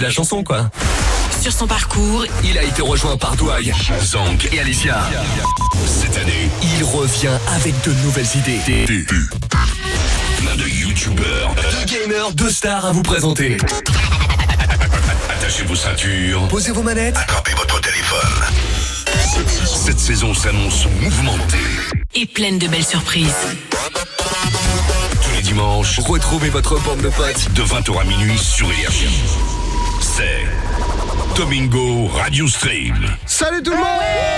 la chanson quoi. Sur son parcours, il a été rejoint par Douai, Zang et Alicia. Cette année, il revient avec de nouvelles idées. Plein de youtubeurs, de gamers, de stars à vous présenter. Attachez vos ceintures, posez vos manettes, attrapez votre téléphone. Cette saison s'annonce mouvementée et pleine de belles surprises. Tous les dimanches, retrouvez votre bande de potes de 20h à minuit sur Énergie. C'est Domingo Radio Stream. Salut tout le monde. et Bienvenue,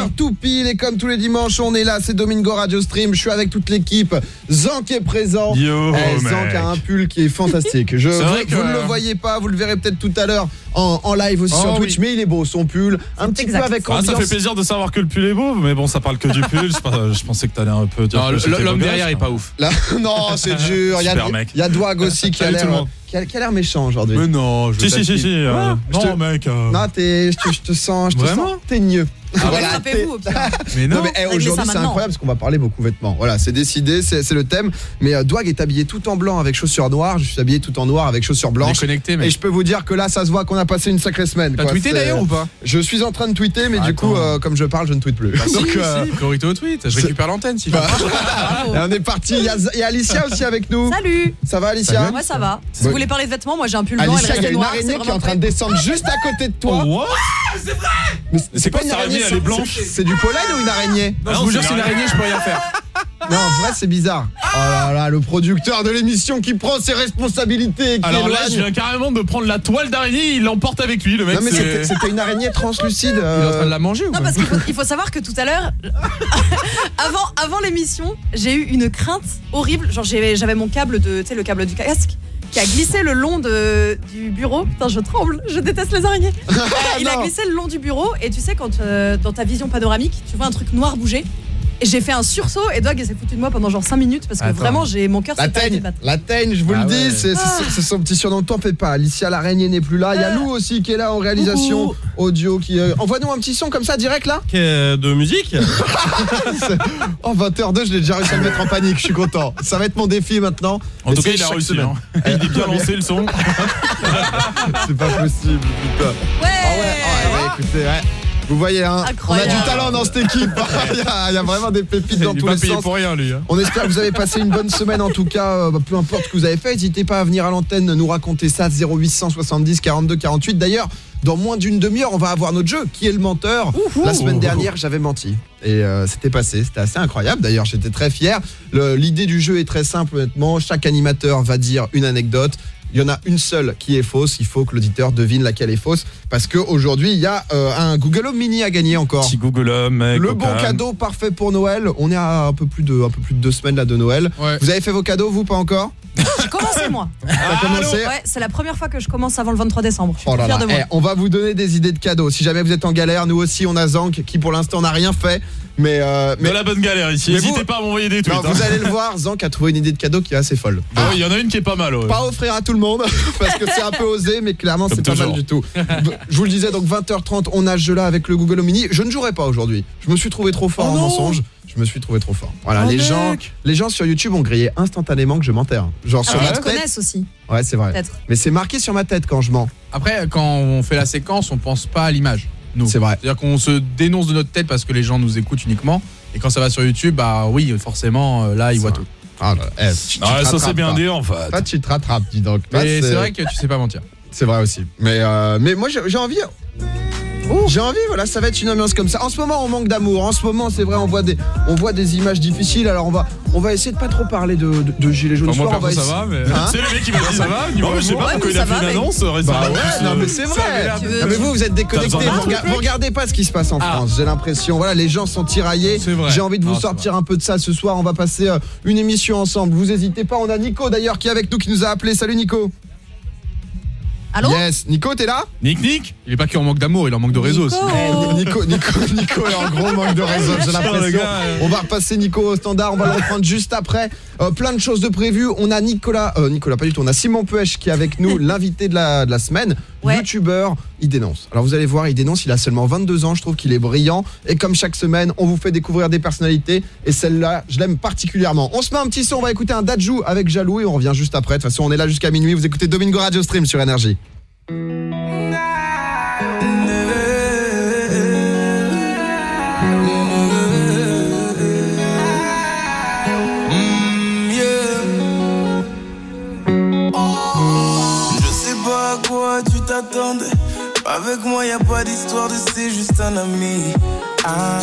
il est 20h, tout pile et comme tous les dimanches on est là, c'est Domingo Radio Stream, je suis avec toute l'équipe, Zank est présent, Yo, Eh. Zank a un pull qui est fantastique, je, vrai que- vous ne le voyez pas, vous le verrez peut-être tout à l'heure en, en live aussi Oh, sur Twitch, oui. mais il est beau son pull, un petit exact. peu avec Ah, ça ambiance. fait plaisir de savoir que le pull est beau, mais bon, ça parle que du pull. Je, pensais que t'allais un peu dire. Non, l'homme derrière est pas ouf. Là, non, c'est dur, il y a, il y a Dwag aussi qui a l'air monde. qui a, qui a l'air méchant aujourd'hui. Mais non, je Si, si, si, si. euh, Je te- non, mec. euh, Non, t'es- je te, je te sens, je te Vraiment? sens teigneux. Voilà, au pire. Mais Non, non. mais eh, aujourd'hui c'est incroyable parce qu'on va parler beaucoup vêtements. Voilà, c'est décidé, c'est c'est le thème. Mais euh, Dwag est habillé tout en blanc avec chaussures noires. Je suis habillé tout en noir avec chaussures blanches. connecté, Et mais. je peux vous dire que là, ça se voit qu'on a passé une sacrée semaine. T'as tweeté C'est- d'ailleurs ou pas Je suis en train de tweeter, mais du coup, euh, comme je parle, je ne tweete plus. Bah, si, Donc, euh, si, priorité au tweet. Je récupère l'antenne si bah, et on est parti. Il y, a- il y a Alicia aussi avec nous. Salut Ça va, Alicia Moi ça va. Si Ouais. vous voulez parler de vêtements, moi j'ai un pull blanc, Alicia, elle il y a une araignée c'est qui est en train de descendre juste à côté de toi. What? Mais C'est quoi pas une cette araignée, elle est blanche C'est du pollen ou une araignée Non, je vous jure, c'est une araignée, je peux rien faire. Non, en vrai, c'est bizarre. Oh là là, le producteur de l'émission qui prend ses responsabilités qui Alors là, je viens carrément de prendre la toile d'araignée, il l'emporte avec lui, le mec. Non mais c'est- c'était une araignée translucide. Il est en train euh, de la manger ou Non quoi parce qu'il faut, il faut savoir que tout à l'heure, avant, avant l'émission, j'ai eu une crainte horrible. Genre j'avais mon câble de, tu sais le câble du casque qui a glissé le long de, du bureau. Putain je tremble, je déteste les araignées. Il a glissé le long du bureau et tu sais quand euh, dans ta vision panoramique, tu vois un truc noir bouger. Et j'ai fait un sursaut et Doug il s'est foutu de moi pendant genre 5 minutes parce que Attends. vraiment j'ai mon cœur La s'est arrêté la teigne, je vous Ah le dis, ouais. c'est son petit surnom. T'en fais pas. Alicia l'araignée n'est plus là. Il y a Lou aussi qui est là en réalisation audio. Qui euh, envoie-nous un petit son comme ça direct là. de musique Oh 20h02, je l'ai déjà réussi à le mettre en panique. Je suis content. Ça va être mon défi maintenant. En Et tout cas, il a réussi. hein. Il est bien lancé le son. C'est pas possible. Putain. Ouais, Ah ouais, ah ouais, bah, écoutez, ouais. Vous voyez, hein, on a du talent dans cette équipe. il, y a, il y a vraiment des pépites dans tous les payé sens. pour rien, lui. hein. On espère que vous avez passé une bonne semaine en tout cas, euh, bah, peu importe ce que vous avez fait, n'hésitez pas à venir à l'antenne nous raconter ça 0870 42 48. D'ailleurs, dans moins d'une demi-heure, on va avoir notre jeu qui est le menteur? La semaine dernière, j'avais menti et euh, c'était passé, c'était assez incroyable. D'ailleurs, j'étais très fier. L'idée du jeu est très simple honnêtement, chaque animateur va dire une anecdote. Il y en a une seule qui est fausse, il faut que l'auditeur devine laquelle est fausse parce qu'aujourd'hui, il y a euh, un Google Home Mini à gagner encore. Petit Google Home, mec. Le bon calme. cadeau parfait pour Noël. On est à un peu plus de, un peu plus de deux semaines là de Noël. Ouais. Vous avez fait vos cadeaux, vous pas encore J'ai commencé moi. Commencé Ouais, c'est la première fois que je commence avant le 23 décembre. Je suis Oh là fière là. de moi. Eh, on va vous donner des idées de cadeaux. Si jamais vous êtes en galère, nous aussi on a Zank qui pour l'instant n'a rien fait. Mais, euh, mais De la bonne galère ici. Mais N'hésitez vous- pas à m'envoyer des tweets. non, hein. vous allez le voir, Zank a trouvé une idée de cadeau qui est assez folle. Ah oui, il y en a une qui est pas mal. ouais. Pas offrir à tout le monde parce que c'est un peu osé, mais clairement c'est pas mal du tout. Je vous le disais donc 20h30, on a ce là avec le Google Mini. Je ne jouerai pas aujourd'hui. Je me suis trouvé trop fort Oh en non. mensonge. Je me suis trouvé trop fort. Voilà, Oh, les mec. gens, les gens sur YouTube ont grillé instantanément que je mentais. Genre sur Ah, ma ils te tête. connaissent aussi, Ouais, c'est vrai. Mais c'est marqué sur ma tête quand je mens. Après, quand on fait la séquence, on pense pas à l'image. Nous. C'est vrai. C'est-à-dire qu'on se dénonce de notre tête parce que les gens nous écoutent uniquement. Et quand ça va sur YouTube, bah oui, forcément, euh, là, ils voient vrai. tout. Ah là, eh, tu- tu Ah, ça c'est bien dit en fait. Toi, tu te rattrapes, dis donc. Toi, Mais c'est vrai que tu sais pas mentir. C'est vrai aussi. Mais, euh, mais moi, j'ai envie. J'ai envie, voilà, ça va être une ambiance comme ça. En ce moment, on manque d'amour. En ce moment, c'est vrai, on voit des, on voit des images difficiles. Alors, on va, on va essayer de pas trop parler de, de, de gilets jaunes. Enfin, moi, Ce soir, on ça va, mais. Hein C'est le mec qui m'a dit Ça va, niveau Non, mais je sais pas Ouais, pourquoi il a fait une mais- annonce euh. Bah ouais, non mais c'est vrai. Non, mais vous, vous êtes déconnectés. Vous, truc, rega- vous regardez pas ce qui se passe en Ah. France. J'ai l'impression. Voilà, les gens sont tiraillés. C'est vrai. J'ai envie de vous sortir un peu de ça ce soir. On va passer euh, une émission ensemble. Vous hésitez pas. On a Nico d'ailleurs qui est avec nous, qui nous a appelé. Salut Nico. Allô Yes, Nico, t'es là Nick Nick Il est pas qu'en manque d'amour, il en manque de réseau aussi. Nico. Nico, Nico, Nico est en gros manque de réseau, j'ai l'impression. On va repasser Nico au standard, on va le reprendre juste après. Euh, plein de choses de prévues. On a Nicolas, euh, Nicolas pas du tout, on a Simon Puech qui est avec nous, l'invité de la, de la semaine. Ouais. Youtubeur, il dénonce. Alors vous allez voir, il dénonce, il a seulement 22 ans, je trouve qu'il est brillant. Et comme chaque semaine, on vous fait découvrir des personnalités. Et celle-là, je l'aime particulièrement. On se met un petit son, on va écouter un Dajou avec Jaloux et on revient juste après. De toute façon, on est là jusqu'à minuit. Vous écoutez Domingo Radio Stream sur Énergie. Avec moi, y a pas d'histoire de c'est juste un ami. Ah,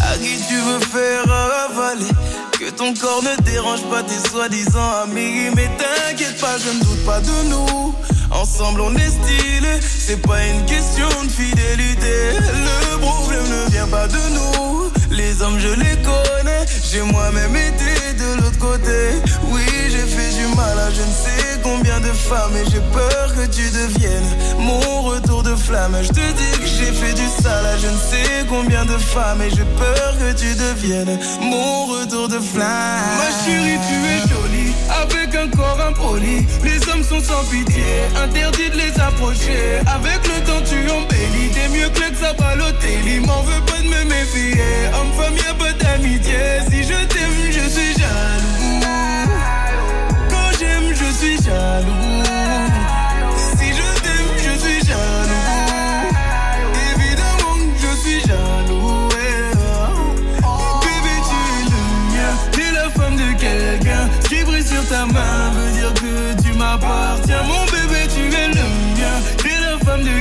à qui tu veux faire avaler? Que ton corps ne dérange pas tes soi-disant amis. Mais t'inquiète pas, je ne doute pas de nous. Ensemble, on est stylé. C'est pas une question de fidélité. Le problème ne vient pas de nous. Les hommes, je les connais. J'ai moi-même été de l'autre côté. Oui, j'ai fait du mal à je ne sais combien de femmes. Et j'ai peur que tu deviennes mon retour de flamme. Je te dis que j'ai fait du sale à je ne sais combien de femmes. Et j'ai peur que tu deviennes mon retour de flamme. Ma chérie, tu es jolie. Avec un corps impoli. Les hommes sont sans pitié. Interdit de les approcher. Avec le temps, tu embellis. T'es mieux que le Zabalotelli. M'en veux pas de me méfier. Homme-femme, y'a pas d'amitié. Si je t'aime, je suis jaloux. Quand j'aime, je suis jaloux. Si je t'aime, je suis jaloux. Évidemment que je suis jaloux. Bébé, tu es le mien. T'es la femme de quelqu'un. Qui brille sur ta main veut dire que tu m'appartiens.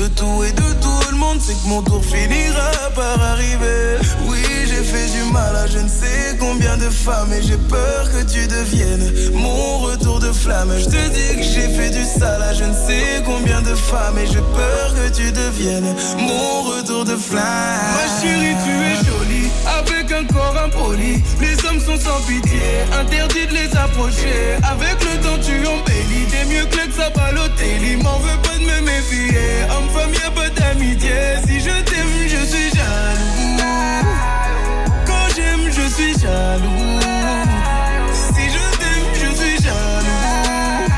De tout et de tout le monde, c'est que mon tour finira par arriver. J'ai fait du mal à je ne sais combien de femmes et j'ai peur que tu deviennes mon retour de flamme. Je te dis que j'ai fait du sale à je ne sais combien de femmes et j'ai peur que tu deviennes mon retour de flamme. Ma chérie, tu es jolie avec un corps impoli. Les hommes sont sans pitié, interdit de les approcher. Avec le temps, tu embellis. T'es mieux que le Zabalotelli. M'en veux pas de me méfier. Homme-femme, y'a pas d'amitié. Si je t'aime, je suis jaloux. Suis jaloux. Si je t'aime, je suis jaloux.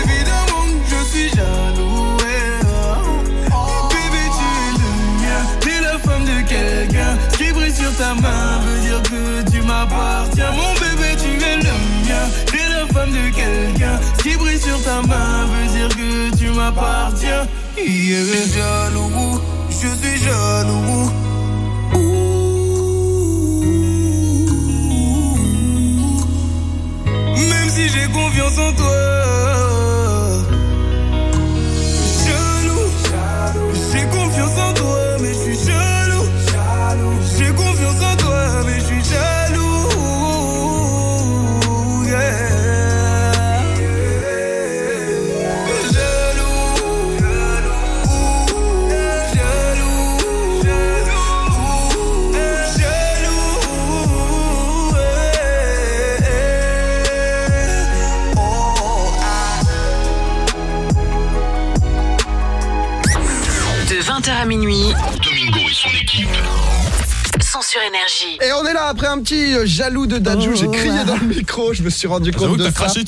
Évidemment je suis jaloux. yeah. Bébé, tu es le mien. T'es la femme de quelqu'un. Ce qui brille sur ta main veut dire que tu m'appartiens. Mon bébé, tu es le mien. T'es la femme de quelqu'un. Ce qui brille sur ta main veut dire que tu m'appartiens. Jaloux. Je suis jaloux. J'ai confiance en toi. Minuit, Domingo et son équipe. sont sur énergie. Et on est là après un petit euh, jaloux de Dadju. J'ai crié dans le micro, je me suis rendu compte que de ça. craché.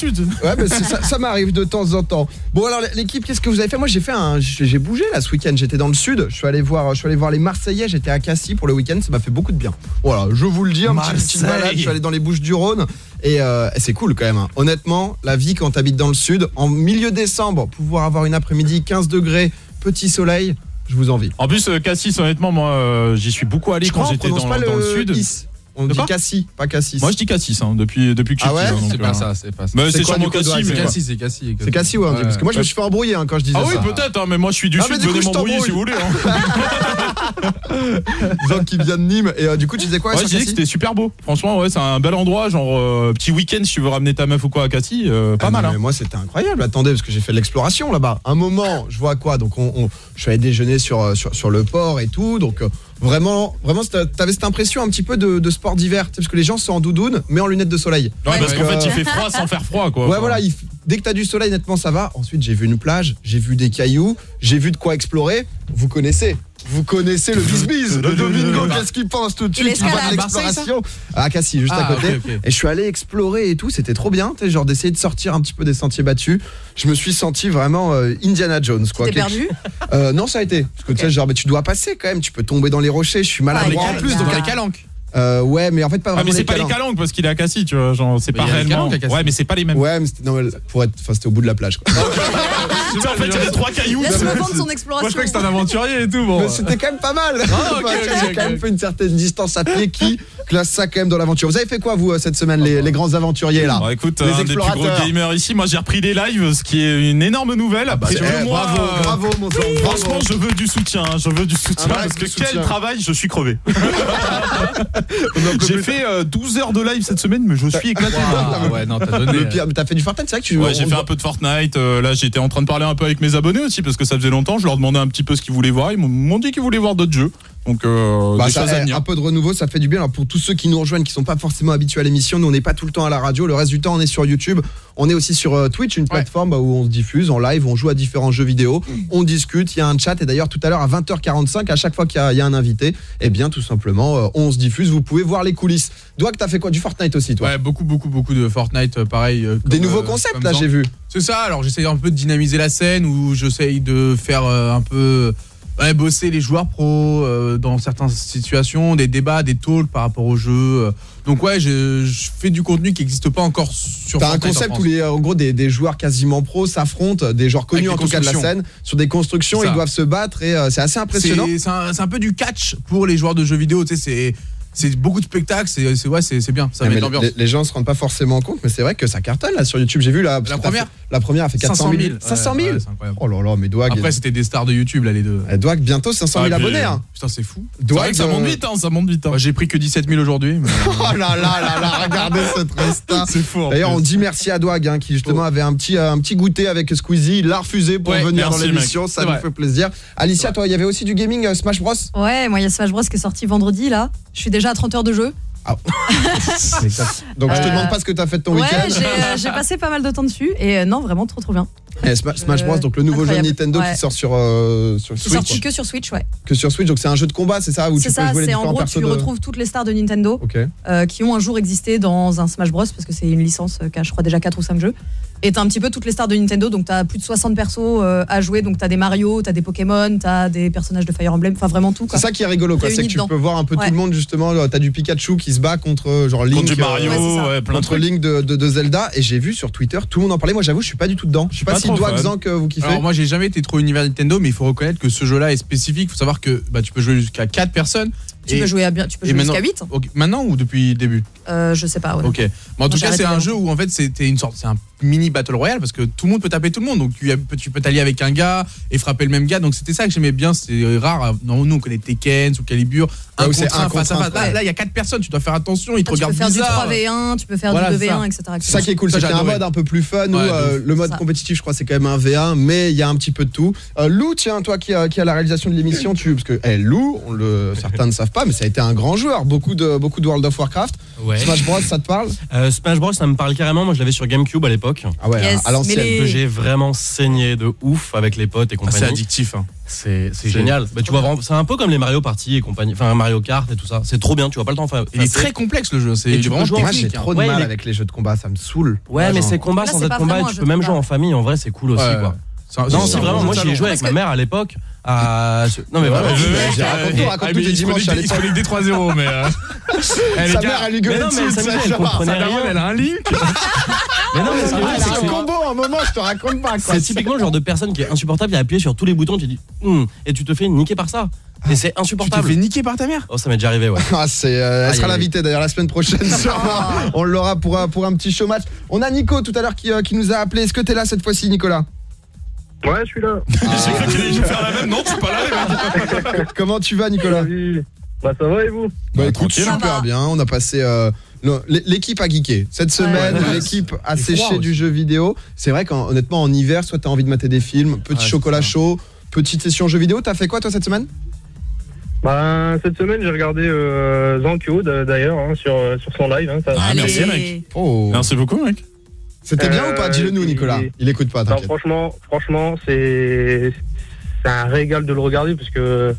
Ouais, mais ça, ça m'arrive de temps en temps. Bon alors l'équipe, qu'est-ce que vous avez fait? Moi j'ai fait un, j'ai j'ai bougé là ce week-end. J'étais dans le sud. Je suis allé voir, je suis allé voir les Marseillais. J'étais à Cassis pour le week-end. Ça m'a fait beaucoup de bien. Voilà, je vous le dis, un petit, petite balade. Je suis allé dans les Bouches du Rhône et, euh, et c'est cool quand même. hein. Honnêtement, la vie quand t'habites dans le sud, en milieu décembre, pouvoir avoir une après-midi 15 degrés, petit soleil, je vous envie. En plus, euh, Cassis, honnêtement, moi, euh, j'y suis beaucoup allé Je quand j'étais dans, le le sud. is. On dit Cassis, pas Cassis. Moi, je dis Cassis hein, depuis, depuis que je suis Ah ouais hein, C'est pas euh, ça, c'est pas ça. Mais C'est sûrement Cassis. C'est Cassis, c'est Cassis. C'est Cassis, ouais, parce que moi je me suis fait embrouiller hein, quand je disais Ah oui, ça. peut-être, hein, mais moi je suis du sud, venez m'embrouiller si vous voulez. Gens qui viennent de Nîmes. Et euh, du coup, tu disais quoi Ouais, sur je disais que Cassis c'était super beau. Franchement, ouais, c'est un bel endroit, genre euh, petit week-end si tu veux ramener ta meuf ou quoi à Cassis, euh, pas Ah mal. hein. mais Moi, c'était incroyable. Attendez, parce que j'ai fait de l'exploration là-bas. Un moment, je vois quoi Donc, on, je suis allé déjeuner sur, sur, sur le port et tout. Donc, vraiment, vraiment, t'avais cette impression un petit peu de, de sport d'hiver. Parce que les gens sont en doudoune, mais en lunettes de soleil. Ouais, parce qu'en fait, il fait froid sans faire froid, quoi. Ouais, voilà, il Dès que t'as du soleil, nettement, ça va. Ensuite, j'ai vu une plage, j'ai vu des cailloux, j'ai vu de quoi explorer. Vous connaissez vous connaissez le bisbise de Domingo, qu'est-ce qu'il pense tout de suite Il va de l'escalade. l'exploration. À Cassis, juste à Ah, côté. Et je suis allé explorer et tout, c'était trop bien, tu sais, genre d'essayer de sortir un petit peu des sentiers battus. Je me suis senti vraiment euh, Indiana Jones quoi. T'es Quelque- perdu Euh, non, ça a été. Parce que tu sais, genre, mais tu dois passer quand même. Tu peux tomber dans les rochers. Je suis maladroit Ah, en plus. Dans les calanques. Euh, ouais, mais en fait, pas Ah vraiment. mais c'est pas les calanques. parce qu'il est à Cassis, tu vois, genre c'est pas réellement. calanques à Cassis. Ouais, mais c'est pas les mêmes. Ouais, mais c'était non, mais pour être, enfin, c'était au bout de la plage. Quoi. Tu en fait, il y avait trois cailloux. Laisse-le vendre son Moi, je exploration. crois que c'est un aventurier et tout. Bon. Mais c'était quand même pas mal. Ah, quand même fait une certaine distance à pied qui classe ça quand même dans l'aventure. Vous avez fait quoi vous euh, cette semaine, les, les grands aventuriers là Bon, écoute, Les un des plus gros gamers ici, moi j'ai repris des lives, ce qui est une énorme nouvelle. bah, Parce eh, moi, bravo, euh, bravo, mon sang, Franchement, bravo. je veux du soutien, hein, je veux du soutien Un parce max que quel travail, je suis crevé. J'ai fait euh, 12 heures de live cette semaine, mais je suis éclaté. Ah ouais, non, t'as donné. Fait du Fortnite, c'est vrai que tu Ouais, j'ai fait un peu de Fortnite. euh, là, j'étais en train de parler un peu avec mes abonnés aussi parce que ça faisait longtemps. Je leur demandais un petit peu ce qu'ils voulaient voir. Ils m'ont- dit qu'ils voulaient voir d'autres jeux. Donc, euh, Bah, des ça, choses à venir. un peu de renouveau, ça fait du bien. Alors pour tous ceux qui nous rejoignent, qui sont pas forcément habitués à l'émission, nous on n'est pas tout le temps à la radio. Le reste du temps, on est sur YouTube. On est aussi sur euh, Twitch, une plateforme bah, où on se diffuse en live, on joue à différents jeux vidéo, on discute. Il y a un chat et d'ailleurs tout à l'heure à 20h45, à chaque fois qu'il y, a- il y a un invité, eh bien tout simplement, euh, on se diffuse. Vous pouvez voir les coulisses. Doig, t'as fait quoi? Du Fortnite aussi, toi? Ouais, beaucoup, beaucoup, beaucoup de Fortnite, pareil. Des nouveaux concepts là, j'ai vu. C'est ça, alors j'essaye un peu de dynamiser la scène ou j'essaye de faire euh, un peu ouais, bosser les joueurs pros euh, dans certaines situations, des débats, des talks par rapport au jeu. euh. Donc ouais, je, je fais du contenu qui n'existe pas encore sur T'as un concept où les, en gros des, des joueurs quasiment pros s'affrontent, des joueurs connus Avec en tout cas de la scène, sur des constructions, ils doivent se battre et euh, c'est assez impressionnant. C'est un, peu du catch pour les joueurs de jeux vidéo, tu sais, c'est c'est beaucoup de spectacles, c'est ouais, c'est bien, ça Ouais, met mais de l'ambiance. les, les gens se rendent pas forcément compte, mais c'est vrai que ça cartonne là sur YouTube. J'ai vu là, La première la première a fait 400 000. 500 000. Ouais, c'est incroyable. Oh là là, mais Après, c'était des stars de YouTube là les deux. eh, Doig bientôt 500 000 Ah, abonnés. Hein. Putain, c'est fou. C'est Doig, vrai que ça euh, monte vite, hein, ça monte vite. hein. J'ai pris que 17 000 aujourd'hui. mais- Oh là là là là, regardez cette resta. C'est fou. D'ailleurs, on dit merci à Doig hein, qui justement avait un petit euh, un petit goûter avec Squeezie, il l'a refusé pour Ouais, venir dans l'émission, ça nous fait plaisir. Alicia, toi, il y avait aussi du gaming euh, Smash Bros? Ouais, moi il y a Smash Bros qui est sorti vendredi là. Je suis déjà à 30 heures de jeu. Donc je te Euh, demande pas ce que t'as fait de ton Ouais, week-end. j'ai euh, j'ai passé pas mal de temps dessus et euh, non, vraiment trop trop bien. Eh, Sma- Smash Bros, donc le nouveau jeu incroyable. Nintendo Ouais. qui sort sur euh, sur C'est Switch, sorti que sur Switch, ouais. que sur Switch. Donc c'est un jeu de combat, c'est ça où tu C'est peux ça, jouer les c'est en différents gros persos tu de- retrouves toutes les stars de Nintendo Ok. euh, qui ont un jour existé dans un Smash Bros parce que c'est une licence euh, qui a je crois déjà 4 ou 5 jeux. Et t'as un petit peu toutes les stars de Nintendo, donc t'as plus de 60 persos euh, à jouer, donc t'as des Mario, t'as des Pokémon, t'as des personnages de Fire Emblem, enfin vraiment tout quoi. C'est ça qui est rigolo, quoi. C'est que tu dedans. peux voir un peu Ouais. tout le monde, justement. Euh, T'as du Pikachu qui se bat contre, euh, genre, Link. Contre du Mario, Ouais, c'est ça. ouais, plein de contre trucs. Link de, de- de Zelda. Et j'ai vu sur Twitter, tout le monde en parlait. Moi, j'avoue, je suis pas du tout dedans. Je sais pas, Pas si euh, vous kiffez. Alors moi j'ai jamais été trop univers Nintendo mais il faut reconnaître que ce jeu-là est spécifique. Il faut savoir que bah, tu peux jouer jusqu'à 4 personnes. Tu Et- peux jouer à bien, tu peux jouer jusqu'à 8 Ok, Maintenant ou depuis le début euh, Je sais pas, ouais. Ok. Mais en tout cas c'est un jeu où en fait c'était une sorte, c'est un mini battle royale parce que tout le monde peut taper tout le monde. Donc tu, peux t'allier avec un gars et frapper le même gars. Donc c'était ça que j'aimais bien. C'est rare. Non, nous on connaît Tekken, ou Calibur. Un Ouais, où c'est contre un un face à contre face. un, Là, ouais. là, il y a 4 personnes. Tu dois faire attention. Ils te Ah, tu peux regardent faire bizarre. du 3v1, tu peux faire Voilà, du c'est 2v1, ça. etc. C'est ça qui est cool, Ça, c'est un mode un peu plus fun où Ouais, de euh, le mode Ça. compétitif, je crois, c'est quand même un V1, mais il y a un petit peu de tout. Euh, Lou, tiens, toi qui, a- qui a la réalisation de l'émission, tu parce que eh, Lou, on le, certains ne savent pas, mais ça a été un grand joueur, beaucoup de beaucoup de World of Warcraft. Ouais. Smash Bros, ça te parle? Euh, Smash Bros, ça me parle carrément. Moi, je l'avais sur GameCube à l'époque. Ah ouais, Yes, à l'ancienne. mais les- Que j'ai vraiment saigné de ouf avec les potes et Ah, c'est compagnie. addictif. hein. c'est c'est génial. Bah, tu vois c'est un peu comme les Mario Party et compagnie, enfin Mario Kart et tout ça. C'est trop bien. Tu vois pas le temps. Enfin, Il est très complexe le jeu. C'est vraiment jouer Moi, j'ai technique. hein. trop de Ouais, mal avec les jeux de combat, ça me saoule. Ouais, mais c'est combat sans être combat. Tu peux même jouer en famille. En vrai, c'est cool aussi, Ouais, quoi. Non, c'est si vraiment, moi de j'y ai salon. joué avec ma mère à l'époque. À- Non mais vraiment. Ouais, je- j'ai raconté, raconte Ah, mais tes il se dimanches connecte- à il se l'époque. des 3-0, mais. euh, les Sa gars, mère, elle lui Mais mais dessus, ça elle elle a un link. Mais non, mais Ah, c'est un combo à un moment, je te raconte pas quoi. C'est typiquement le genre de personne qui est insupportable, qui a appuyé sur tous les boutons, tu dis Hum et tu te fais niquer par ça. Et c'est Tu te insupportable. fais niquer par ta mère? Oh, ça m'est déjà arrivé, ouais. Ah, c'est, euh, elle sera l'invitée d'ailleurs la semaine prochaine sûrement. On l'aura pour, un- pour un petit show match. On a Nico tout à l'heure qui, euh, qui nous a appelé. Est-ce que t'es là cette fois-ci Nicolas? Ouais, je suis là. J'ai cru qu'il allait nous faire la même. Non, c'est pas là, les mecs. Comment tu vas Nicolas. Bah, ça va et vous Bah écoute, tranquille. super bien. On a passé euh, l'équipe a geeké. Cette semaine, ouais. l'équipe a séché du jeu vidéo. C'est vrai qu'honnêtement, en hiver, soit t'as envie de mater des films, petit Ouais, chocolat chaud, petite session jeu vidéo. T'as fait quoi toi cette semaine? Bah, cette semaine, j'ai regardé euh, Zankyo d- d'ailleurs hein, sur, euh, sur son live. hein, ça- Ah, merci, mec. Oh. Merci beaucoup, mec. C'était bien ou pas Dis-le nous, Nicolas. Il écoute pas, Non, franchement, franchement, c'est c'est un régal de le regarder parce que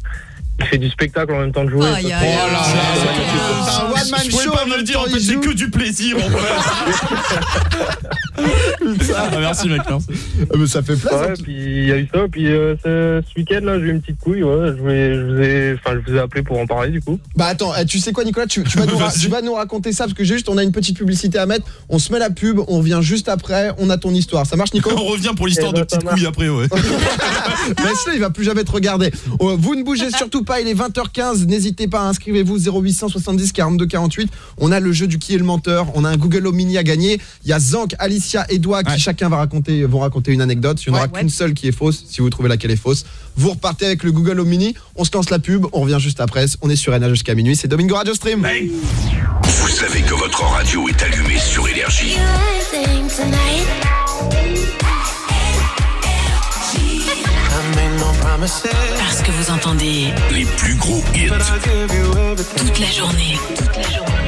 il fait du spectacle en même temps de jouer. Aïe, Ça, aïe, c'est- un one-man show, pas me le dire, en fait, il c'est que du plaisir en fait. Ah, merci mec, merci. Ah, mais ça fait plaisir. Ouais, puis il y a eu ça, puis euh, ce, ce week-end là, j'ai eu une petite couille, ouais, je, vous ai, enfin, je vous ai appelé pour en parler du coup. Bah attends, eh, tu sais quoi Nicolas, tu, tu vas nous ra- Vas-y. tu vas nous raconter ça parce que juste on a une petite publicité à mettre, on se met la pub, on revient juste après, on a ton histoire. Ça marche Nico On revient pour l'histoire Eh de ben, petite couille après, ouais. Laisse-le, il va plus jamais te regarder. Oh, Vous ne bougez surtout pas, il est 20h15, n'hésitez pas, inscrivez-vous 0870 42 48. On a le jeu du qui est le menteur, on a un Google Home Mini à gagner. Il y a Zank, Alicia et Doua qui Ouais. chacun va raconter vont raconter une anecdote, il n'y en aura Ouais, qu'une seule qui est fausse, si vous trouvez laquelle est fausse. Vous repartez avec le Google Home Mini, on se lance la pub, on revient juste après, on est sur NH jusqu'à minuit, c'est Domingo Radio Stream. Vous savez que votre radio est allumée sur Énergie. Parce que vous entendez Les plus gros hits. toute la journée. Toute la journée.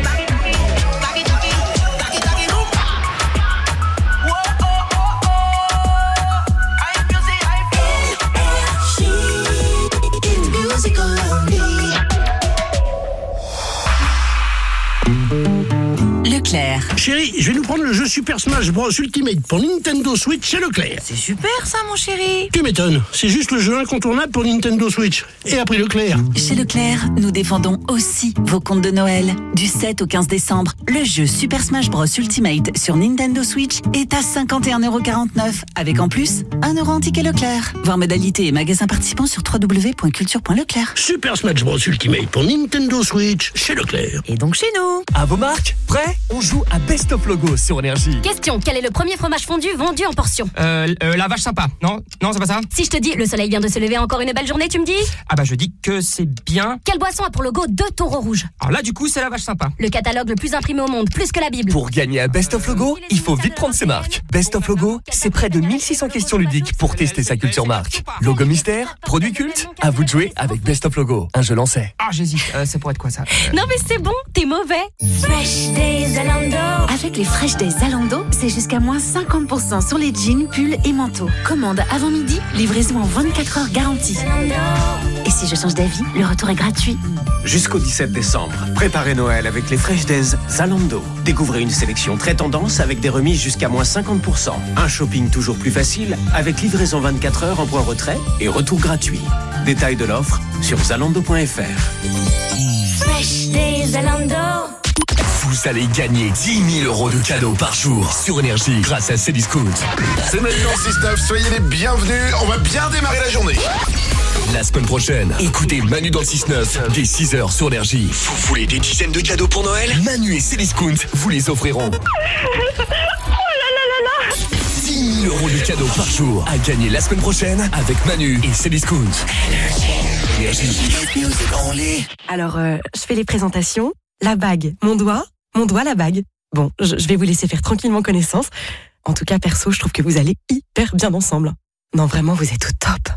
Leclerc. Chérie, je vais nous prendre le jeu Super Smash Bros Ultimate pour Nintendo Switch chez Leclerc. C'est super ça, mon chéri. Tu m'étonnes, c'est juste le jeu incontournable pour Nintendo Switch. Et après Leclerc. Chez Leclerc, nous défendons aussi vos comptes de Noël. Du 7 au 15 décembre, le jeu Super Smash Bros Ultimate sur Nintendo Switch est à 51,49€ avec en plus un euro en ticket Leclerc. Voir modalité et magasins participants sur www.culture.leclerc. Super Smash Bros Ultimate pour Nintendo Switch chez Leclerc. Et donc chez nous. À vos marques, prêt On joue à Best of Logo sur Énergie. Question, quel est le premier fromage fondu vendu en portion Euh, euh, la vache sympa. Non, non, c'est pas ça. Si je te dis le soleil vient de se lever, encore une belle journée, tu me dis Ah bah je dis que c'est bien. Quelle boisson a pour logo deux taureaux rouges Alors là, du coup, c'est la vache sympa. Le catalogue le plus imprimé au monde, plus que la Bible. Pour gagner à Best of Logo, il faut vite prendre ses marques. Best of Logo, c'est près de 1600 questions ludiques pour tester sa culture marque. Logo mystère, produit culte, à vous de jouer avec Best of Logo. Un jeu lancé. Ah, j'hésite. Euh, c'est pour être quoi ça? Euh, Non mais c'est bon, t'es mauvais. Fresh Days Zalando. Avec les Fresh Days Zalando, c'est jusqu'à moins 50% sur les jeans, pulls et manteaux. Commande avant midi, livraison en 24 heures garantie. Et si je change d'avis, le retour est gratuit. Jusqu'au 17 décembre, préparez Noël avec les Fresh Days Zalando. Découvrez une sélection très tendance avec des remises jusqu'à moins 50%. Un shopping toujours plus facile avec livraison 24 heures en point retrait et retour gratuit. Détail de l'offre sur zalando.fr. Fresh Days Zalando. Vous allez gagner 10 000 euros de cadeaux par jour sur Énergie grâce à Cdiscount. C'est Manu dans le 6-9, soyez les bienvenus. On va bien démarrer la journée. La semaine prochaine, écoutez Manu dans le 6-9 dès 6h sur Énergie. Vous voulez des dizaines de cadeaux pour Noël? Manu et Cdiscount vous les offriront. 10 000 euros de cadeaux par jour à gagner la semaine prochaine avec Manu et. Énergie. Alors, euh, je fais les présentations. La bague, mon doigt, mon doigt, la bague. Bon, je, je vais vous laisser faire tranquillement connaissance. En tout cas, perso, je trouve que vous allez hyper bien ensemble. Non, vraiment, vous êtes au top.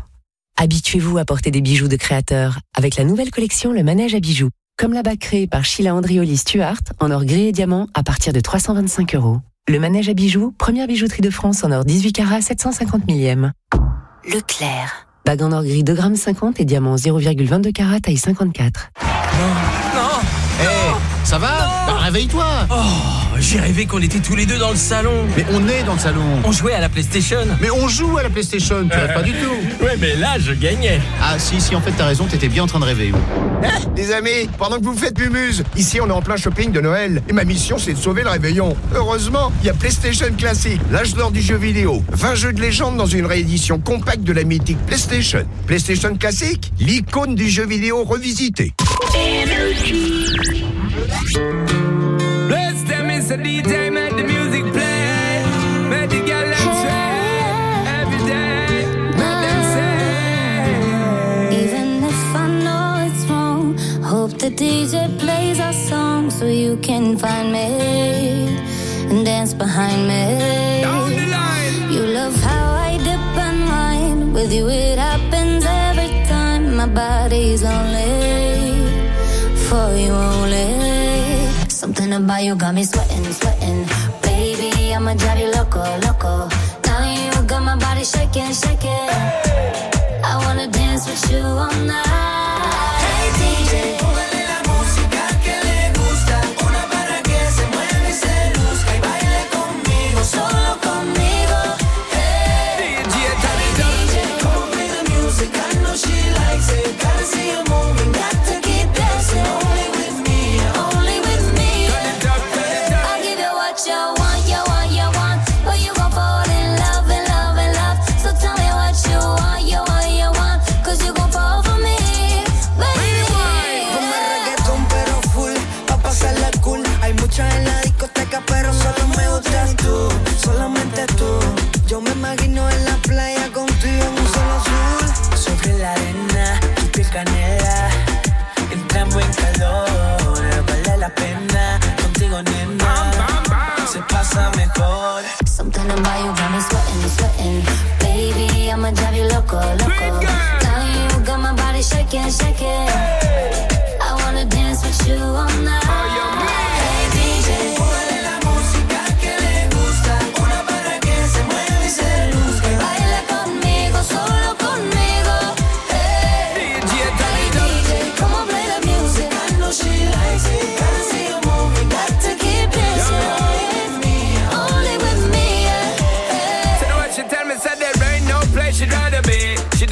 Habituez-vous à porter des bijoux de créateurs avec la nouvelle collection Le Manège à bijoux. Comme la bague créée par Sheila Andrioli Stuart en or gris et diamant à partir de 325 euros. Le Manège à bijoux, première bijouterie de France en or 18 carats 750 millième. Leclerc. Bague en or gris 2 grammes 50 et diamant 0,22 carats taille 54. Non Ça va Bah, Réveille-toi Oh, j'ai rêvé qu'on était tous les deux dans le salon. Mais on est dans le salon On jouait à la PlayStation. Mais on joue à la PlayStation, tu rêves pas du tout Ouais, mais là, je gagnais. Ah si, si, en fait t'as raison, t'étais bien en train de rêver. Les amis, pendant que vous faites mumuse, ici on est en plein shopping de Noël et ma mission c'est de sauver le réveillon. Heureusement, il y a PlayStation Classic, l'âge d'or du jeu vidéo. 20 jeux de légende dans une réédition compacte de la mythique PlayStation. PlayStation Classic, l'icône du jeu vidéo revisité. Bless them, it's a DJ, make the music play. Make the girl them sway. Every day, make them say. Even if I know it's wrong, hope the DJ plays our song so you can find me and dance behind me. You love how I dip and wine. With you, it happens every time. My body's only Something about you got me sweating, sweating. Baby, I'ma drive you loco, loco. Now you got my body shaking, shaking. I wanna dance with you all night. Pasa mejor Something about you got me sweating, sweating. Baby, I'ma drive you loco, loco.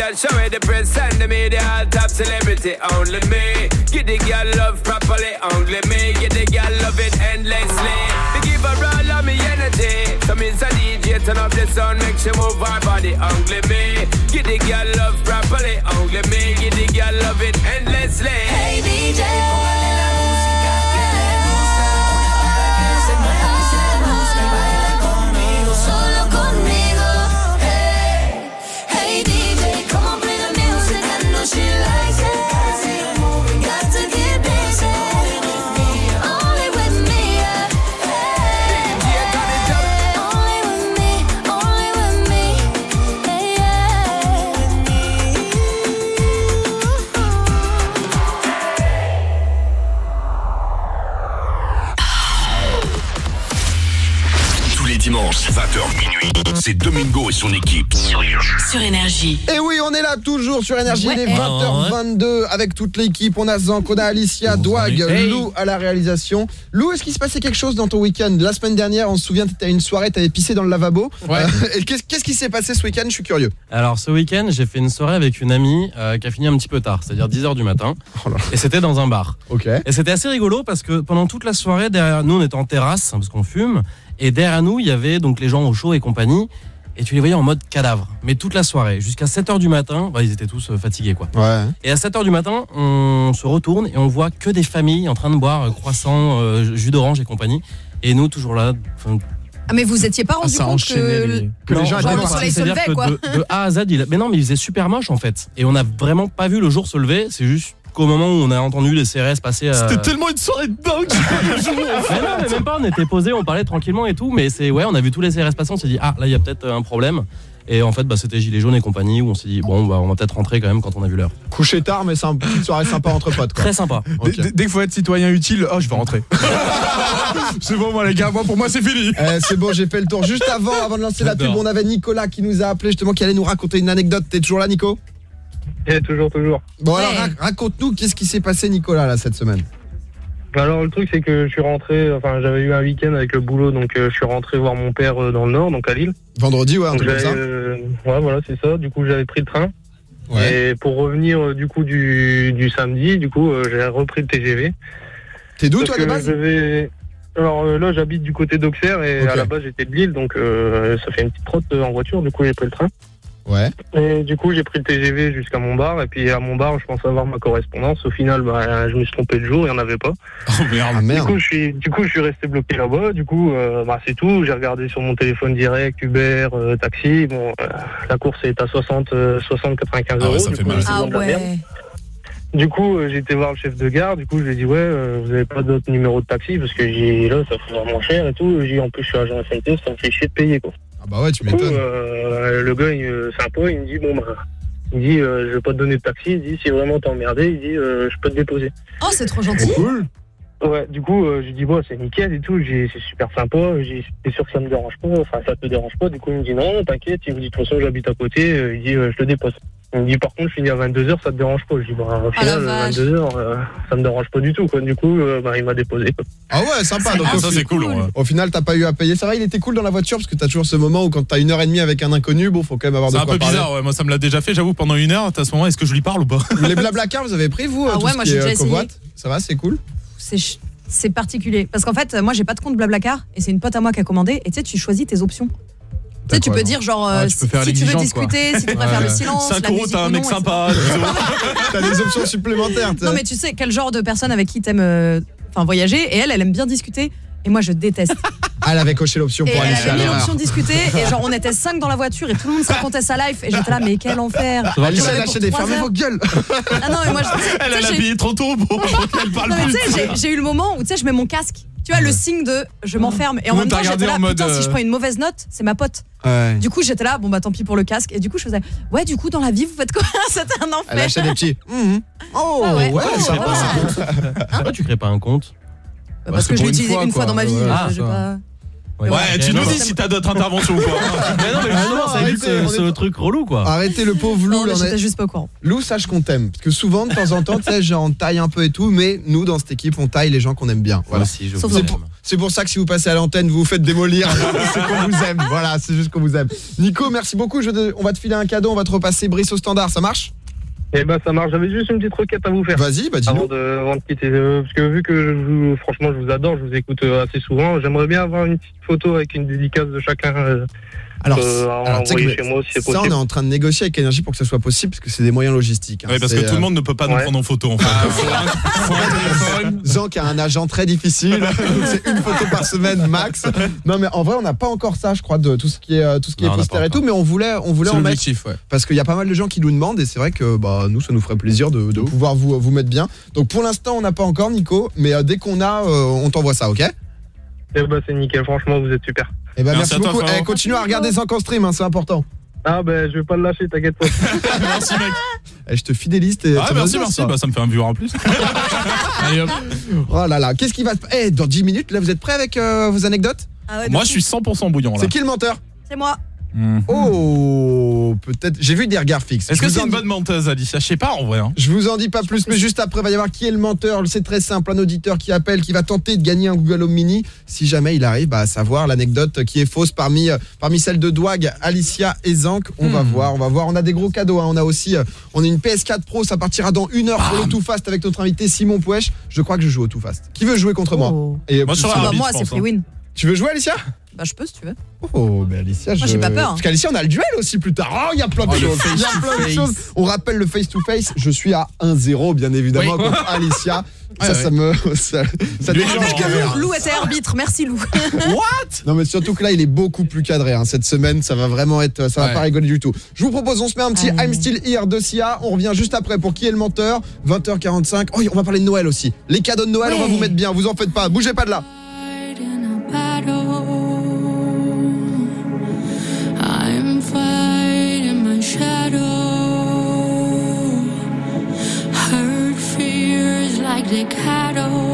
Done show me the press and the media, all top celebrity, only me. Give the girl love properly, only me. Give the girl love it endlessly. Me give her all of me energy. So means a DJ turn up the sound, make she move her body, only me. Give the girl love properly, only me. Give the girl love it endlessly. Hey DJ, c'est Domingo et son équipe sur Sur Énergie. Et oui, on est là toujours sur Énergie, Ouais. il est 20h22 avec toute l'équipe. On a Zank, on a Alicia, Douag, Hey. Lou à la réalisation. Lou, est-ce qu'il se passait quelque chose dans ton week-end? La semaine dernière, on se souvient, t'étais à une soirée, t'avais pissé dans le lavabo. Ouais. Euh, et qu'est-ce qui s'est passé ce week-end? Je suis curieux. Alors ce week-end, j'ai fait une soirée avec une amie euh, qui a fini un petit peu tard, c'est-à-dire 10h du matin. Et c'était dans un bar. Ok. Et c'était assez rigolo parce que pendant toute la soirée, derrière nous, on était en terrasse, hein, parce qu'on fume. Et derrière nous, il y avait donc les gens au chaud et compagnie. Et tu les voyais en mode cadavre. Mais toute la soirée, jusqu'à 7h du matin, bah, ils étaient tous euh, fatigués quoi. Ouais. Et à 7h du matin, on se retourne et on voit que des familles en train de boire euh, croissant, euh, jus d'orange et compagnie. Et nous, toujours là. Ah, mais vous étiez pas rendu ça compte que. les- Que les non, gens genre, le pas- soleil se C'est-à-dire levait, quoi. de, de A à Z, il... mais non, mais il faisait super moche en fait. Et on n'a vraiment pas vu le jour se lever. C'est juste qu'au moment où on a entendu les CRS passer. à... C'était tellement une soirée de dingue Mais non, mais même pas, on était posé, on parlait tranquillement et tout, mais c'est ouais, on a vu tous les CRS passer, on s'est dit ah là il y a peut-être un problème. Et en fait, bah, c'était Gilets jaunes et compagnie où on s'est dit bon, bah, on va peut-être rentrer quand même quand on a vu l'heure. Couché tard, mais c'est une petite soirée sympa entre potes. Quoi. Très sympa. Dès- qu'il faut être citoyen utile, oh, je vais rentrer. c'est bon, moi, les gars, moi, pour moi, c'est fini. Eh, c'est bon, j'ai fait le tour. Juste avant, avant de lancer la pub, on avait Nicolas qui nous a appelé justement, qui allait nous raconter une anecdote. T'es toujours là, Nico? Et toujours, toujours. Bon, alors rac- raconte-nous, qu'est-ce qui s'est passé, Nicolas, là, cette semaine? Alors le truc c'est que je suis rentré, enfin j'avais eu un week-end avec le boulot, donc euh, je suis rentré voir mon père euh, dans le nord, donc à Lille. Vendredi, ouais, un Donc, truc comme j'avais, ça euh, ouais voilà c'est ça. Du coup j'avais pris le train. Ouais. Et pour revenir euh, du coup du, du samedi, du coup euh, j'ai repris le TGV. T'es d'où, toi, de que base? je vais- Alors euh, là j'habite du côté d'Auxerre et Ok. à la base j'étais de Lille, donc euh, ça fait une petite trotte euh, en voiture. Du coup j'ai pris le train. Ouais. Et du coup, j'ai pris le TGV jusqu'à Montbar. Et puis à Montbar, je pensais avoir ma correspondance. Au final, bah, je me suis trompé de jour, il n'y en avait pas. Oh merde. Ah, Du coup, je suis, du coup, je suis resté bloqué là-bas. Du coup, euh, bah, c'est tout. J'ai regardé sur mon téléphone direct, Uber, euh, taxi. Bon, euh, la course est à 60, euh, 60, 95 Ah ouais, euros. ça Du fait coup, mal. Ah ouais. Du coup, euh, j'ai été voir le chef de gare. Du coup, je lui ai dit, ouais, euh, vous avez pas d'autre numéro de taxi? Parce que j'ai là, ça fait vraiment cher et tout. J'ai en plus, je suis agent SNCF, ça me fait chier de payer, quoi. Ah bah ouais, tu m'étonnes. euh, le gars, il, euh, sympa, il me dit, bon, bah, il me dit, euh, je vais pas te donner de taxi. Il dit, si vraiment t'es emmerdé, il dit, euh, je peux te déposer. Oh, c'est trop gentil. Cool. Ouais, du coup, euh, j'ai dit, bon, c'est nickel et tout, j'ai- c'est super sympa, j'ai- t'es sûr que ça me dérange pas, enfin, ça te dérange pas. Du coup, il me dit, non, t'inquiète, il me dit, de toute façon, j'habite à côté, il dit, euh, je te dépose. Il me dit, par contre, je finis à 22h, ça te dérange pas. Je dis, bah, au Ah, final, vache. 22h, euh, ça me dérange pas du tout, quoi. Du coup, euh, bah, il m'a déposé, quoi. Ah ouais, sympa. C'est- Donc, ah, au ça, c'est cool, ouais. Au final, t'as pas eu à payer. Ça va, il était cool dans la voiture parce que t'as toujours ce moment où quand t'as une heure et demie avec un inconnu, bon, faut quand même avoir de C'est un quoi peu parler. bizarre, ouais. Moi, ça me l'a déjà fait, j'avoue, pendant une heure. À ce moment, est-ce que je lui parle ou pas? Les blablacar, vous avez pris vous Ah tout ouais, ce moi, qui j'ai est, déjà euh, essayé. Ça va, c'est cool? C'est ch- c'est particulier. Parce qu'en fait, moi, j'ai pas de compte Blablacar et c'est une pote à moi qui a commandé. Et tu sais, tu choisis tes options. Tu sais, tu peux dire genre euh, Ah, tu peux si, faire si tu veux quoi. discuter, si tu préfères le silence, 5 la euros, musique t'as un mec non, sympa. T'as des options supplémentaires. Non mais tu sais quel genre de personne avec qui t'aimes euh, enfin voyager et elle elle aime bien discuter et moi je déteste. Elle avait coché l'option Et pour elle Alicia. avait mis l'erreur. l'option discuter et genre on était cinq dans la voiture et tout le monde se racontait sa life et j'étais là mais quel enfer. Elle pour lâchait des fermez vos gueules. Ah non mais moi je, tu Elle, a payé trop tôt pour qu'elle parle non, mais plus. tu j'ai eu le moment où tu sais, je mets mon casque. Tu vois, le signe de je m'enferme. Et en même temps, j'étais là, putain, si je euh, prends une mauvaise note, c'est ma pote. Ouais. Du coup, j'étais là, bon bah tant pis pour le casque. Et du coup, je faisais, ouais, du coup, dans la vie, vous faites quoi? C'était un enfer. Elle lâchait des petits. Mhm. Oh, Ah ouais. ouais, Oh, va. Pourquoi tu crées pas un compte? Bah, parce que je l'ai utilisé une fois dans ma vie. Ah, pas- Ouais, tu nous dis si t'as d'autres interventions ou quoi. Mais non, mais justement, Ah, ça évite arrêtez, ce, ce truc relou, quoi. Arrêtez le pauvre Lou. Non, là, j'étais juste pas au courant. Lou, sache qu'on t'aime. Parce que souvent, de temps en temps, tu sais, genre, on taille un peu et tout, mais nous, dans cette équipe, on taille les gens qu'on aime bien. Voilà. aussi, je C'est vous pour, c'est pour ça que si vous passez à l'antenne, vous vous faites démolir. c'est qu'on vous aime. Voilà, c'est juste qu'on vous aime. Nico, merci beaucoup. Je on va te filer un cadeau. On va te repasser Brice au standard. Ça marche? Eh ben ça marche. J'avais juste une petite requête à vous faire. Vas-y, bah dis-nous. Avant de, avant de quitter, euh, parce que vu que je vous, franchement je vous adore, je vous écoute euh, assez souvent. J'aimerais bien avoir une petite photo avec une dédicace de chacun. euh, Alors, euh, à alors, tu sais envoyer que chez moi si c'est ça, on possible. est en train de négocier avec Énergie pour que ça soit possible, parce que c'est des moyens logistiques. hein. Ouais, parce que tout euh, le monde ne peut pas nous prendre en photo en fait. Zank a un agent très difficile. c'est une photo par semaine max. Non, mais en vrai, on n'a pas encore ça, je crois, de tout ce qui est, euh, tout ce qui Non, est poster pas et tout, mais on voulait, on voulait C'est en mettre. l'objectif, ouais. Parce qu'il y a pas mal de gens qui nous demandent et c'est vrai que bah, nous, ça nous ferait plaisir de, de pouvoir vous, vous mettre bien. Donc pour l'instant, on n'a pas encore, Nico, mais euh, dès qu'on a, euh, on t'envoie ça, ok? Eh ben c'est nickel. Franchement vous êtes super. Et ben Merci toi, beaucoup. frérot. Eh, continue à regarder Zank en stream, hein, c'est important. Ah ben je vais pas le lâcher, t'inquiète pas. Merci mec. Eh, je te fidélise. t'es- Ah merci, merci. ça. Bah ça me fait un viewer en plus. Allez hop. Oh là là, qu'est-ce qui va se Eh, dans 10 minutes, là, vous êtes prêts avec euh, vos anecdotes? Ah ouais, Moi je suis 100% bouillant là. C'est qui le menteur? C'est moi. Mhm. Oh, peut-être. J'ai vu des regards fixes. Est-ce que c'est une dis- bonne menteuse Alicia? Je sais pas en vrai. hein. Je vous en dis pas plus, mais juste après, il va y avoir qui est le menteur. C'est très simple, un auditeur qui appelle, qui va tenter de gagner un Google Home Mini. Si jamais il arrive bah, à savoir l'anecdote qui est fausse parmi, euh, parmi celles de Douag, Alicia et Zank, on va voir, on va voir. On a des gros cadeaux. hein. On a aussi, euh, on a une PS4 Pro. Ça partira dans une heure pour le Too Fast avec notre invité Simon Pouèche. Je crois que je joue au Too Fast. Qui veut jouer contre moi? Oh. Et, Moi, je Ah bah, moi, c'est pense, free hein. win. Tu veux jouer, Alicia? Bah, je peux si tu veux. Oh, mais Alicia, je... Moi, j'ai pas peur, hein. Parce qu'Alicia, on a le duel aussi plus tard. Oh, il y a plein de Oh, choses. Il y a face to plein de face. choses. On rappelle le face-to-face. Je suis à 1-0, bien évidemment, Oui. contre Alicia. Ouais, ça, ouais. ça me. Ça, ça mort. rires. Lou était arbitre, merci Lou. Non, mais surtout que là, il est beaucoup plus cadré. hein. Cette semaine, ça va vraiment être. Ça va Ouais. pas rigoler du tout. Je vous propose, on se met un petit Allez. I'm Still Here de Sia. On revient juste après pour qui est le menteur? 20h45. Oh, on va parler de Noël aussi. Les cadeaux de Noël, on va vous mettre bien. Vous en faites pas. Bougez pas de là. Ricardo.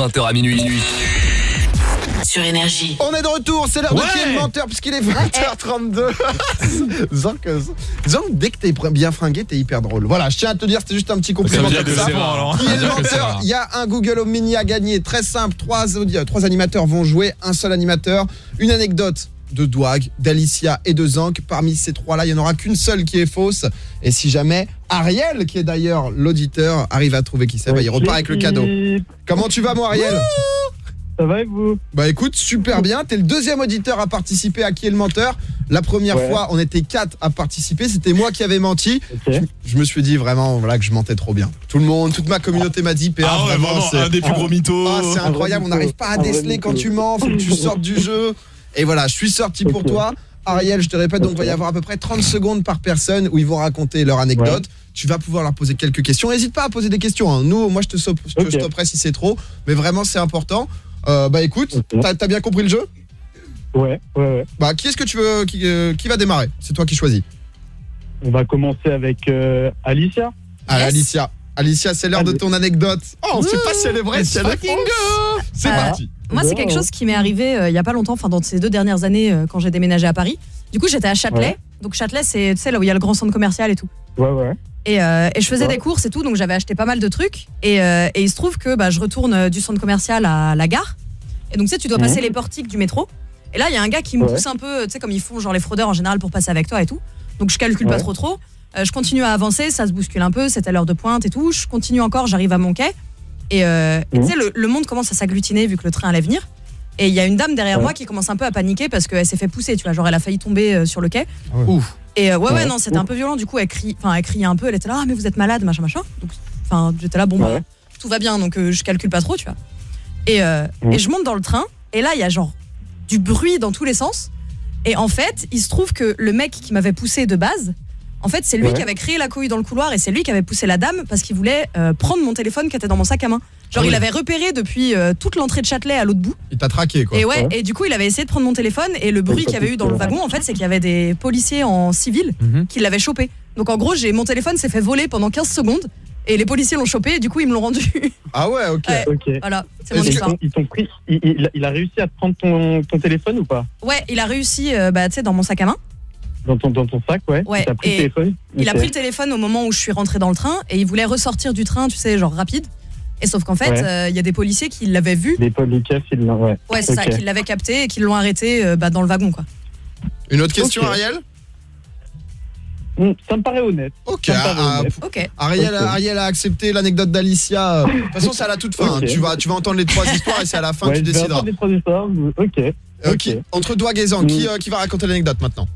20h à minuit. Sur Énergie. On est de retour, c'est l'heure de Ouais. qui est le menteur puisqu'il est 20h32. Zank, euh, Zank, dès que t'es bien fringué, t'es hyper drôle. Voilà, je tiens à te dire, c'était juste un petit compliment. Ça comme ça. c'est rare, alors. Qui est le menteur. Il y a un Google Home Mini à gagner, très simple. Trois, audi- trois animateurs vont jouer, un seul animateur. Une anecdote de Douag, d'Alicia et de Zank. Parmi ces trois-là, il n'y en aura qu'une seule qui est fausse. Et si jamais Ariel, qui est d'ailleurs l'auditeur, arrive à trouver qui c'est, bah, il repart avec le cadeau. Comment tu vas, moi, Ariel Ça va et vous Bah écoute, super bien. T'es le deuxième auditeur à participer à Qui est le menteur. La première Ouais. fois, on était quatre à participer. C'était moi qui avais menti. Je, je me suis dit vraiment voilà, que je mentais trop bien. Tout le monde, toute ma communauté m'a dit PA, Ah ouais, vraiment, c'est- un des plus gros mythos. Ah, c'est incroyable. On n'arrive pas à déceler quand tu mens. Faut que tu sortes du jeu. Et voilà, je suis sorti pour toi. Ariel, je te répète, donc il va y avoir à peu près 30 secondes par personne où ils vont raconter leur anecdote. Tu vas pouvoir leur poser quelques questions. N'hésite pas à poser des questions. hein. Nous, moi, je te, je stopperai si c'est trop. Mais vraiment, c'est important. Euh, bah écoute, t'as as bien compris le jeu? Ouais, ouais, ouais. Bah, qui est-ce que tu veux qui, euh, qui va démarrer? C'est toi qui choisis. On va commencer avec euh, Alicia. Allez, Alicia. Alicia, c'est l'heure de ton anecdote. Oh, on sait pas si elle est vraie, si elle est fausse. C'est Euh, parti. Moi, c'est quelque chose qui m'est arrivé euh, il y a pas longtemps, enfin dans ces deux dernières années euh, quand j'ai déménagé à Paris. Du coup, j'étais à Châtelet. Ouais. Donc Châtelet, c'est tu sais là où il y a le grand centre commercial et tout. Ouais, ouais. Et, euh, et je faisais Ouais. des courses et tout, donc j'avais acheté pas mal de trucs. Et, et il se trouve que bah, je retourne du centre commercial à la gare. Et donc tu sais, tu dois Mhm. passer les portiques du métro. Et là, il y a un gars qui me pousse un peu, tu sais, comme ils font genre les fraudeurs en général pour passer avec toi et tout. Donc je calcule pas trop trop. Je continue à avancer, ça se bouscule un peu, c'est à l'heure de pointe et tout. Je continue encore, j'arrive à mon quai. Et euh, et tu sais, le, le monde commence à s'agglutiner vu que le train allait venir. Et il y a une dame derrière Ouais. moi qui commence un peu à paniquer parce qu'elle s'est fait pousser, tu vois, genre elle a failli tomber euh, sur le quai. Ouf. Et euh, ouais, ouais, Ouais. non, c'était un peu violent. Du coup, elle crie, enfin, elle criait un peu. Elle était là, ah, mais vous êtes malade, machin, machin. Donc, enfin, j'étais là, bon, bah, tout va bien, donc euh, je calcule pas trop, tu vois. Et, euh, Mhm. et je monte dans le train, et là, il y a genre du bruit dans tous les sens. Et en fait, il se trouve que le mec qui m'avait poussé de base, en fait, c'est lui Ouais. qui avait créé la cohue dans le couloir et c'est lui qui avait poussé la dame parce qu'il voulait euh, prendre mon téléphone qui était dans mon sac à main. Genre, Ah il avait repéré depuis euh, toute l'entrée de Châtelet à l'autre bout. Il t'a traqué quoi. Et ouais, et du coup, il avait essayé de prendre mon téléphone et le bruit qu'il y avait eu dans le wagon, en fait, c'est qu'il y avait des policiers en civil Mhm. qui l'avaient chopé. Donc en gros, j'ai mon téléphone s'est fait voler pendant 15 secondes et les policiers l'ont chopé et du coup, ils me l'ont rendu. Ah ouais, ok. Ouais. Ok. Voilà, c'est mon Ils histoire. t'ont- Ils t'ont pris. Il, il- il a réussi à prendre ton, ton téléphone ou pas? Ouais, il a réussi, euh, bah, tu sais, dans mon sac à main. Dans ton, dans ton sac, ouais. Ouais, T'as pris et le téléphone Il a pris le téléphone au moment où je suis rentrée dans le train et il voulait ressortir du train, tu sais, genre rapide. Et sauf qu'en fait, Ouais. euh, il y a des policiers qui l'avaient vu. Les policiers, ils l'ont. Ouais, Ouais, c'est ça, qui l'avaient capté et qui l'ont arrêté euh, bah, dans le wagon, quoi. Une autre question. Ariel? Hmm, Ça me paraît honnête. Ok. Ça me paraît ah, honnête. Ariel. Ariel a accepté l'anecdote d'Alicia. De toute façon, c'est à la toute fin. Hein. Tu, vas, tu vas entendre les trois histoires et c'est à la fin Ouais, que tu je vais décideras. entendre les trois histoires. Ok. Ok. Entre Douag et Zang, qui, Mm. euh, qui va raconter l'anecdote maintenant?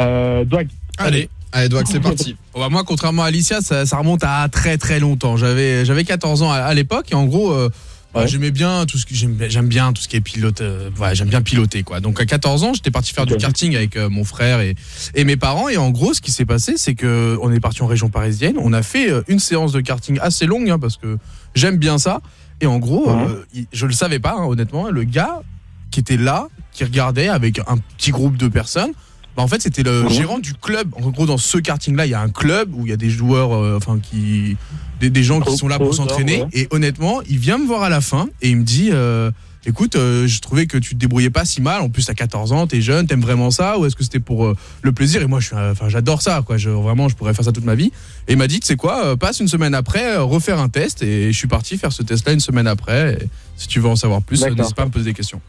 Euh, Douag. Allez. Allez, Douag, c'est parti. Oh, bah, moi, contrairement à Alicia, ça, ça remonte à très très longtemps. J'avais j'avais 14 ans à, à l'époque et en gros, euh, bah, Ouais. j'aimais bien tout ce que j'aime j'aime bien tout ce qui est pilote. euh, ouais, j'aime bien piloter quoi. Donc à 14 ans, j'étais parti faire du karting avec euh, mon frère et, et mes parents. Et en gros, ce qui s'est passé, c'est que on est parti en région parisienne. On a fait une séance de karting assez longue hein, parce que j'aime bien ça. Et en gros, Ouais. je le savais pas hein, honnêtement. Le gars qui était là, qui regardait avec un petit groupe de personnes. Bah, en fait, c'était le Mhm. gérant du club. En gros, dans ce karting-là, il y a un club où il y a des joueurs, euh, enfin, qui, des, des gens qui sont là pour s'entraîner. Et honnêtement, il vient me voir à la fin et il me dit, euh, écoute, euh, je trouvais que tu te débrouillais pas si mal. En plus, à 14 ans, t'es jeune, t'aimes vraiment ça ou est-ce que c'était pour euh, le plaisir? Et moi, je euh, j'adore ça, quoi. Je, vraiment, je pourrais faire ça toute ma vie. Et il m'a dit, tu sais quoi, passe une semaine après, refaire un test. Et je suis parti faire ce test-là une semaine après. Et si tu veux en savoir plus, n'hésite pas à me poser des questions.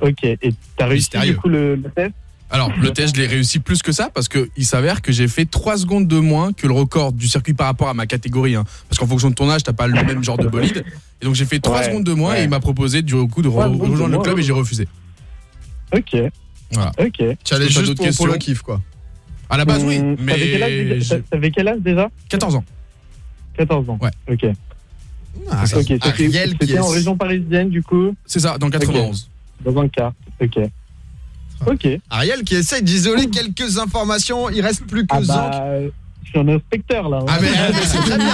Ok. Et t'as réussi du coup le, le test? Alors, le test, je l'ai réussi plus que ça parce que il s'avère que j'ai fait 3 secondes de moins que le record du circuit par rapport à ma catégorie. hein. Parce qu'en fonction de ton âge, t'as pas le même genre de bolide. Et donc, j'ai fait 3 Ouais, secondes de moins ouais. et il m'a proposé du coup de re- rejoindre le club ouais. et j'ai refusé. Ok. Voilà. Ok. T'as juste d'autres pour, pour questions le kiff, quoi. À la base, oui. Hmm, T'avais quel âge Mais. T'avais quel âge déjà? 14 ans. 14 ans. Ouais. Ok. Ah, C'était en région parisienne du coup, C'est ça, dans 91. dans un car. Ok. Ok. Ariel qui essaye d'isoler quelques informations. Il reste plus que Ah Zank. bah, je suis un inspecteur là. hein. Ah mais, ah, mais c'est très bien.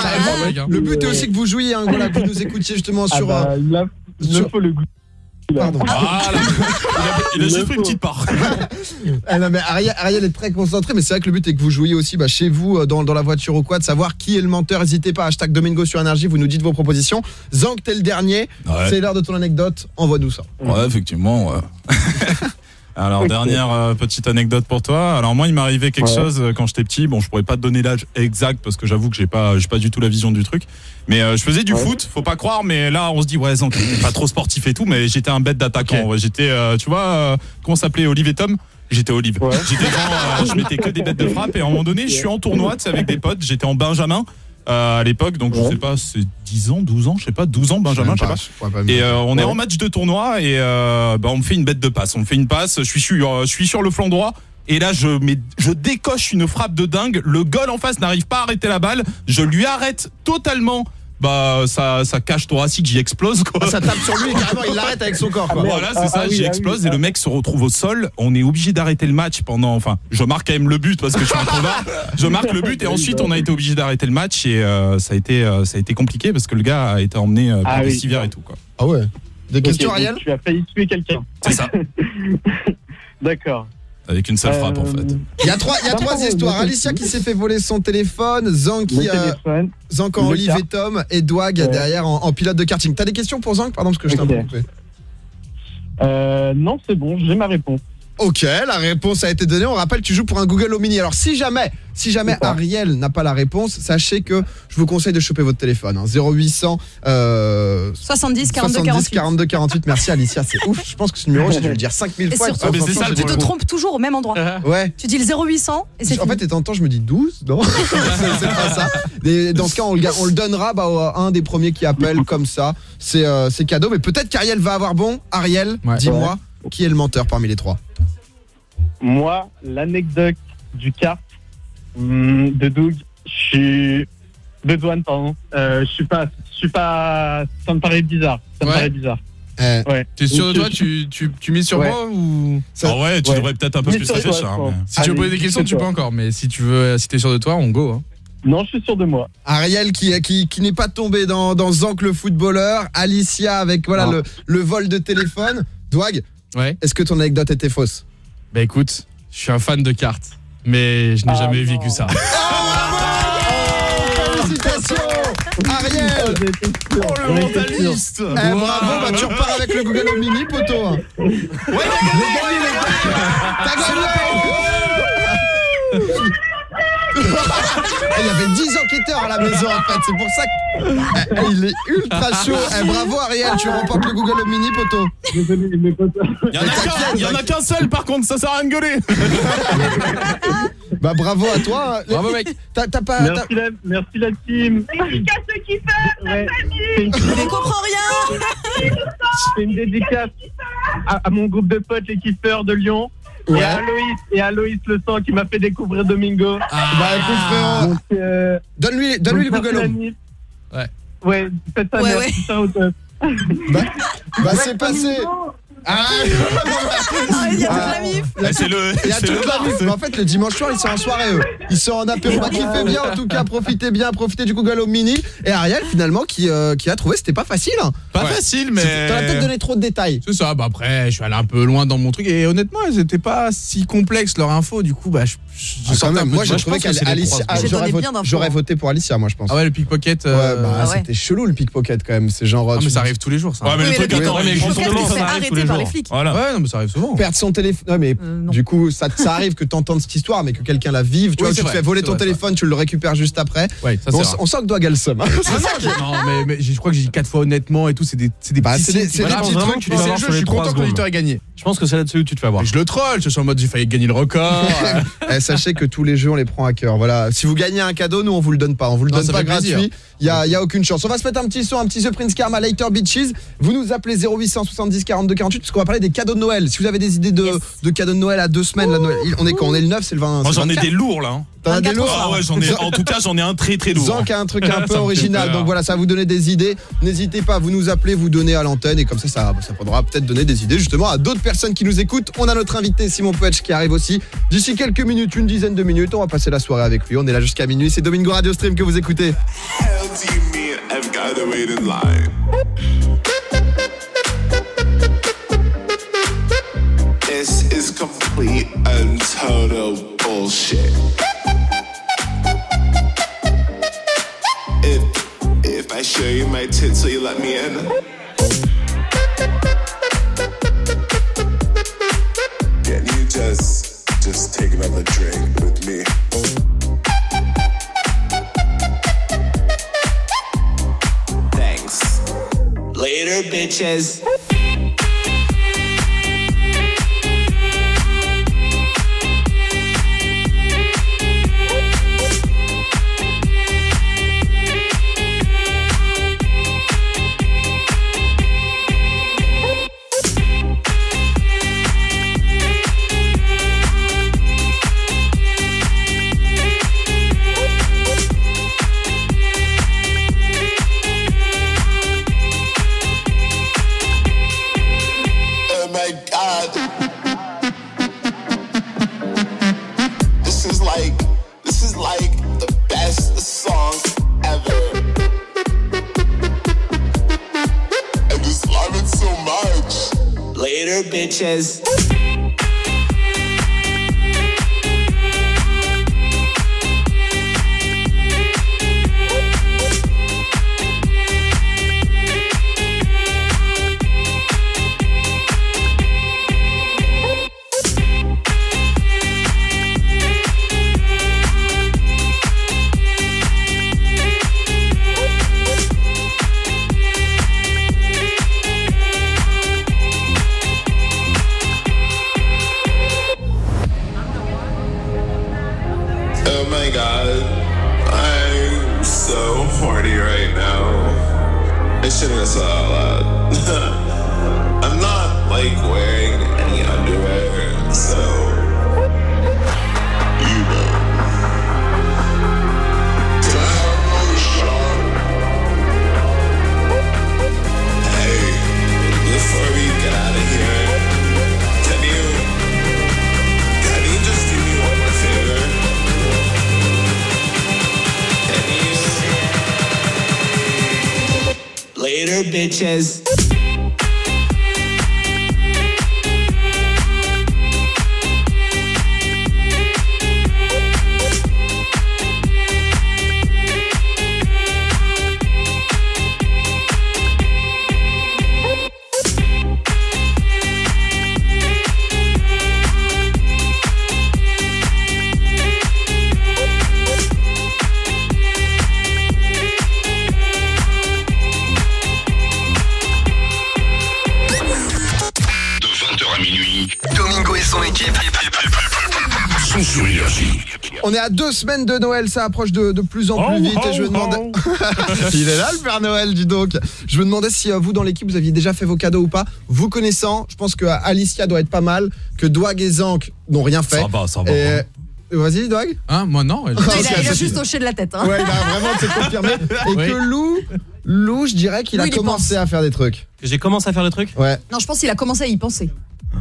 Mec, hein. Le but est aussi que vous jouiez, hein, voilà, que vous nous écoutiez justement Ah sur, bah, euh, sur- faut le goût. Pardon. Il a, il a juste pris une petite part. Ah non, mais Ariel, Ariel est très concentré, mais c'est vrai que le but est que vous jouiez aussi bah, chez vous, euh, dans, dans la voiture ou quoi, de savoir qui est le menteur. N'hésitez pas, hashtag Domingo sur Énergie, vous nous dites vos propositions. Zank, t'es le dernier. Ouais. C'est l'heure de ton anecdote. Envoie-nous ça. Ouais, effectivement. ouais. Alors, dernière euh, petite anecdote pour toi. Alors, moi, il m'est arrivé quelque Ouais. chose euh, quand j'étais petit. Bon, je pourrais pas te donner l'âge exact parce que j'avoue que j'ai pas, j'ai pas du tout la vision du truc. Mais euh, je faisais du foot, faut pas croire. Mais là, on se dit, ouais, Zank, pas trop sportif et tout. Mais j'étais un bête d'attaquant. Ouais, J'étais, euh, tu vois, euh, comment s'appelait Olive et Tom? J'étais Olive. J'étais euh, je mettais que des bêtes de frappe. Et à un moment donné, je suis en tournoi, tu sais, avec des potes. J'étais en Benjamin. Euh, à l'époque, donc je sais pas, c'est 10 ans, 12 ans, je sais pas, 12 ans, Benjamin, je sais pas. Et euh, on est en match de tournoi et euh, bah, on me fait une bête de passe. On me fait une passe, je suis sur, je suis sur le flanc droit. Et là, je, mets, je décoche une frappe de dingue. Le goal en face n'arrive pas à arrêter la balle. Je lui arrête totalement. Bah, ça, ça cache thoracique, j'y explose. Quoi. Ah, ça tape sur lui et carrément, il l'arrête avec son corps. Quoi. Voilà, c'est Ah, ça, ah j'y ah oui, explose et ah. le mec se retrouve au sol. On est obligé d'arrêter le match pendant. Enfin, je marque quand même le but parce que je suis un crevard. Je marque le but et ensuite on a été obligé d'arrêter le match et euh, ça, a été, euh, ça a été compliqué parce que le gars a été emmené euh, par Ah des oui. civières et tout. Quoi. Ah ouais. Des questions, Ariel Tu as failli tuer quelqu'un. C'est ça. D'accord. Avec une seule frappe en fait. Il y a trois, il y a trois histoires. Alicia qui s'est fait voler son téléphone, Zank qui a Zank en Olive et Tom et Douag Ouais. derrière en, en pilote de karting. T'as des questions pour Zank Pardon parce que je t'ai un peu coupé. Euh, non, c'est bon, j'ai ma réponse. Ok, la réponse a été donnée. On rappelle, tu joues pour un Google Home Mini. Alors, si jamais, si jamais Ariel n'a pas la réponse, sachez que je vous conseille de choper votre téléphone. hein. 0800 euh, 70 42 70 48. 42 48. Merci Alicia, c'est ouf. Je pense que ce numéro, j'ai dû le dire 5000 Et fois. surtout, franchement, j'ai tu te trompes toujours au même endroit. Ouais. Tu dis le 0800 et c'est En fait, étant temps, je me dis 12, non C'est pas ça. Et dans ce cas, on le, on le donnera bah, à un des premiers qui appelle comme ça. C'est euh, c'est cadeau, mais peut-être qu'Ariel va avoir bon. Ariel, dis-moi, qui est le menteur parmi les trois Moi, l'anecdote du kart hum, de Doug, je suis. De douane, pardon. Euh, je suis pas. Je suis pas. Ça me paraît bizarre. Ça me Ouais. paraît bizarre. Eh. Ouais. T'es sûr de toi tu, tu, tu mises sur Ouais. moi ou? Ah ouais, tu devrais peut-être un peu Mais plus sur réfléchir. hein, mais- Si tu veux Allez, poser des questions, tu peux encore. Mais si tu veux, si t'es sûr de toi, on go. hein. Non, je suis sûr de moi. Ariel qui, qui, qui n'est pas tombé dans, dans Zank le footballeur. Alicia avec voilà Non. le, le vol de téléphone. Douag, Ouais. est-ce que ton anecdote était fausse? Bah écoute, je suis un fan de cartes, mais je n'ai Ah, jamais non. vécu ça. Félicitations! Ariel! Oh, le mentaliste! Eh, bravo, bah, tu repars avec le Google Home Mini, poteau. Hein. T'as gagné Eh, Il y avait 10 enquêteurs à la maison en fait, c'est pour ça que Eh, il est ultra chaud. Eh, bravo Ariel, tu remportes le Google Home Mini poteau. Désolé. Il y en a qu'un- il y en a qu'un seul par contre, ça sert à rien de gueuler. Bah bravo à toi. Bravo mec. T'as pas Merci la, merci la team. Dédicace ceux qui font, Ouais. la une, Je comprends rien. c'est une dédicace à, à mon groupe de potes, les kiffeurs de Lyon. Ouais. Et à Aloïs, et à Aloïs Le Sang qui m'a fait découvrir Domingo. Bah écoute frérot, euh, donne-lui le Google Home. Ouais. Ouais, faites ça, Ouais, au top. Bah c'est passé. Ah, Ah, Il y a toute la mif. C'est le, Il y a toute la mif. Mais En fait, le dimanche soir, ils sont en soirée, eux. Ils sont en apéro. Bah, kiffez bien, en tout cas. Profitez bien, profitez du Google Home Mini. Et Ariel, finalement, qui, euh, qui a trouvé, c'était pas facile. hein. Pas Ouais. facile, mais. T'en as peut-être donné trop de détails. C'est ça, bah après, je suis allé un peu loin dans mon truc et honnêtement, elles étaient pas si complexes leur info, du coup, bah je, je Ah, quand même, moi, j'ai je trouvé qu'Alicia. ah, J'aurais voté, pour Alicia, moi, je pense. Ah ouais, le pickpocket. Ouais, euh, bah, Ah ouais. c'était chelou le pickpocket quand même. C'est genre. ah, mais ça arrive tous les jours, ça. Ouais, mais Oui, le truc, quand on ça arrive tous les par les flics. Voilà. Ouais, non, mais ça arrive souvent. Perdre son téléphone. Non, mais Euh, non. du coup, ça, ça arrive que t'entendes cette histoire, mais que quelqu'un la vive. Tu Oui, vois, tu te vrai, fais voler ton vrai, téléphone, tu le récupères juste après. Ouais, ça on, on sent que doit le seum. hein. Qui- Non, mais, mais je crois que j'ai dit quatre fois honnêtement et tout, c'est des, c'est des Bah, petits c'est des- petits trucs tu c'est le jeu, je suis content que l'auditeur ait gagné. Je pense que c'est là-dessus où tu te fais avoir. Mais je le troll, je suis en mode j'ai failli gagner le record. Eh, sachez que tous les jeux on les prend à cœur. Voilà, si vous gagnez un cadeau, nous on vous le donne pas, on vous le Non, donne pas gratuit. Il y a, il y a aucune chance. On va se mettre un petit son, un petit The Prince Karma Later Beaches. Vous nous appelez 0870 42 48 parce qu'on va parler des cadeaux de Noël. Si vous avez des idées de, de cadeaux de Noël à deux semaines, Noël, on est quand? On est le 9, c'est le 20. Moi j'en ai 24. des lourds là. hein. T'en as des lourds? Ah ouais, j'en ai. En tout cas, j'en ai un très très lourd. Zank a un truc un peu original. Donc voilà, ça va vous donner des idées. N'hésitez pas, vous nous appelez, vous donnez à l'antenne et comme ça, ça, ça pourra peut-être donner des idées justement à d'autres personnes qui nous écoutent. On a notre invité Simon Poetch qui arrive aussi. D'ici quelques minutes, une dizaine de minutes, on va passer la soirée avec lui. On est là jusqu'à minuit. C'est Domingo Radio Stream que vous écoutez. This is complete and total bullshit. If, if I show you my tits, will you let me in? À deux semaines de Noël, ça approche de, de plus en plus Oh, vite et je oh, me demandais... Il est là le Père Noël, dis donc. Je me demandais si euh, vous dans l'équipe vous aviez déjà fait vos cadeaux ou pas. Vous connaissant, je pense que euh, Alicia doit être pas mal, que Douag et Zank n'ont rien fait. Ça va, ça va. Et- Vas-y Douag Hein, moi non. Non, il, a, il a juste hoché de la tête. Hein. Ouais, il a vraiment c'est confirmé. Et Oui. que Lou, Lou, je dirais qu'il a commencé à faire des trucs. Que j'ai commencé à faire le truc Ouais. Non, je pense qu'il a commencé à y penser.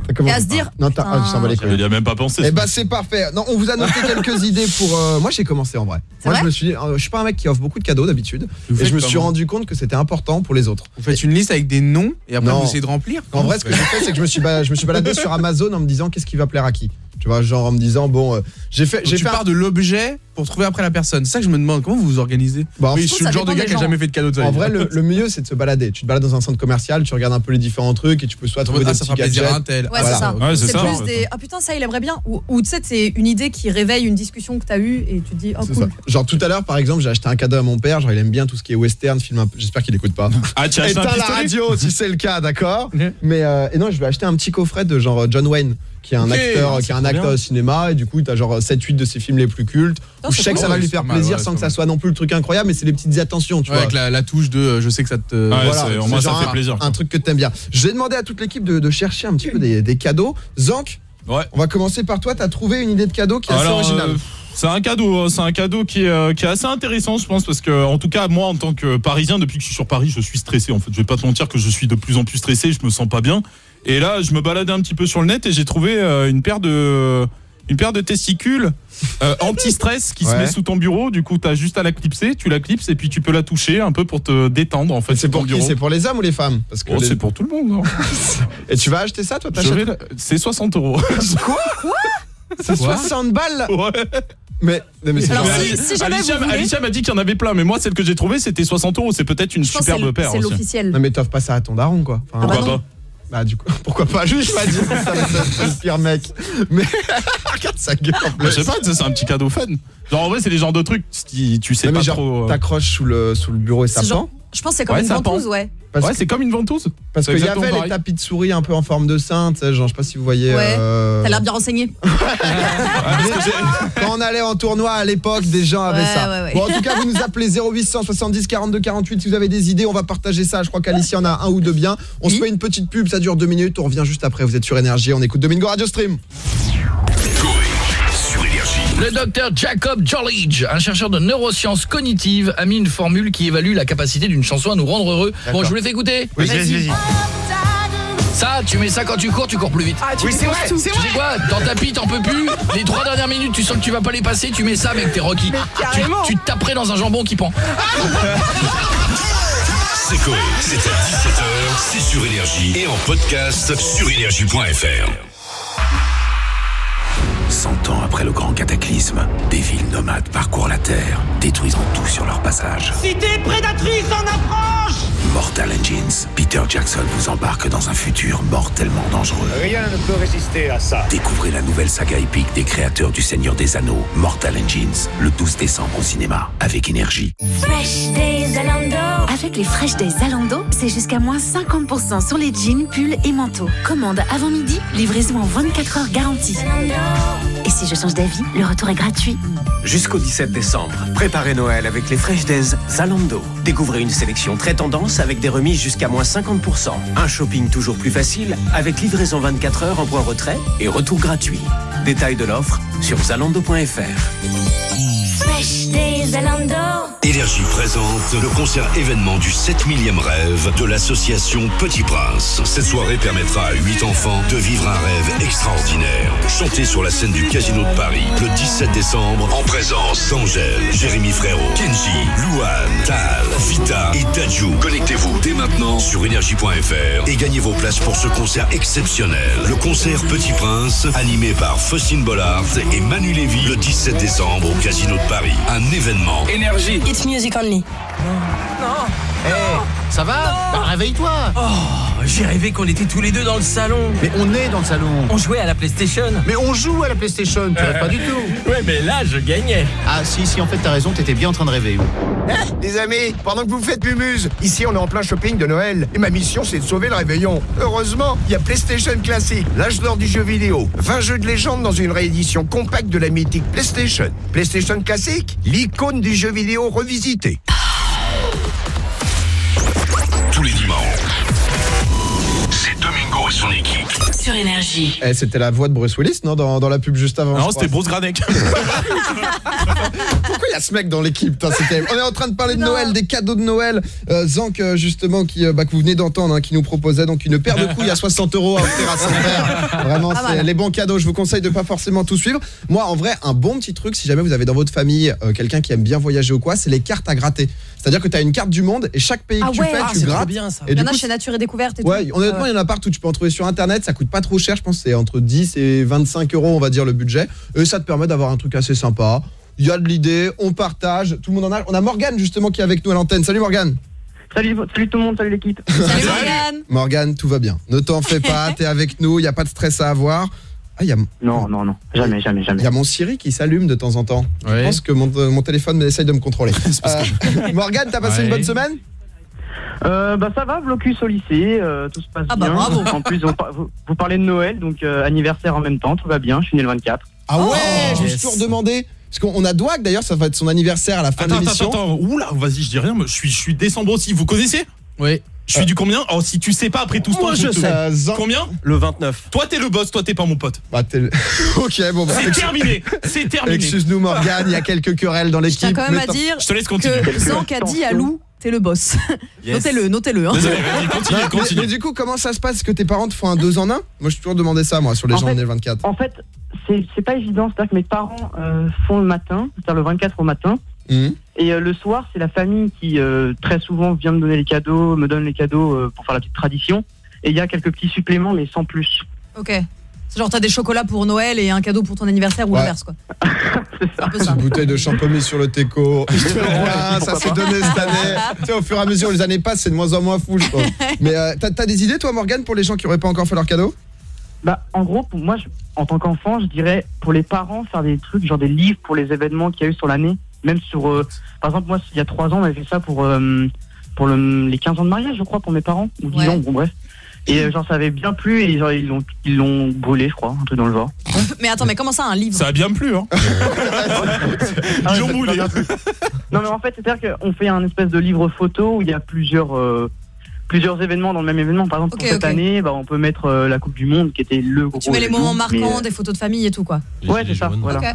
T'as commencé- Et à se dire, Non, t'as. Ah, les couilles. Il a même pas pensé. Eh bah c'est parfait. Non, on vous a noté quelques idées pour. euh, Moi j'ai commencé en vrai. C'est Moi je me suis, dit, euh, je suis pas un mec qui offre beaucoup de cadeaux d'habitude, et je me suis comment rendu compte que c'était important pour les autres. Vous faites une liste avec des noms et après Non. vous essayez de remplir En vrai, ce que j'ai fait, c'est que je me suis, ba- je me suis baladé sur Amazon en me disant qu'est-ce qui va plaire à qui? Tu vois, genre en me disant bon, euh, j'ai fait, j'ai tu fait. un- pars de l'objet pour trouver après la personne. C'est ça que je me demande. Comment vous vous organisez Bah, en Oui, fait, je suis le genre de gars qui a jamais fait de cadeau de sa En vie. vrai, le, le mieux, c'est de se balader. Tu te balades dans un centre commercial, tu regardes un peu les différents trucs et tu peux soit trouver Ah, des ça petits fera plaisir gadgets. à un tel. Ouais, Voilà. c'est ça. Ouais, c'est c'est ça. plus des. Ah putain, ça, il aimerait bien. Ou, ou tu sais, c'est une idée qui réveille une discussion que t'as eue et tu te dis, oh C'est cool. ça. Genre tout à l'heure, par exemple, j'ai acheté un cadeau à mon père. Genre, il aime bien tout ce qui est western, film. un peu- J'espère qu'il écoute pas. Ah, tu as acheté un Éteins la pistolet radio si c'est le cas, d'accord Mais euh, et non, je vais acheter un petit coffret de genre John Wayne, qui est un acteur, qui est un acteur bien. au cinéma. Et du coup, t'as genre 7-8 de ses films les plus cultes. Non, où je sais que ça va Ouais, lui faire mal, plaisir ouais, sans que ça soit non plus le truc incroyable, mais c'est les petites attentions, tu Ouais, vois. avec la, la touche de euh, je sais que ça te. Ouais, Voilà, au moins ça fait un- plaisir. Un, truc que t'aimes bien. J'ai demandé à toute l'équipe de, de chercher un petit peu des, des cadeaux. Zank, Ouais. on va commencer par toi. T'as trouvé une idée de cadeau qui est assez originale. euh, c'est un cadeau, hein, c'est un cadeau qui est, euh, qui est assez intéressant, je pense, parce que en tout cas moi, en tant que Parisien, depuis que je suis sur Paris, je suis stressé. En fait, je vais pas te mentir que je suis de plus en plus stressé, je me sens pas bien. Et là, je me baladais un petit peu sur le net et j'ai trouvé euh, une paire de une paire de testicules euh, anti-stress qui se met sous ton bureau. Du coup, t'as juste à la clipser, tu la clipses et puis tu peux la toucher un peu pour te détendre. En fait, C'est pour qui C'est pour les hommes ou les femmes Parce que Oh, les- c'est pour tout le monde. hein. Et tu vas acheter ça, toi la- C'est 60 euros. Quoi C'est 60 balles Ouais. Mais, non, mais si- si Alicia, m'a dit qu'il y en avait plein, mais moi, celle que j'ai trouvée, c'était 60 euros. C'est peut-être une Je superbe paire. c'est aussi. l'officiel. Non mais t'offres pas ça à ton daron quoi. Enfin, Pourquoi bah non. pas Bah du coup, pourquoi pas? Juste pas dire ça, ça, c'est le pire mec. Mais regarde sa gueule. en Je sais pas, ça, c'est un petit cadeau fun. Genre, en vrai, c'est les genres de trucs tu sais Non, mais pas genre, trop. euh, t'accroches sous le, sous le bureau et ça C'est genre- pend Je pense que c'est comme Ouais, une ventouse, ouais. Parce ouais, c'est comme une ventouse. Parce qu'il y avait les pareil. tapis de souris un peu en forme de sein, genre je sais pas si vous voyez. Ouais. euh, T'as l'air bien renseigné. Quand on allait en tournoi à l'époque, des gens avaient Ouais, ça. ouais, ouais. Bon, en tout cas, vous nous appelez 0800 70 42 48 si vous avez des idées, on va partager ça. Je crois qu'Alicia en a un ou deux bien. On se fait une petite pub, ça dure deux minutes, on revient juste après. Vous êtes sur Énergie, on écoute Domingo Radio Stream. Le docteur Jacob Jolidge, un chercheur de neurosciences cognitives, a mis une formule qui évalue la capacité d'une chanson à nous rendre heureux. Bon, je vous l'ai fait écouter Oui, vas-y, vas-y. Ça, tu mets ça quand tu cours, tu cours plus vite. Oui, c'est vrai, Tu c'est sais quoi? Dans ta pite, t'en peux plus. Les trois dernières minutes, tu sens que tu vas pas les passer, tu mets ça, mec, t'es Rocky. Tu, carrément. tu te taperais dans un jambon qui pend. C'est Coé, c'est à 17h, c'est sur Énergie et en podcast sur énergie.fr. 100 ans après le grand cataclysme, des villes nomades parcourent la Terre, détruisant tout sur leur passage. Cité prédatrice en approche Mortal Engines, Peter Jackson vous embarque dans un futur mortellement dangereux. Rien ne peut résister à ça. Découvrez la nouvelle saga épique des créateurs du Seigneur des Anneaux, Mortal Engines, le 12 décembre au cinéma, avec énergie. Fresh Days. Avec les Fresh Days Zalando, c'est jusqu'à moins 50% sur les jeans, pulls et manteaux. Commande avant midi, livraison en 24 heures garantie. Et si je change d'avis, le retour est gratuit. Jusqu'au 17 décembre, préparez Noël avec les Fresh Days Zalando. Découvrez une sélection très tendance avec des remises jusqu'à moins 50%. Un shopping toujours plus facile avec livraison 24 heures en point retrait et retour gratuit. Détails de l'offre sur zalando.fr. Énergie présente le concert événement du 7 millième rêve de l'association Petit Prince. Cette soirée permettra à 8 enfants de vivre un rêve extraordinaire. Chanter sur la scène du Casino de Paris le 17 décembre en présence d'Angèle, Jérémy Frérot, Kenji, Louane, Tal, Vita et Dadju. Connectez-vous dès maintenant sur énergie.fr et gagnez vos places pour ce concert exceptionnel. Le concert Petit Prince animé par Faustine Bollard et Manu Lévy le 17 décembre au Casino de Paris. Un événement. Énergie. It's music only. Ça va Bah, Réveille-toi. Oh, j'ai rêvé qu'on était tous les deux dans le salon. Mais on est dans le salon. On jouait à la PlayStation. Mais on joue à la PlayStation, tu rêves pas du tout. Ouais, mais là, je gagnais. Ah si, si, en fait, t'as raison, t'étais bien en train de rêver. Eh, les amis, pendant que vous faites mumuse, ici on est en plein shopping de Noël et ma mission c'est de sauver le réveillon. Heureusement, il y a PlayStation Classic, l'âge d'or du jeu vidéo. 20 jeux de légende dans une réédition compacte de la mythique PlayStation. PlayStation Classic, l'icône du jeu vidéo revisité. Tous les dimanches. Et son équipe. Sur Énergie. Eh, c'était la voix de Bruce Willis, non dans, dans la pub juste avant. Non, c'était. Bruce Granek. Pourquoi il y a ce mec dans l'équipe. On est en train de parler de Noël, des cadeaux de Noël. Euh, Zank, euh, justement, qui, euh, bah, que vous venez d'entendre, hein, qui nous proposait donc une paire de couilles à 60 euros à offrir à son père. Vraiment, c'est les bons cadeaux. Je vous conseille de pas forcément tout suivre. Moi, en vrai, un bon petit truc, si jamais vous avez dans votre famille euh, quelqu'un qui aime bien voyager ou quoi, c'est les cartes à gratter. C'est-à-dire que tu as une carte du monde et chaque pays Ah que tu ouais. fais, Ah, tu grattes. bien, ça. Et Il y en a coup, chez Nature et Découverte et Ouais, tout. honnêtement, il y en a partout. Tu peux en trouver sur internet, ça coûte pas trop cher. Je pense que c'est entre 10 et 25 euros, on va dire, le budget. Et ça te permet d'avoir un truc assez sympa. Il y a de l'idée, on partage, tout le monde en a. On a Morgane justement qui est avec nous à l'antenne. Salut Morgane. Salut, salut tout le monde, salut l'équipe. Salut Morgane. Morgane, tout va bien. Ne t'en fais pas, t'es avec nous, il y a pas de stress à avoir. Ah, il y a, Non, non, non, jamais, jamais, il jamais. y a mon Siri qui s'allume de temps en temps. Je pense que mon, mon téléphone essaye de me contrôler. Euh, Morgane, t'as passé Ouais. une bonne semaine? Euh, bah ça va, blocus au lycée, euh, tout se passe Ah bah bien. bravo. En plus, vous, par- vous- vous parlez de Noël, donc euh, anniversaire en même temps, tout va bien. Je suis né le 24. Ah ouais, je me suis yes. toujours demandé. Parce qu'on a Douag d'ailleurs, ça va être son anniversaire à la fin de Attends, attends, l'émission. attends. Oula, vas-y, je dis rien. mais Je suis, je suis décembre aussi. Vous connaissez? Oui. Je suis du combien? Oh, si tu sais pas après tout ce temps, je sais. Combien? Le 29. Toi, t'es le boss. Toi, t'es pas mon pote. Bah, t'es le- ok, bon, bah, C'est terminé. C'est terminé. excuse-nous Morgane, il y a quelques querelles dans Je tiens l'équipe. quand même à dire Je te laisse continuer. que Zank a dit à Lou t'es le boss. Yes. Notez-le, notez-le. hein. Non, mais- Mais, du coup, comment ça se passe Est-ce que tes parents te font un 2 en 1 Moi, je toujours demandé ça, moi, sur les En gens fait- le 24. En fait, c'est c'est pas évident. C'est-à-dire que mes parents euh, font le matin, c'est-à-dire le 24 au matin. Mhm. Et euh, le soir, c'est la famille qui euh, très souvent vient me donner les cadeaux, me donne les cadeaux euh, pour faire la petite tradition. Et il y a quelques petits suppléments, mais sans plus. Ok. C'est genre t'as des chocolats pour Noël et un cadeau pour ton anniversaire ou Ouais. l'inverse quoi. C'est un peu ça. Une bouteille de champomis sur le teco. Voilà, ça s'est donné cette année. tu sais, au fur et à mesure, les années passent, c'est de moins en moins fou, je trouve. Mais euh, t'as t'as des idées, toi, Morgane, pour les gens qui auraient pas encore fait leur cadeau? Bah, en gros, pour moi, je- en tant qu'enfant, je dirais pour les parents faire des trucs, genre des livres pour les événements qu'il y a eu sur l'année. Même sur, euh, par exemple, moi, il y a trois ans, on avait fait ça pour euh, pour le- les 15 ans de mariage, je crois, pour mes parents ou 10 Ouais. ans, bon bref. Et euh, genre, ça avait bien plu et genre ils l'ont ils l'ont brûlé, je crois, un truc dans le genre. Mais attends, mais comment ça un livre? Ça a bien plu, hein Ils ont brûlé. Non, mais en fait, c'est-à-dire qu'on fait un espèce de livre photo où il y a plusieurs, euh, plusieurs événements dans le même événement. Par exemple, Ok, pour cette ok. année, bah, on peut mettre euh, la Coupe du Monde qui était le gros. Tu mets les événement, moments mais, marquants, euh, des photos de famille et tout quoi. Ouais, c'est ça. Voilà. Ok.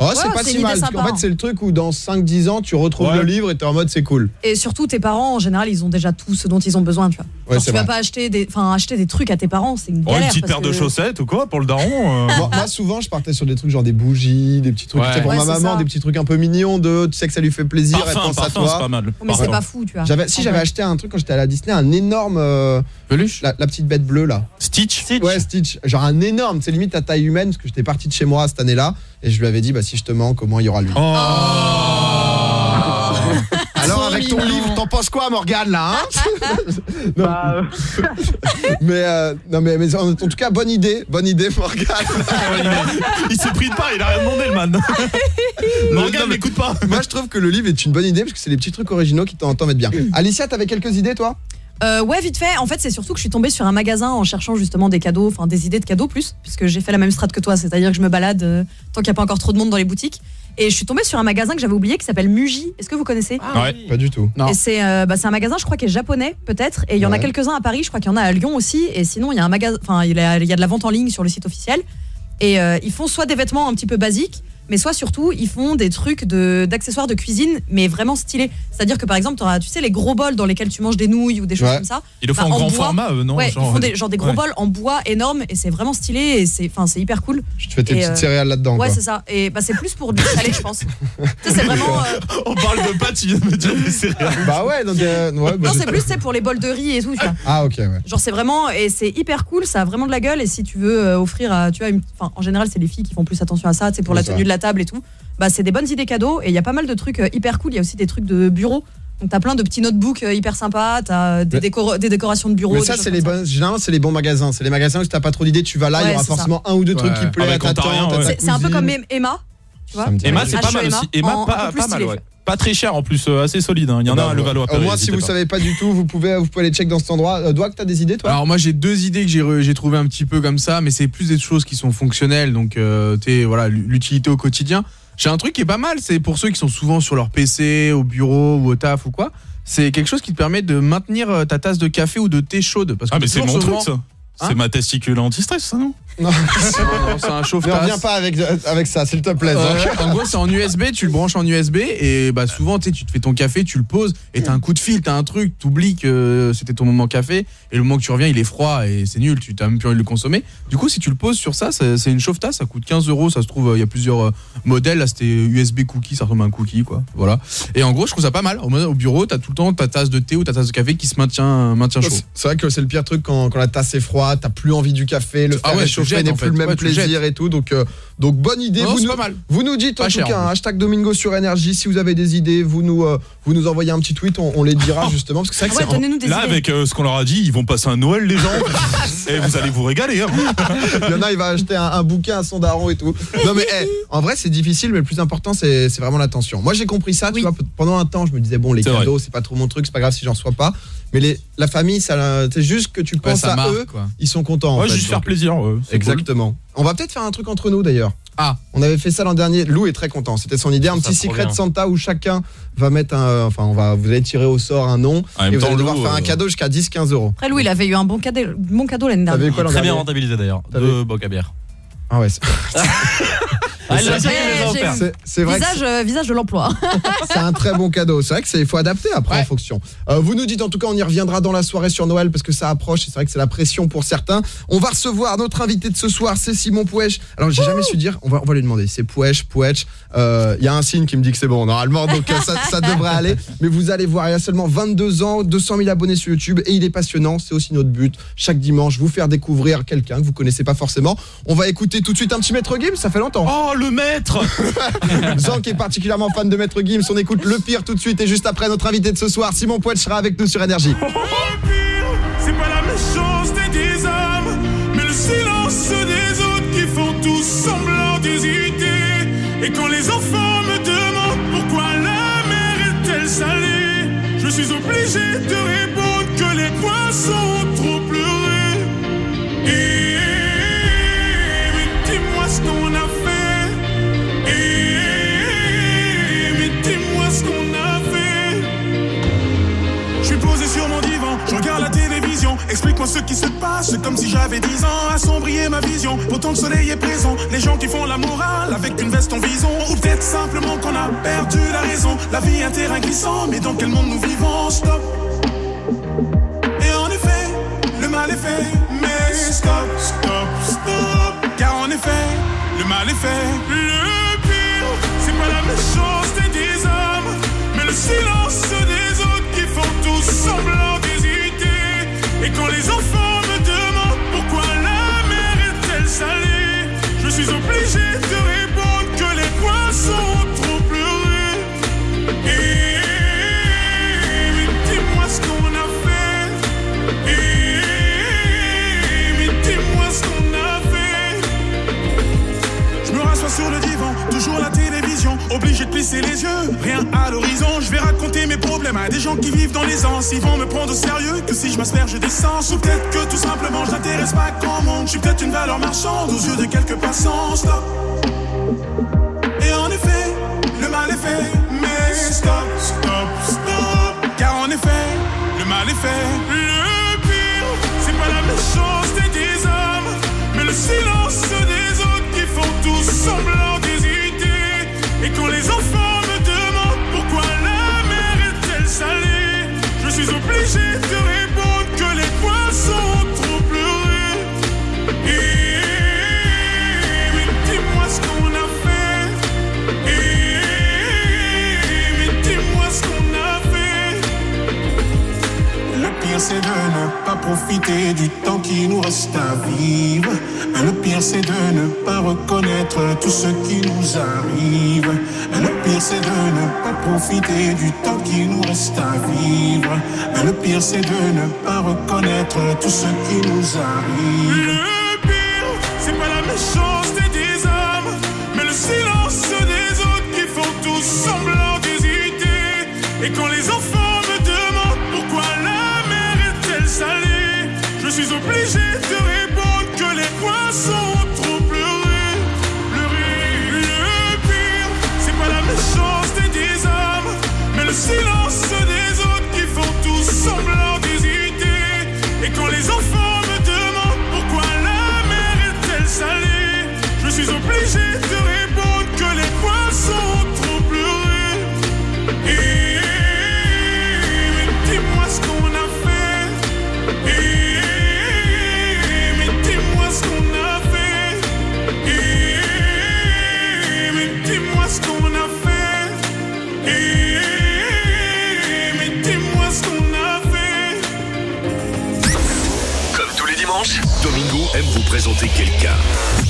Oh, Ouais, c'est pas si mal. idée Parce qu'en sympa, fait, hein. c'est le truc où dans 5-10 ans, tu retrouves Ouais. le livre et t'es en mode c'est cool. Et surtout tes parents en général ils ont déjà tout ce dont ils ont besoin tu vois. Ouais, Genre, c'est tu vas vrai. pas acheter des, enfin acheter des trucs à tes parents c'est une Oh, galère. une petite paire de chaussettes ou quoi pour le daron euh. Moi, moi, souvent, je partais sur des trucs genre des bougies, des petits trucs Ouais. pour Ouais, ma maman, ça. des petits trucs un peu mignons de tu sais que ça lui fait plaisir, elle Parfum, pense à toi. c'est pas mal. Mais c'est pas fou tu vois. J'avais, si En j'avais acheté un truc quand j'étais à la Disney, un énorme euh, Peluche la, la petite bête bleue là. Stitch Ouais, Stitch. Genre un énorme, c'est limite à taille humaine parce que j'étais parti de chez moi cette année-là et je lui avais dit bah si je te manque, comment il y aura lui. Oh. Alors Trop avec ton livre, t'en penses quoi Morgane là hein Non. Bah, euh, Mais euh, non mais, mais en, en tout cas bonne idée, bonne idée Morgane. Il s'est pris de pas, il a rien demandé le man. Morgane, m'écoute pas. Moi je trouve que le livre est une bonne idée parce que c'est les petits trucs originaux qui t'en t'en mettent bien. Alicia, t'avais quelques idées toi? Euh, ouais, vite fait. En fait, c'est surtout que je suis tombée sur un magasin en cherchant justement des cadeaux, enfin des idées de cadeaux plus, puisque j'ai fait la même strat que toi, c'est-à-dire que je me balade euh, tant qu'il n'y a pas encore trop de monde dans les boutiques. Et je suis tombée sur un magasin que j'avais oublié qui s'appelle Muji. Est-ce que vous connaissez? Ouais. Pas du tout. Non. Et c'est euh, bah, c'est un magasin, je crois, qui est japonais, peut-être. Et il y en a Ouais. quelques-uns à Paris, je crois qu'il y en a à Lyon aussi. Et sinon, il y a un magasin, enfin, il y a, il y a de la vente en ligne sur le site officiel. Et euh, ils font soit des vêtements un petit peu basiques, mais soit surtout, ils font des trucs de- d'accessoires de, cuisine, mais vraiment stylés. C'est-à-dire que par exemple, tu sais, les gros bols dans lesquels tu manges des nouilles ou des choses Ouais. comme ça. Ils le font Bah, en en grand bois. format, eux, non ouais, genre, ils font des, genre des gros ouais. bols en bois énormes et c'est vraiment stylé et c'est, enfin, c'est hyper cool. Je te fais tes Et, petites euh, céréales là-dedans Ouais, c'est ça. Et bah, c'est plus pour du salé, je pense. tu c'est vraiment. euh, On parle de pâtes, il vient de me dire des céréales. Bah ouais, donc, euh, ouais, bah, non, je- c'est plus c'est pour les bols de riz et tout. Tu vois. Ah OK ouais. Genre c'est vraiment et c'est hyper cool, ça a vraiment de la gueule et si tu veux euh, offrir à tu vois une- enfin en général c'est les filles qui font plus attention à ça, c'est pour la tenue de la table et tout. Bah c'est des bonnes idées cadeaux et il y a pas mal de trucs euh, hyper cool, il y a aussi des trucs de bureau. Donc t'as plein de petits notebooks euh, hyper sympas, t'as des, Mais- décor- des décorations de bureau. Mais des ça c'est les bonnes généralement c'est les bons magasins, c'est les magasins où si t'as pas trop d'idées, tu vas là, il y aura ça. forcément un ou deux trucs qui plaisent Ah, ta C'est un peu comme Emma, tu vois. Emma, c'est pas mal H.E. aussi. Emma, en- pas, pas mal, ouais. Pas très cher en plus, euh, assez solide. hein. Il y en a ben, un, le Valois. Au moins si vous savez pas du tout, vous pouvez vous pouvez aller check dans cet endroit. Euh, Doig, t'as des idées toi? Alors moi j'ai deux idées que j'ai trouvé un petit peu comme ça, mais c'est plus des choses qui sont fonctionnelles, donc euh, t'es voilà l'utilité au quotidien. J'ai un truc qui est pas mal, c'est pour ceux qui sont souvent sur leur PC, au bureau ou au taf ou quoi. C'est quelque chose qui te permet de maintenir euh, ta tasse de café ou de thé chaude. Parce que Ah, mais c'est mon souvent- truc, ça. Hein C'est ma testicule anti-stress, ça, non? Non, c'est un ne chauffe-tasse. reviens pas avec avec ça, s'il te plaît. Euh, en gros, c'est en USB, tu le branches en USB et bah souvent tu sais, tu te fais ton café, tu le poses et t'as un coup de fil, t'as un truc, t'oublies que c'était ton moment café et le moment que tu reviens, il est froid et c'est nul, tu t'as même plus envie de le consommer. Du coup, si tu le poses sur ça, c'est c'est une chauffe-tasse, ça coûte 15 euros, ça se trouve, il y a plusieurs euh, modèles. Là, c'était USB cookie, ça ressemble à un cookie, quoi. Voilà. Et en gros, je trouve ça pas mal. Au, au bureau, t'as tout le temps ta tasse de thé ou ta tasse de café qui se maintient, maintient chaud. C'est vrai que c'est le pire truc quand, quand la tasse est froide, t'as plus envie du café, le Ah ouais, est n'est en plus le même plaisir et tout. Donc, euh, donc bonne idée. Non, vous, nous, pas mal. vous nous dites en Pas tout cher, cas, en un plus. hashtag Domingo sur énergie. Si vous avez des idées, vous nous, euh, vous nous envoyez un petit tweet, on, on les dira justement. Parce que c'est vrai que Ah Ouais, c'est- donnez-nous des Là, idées. avec euh, ce qu'on leur a dit, ils vont passer un Noël, les gens. Et vous allez vous régaler. hein. Il y en a, il va acheter un, un bouquin, un son daron et tout. Non mais eh, en vrai c'est difficile, mais le plus important c'est c'est vraiment l'attention. Moi j'ai compris ça, tu vois, pendant un temps je me disais bon les cadeaux c'est pas trop mon truc, c'est pas grave si j'en reçois pas. Mais les, la famille, c'est juste que tu penses ça à marque, eux, quoi. ils sont contents. en Ouais, fait, juste faire donc. plaisir. ouais, Exactement. On va peut-être faire un truc entre nous d'ailleurs. Ah. On avait fait ça l'an dernier. Lou est très content. C'était son idée, un Ça, petit secret bien. Santa où chacun va mettre un. Enfin, on va, vous allez tirer au sort un nom et vous allez devoir Lou, faire un euh, cadeau jusqu'à 10-15 euros. Après Louis, il avait eu un bon cadeau, bon cadeau l'année dernière. quoi Très bien dernier rentabilisé d'ailleurs. T'avais- Deux bocs à bière. Ah ouais. c'est- Ah. C'est- vrai que euh, visage de l'emploi. C'est un très bon cadeau. C'est vrai que c'est il faut adapter après en fonction. Euh, vous nous dites en tout cas on y reviendra dans la soirée sur Noël parce que ça approche et c'est vrai que c'est la pression pour certains. On va recevoir notre invité de ce soir, c'est Simon Pouèche. Alors j'ai jamais su dire, on va on va lui demander, c'est Pouèche, Pouèche. Euh, Il y a un signe qui me dit que c'est bon normalement donc ça, ça devrait aller. Mais vous allez voir, il a seulement 22 ans, 200 000 abonnés sur YouTube et il est passionnant. C'est aussi notre but chaque dimanche vous faire découvrir quelqu'un que vous connaissez pas forcément. On va écouter tout de suite un petit maître Gims, ça fait longtemps. Oh, le maître Zank est particulièrement fan de Maître Gims. On écoute le pire tout de suite et juste après notre invité de ce soir, Simon Poète sera avec nous sur Énergie. C'est pas la méchanceté des hommes, mais le silence des autres qui font tous semblant d'hésiter. Et quand les enfants me demandent pourquoi la mer est-elle salée, je suis obligé de ce qui se passe, comme si j'avais 10 ans. Assombrir ma vision, pourtant le soleil est présent. Les gens qui font la morale avec une veste en vison. Ou peut-être simplement qu'on a perdu la raison. La vie est un terrain glissant, mais dans quel monde nous vivons? Stop. Et en effet, le mal est fait, mais stop, stop, stop. Car en effet, le mal est fait. Suis obligé les yeux, rien à l'horizon. Je vais raconter mes problèmes à des gens qui vivent dans les ans. Ils vont me prendre au sérieux que si je m'asperge d'essence, ou peut-être que tout simplement je n'intéresse pas grand monde. Je suis peut-être une valeur marchande aux yeux de quelques passants. Stop. Et en effet, le mal est fait, mais stop, stop, stop. Car en effet, le mal est fait. Le pire, c'est pas la méchanceté des hommes, mais le silence des autres qui font tous semblant d'hésiter. Et quand les enfants profiter du temps qui nous reste à vivre. Le pire c'est de ne pas reconnaître tout ce qui nous arrive. Le pire c'est de ne pas profiter du temps qui nous reste à vivre. Le pire c'est de ne pas reconnaître tout ce qui nous arrive. Suis obligé présenter quelqu'un.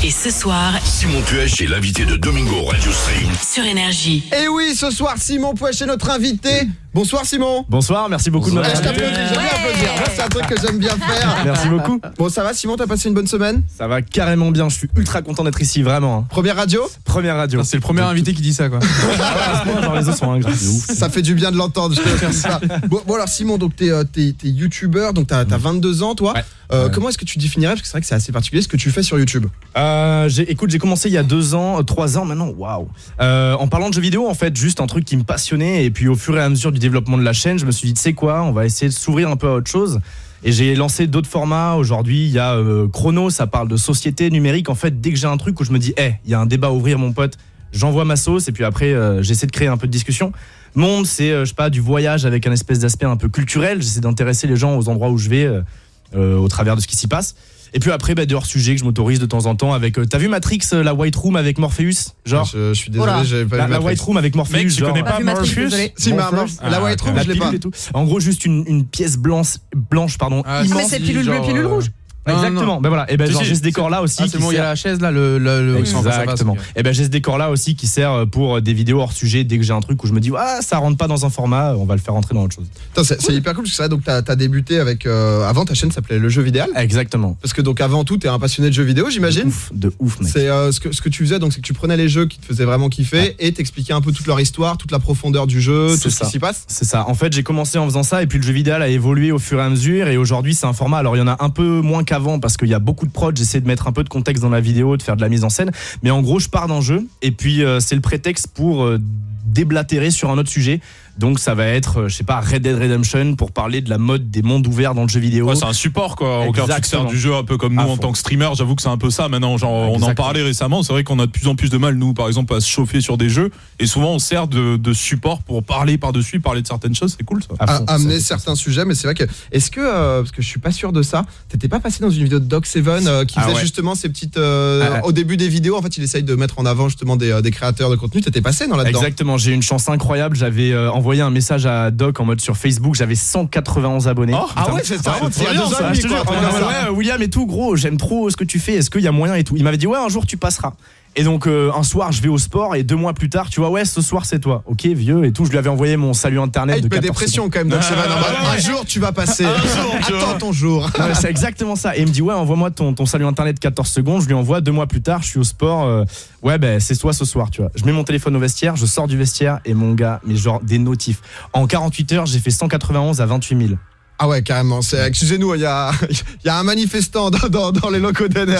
Et ce soir, Simon Puech est l'invité de Domingo Radio Stream. sur Énergie. Et oui, ce soir, Simon Pouèche est notre invité. Bonsoir Simon. Bonsoir, merci beaucoup de Eh, m'avoir je t'applaudis, j'aime bien applaudir. C'est un truc que j'aime bien faire. Merci beaucoup. Bon, ça va Simon, t'as passé une bonne semaine? Ça va carrément bien, je suis ultra content d'être ici, vraiment. hein. Première radio? Première radio. C'est le premier invité qui dit ça, quoi. Genre les autres sont ingrats, de ouf. Ça fait du bien de l'entendre, je te ça. Bon, bon, alors Simon, donc t'es euh, t'es- t'es youtubeur, donc t'as as 22 ans toi. Euh, Comment est-ce que tu définirais, parce que c'est vrai que c'est assez particulier, ce que tu fais sur YouTube Euh, j'ai- écoute, j'ai commencé il y a deux ans, euh, trois ans maintenant, waouh. Euh, En parlant de jeux vidéo, en fait, juste un truc qui me passionnait. Et puis au fur et à mesure du développement de la chaîne, je me suis dit, tu sais quoi, on va essayer de s'ouvrir un peu à autre chose. Et j'ai lancé d'autres formats. Aujourd'hui, il y a euh, Chrono, ça parle de société numérique. En fait, dès que j'ai un truc où je me dis, hé, il y a un débat à ouvrir, mon pote, j'envoie ma sauce et puis après, j'essaie de créer un peu de discussion. Monde, c'est, je sais pas, du voyage avec un espèce d'aspect un peu culturel. J'essaie d'intéresser les gens aux endroits où je vais au travers de ce qui s'y passe. Et puis après, bah, des hors-sujets que je m'autorise de temps en temps avec. euh, T'as vu Matrix, euh, la White Room avec Morpheus? Genre? Je, je suis désolé, Voilà. j'avais pas la, vu la. White Room avec Morpheus. Mec, tu genre- connais pas Morpheus? désolé. Si, mais Morpheus. Mor- la White Room, la je l'ai pilule pas. et tout. En gros, juste une, une pièce blanche, blanche pardon. Ah, immense. mais c'est pilule bleue, pilule euh, rouge. Non, Exactement. non. Ben voilà. Et ben Si, genre si, j'ai ce décor là aussi. Ah, c'est qui bon, il y a la chaise là, le, Exactement. Et ben j'ai ce décor là aussi qui sert pour des vidéos hors sujet. Dès que j'ai un truc où je me dis ah ça rentre pas dans un format, on va le faire rentrer dans autre chose. C'est hyper cool parce que ça, donc t'as as débuté avec. euh, avant, ta chaîne s'appelait Le Jeu Vidéal. Exactement. Parce que donc avant tout, t'es un passionné de jeux vidéo, j'imagine. De ouf, mec. C'est euh, ce que ce que tu faisais, donc c'est que tu prenais les jeux qui te faisaient vraiment kiffer et t'expliquais un peu toute leur histoire, toute la profondeur du jeu, tout C'est ce ça. qui s'y passe. C'est ça. En fait, j'ai commencé en faisant ça et puis le jeu vidéo a évolué au fur et à mesure et aujourd'hui c'est un format. Alors il y en a un peu moins parce qu'il y a beaucoup de prods. J'essaie de mettre un peu de contexte dans la vidéo, de faire de la mise en scène. Mais en gros, je pars d'un jeu et puis euh, c'est le prétexte pour euh, déblatérer sur un autre sujet. Donc ça va être, euh, je sais pas, Red Dead Redemption pour parler de la mode des mondes ouverts dans le jeu vidéo. Ouais, c'est un support quoi, au cœur Exactement. du jeu, un peu comme nous en tant que streamer. J'avoue que c'est un peu ça maintenant. Genre, on en Exactement. parlait récemment. C'est vrai qu'on a de plus en plus de mal, nous, par exemple, à se chauffer sur des jeux. Et souvent, on sert de, de support pour parler par-dessus, parler de certaines choses. C'est cool ça. à amener certains sujets, mais c'est vrai que est-ce que euh, parce que je suis pas sûr de ça, t'étais pas passé dans une vidéo de Doc Seven euh, qui Ah faisait ouais. justement ces petites euh, Ah ouais. au début des vidéos en fait il essaye de mettre en avant justement des, euh, des créateurs de contenu. T'étais passé dans là-dedans. Exactement, j'ai eu une chance incroyable. J'avais euh, envoyé un message à Doc en mode sur Facebook. J'avais 191 abonnés. Oh, ah ouais, c'est ça, Ouais, c'est il y a bien, deux ans ça, et demi, je te quoi, jure. un truc comme ça. Ouais, William et tout, gros, j'aime trop ce que tu fais. Est-ce qu'il y a moyen et tout? Il m'avait dit, ouais, un jour tu passeras. Et donc euh, un soir, je vais au sport et deux mois plus tard, tu vois, ouais, ce soir c'est toi. Ok, vieux et tout. Je lui avais envoyé mon salut internet Ah, il de te met des 14 pressions secondes. quand même mode, Un jour tu vas passer. Attends ton jour. C'est exactement ça. Et il me dit ouais, envoie-moi ton, ton salut internet 14 secondes. Je lui envoie deux mois plus tard. Je suis au sport. euh, ouais, ben c'est toi ce soir, tu vois. Je mets mon téléphone au vestiaire, je sors du vestiaire et mon gars, mais genre des notifs. En 48 heures, j'ai fait 191 à 28 000. Ah ouais, carrément. C'est- Excusez-nous, il y a, il y a un manifestant dans, dans- dans les locaux d'NR.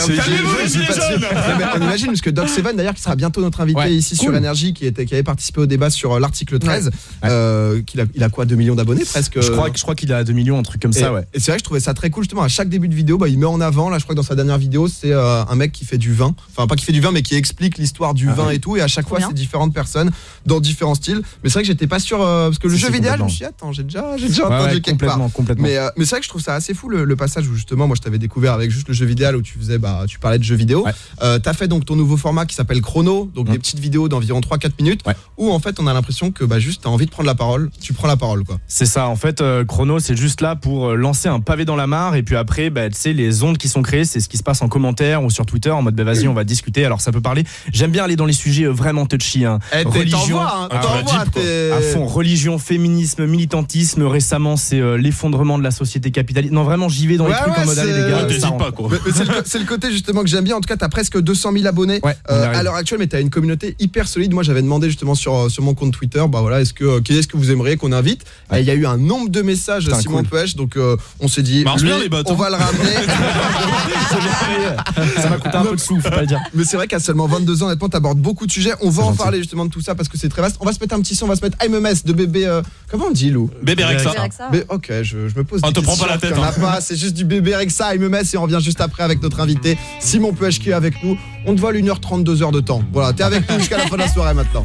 On imagine, parce que Doc Seven, d'ailleurs, qui sera bientôt notre invité Ouais, ici sur. Énergie, qui, était, qui avait participé au débat sur euh, l'article 13, euh, qu'il a, il a quoi 2 millions d'abonnés presque Je crois, que- je crois qu'il a 2 millions, un truc comme et, ça, ouais. et c'est vrai que je trouvais ça très cool justement à chaque début de vidéo bah, il met en avant là je crois que dans sa dernière vidéo c'est euh, un mec qui fait du vin enfin pas qui fait du vin mais qui explique l'histoire du Ah vin ouais. et tout et à chaque fois c'est différentes personnes dans différents styles mais c'est vrai que j'étais pas sûr euh, parce que le jeu vidéo je me complètement. suis dit, attends j'ai déjà j'ai déjà entendu quelque part complètement, complètement. mais, euh, mais c'est vrai que je trouve ça assez fou le, le passage où justement moi je t'avais découvert avec juste le jeu vidéo où tu faisais bah tu parlais de jeux vidéo Euh, t'as fait donc ton nouveau format qui s'appelle Chrono donc des petites vidéos d'environ 3-4 minutes où en fait on a l'impression que bah juste t'as envie de prendre la parole tu prends la parole quoi C'est ça, en fait, euh, Chrono, c'est juste là pour euh, lancer un pavé dans la mare. Et puis après, bah, tu sais, les ondes qui sont créées, c'est ce qui se passe en commentaire ou sur Twitter, en mode, bah, vas-y, on va discuter. Alors, ça peut parler. J'aime bien aller dans les sujets vraiment touchy. Hein. Eh, t'envoies, hein, Ah, deep, t'es- À fond, religion, féminisme, militantisme. Récemment, c'est euh, l'effondrement de la société capitaliste. Non, vraiment, j'y vais dans les Ouais, trucs ouais, en mode, allez, c'est- les gars, Ouais, ça rentre. Mais- mais c'est le, côté justement que j'aime bien. En tout cas, t'as presque 200 000 abonnés on euh, à l'heure actuelle, mais t'as une communauté hyper solide. Moi, j'avais demandé justement sur, euh, sur mon compte Twitter, bah voilà, est-ce que euh, qui est-ce que vous aimeriez qu'on invite? Il y a eu un nombre de messages Putain, Simon cool. Pêche, donc euh, on s'est dit, lui, bien, les on hein. va le ramener. Ça m'a coûté un peu de sous, faut pas le dire. Mais c'est vrai qu'à seulement 22 ans, honnêtement, t'abordes beaucoup de sujets. On va en gentil. parler justement de tout ça parce que c'est très vaste. On va se mettre un petit son, on va se mettre MMS de bébé. euh, comment on dit, Lou? Bébé Rexa. Bébé Rexa. Mais ok, je, je me pose des te questions pas la tête, qu'il y en a hein. pas, c'est juste du bébé Rexa, MMS et on revient juste après avec notre invité Simon Puech qui est avec nous. On te vole 1h30, 2 heures de temps. Voilà, t'es avec nous jusqu'à la fin de la soirée maintenant.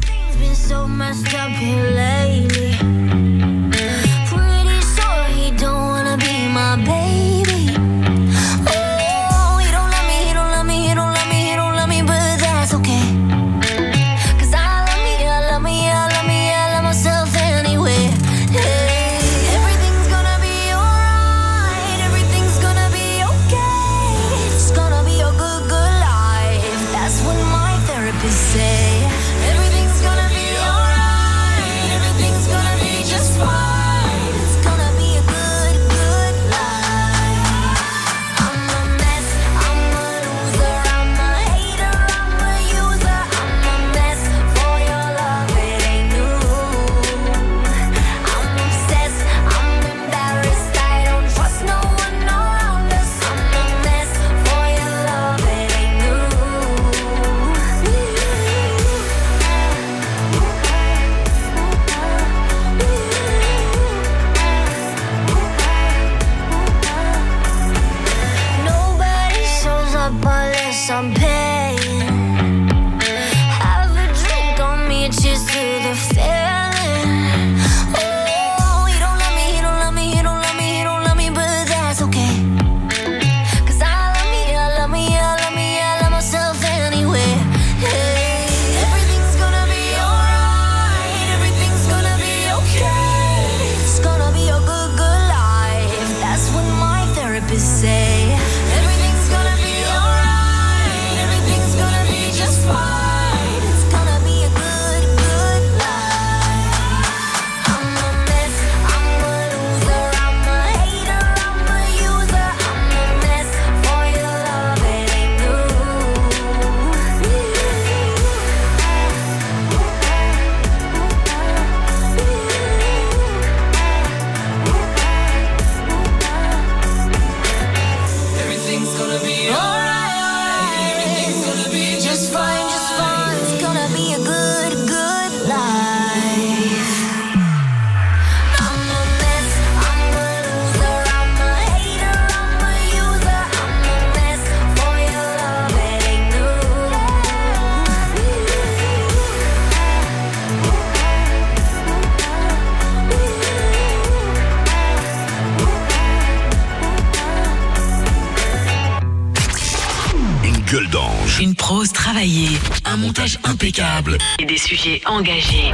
Sujets engagés.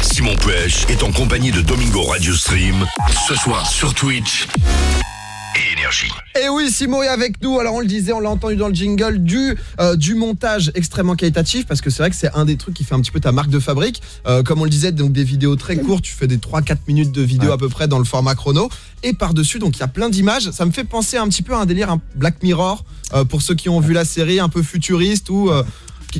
Simon Pêche est en compagnie de Domingo Radio Stream ce soir sur Twitch et Énergie. Et oui, Simon est avec nous. Alors on le disait, on l'a entendu dans le jingle du euh, du montage extrêmement qualitatif parce que c'est vrai que c'est un des trucs qui fait un petit peu ta marque de fabrique. Euh, comme on le disait, donc des vidéos très courtes, tu fais des 3 4 minutes de vidéo à peu près dans le format chrono et par-dessus donc il y a plein d'images. Ça me fait penser un petit peu à un délire un Black Mirror euh, pour ceux qui ont vu la série un peu futuriste ou euh,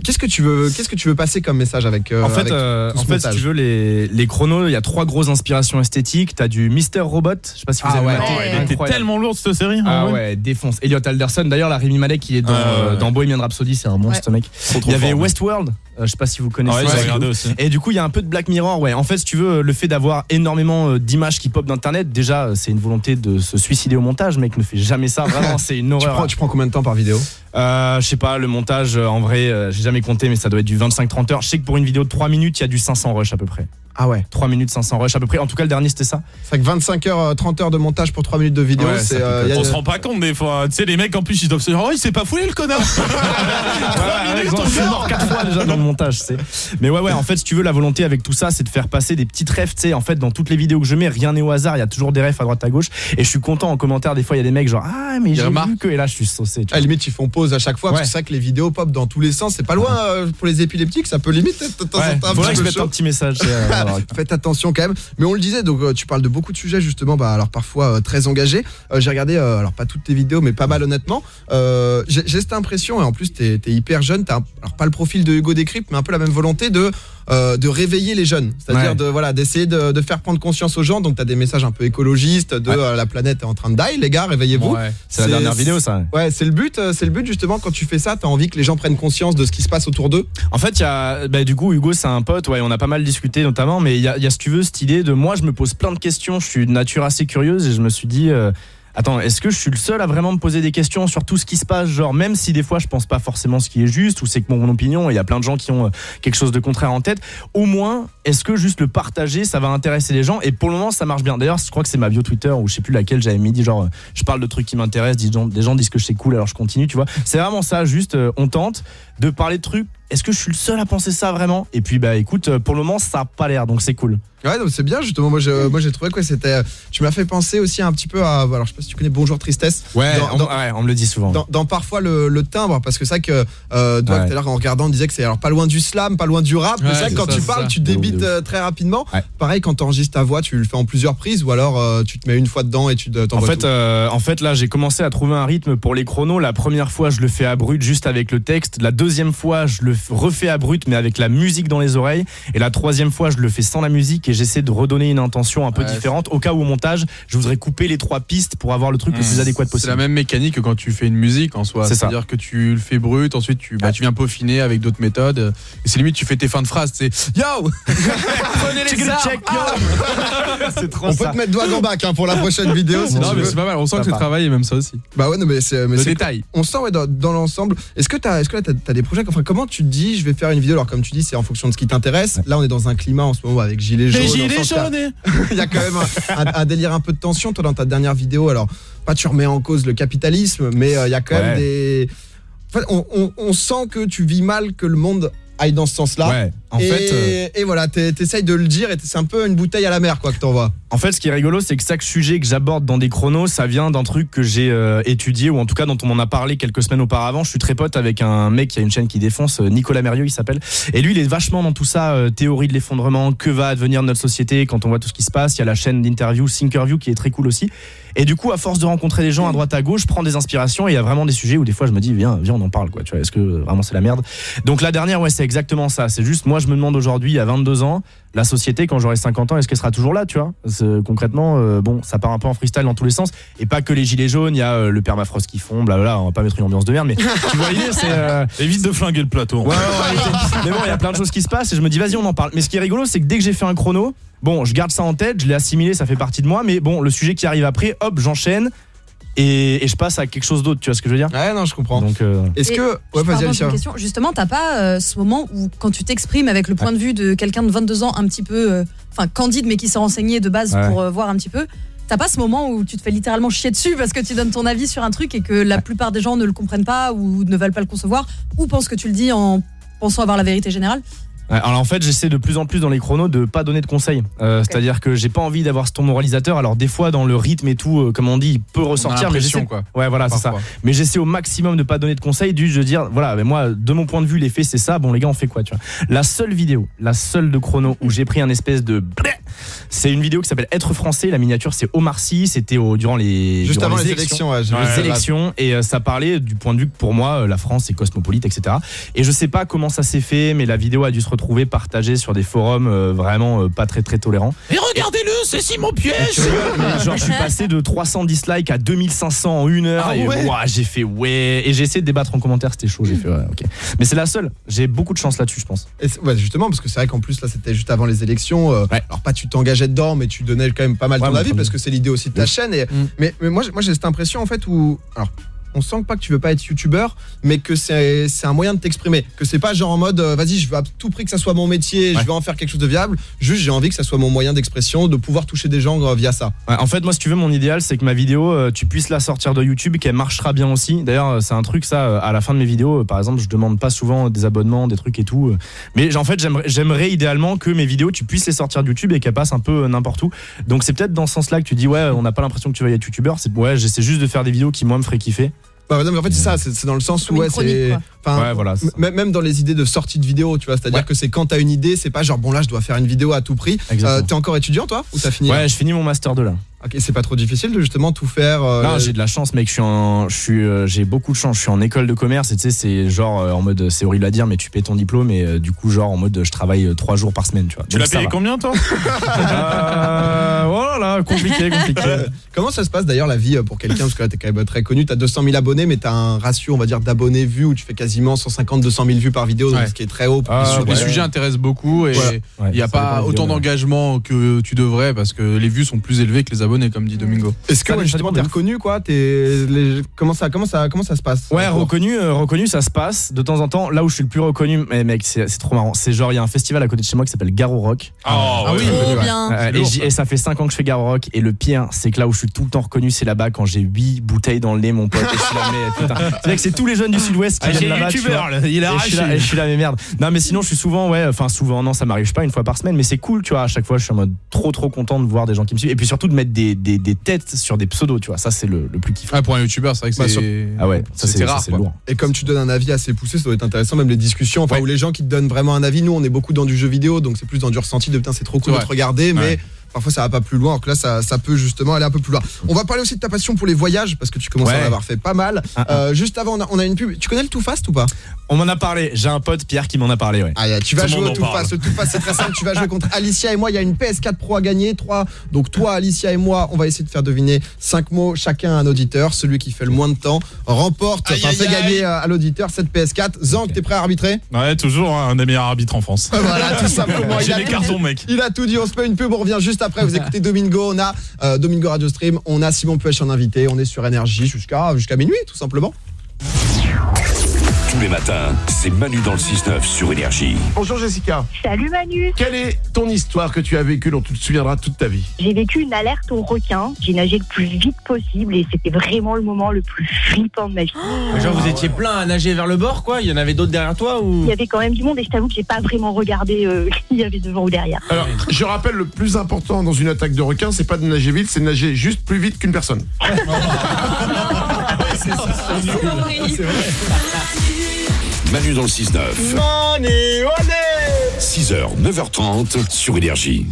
Qu'est-ce que tu veux qu'est-ce que tu veux passer comme message avec euh, en fait, avec euh, tout ce en fait si tu veux, les, les chronos, il y a trois grosses inspirations esthétiques. T'as du Mister Robot, je sais pas si vous Ah avez ouais. maté. Ouais. Elle était tellement lourde cette série. Ah ouais, défonce. Elliot Alderson, d'ailleurs, la Rémi Malek qui est dans, euh, dans Bohemian Rhapsody, c'est un monstre, mec. Il y avait Westworld, euh, je sais pas si vous connaissez. Ouais, coup. aussi. Et du coup, il y a un peu de Black Mirror, ouais. En fait, si tu veux, le fait d'avoir énormément euh, d'images qui pop d'internet, déjà, euh, c'est une volonté de se suicider au montage. Mec, ne fait jamais ça. Vraiment, c'est une tu horreur. prends, tu prends combien de temps par vidéo? Euh, je sais pas, le montage, en vrai, j'ai jamais compté, mais ça doit être du 25-30 heures. Je sais que pour une vidéo de 3 minutes, il y a du 500 rush à peu près. Ah ouais. 3 minutes 500 rush à peu près. En tout cas, le dernier, c'était ça. C'est vrai que 25 heures, euh, 30 heures de montage pour 3 minutes de vidéo, Ouais, c'est euh, peut y a- On se rend pas compte des fois. Tu sais, les mecs en plus ils doivent se dire Oh, il s'est pas foulé le connard Ouais, ils ont- je suis mort quatre fois déjà dans le montage, c'est. Mais ouais, ouais, en fait, si tu veux, la volonté avec tout ça, c'est de faire passer des petites refs, tu sais. En fait, dans toutes les vidéos que je mets, rien n'est au hasard, il y a toujours des refs à droite à gauche. Et je suis content en commentaire, des fois, il y a des mecs genre, ah, mais j'ai vu que. Et là, je suis saucé. tu À limite, ils font pause à chaque fois parce Ouais. que c'est vrai que les vidéos pop dans tous les sens. C'est pas loin euh, pour les épileptiques, ça peut limite être de temps Ouais, en temps un faudrait petit que je mette un petit message. Faites attention quand même. Mais on le disait, donc euh, tu parles de beaucoup de sujets justement, bah alors parfois euh, très engagés. Euh, J'ai regardé, euh, alors pas toutes tes vidéos, mais pas mal honnêtement. Euh, J'ai cette impression, et en plus t'es es hyper jeune, t'as alors pas le profil de Hugo Décrypte, mais un peu la même volonté de euh, de réveiller les jeunes, c'est-à-dire Ouais. de voilà d'essayer de, de faire prendre conscience aux gens. Donc t'as des messages un peu écologistes, de Ouais. euh, la planète est en train de die, les gars, réveillez-vous. Ouais, c'est la dernière vidéo, ça. Ouais, c'est le but, euh, c'est le but justement quand tu fais ça, t'as envie que les gens prennent conscience de ce qui se passe autour d'eux. En fait, il y a, bah, du coup, Hugo, c'est un pote, ouais, on a pas mal discuté notamment, mais il y y a, si tu veux, cette idée de moi, je me pose plein de questions, je suis de nature assez curieuse et je me suis dit, euh, attends, est-ce que je suis le seul à vraiment me poser des questions sur tout ce qui se passe, genre, même si des fois je pense pas forcément ce qui est juste ou c'est que mon opinion, il y a plein de gens qui ont euh, quelque chose de contraire en tête, au moins, est-ce que juste le partager, ça va intéresser les gens? Et pour le moment, ça marche bien. D'ailleurs, je crois que c'est ma bio Twitter ou je sais plus laquelle j'avais mis, dit genre, euh, je parle de trucs qui m'intéressent, des gens, disent que c'est cool, alors je continue, tu vois. C'est vraiment ça, juste, euh, on tente de parler de trucs. Est-ce que je suis le seul à penser ça vraiment? Et puis bah écoute, pour le moment ça a pas l'air, donc c'est cool. Ouais, donc c'est bien justement. Moi, je- moi, j'ai trouvé que c'était. Tu m'as fait penser aussi un petit peu à. Alors, je sais pas si tu connais Bonjour Tristesse. Ouais, Dans- on, dans- ouais, on me le dit souvent. dans, dans parfois le, le timbre parce que c'est vrai que euh, toi tout à l'heure en regardant on disait que c'est alors pas loin du slam pas loin du rap mais Ouais, c'est vrai que quand ça, tu parles ça. tu débites euh, très rapidement Ouais. pareil quand tu enregistres ta voix tu le fais en plusieurs prises ou alors euh, tu te mets une fois dedans et tu te- En t'envoies fait, euh, en fait, là, j'ai commencé à trouver un rythme pour les chronos. La première fois, je le fais à brut, juste avec le texte. La deuxième fois, je le refais à brut, mais avec la musique dans les oreilles. Et la troisième fois, je le fais sans la musique et j'essaie de redonner une intention un peu Ouais, différente. Au cas où au montage, je voudrais couper les trois pistes pour avoir le truc le plus adéquat C'est possible. la même mécanique que quand tu fais une musique en soi. C'est. C'est-à-dire que tu le fais brut, ensuite tu, bah, tu viens peaufiner avec d'autres méthodes. Et c'est limite, tu fais tes fins de phrase. C'est Yo Prenez les Check it, armes check, yo. C'est trop on peut te mettre doigt en bac hein, pour la prochaine vidéo si Non, tu mais c'est pas mal. On sent que tu travailles et même ça aussi. bah ouais non, mais c'est Le c'est- détail. on sent ouais, dans, dans l'ensemble est-ce que là t'as as des projets? Enfin comment tu te dis je vais faire une vidéo? Alors comme tu dis c'est en fonction de ce qui t'intéresse là on est dans un climat en ce moment avec gilets jaunes Les gilets jaunes il y a quand même un, délire un peu de tension. Toi, dans ta dernière vidéo, alors, pas tu remets en cause le capitalisme, mais euh, il y a quand même des. En fait, on, on- on sent que tu vis mal que le monde aille dans ce sens-là. Ouais. En et, fait, euh, et voilà, t'es- t'essayes de le dire et c'est un peu une bouteille à la mer, quoi, que t'envoies. En fait, ce qui est rigolo, c'est que chaque sujet que j'aborde dans des chronos, ça vient d'un truc que j'ai euh, étudié ou en tout cas dont on m'en a parlé quelques semaines auparavant. Je suis très pote avec un mec qui a une chaîne qui défonce, euh, Nicolas Mérieux, il s'appelle. Et lui, il est vachement dans tout ça, euh, théorie de l'effondrement, que va advenir notre société quand on voit tout ce qui se passe. Il y a la chaîne d'interview Thinkerview qui est très cool aussi. Et du coup, à force de rencontrer des gens à droite à gauche, je prends des inspirations et il y a vraiment des sujets où des fois je me dis, viens, viens, on en parle, quoi. Tu vois, est-ce que vraiment c'est la merde? Donc la dernière, ouais, c'est exactement ça. C'est juste, moi, je me demande aujourd'hui, à 22 ans, la société, quand j'aurai 50 ans, est-ce qu'elle sera toujours là, tu vois? Concrètement, euh, bon, ça part un peu en freestyle dans tous les sens. Et pas que les gilets jaunes, il y a euh, le permafrost qui fond, blablabla. On va pas mettre une ambiance de merde, mais tu vois l'idée, c'est. euh, Évite de flinguer le plateau. Ouais, ouais, ouais, mais bon, il y a plein de choses qui se passent et je me dis, vas-y, on en parle. Mais ce qui est rigolo, c'est que dès que j'ai fait un chrono, bon, je garde ça en tête, je l'ai assimilé, ça fait partie de moi, mais bon, le sujet qui arrive après, hop, j'enchaîne et, et je passe à quelque chose d'autre, tu vois ce que je veux dire Ouais, non, je comprends. Donc, euh, Est-ce que. Ouais, vas-y, j'ai Alicia. question. Justement, t'as pas euh, ce moment où, quand tu t'exprimes avec le point de vue de quelqu'un de 22 ans, un petit peu, euh, enfin, candide, mais qui s'est renseigné de base Ouais. pour euh, voir un petit peu, T'as pas ce moment où tu te fais littéralement chier dessus parce que tu donnes ton avis sur un truc et que la plupart des gens ne le comprennent pas ou ne veulent pas le concevoir ou pensent que tu le dis en pensant avoir la vérité générale? Ouais, alors en fait, j'essaie de plus en plus dans les chronos de pas donner de conseils. Euh, C'est-à-dire que j'ai pas envie d'avoir ce ton moralisateur. Alors des fois, dans le rythme et tout, euh, comme on dit, il peut ressortir. Mais quoi. Ouais, voilà, c'est ça. Mais j'essaie au maximum de pas donner de conseils, du de dire, voilà, mais moi, de mon point de vue, l'effet c'est ça. Bon, les gars, on fait quoi, tu vois? La seule vidéo, la seule de chrono où j'ai pris un espèce de, c'est une vidéo qui s'appelle Être français. La miniature, c'est Omar Sy. C'était au- durant les Juste durant avant les élections, ouais, les élections et euh, ça parlait du point de vue que pour moi euh, la France est cosmopolite etc et je sais pas comment ça s'est fait mais la vidéo a dû se retrouver partagée sur des forums euh, vraiment euh, pas très très tolérants. Et regardez-le, c'est Simon Piège. Mais genre je suis passé de 300 dislikes à 2500 en une heure Ah et ouais ouah, j'ai fait ouais. Et j'ai essayé de débattre en commentaire c'était chaud j'ai fait ouais ok. Mais c'est la seule. J'ai beaucoup de chance là-dessus je pense. Et ouais, justement, parce que c'est vrai qu'en plus, là, c'était juste avant les élections. euh, Alors, pas tu t'engageais dedans, mais tu donnais quand même pas mal Ouais, ton avis, parce que c'est l'idée aussi de ta Oui. chaîne. Et, Mais, mais moi, j'ai- moi, j'ai cette impression, en fait, où. Alors, on sent pas que tu veux pas être youtubeur, mais que c'est un moyen de t'exprimer. Que c'est pas genre en mode, euh, vas-y, je veux à tout prix que ça soit mon métier, je veux en faire quelque chose de viable. Juste, j'ai envie que ça soit mon moyen d'expression, de pouvoir toucher des gens euh, via ça. Ouais, en fait, moi, si tu veux, mon idéal, c'est que ma vidéo, euh, tu puisses la sortir de YouTube, qu'elle marchera bien aussi. D'ailleurs, c'est un truc, ça, à la fin de mes vidéos, par exemple, je demande pas souvent des abonnements, des trucs et tout. Mais en fait, j'aimerais- idéalement que mes vidéos, tu puisses les sortir de YouTube et qu'elles passent un peu n'importe où. Donc, c'est peut-être dans ce sens-là que tu dis, ouais, on n'a pas l'impression que tu vas être YouTubeur. C'est ouais, j'essaie juste de faire des vidéos qui, moi, me feraient kiffer. Bah, non, mais en fait, c'est ça, c'est dans le sens où, ouais, c'est. Quoi. enfin, Ouais, voilà, Même dans les idées de sortie de vidéo, tu vois, c'est-à-dire que c'est quand t'as une idée, c'est pas genre, bon, là, je dois faire une vidéo à tout prix. Euh, T'es encore étudiant, toi Ou t'as fini Ouais, je finis mon master 2 là. Ok, c'est pas trop difficile de justement tout faire. euh, Non, j'ai de la chance, mec. Je suis en, je suis, euh, j'ai beaucoup de chance. Je suis en école de commerce et tu sais, c'est genre euh, en mode, c'est horrible à dire, mais tu paies ton diplôme et euh, du coup, genre en mode, je travaille trois jours par semaine, tu vois. Tu l'as payé va. combien toi? Euh, voilà, compliqué, compliqué. Comment ça se passe d'ailleurs la vie pour quelqu'un? Parce que là, t'es quand même très connu, t'as 200 000 abonnés, mais t'as un ratio, on va dire, d'abonnés vus où tu fais quasiment 150-200 000 vues par vidéo, donc Ouais. ce qui est très haut. pour Les des sujets- les sujets intéressent beaucoup et il n'y a ça pas des autant vidéos, d'engagement que tu devrais parce que les vues sont plus élevées que les abonnés, comme dit Domingo. Est-ce que ouais, justement t'es reconnu quoi? T'es- les- comment, ça, comment, ça, comment ça se passe? Ouais, reconnu, euh, reconnu, ça se passe de temps en temps. Là où je suis le plus reconnu, mais mec, c'est c'est trop marrant. C'est genre, il y a un festival à côté de chez moi qui s'appelle Garo Rock. Ah oui, Trop ouais. bien. Euh, et, lourd, j'y- ça. et ça fait 5 ans que je fais Garo Rock. Et le pire, c'est que là où je suis tout le temps reconnu, c'est là-bas quand j'ai 8 bouteilles dans le nez, mon pote. Et je suis là, mais putain. C'est vrai que c'est tous les jeunes du sud-ouest qui Ah, viennent là-bas. Youtubeur, là, il a Et je suis là- arraché. et je suis là, mais merde. Non, mais sinon, je suis souvent, ouais, enfin, souvent, non, ça m'arrive pas une fois par semaine, mais c'est cool, tu vois. À chaque fois, je suis en mode trop, trop content de voir des gens qui me suivent. Et puis surtout de mettre des, des, des têtes sur des pseudos, tu vois. Ça, c'est le, le plus kiffant. Ah, pour un youtubeur, c'est vrai que Bah, sur- c'est. Ah ouais, ça, c'est ça, rare, c'est quoi. lourd. Et comme tu donnes un avis assez poussé, ça doit être intéressant, même les discussions, enfin, où les gens qui te donnent vraiment un avis, nous on est beaucoup dans du jeu vidéo, donc c'est plus dans du ressenti de putain, c'est trop cool de Ouais. te regarder, mais Ouais. Parfois ça va pas plus loin, alors que là ça, ça peut justement aller un peu plus loin. On va parler aussi de ta passion pour les voyages, parce que tu commences à en avoir fait pas mal. Ah, ah. Euh, juste avant, on a, on a une pub. Tu connais le Too Fast ou pas? On m'en a parlé. J'ai un pote, Pierre, qui m'en a parlé, ouais. Ah, yeah, tu vas Tout jouer au Too. Fast. Le Too Fast, c'est très simple. Tu vas jouer contre Alicia et moi. Il y a une PS4 Pro à gagner. 3. Donc, toi, Alicia et moi, on va essayer de faire deviner 5 mots chacun à un auditeur. Celui qui fait le moins de temps remporte, enfin, fait gagner à à l'auditeur cette PS4. Zank, t'es prêt à arbitrer? Ouais, toujours hein, un des meilleurs arbitres en France. Voilà, tout simplement. Il J'ai a les tout cartons, dit. mec. Il a tout dit. On se fait une pub. On revient juste après. Vous écoutez Domingo. On a euh, Domingo Radio Stream. On a Simon Puech en invité. On est sur Énergie jusqu'à jusqu'à minuit, tout simplement. Tous les matins, c'est Manu dans le 6-9 sur Énergie. Bonjour Jessica. Salut Manu. Quelle est ton histoire que tu as vécue dont tu te souviendras toute ta vie? J'ai vécu une alerte au requin. J'ai nagé le plus vite possible et c'était vraiment le moment le plus flippant de ma vie. Genre vous étiez plein à nager vers le bord quoi? Il y en avait d'autres derrière toi ou? Il y avait quand même du monde et je t'avoue que j'ai pas vraiment regardé euh, qui y avait devant ou derrière. Alors, je rappelle, le plus important dans une attaque de requin, c'est pas de nager vite, c'est de nager juste plus vite qu'une personne. Manu dans le 6-9. 6h, 9h30 sur Énergie.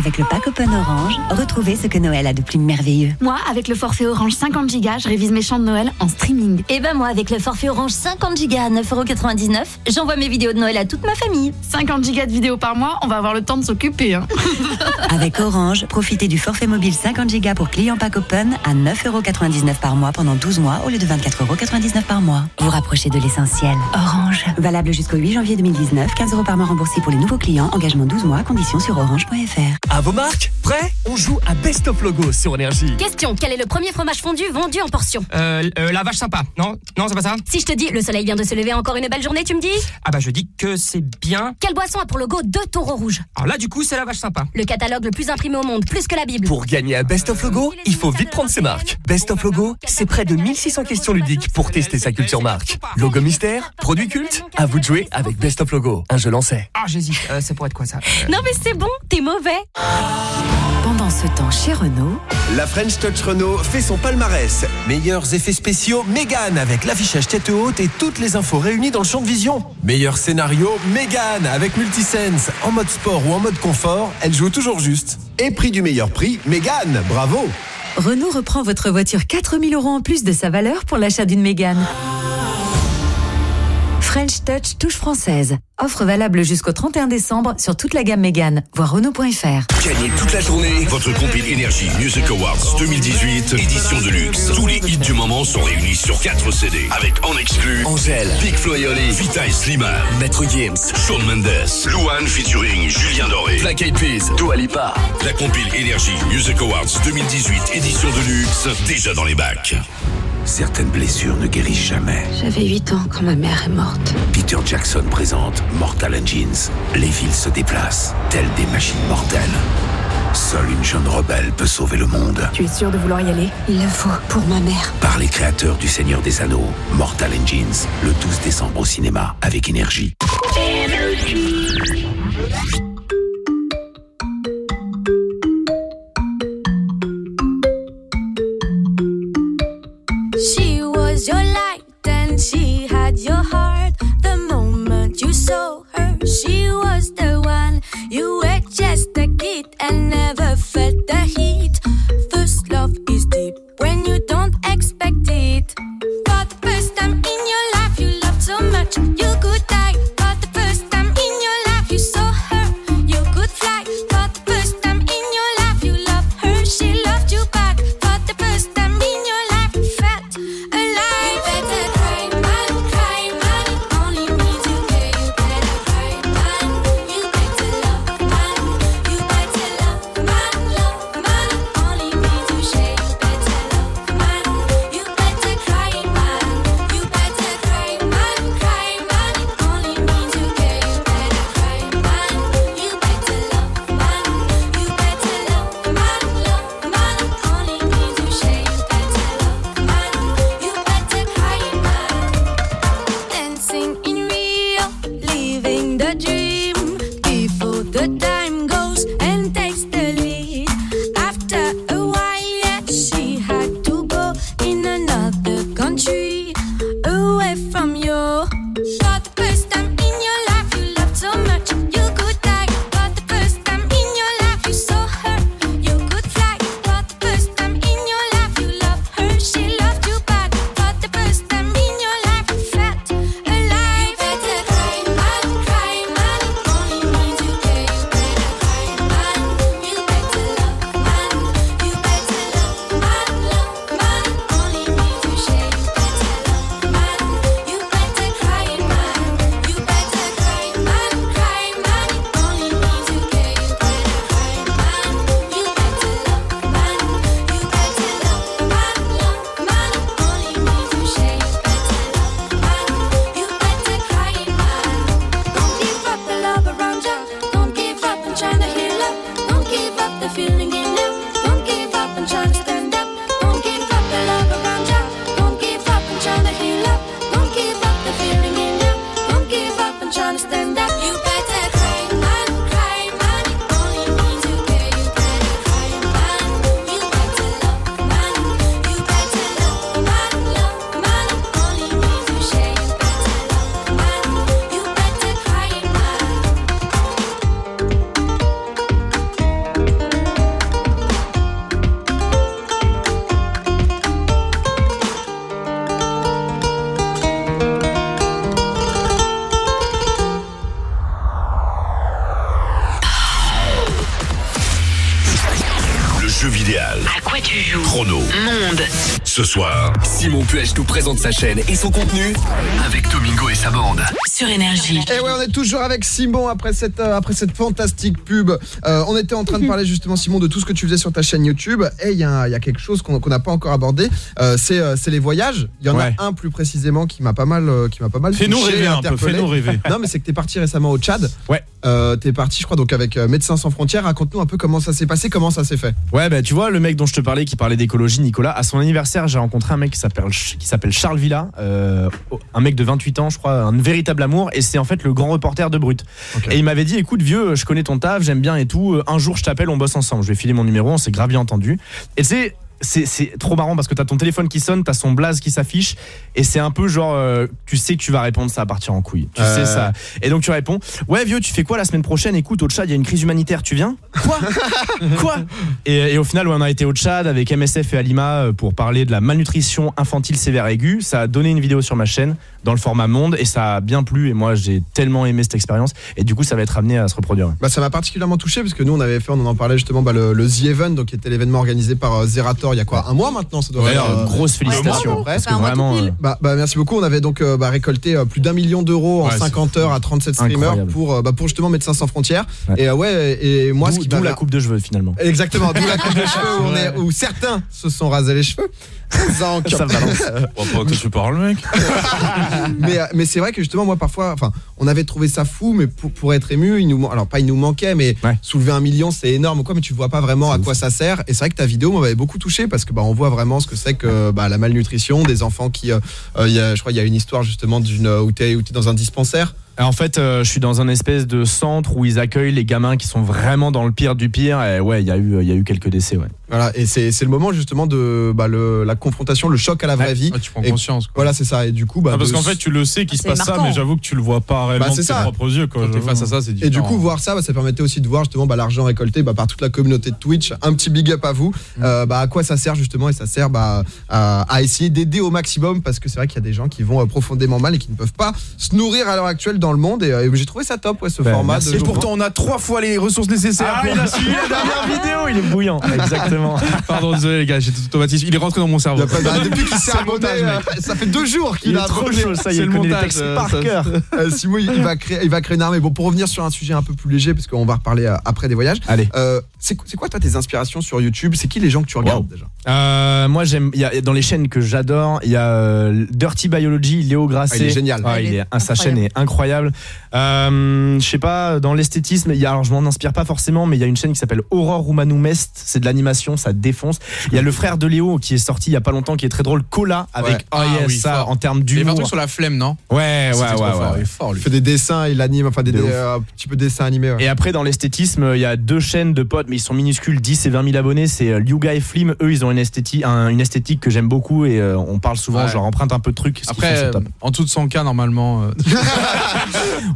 Avec le pack Open Orange, retrouvez ce que Noël a de plus merveilleux. Moi, avec le forfait Orange 50 Go, je révise mes chants de Noël en streaming. Et ben moi, avec le forfait Orange 50 Go à 9,99€, j'envoie mes vidéos de Noël à toute ma famille. 50 Go de vidéos par mois, on va avoir le temps de s'occuper. hein. Avec Orange, profitez du forfait mobile 50 Go pour clients pack Open à 9,99€ par mois pendant 12 mois au lieu de 24,99€ par mois. Vous rapprochez de l'essentiel. Orange. Valable jusqu'au 8 janvier 2019, 15€ par mois remboursé pour les nouveaux clients, engagement 12 mois, conditions sur orange.fr. À vos marques, prêts On joue à Best of Logo sur Énergie. Question, quel est le premier fromage fondu vendu en portion Euh, euh, la vache sympa. Non, non, c'est pas ça. Si je te dis le soleil vient de se lever, encore une belle journée, tu me dis Ah bah je dis que c'est bien. Quelle boisson a pour logo deux taureaux rouges Alors là, du coup, c'est la vache sympa. Le catalogue le plus imprimé au monde, plus que la Bible. Pour gagner à Best of Logo, il faut vite prendre ses marques. Best of Logo, c'est près de 1600 questions ludiques pour tester sa culture marque. Logo mystère, produit culte, à vous de jouer avec Best of Logo. Un jeu lancé. Ah, j'hésite. Euh, c'est pour être quoi ça? Euh, Non mais c'est bon, t'es mauvais. Pendant ce temps chez Renault, La French Touch Renault fait son palmarès. Meilleurs effets spéciaux, Mégane avec l'affichage tête haute et toutes les infos réunies dans le champ de vision. Meilleur scénario, Mégane avec Multisense. En mode sport ou en mode confort, elle joue toujours juste. Et prix du meilleur prix, Mégane, bravo Renault reprend votre voiture 4000 euros en plus de sa valeur pour l'achat d'une Mégane. French Touch touche française. Offre valable jusqu'au 31 décembre sur toute la gamme Mégane. Voir Renault.fr. Gagnez toute la journée votre compil Énergie Music Awards 2018, édition de luxe. Tous les hits du moment sont réunis sur 4 CD. Avec en exclu Angèle, Big Flo et Oli, Vita et Maître Gims, Shawn Mendes, Louane featuring Julien Doré, Black Eyed Peas, Dua. La compil Énergie Music Awards 2018, édition de luxe, déjà dans les bacs. Certaines blessures ne guérissent jamais. J'avais 8 ans quand ma mère est morte. Peter Jackson présente Mortal Engines. Les villes se déplacent, telles des machines mortelles. Seule une jeune rebelle peut sauver le monde. Tu es sûr de vouloir y aller? Il le faut pour ma mère. Par les créateurs du Seigneur des Anneaux, Mortal Engines, le 12 décembre au cinéma avec énergie. She she had your heart. The moment you saw her, she was the one. You were just a kid and never felt the heat. First love is deep when you don't expect it. For the first time in Présente sa chaîne et son contenu avec Domingo et sa bande. Sur Énergie. Et ouais, on est toujours avec Simon après cette, euh, après cette fantastique pub. Euh, on était en train de parler justement, Simon, de tout ce que tu faisais sur ta chaîne YouTube. Et il y, a il y a quelque chose qu'on n'a pas encore abordé. Euh, c'est euh, les voyages. Il y en Ouais. a un plus précisément qui m'a pas mal, euh, qui m'a pas mal Fais-nous rêver un peu, interpellé. fais-nous rêver. Non, mais c'est que t'es parti récemment au Tchad. Ouais. Euh, t'es parti, je crois, donc avec euh, Médecins sans frontières. Raconte-nous un peu comment ça s'est passé, comment ça s'est fait. Ouais, bah tu vois, le mec dont je te parlais qui parlait d'écologie, Nicolas, à son anniversaire, j'ai rencontré un mec qui s'appelle qui s'appelle Charles Villa, euh, un mec de 28 ans, je crois, un véritable et c'est en fait le grand reporter de Brut. Et il m'avait dit, écoute, vieux, je connais ton taf, j'aime bien et tout, euh, un jour je t'appelle, on bosse ensemble. Je vais filer mon numéro, on s'est grave bien entendu. Et c'est c'est trop marrant parce que t'as ton téléphone qui sonne, t'as son blaze qui s'affiche, et c'est un peu genre, euh, tu sais que tu vas répondre, ça va partir en couille. Tu Euh. sais ça. Et donc tu réponds, ouais vieux, tu fais quoi la semaine prochaine? Écoute, au Tchad, il y a une crise humanitaire, tu viens? Quoi? Quoi? Et, et au final, ouais, on a été au Tchad avec MSF et Alima euh, pour parler de la malnutrition infantile sévère aiguë. Ça a donné une vidéo sur ma chaîne dans le format monde et ça a bien plu. Et moi, j'ai tellement aimé cette expérience. Et du coup, ça va être amené à se reproduire. Bah, ça m'a particulièrement touché parce que nous on avait fait, on en parlait justement bah, le, le The Event, donc qui était l'événement organisé par euh, Il y a quoi un mois maintenant ça doit Ouais, faire, euh, grosse un mois vraiment. euh, Bah, bah, merci beaucoup. On avait donc euh, bah, récolté euh, plus d'un million d'euros en Ouais, 50 heures à 37 streamers Incroyable. pour euh, bah, pour justement Médecins sans frontières. Ouais. Et euh, ouais et moi ce qui d'où la coupe de cheveux finalement. Exactement, d'où la coupe de cheveux où, on est- où certains se sont rasés les cheveux. Zank. Ça balance. Oh, pas que tu parles, mec. mais mais c'est vrai que justement moi parfois enfin on avait trouvé ça fou mais pour, pour être ému il nous alors pas il nous manquait mais soulever un million c'est énorme quoi mais tu vois pas vraiment à quoi ça sert et c'est vrai que ta vidéo m'avait beaucoup touché parce que bah on voit vraiment ce que c'est que bah, la malnutrition des enfants qui euh, euh, a, je crois il y a une histoire justement d'une où t'es où t'es dans un dispensaire En fait, euh, je suis dans un espèce de centre où ils accueillent les gamins qui sont vraiment dans le pire du pire. Et ouais, il y a eu, il y a eu quelques décès. Ouais. Voilà, et c'est le moment justement de bah, le, la confrontation, le choc à la vraie vie. tu prends Et conscience, Voilà, c'est ça. Et du coup, bah, Ah, parce de- qu'en fait, tu le sais qu'il se C'est passe ça, mais j'avoue que tu le vois pas réellement Bah, de c'est tes ça. propres yeux. Quoi, Quand t'es j'avoue. face à ça, c'est Et du coup, voir ça, bah, ça permettait aussi de voir justement bah, l'argent récolté bah, par toute la communauté de Twitch. Un petit big up à vous. Euh, bah, à quoi ça sert justement Et ça sert bah, à, à essayer d'aider au maximum parce que c'est vrai qu'il y a des gens qui vont euh, profondément mal et qui ne peuvent pas se nourrir à l'heure actuelle dans le monde. Et, euh, et j'ai trouvé ça top, ouais, ce Ben, format. merci. de Et pourtant, on a trois fois les ressources nécessaires. Ah, pour- il a suivi la dernière vidéo, il est bouillant. Exactement. Pardon, désolé les gars, j'ai tout automatisme. Il est rentré dans mon cerveau. Pas- bah, depuis qu'il s'est C'est le abonné, montage, euh, ça fait deux jours qu'il Il a est trop chaud, ça y est, le connaît les montage, textes euh, par cœur. Euh, Simon, il va créer, il va créer une armée. Bon, pour revenir sur un sujet un peu plus léger, parce qu'on va reparler après des voyages. Allez. C'est quoi- toi tes inspirations sur YouTube? C'est qui les gens que tu regardes déjà? Moi j'aime il y a dans les chaînes que j'adore il y a Dirty Biology Léo Grasset Ah, il est génial. Il est, ah, sa chaîne est incroyable euh, je sais pas dans l'esthétisme il y a alors je m'en inspire pas forcément mais il y a une chaîne qui s'appelle Aurore Romanou Mest c'est de l'animation ça défonce il y a le frère de Léo qui est sorti il y a pas longtemps qui est très drôle Cola avec Ouais. oh Ah yes, oui, ça fort. en termes Il y d'humour truc sur la flemme, non? Ouais ouais ouais, ouais, fort, ouais. il est fort, lui. Il fait des dessins, il anime, enfin des, De des, euh, un petit peu dessins animés. ouais. Et après, dans l'esthétisme, il y a deux chaînes de potes, mais ils sont minuscules, 10 et 20 000 abonnés. C'est euh, Liuga et Flim. Eux, ils ont une esthétique, un- une esthétique que j'aime beaucoup et euh, on parle souvent, Ouais. je leur emprunte un peu de trucs. ce Après, euh, en dessous de 100K, normalement.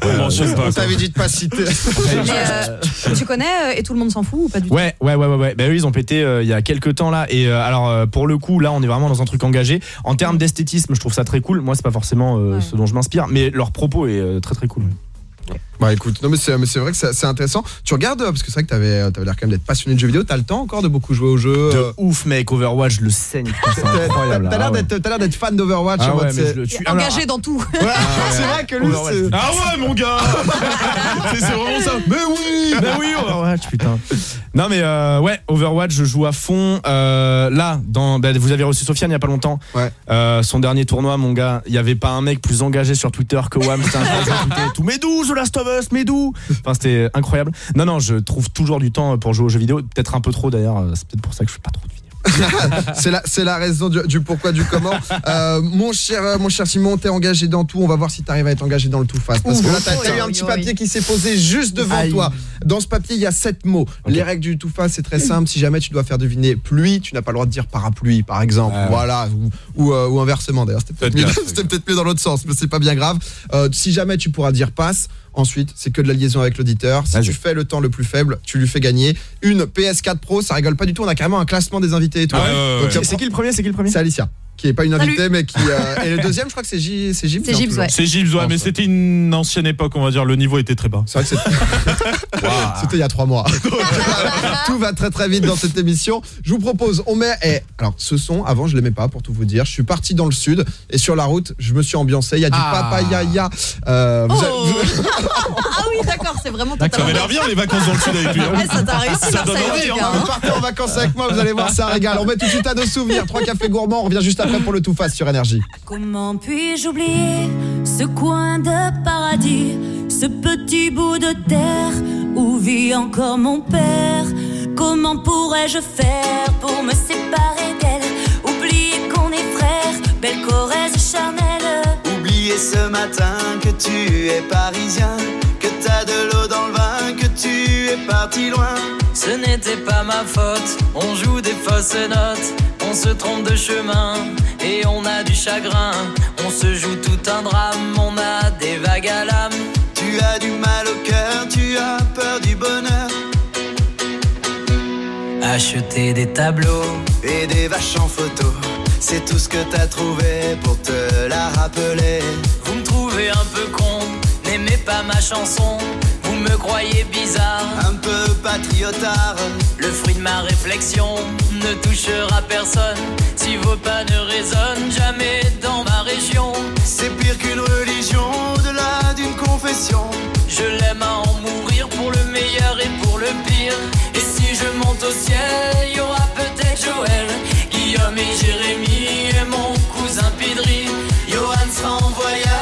euh, On t'avait dit de pas citer. Mais, euh, tu connais euh, et tout le monde s'en fout ou pas du tout Ouais, ouais, ouais, ouais, ouais. Bah, eux, ils ont pété euh, il y a quelques temps là. Et euh, alors, euh, pour le coup, là, on est vraiment dans un truc engagé. En termes d'esthétisme, je trouve ça très cool. Moi, c'est pas forcément euh, ce dont je m'inspire, mais leur propos est euh, très très cool. Bah écoute, non mais c'est mais c'est vrai que c'est intéressant. Tu regardes euh, parce que c'est vrai que t'avais avais l'air quand même d'être passionné de jeux vidéo. T'as le temps encore de beaucoup jouer aux jeux. De euh, ouf, mec. Overwatch, je le saigne. T'as Ah l'air ouais. d'être t'as l'air d'être fan d'Overwatch. Ah en mode ouais, je le tue. Engagé dans tout. Ouais, c'est vrai que lui c'est. Ah ouais, mon gars C'est vraiment ça. Mais oui. Mais oui, Overwatch, putain. Non, mais euh, ouais, Overwatch, je joue à fond. Euh, là, dans, bah, vous avez reçu Sofiane il y a pas longtemps. Ouais. Euh, son dernier tournoi, mon gars, il y avait pas un mec plus engagé sur Twitter que Wam. Tout. Mais d'où The Last of Us Mais d'où Enfin, c'était incroyable. Non, non, je trouve toujours du temps pour jouer aux jeux vidéo. Peut-être un peu trop d'ailleurs. euh, C'est peut-être pour ça que je fais pas trop de vidéos. c'est la, raison du, du pourquoi du comment. Euh, mon cher, euh, mon cher Simon, t'es engagé dans tout. On va voir si t'arrives à être engagé dans le tout face. Parce que là, t'as eu un petit papier qui s'est posé juste devant Aïe. toi. Dans ce papier, il y a sept mots. Les règles du tout face, c'est très simple. Si jamais tu dois faire deviner pluie, tu n'as pas le droit de dire parapluie, par exemple. Ouais. Voilà. Ou, ou, euh, ou inversement. D'ailleurs, c'était peut-être mieux, mieux dans l'autre sens, mais c'est pas bien grave. Euh, si jamais tu pourras dire passe. Ensuite, c'est que de la liaison avec l'auditeur. Si Vas-y. tu fais le temps le plus faible, tu lui fais gagner une PS4 Pro. Ça rigole pas du tout. On a carrément un classement des invités et tout. Ah ouais, ouais, ouais, Donc, ouais. euh, C'est qui le premier C'est qui le premier? C'est Alicia. Qui est pas une Salut. invitée mais qui euh, et le deuxième je crois que c'est Gibbs. C'est Gibbs, toujours ouais. C'est Gibbs, ouais, mais c'était une ancienne époque, on va dire. Le niveau était très bas. C'est vrai que c'était C'était il y a trois mois. Donc, tout va très très vite dans cette émission. Je vous propose, on met. eh, alors, ce son, avant, je l'aimais pas pour tout vous dire. Je suis parti dans le sud et sur la route, je me suis ambiancé. Il y a du Ah. papaya. Euh, vous Oh. avez- ah oui, d'accord, c'est vraiment Ça totalement. avait l'air bien les vacances dans le sud avec lui. hein. Ouais, ça t'a réussi, Ça donne envie, hein. hein. Partez en vacances avec moi, vous allez voir, ça régale. On met tout de suite à nos souvenirs. Trois cafés gourmands, on revient juste après pour le tout face sur énergie. Comment puis-je oublier ce coin de paradis, ce petit bout de terre où vit encore mon père? Comment pourrais-je faire pour me séparer d'elle? Oublier qu'on est frères, belle Corrèze charnelle Oublier ce matin que tu es parisien, que t'as de l'eau dans le vin, que tu es parti loin. Ce n'était pas ma faute, on joue des fausses notes, on se trompe de chemin et on a du chagrin. On se joue tout un drame, on a des vagues à l'âme. Tu as du mal au cœur, tu as peur du bonheur. Acheter des tableaux et des vaches en photo. C'est tout ce que t'as trouvé pour te la rappeler. Vous me trouvez un peu con, n'aimez pas ma chanson. Me croyez bizarre, un peu patriotard. Le fruit de ma réflexion ne touchera personne. Si vos pas ne résonnent jamais dans ma région, c'est pire qu'une religion, au-delà d'une confession. Je l'aime à en mourir pour le meilleur et pour le pire. Et si je monte au ciel, il y aura peut-être Joël, Guillaume et Jérémy et mon cousin Pidri. Johan sera en voyage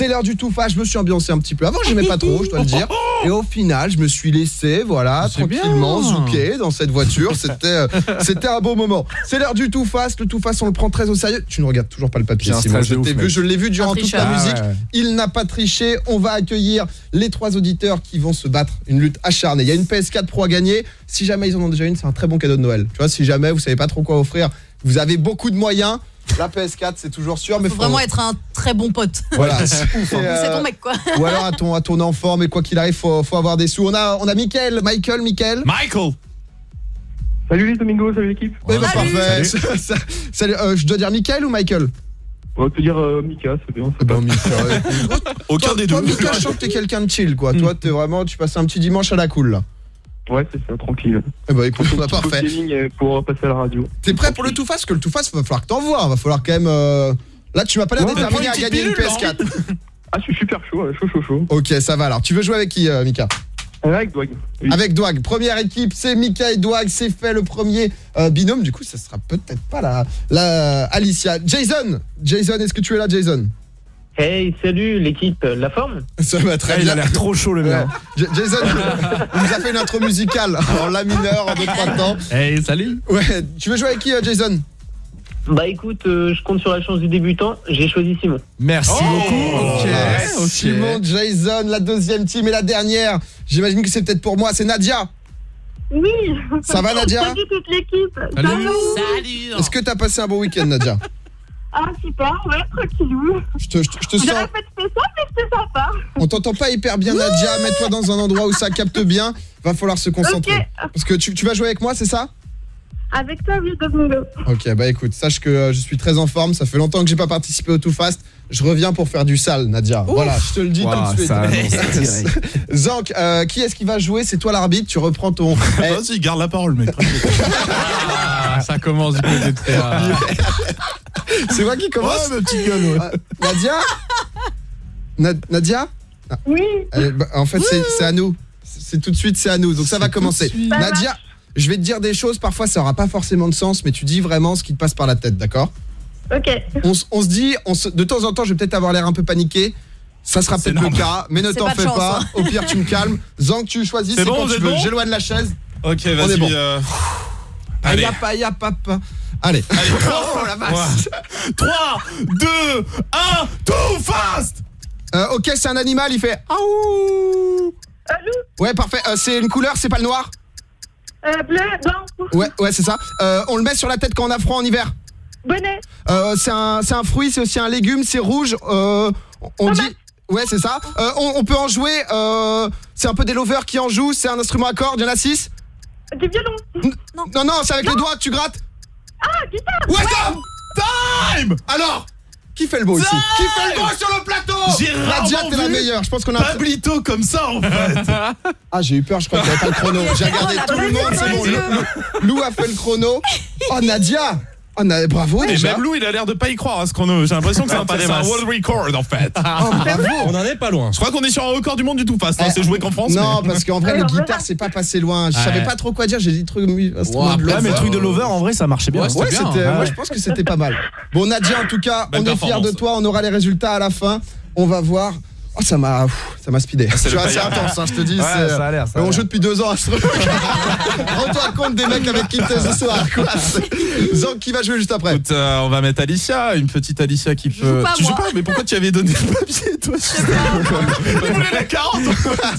C'est l'heure du tout Je me suis ambiancé un petit peu. Avant, j'aimais pas trop, je dois le dire. Et au final, je me suis laissé, voilà, tranquillement zouker dans cette voiture. C'était euh, c'était un beau moment. C'est l'heure du tout fast. Le tout fast, on le prend très au sérieux. Tu ne regardes toujours pas le papier, Simon. Je t'ai vu, je l'ai vu durant toute la musique. Ah ouais. Il n'a pas triché. On va accueillir les trois auditeurs qui vont se battre. Une lutte acharnée. Il y a une PS4 Pro à gagner. Si jamais ils en ont déjà une, c'est un très bon cadeau de Noël. Tu vois, si jamais vous savez pas trop quoi offrir, vous avez beaucoup de moyens. La PS4, c'est toujours sûr, mais Faut vraiment être un très bon pote. Voilà, c'est ouf. C'est ton mec, quoi. Ou alors à ton, à ton enfant, mais quoi qu'il arrive, faut, faut avoir des sous. On a, on a Mickaël, Michael, Michael. Michael Salut les Domingo, salut l'équipe. Oui, bah, parfait. Salut, euh, je dois dire Michael ou Michael? On va te dire euh, Mika, c'est bien. Mika, ouais. Aucun toi, des toi, deux. Mika, je sens que t'es quelqu'un de chill, quoi. Toi, t'es vraiment, tu passes un petit dimanche à la cool, là. Ouais, c'est ça, tranquille. Eh ben, écoute, on a parfait. Euh, pour passer à la radio. T'es prêt pour le tout face que le tout face, va falloir que t'envoies. Va falloir quand même. euh, Là, tu m'as pas l'air Ouais, déterminé prends à une gagner une petite pilule, PS4. Ah, je suis super chaud, ouais, chaud, chaud, chaud. Ok, ça va alors. Tu veux jouer avec qui, euh, Mika? Euh, Avec Dwag. Oui. Avec Douag. Première équipe, c'est Mika et Douag. C'est fait le premier euh, binôme. Du coup, ça sera peut-être pas la, la Alicia. Jason Jason, est-ce que tu es là, Jason? Hey, salut l'équipe, la forme? Ça va très bien. Il a l'air trop chaud le mec. Jason, il nous a fait une intro musicale en la mineure en deux trois temps. Hey, salut. Ouais, tu veux jouer avec qui euh, Jason? Bah écoute, euh, je compte sur la chance du débutant, j'ai choisi Simon. Merci oh, beaucoup. Okay. Simon, Jason, la deuxième team et la dernière. J'imagine que c'est peut-être pour moi, c'est Nadia. Oui. Ça va Nadia? Salut toute l'équipe. Salut. Salut. Est-ce que t'as passé un bon week-end Nadia? Ah, super, ouais, tranquillou. Je te, je, te sens. Pas. On t'entend pas hyper bien, Nadja. Mets-toi dans un endroit où ça capte bien. Va falloir se concentrer. Parce que tu vas jouer avec moi, c'est ça? Avec toi, oui, Domingo. Ok, bah écoute, sache que euh, je suis très en forme. Ça fait longtemps que j'ai pas participé au Too Fast. Je reviens pour faire du sale, Nadia. Voilà, je te le dis wow, tout de suite. Zank, euh, qui est-ce qui va jouer? C'est toi l'arbitre. Tu reprends ton. hey. Eh. Vas-y, garde la parole, mec. Ah, ça commence du côté de toi. C'est moi qui commence? Ouais, ma petite gueule. Ouais. Euh, Nadia? Nadia? Oui. Bah, en fait, c'est à nous. C'est tout de suite, c'est à nous. Donc ça va commencer. Nadia? Je vais te dire des choses, parfois ça aura pas forcément de sens, mais tu dis vraiment ce qui te passe par la tête, d'accord? Ok. On, on se dit, on de temps en temps, je vais peut-être avoir l'air un peu paniqué. Ça sera peut-être le cas, mais ne t'en fais chance, pas. hein. Au pire, tu me calmes. Zang, tu choisis, C'est bon, quand tu veux. bon J'éloigne la chaise. Ok, vas-y. bon. euh, Allez. Aya, pa, aya, pa. Allez. Oh, la vache. 3, 2, 1, tout fast Euh, ok, c'est un animal, il fait. Aouh Ouais, parfait. Euh, c'est une couleur, c'est pas le noir? Euh, bleu, blanc. Ouais, ouais, c'est ça. Euh, on le met sur la tête quand on a froid en hiver. Bonnet. Euh, c'est un, un fruit, c'est aussi un légume, c'est rouge. Euh, on dit. Ouais, c'est ça. Euh, on, peut en jouer. Euh, c'est un peu des lovers qui en jouent. C'est un instrument à cordes. Il y en a 6. Du violon. Non, non, c'est avec les doigts tu grattes. Ah, guitare. Ouais, time Time Alors qui fait le beau ici Qui fait le beau sur le plateau J'ai rarement la meilleure. Je pense qu'on a comme ça en fait. ah, j'ai eu peur, je crois qu'il y avait pas le chrono. J'ai regardé tout le monde, c'est bon. Lou a fait le chrono. Oh Nadia ah, bravo ouais, déjà. Il a l'air de pas y croire hein, ce qu'on a. J'ai l'impression que c'est un, world record en fait. Oh, bravo. On en est pas loin. Je crois qu'on est sur un record du monde du tout face. Hein, eh, c'est joué qu'en France. Non, parce qu'en vrai, ouais, guitare, c'est pas passé loin. Je ouais. savais pas trop quoi dire. J'ai dit truc. Wow, de mais le truc de l'over, en vrai, ça marchait bien. Ouais, bien, hein, moi, je pense que c'était pas mal. Bon, Nadia, en tout cas, on est fiers de toi. On aura les résultats à la fin. On va voir. Oh, ça m'a ça m'a speedé. C'est assez intense, hein, je te dis. Ouais, ça a l'air. On joue depuis deux ans à ce truc. Rends-toi compte des mecs avec qui t'es ce soir. Quoi qui va jouer juste après. Euh, on va mettre Alicia, une petite Alicia qui peut. Tu joues pas Mais pourquoi tu avais donné le papier toi Tu voulais la 40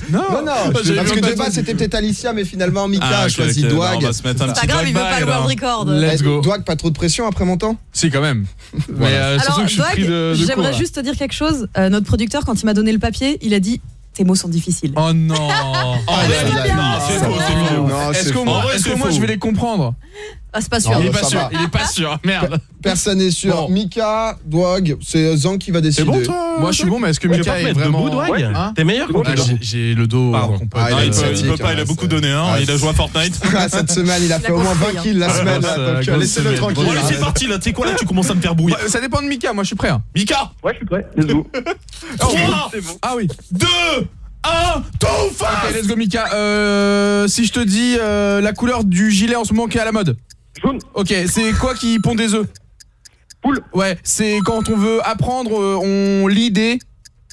Non, non, ah, parce que de base c'était peut-être Alicia, mais finalement Mika ah, a choisi okay. Douag. Non, va. Pas grave, il veut pas le world record. Let's go. Douag, pas trop de pression après mon temps Si quand même. Euh, alors, j'aimerais juste te dire quelque chose. Euh, notre producteur, quand il m'a donné le papier, il a dit tes mots sont difficiles. Oh non. Est-ce que moi je vais les comprendre? Ah, c'est pas sûr. Il est pas sûr, il est pas sûr, merde. Personne n'est sûr. Mika, Dwag, c'est Zan qui va décider. C'est bon toi Moi je suis bon mais est-ce que ouais, Mika est vraiment debout, Dwag hein T'es meilleur que ah, J'ai le dos. Ah, on peut ah, il, ah, il, peut, il, peut, pas, il a hein. beaucoup donné hein. Ah, il a joué à Fortnite. Ah, cette semaine, il a fait au moins 20 kills la semaine donc euh, laissez-le tranquille. Bon, c'est parti là, tu sais quoi là, tu commences à me faire bouillir. Bah, ça dépend de Mika, moi je suis prêt. Hein. Mika Ouais, je suis prêt. Let's go. 3 Ah oui. 2 1 tout fast. OK, let's go Mika. Euh, si je te dis euh, la couleur du gilet en ce moment qui est à la mode. Jaune. Ok, c'est quoi qui pond des œufs? Poule. Ouais, c'est quand on veut apprendre, euh, on lit des...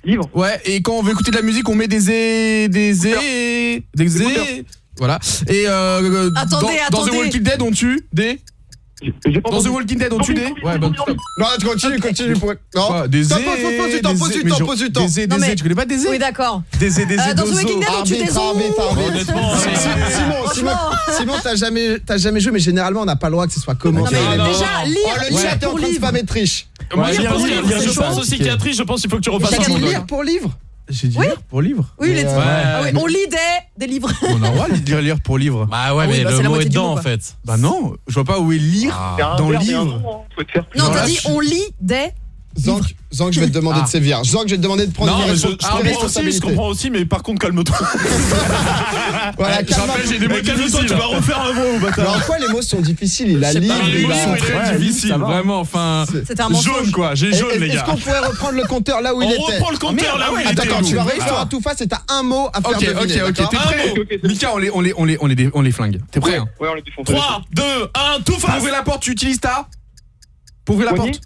Livres. Ouais, et quand on veut écouter de la musique, on met des é... des é... des é... Voilà. Et euh, Attendez, dans, attendez. dans The Walking Dead, on tue des... Dans The Walking Dead, on tue des Ouais. Non, tu continues, continue. Non, des Z. T'en poses du temps, t'en poses du temps. Pas des Oui, d'accord. Des des euh, Dans The Walking Dead. Simon, Simon, Simon, t'as jamais t'as jamais joué mais généralement on n'a pas le droit que ce soit commenté. Ah, déjà, lire oh, le chat en train de spammer triche. Moi je pense qu'il y a triche, je pense qu'il faut que tu repasses lire pour livre. J'ai dit lire pour livre Oui, euh, ah on lit des, des livres. On a le droit de dire lire pour livre. Bah ouais, ah mais bah, le mot est dedans, en fait. Bah non, je vois pas où est lire ah. dans livre. Non, t'as dit on lit des Zank, je vais te demander ah. de sévir. Zank, je vais te demander de prendre non, mais je, comprends aussi, mais par contre, calme-toi. voilà, eh, calme-toi. j'ai des mots calme-toi, tu vas refaire un mot, bâtard. en quoi les mots sont difficiles? Il a libre, il a. Très ouais, difficile, vraiment, enfin. C'est un mensonge. Jaune, quoi, j'ai jaune, les gars. Est-ce qu'on pourrait reprendre le compteur là où ah il était? On reprend le compteur là où il était. D'accord. tu vas réussir ah. à tout face et t'as un mot à faire deviner. Ok, ok, ok, t'es prêt? Mika, on les flingue. T'es prêt Ouais, hein? on les 3, 2, 1, tout face Pour ouvrir la porte, tu utilises ta? Pour ouvrir la porte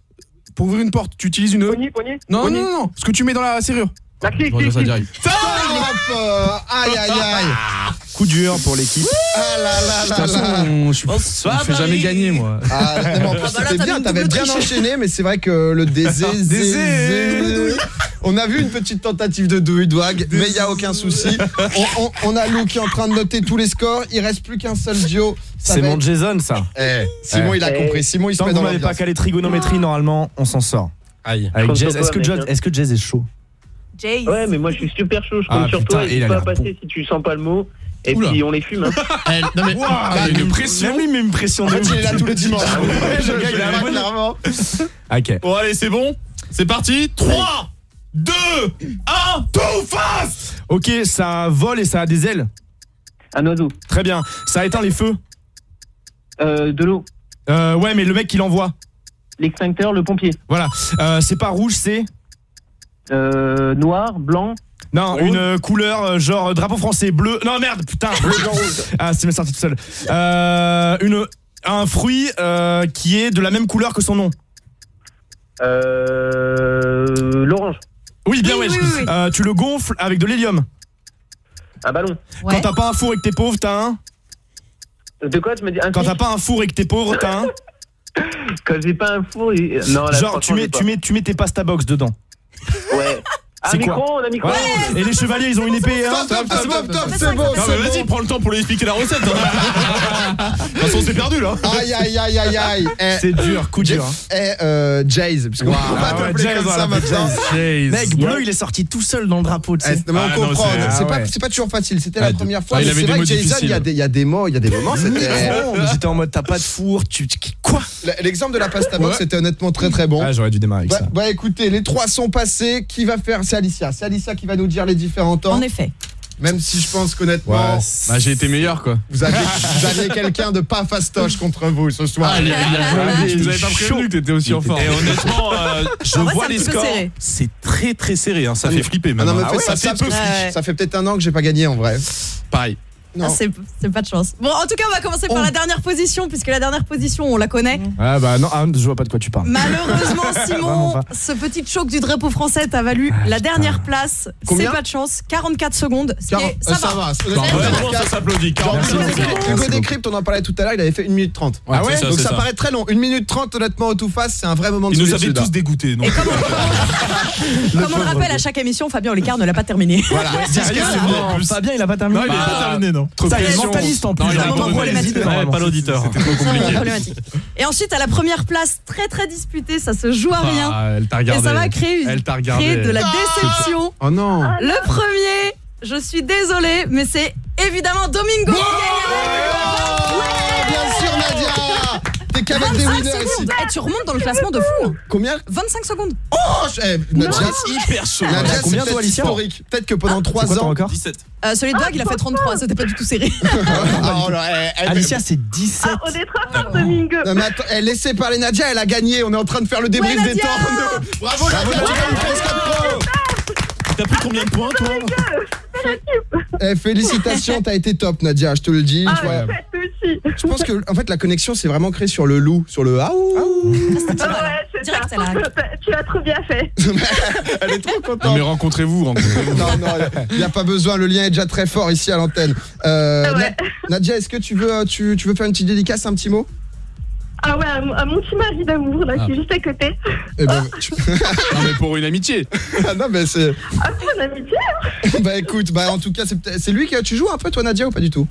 pour ouvrir une porte, tu utilises une. Poignée, poignée. Non, Poignée. non, non, non, ce que tu mets dans la serrure. La clé, On va clé, clé. Aïe, aïe, aïe. Coup dur pour l'équipe. Ah là là De là toute là. façon, je je fais jamais gagner, moi. Ah, Ah bah là, c'était bien, t'avais bien enchaîné, mais c'est vrai que le désé. On a vu une petite tentative de douille-douag, mais il n'y a aucun souci. On, on- on a Lou qui est en train de noter tous les scores. Il reste plus qu'un seul duo. C'est mon être- Jason, ça. Eh, Simon, Eh. il a compris. Simon, il se Tant met que vous dans m'avez pas l'ambiance. calé trigonométrie, normalement, on s'en sort. Aïe. Avec Compte sur Jazz, toi, est-ce que, mec, Jazz- hein. est-ce que Jazz est chaud? Jace. Ouais, mais moi je suis super chaud, je compte Ah, sur putain, toi, il a n'hésite pas à l'air passer si tu sens pas le mot. Et Oula. puis on les fume. Hein. Eh, non mais Ah, il y a une pression. Même lui, il met une pression En de fait, il est là tous les dimanches. Je- le gars, je il a le vois clairement. Ok. Bon, allez, c'est bon. C'est parti. 3, 2, 1, tout fast Ok, ça vole et ça a des ailes. Un oiseau. Très bien. Ça éteint les feux. Euh, de l'eau. Euh, ouais, mais le mec qui l'envoie. L'extincteur, le pompier. Voilà. Euh, c'est pas rouge, c'est? Euh, noir, blanc. Non, une euh, couleur euh, genre euh, drapeau français bleu. Non merde, putain. Bleu, blanc, rouge. Ah, c'est m'est sorti tout seul. Euh, une un fruit euh, qui est de la même couleur que son nom. Euh, l'orange. Oui, bien Oui, ouais. oui, oui, oui. Euh, tu le gonfles avec de l'hélium. Un ballon. Ouais. Quand t'as pas un four et que t'es pauvre, t'as un. De quoi tu me dis un Quand t'as pas un four et que t'es pauvre, t'as un. Quand j'ai pas un four. et- Non, là, Genre tu mets tu mets tu mets tes pasta box dedans. Pas. Un C'est quoi micro, on a micro. Ouais. Et les chevaliers, ils ont une épée hein. Top, top, top, top, top, Fais c'est bon, Non, c'est mais vas-y, bon. prends le temps pour lui expliquer la recette. hein. De toute façon, c'est perdu là. Aïe, aïe, aïe, aïe, aïe. Eh, C'est dur, coup dur. hein. Eh, euh, Jaze, parce qu'on va Ah ouais, t'appeler Jaze, comme on ça maintenant. Mec, bleu, il est sorti tout seul dans le drapeau, tu Eh, sais. non, mais on Ah, non, comprend, c'est- c'est ah pas, ouais. c'est pas toujours facile, c'était Ah, la de- première fois, Ah, il mais avait c'est des vrai mots que Jason, il y, a difficiles. des- il y a des mots, il y a des moments, c'était... J'étais en mode t'as pas de four, tu quoi? L'exemple de la pasta box Ouais. était honnêtement très très bon. Ah, j'aurais dû démarrer avec Bah, ça. bah, écoutez, les trois sont passés. Qui va faire C'est Alicia. C'est Alicia qui va nous dire les différents temps. En effet. Même si je pense qu'honnêtement, Bah, j'ai été meilleur quoi. vous avez, quelqu'un de pas fastoche contre vous ce soir. Ah, il a- il a- Ah, vous avais pas prévenu que t'étais aussi en forme. Et honnêtement, euh, je En vois les scores. C'est très très serré. hein. Ça fait flipper Ah même. non, mais faites ça, ça ça, fait ouais. ça fait peut-être un an que j'ai pas gagné en vrai. Pareil. Non. Ah, c'est pas de chance. Bon, en tout cas, on va commencer par la dernière position, puisque la dernière position, on la connaît. Ah bah non, ah, je vois pas de quoi tu parles. Malheureusement, Simon, ce petit choc du drapeau français t'a valu la dernière place. C'est pas de chance. 44 secondes. Car- est- euh, ça, va. ça 44. s'applaudit. Genre, 40 Hugo secondes. Décrypte- on en parlait tout à l'heure, il avait fait 1 minute 30. Ouais, ah ouais ça, Donc ça, ça. paraît très long. 1 minute 30, honnêtement, au tout face, c'est un vrai moment de Il nous avait solitude. tous dégoûtés. Et comme on, le rappelle à chaque émission, Fabien Olicard ne l'a pas terminé. Voilà. Plus. Fabien, il a pas terminé. Non, il pas terminé, non. Trop Ça, il est mentaliste en plus. Non, il a un moment problématique. Ouais, pas l'auditeur. C'était trop C'est compliqué. problématique. Et ensuite, à la première place, très très disputée, ça se joue à rien. Ah, elle t'a Et regardé. ça va créer, une- Elle créer de la déception. Oh non. Le premier, je suis désolée, mais c'est évidemment Domingo. qui gagne. Qu'avec des 25 winners ici. secondes. Eh, tu remontes dans le classement de fou. hein. Combien 25 secondes. Oh je- eh, Nadia, Hyper chaud. Nadia, c'est combien, peut-être toi, Alicia historique. Peut-être que pendant 3 C'est quoi ton ans. record 17. Euh, celui de Doug, il a fait 33. C'était pas du tout serré. Ah, oh là, eh, eh, Alicia, c'est 17. Ah, on est trop fort, Domingue. Non mais attends, eh, laissez parler Nadia, elle a gagné, on est en train de faire le débrief Ouais, des Nadia temps. Bravo Nadia, tu gagnes une PS4 Pro T'as pris combien de points, toi Eh, Félicitations, t'as été top Nadia, je te le dis. Ah, tu vois. Je pense que en fait la connexion c'est vraiment créée sur le loup, sur le aou. Ah ouais, c'est Direct, ça. elle a- Tu as trop bien fait. Elle est trop Non, contente. mais rencontrez-vous. Non, non, il n'y a pas besoin, le lien est déjà très fort ici à l'antenne. Euh, Ah ouais. Na- Nadia, est-ce que tu veux, euh, tu, tu veux faire une petite dédicace, un petit mot? Ah ouais, à mon- petit mari d'amour, là, Ah. qui est juste à côté. Eh ben, tu- Non, mais pour une amitié. Ah non, mais c'est. Ah, c'est mon amitié. Bah écoute, bah en tout cas, c'est lui que tu joues un peu, toi, Nadia, ou pas du tout?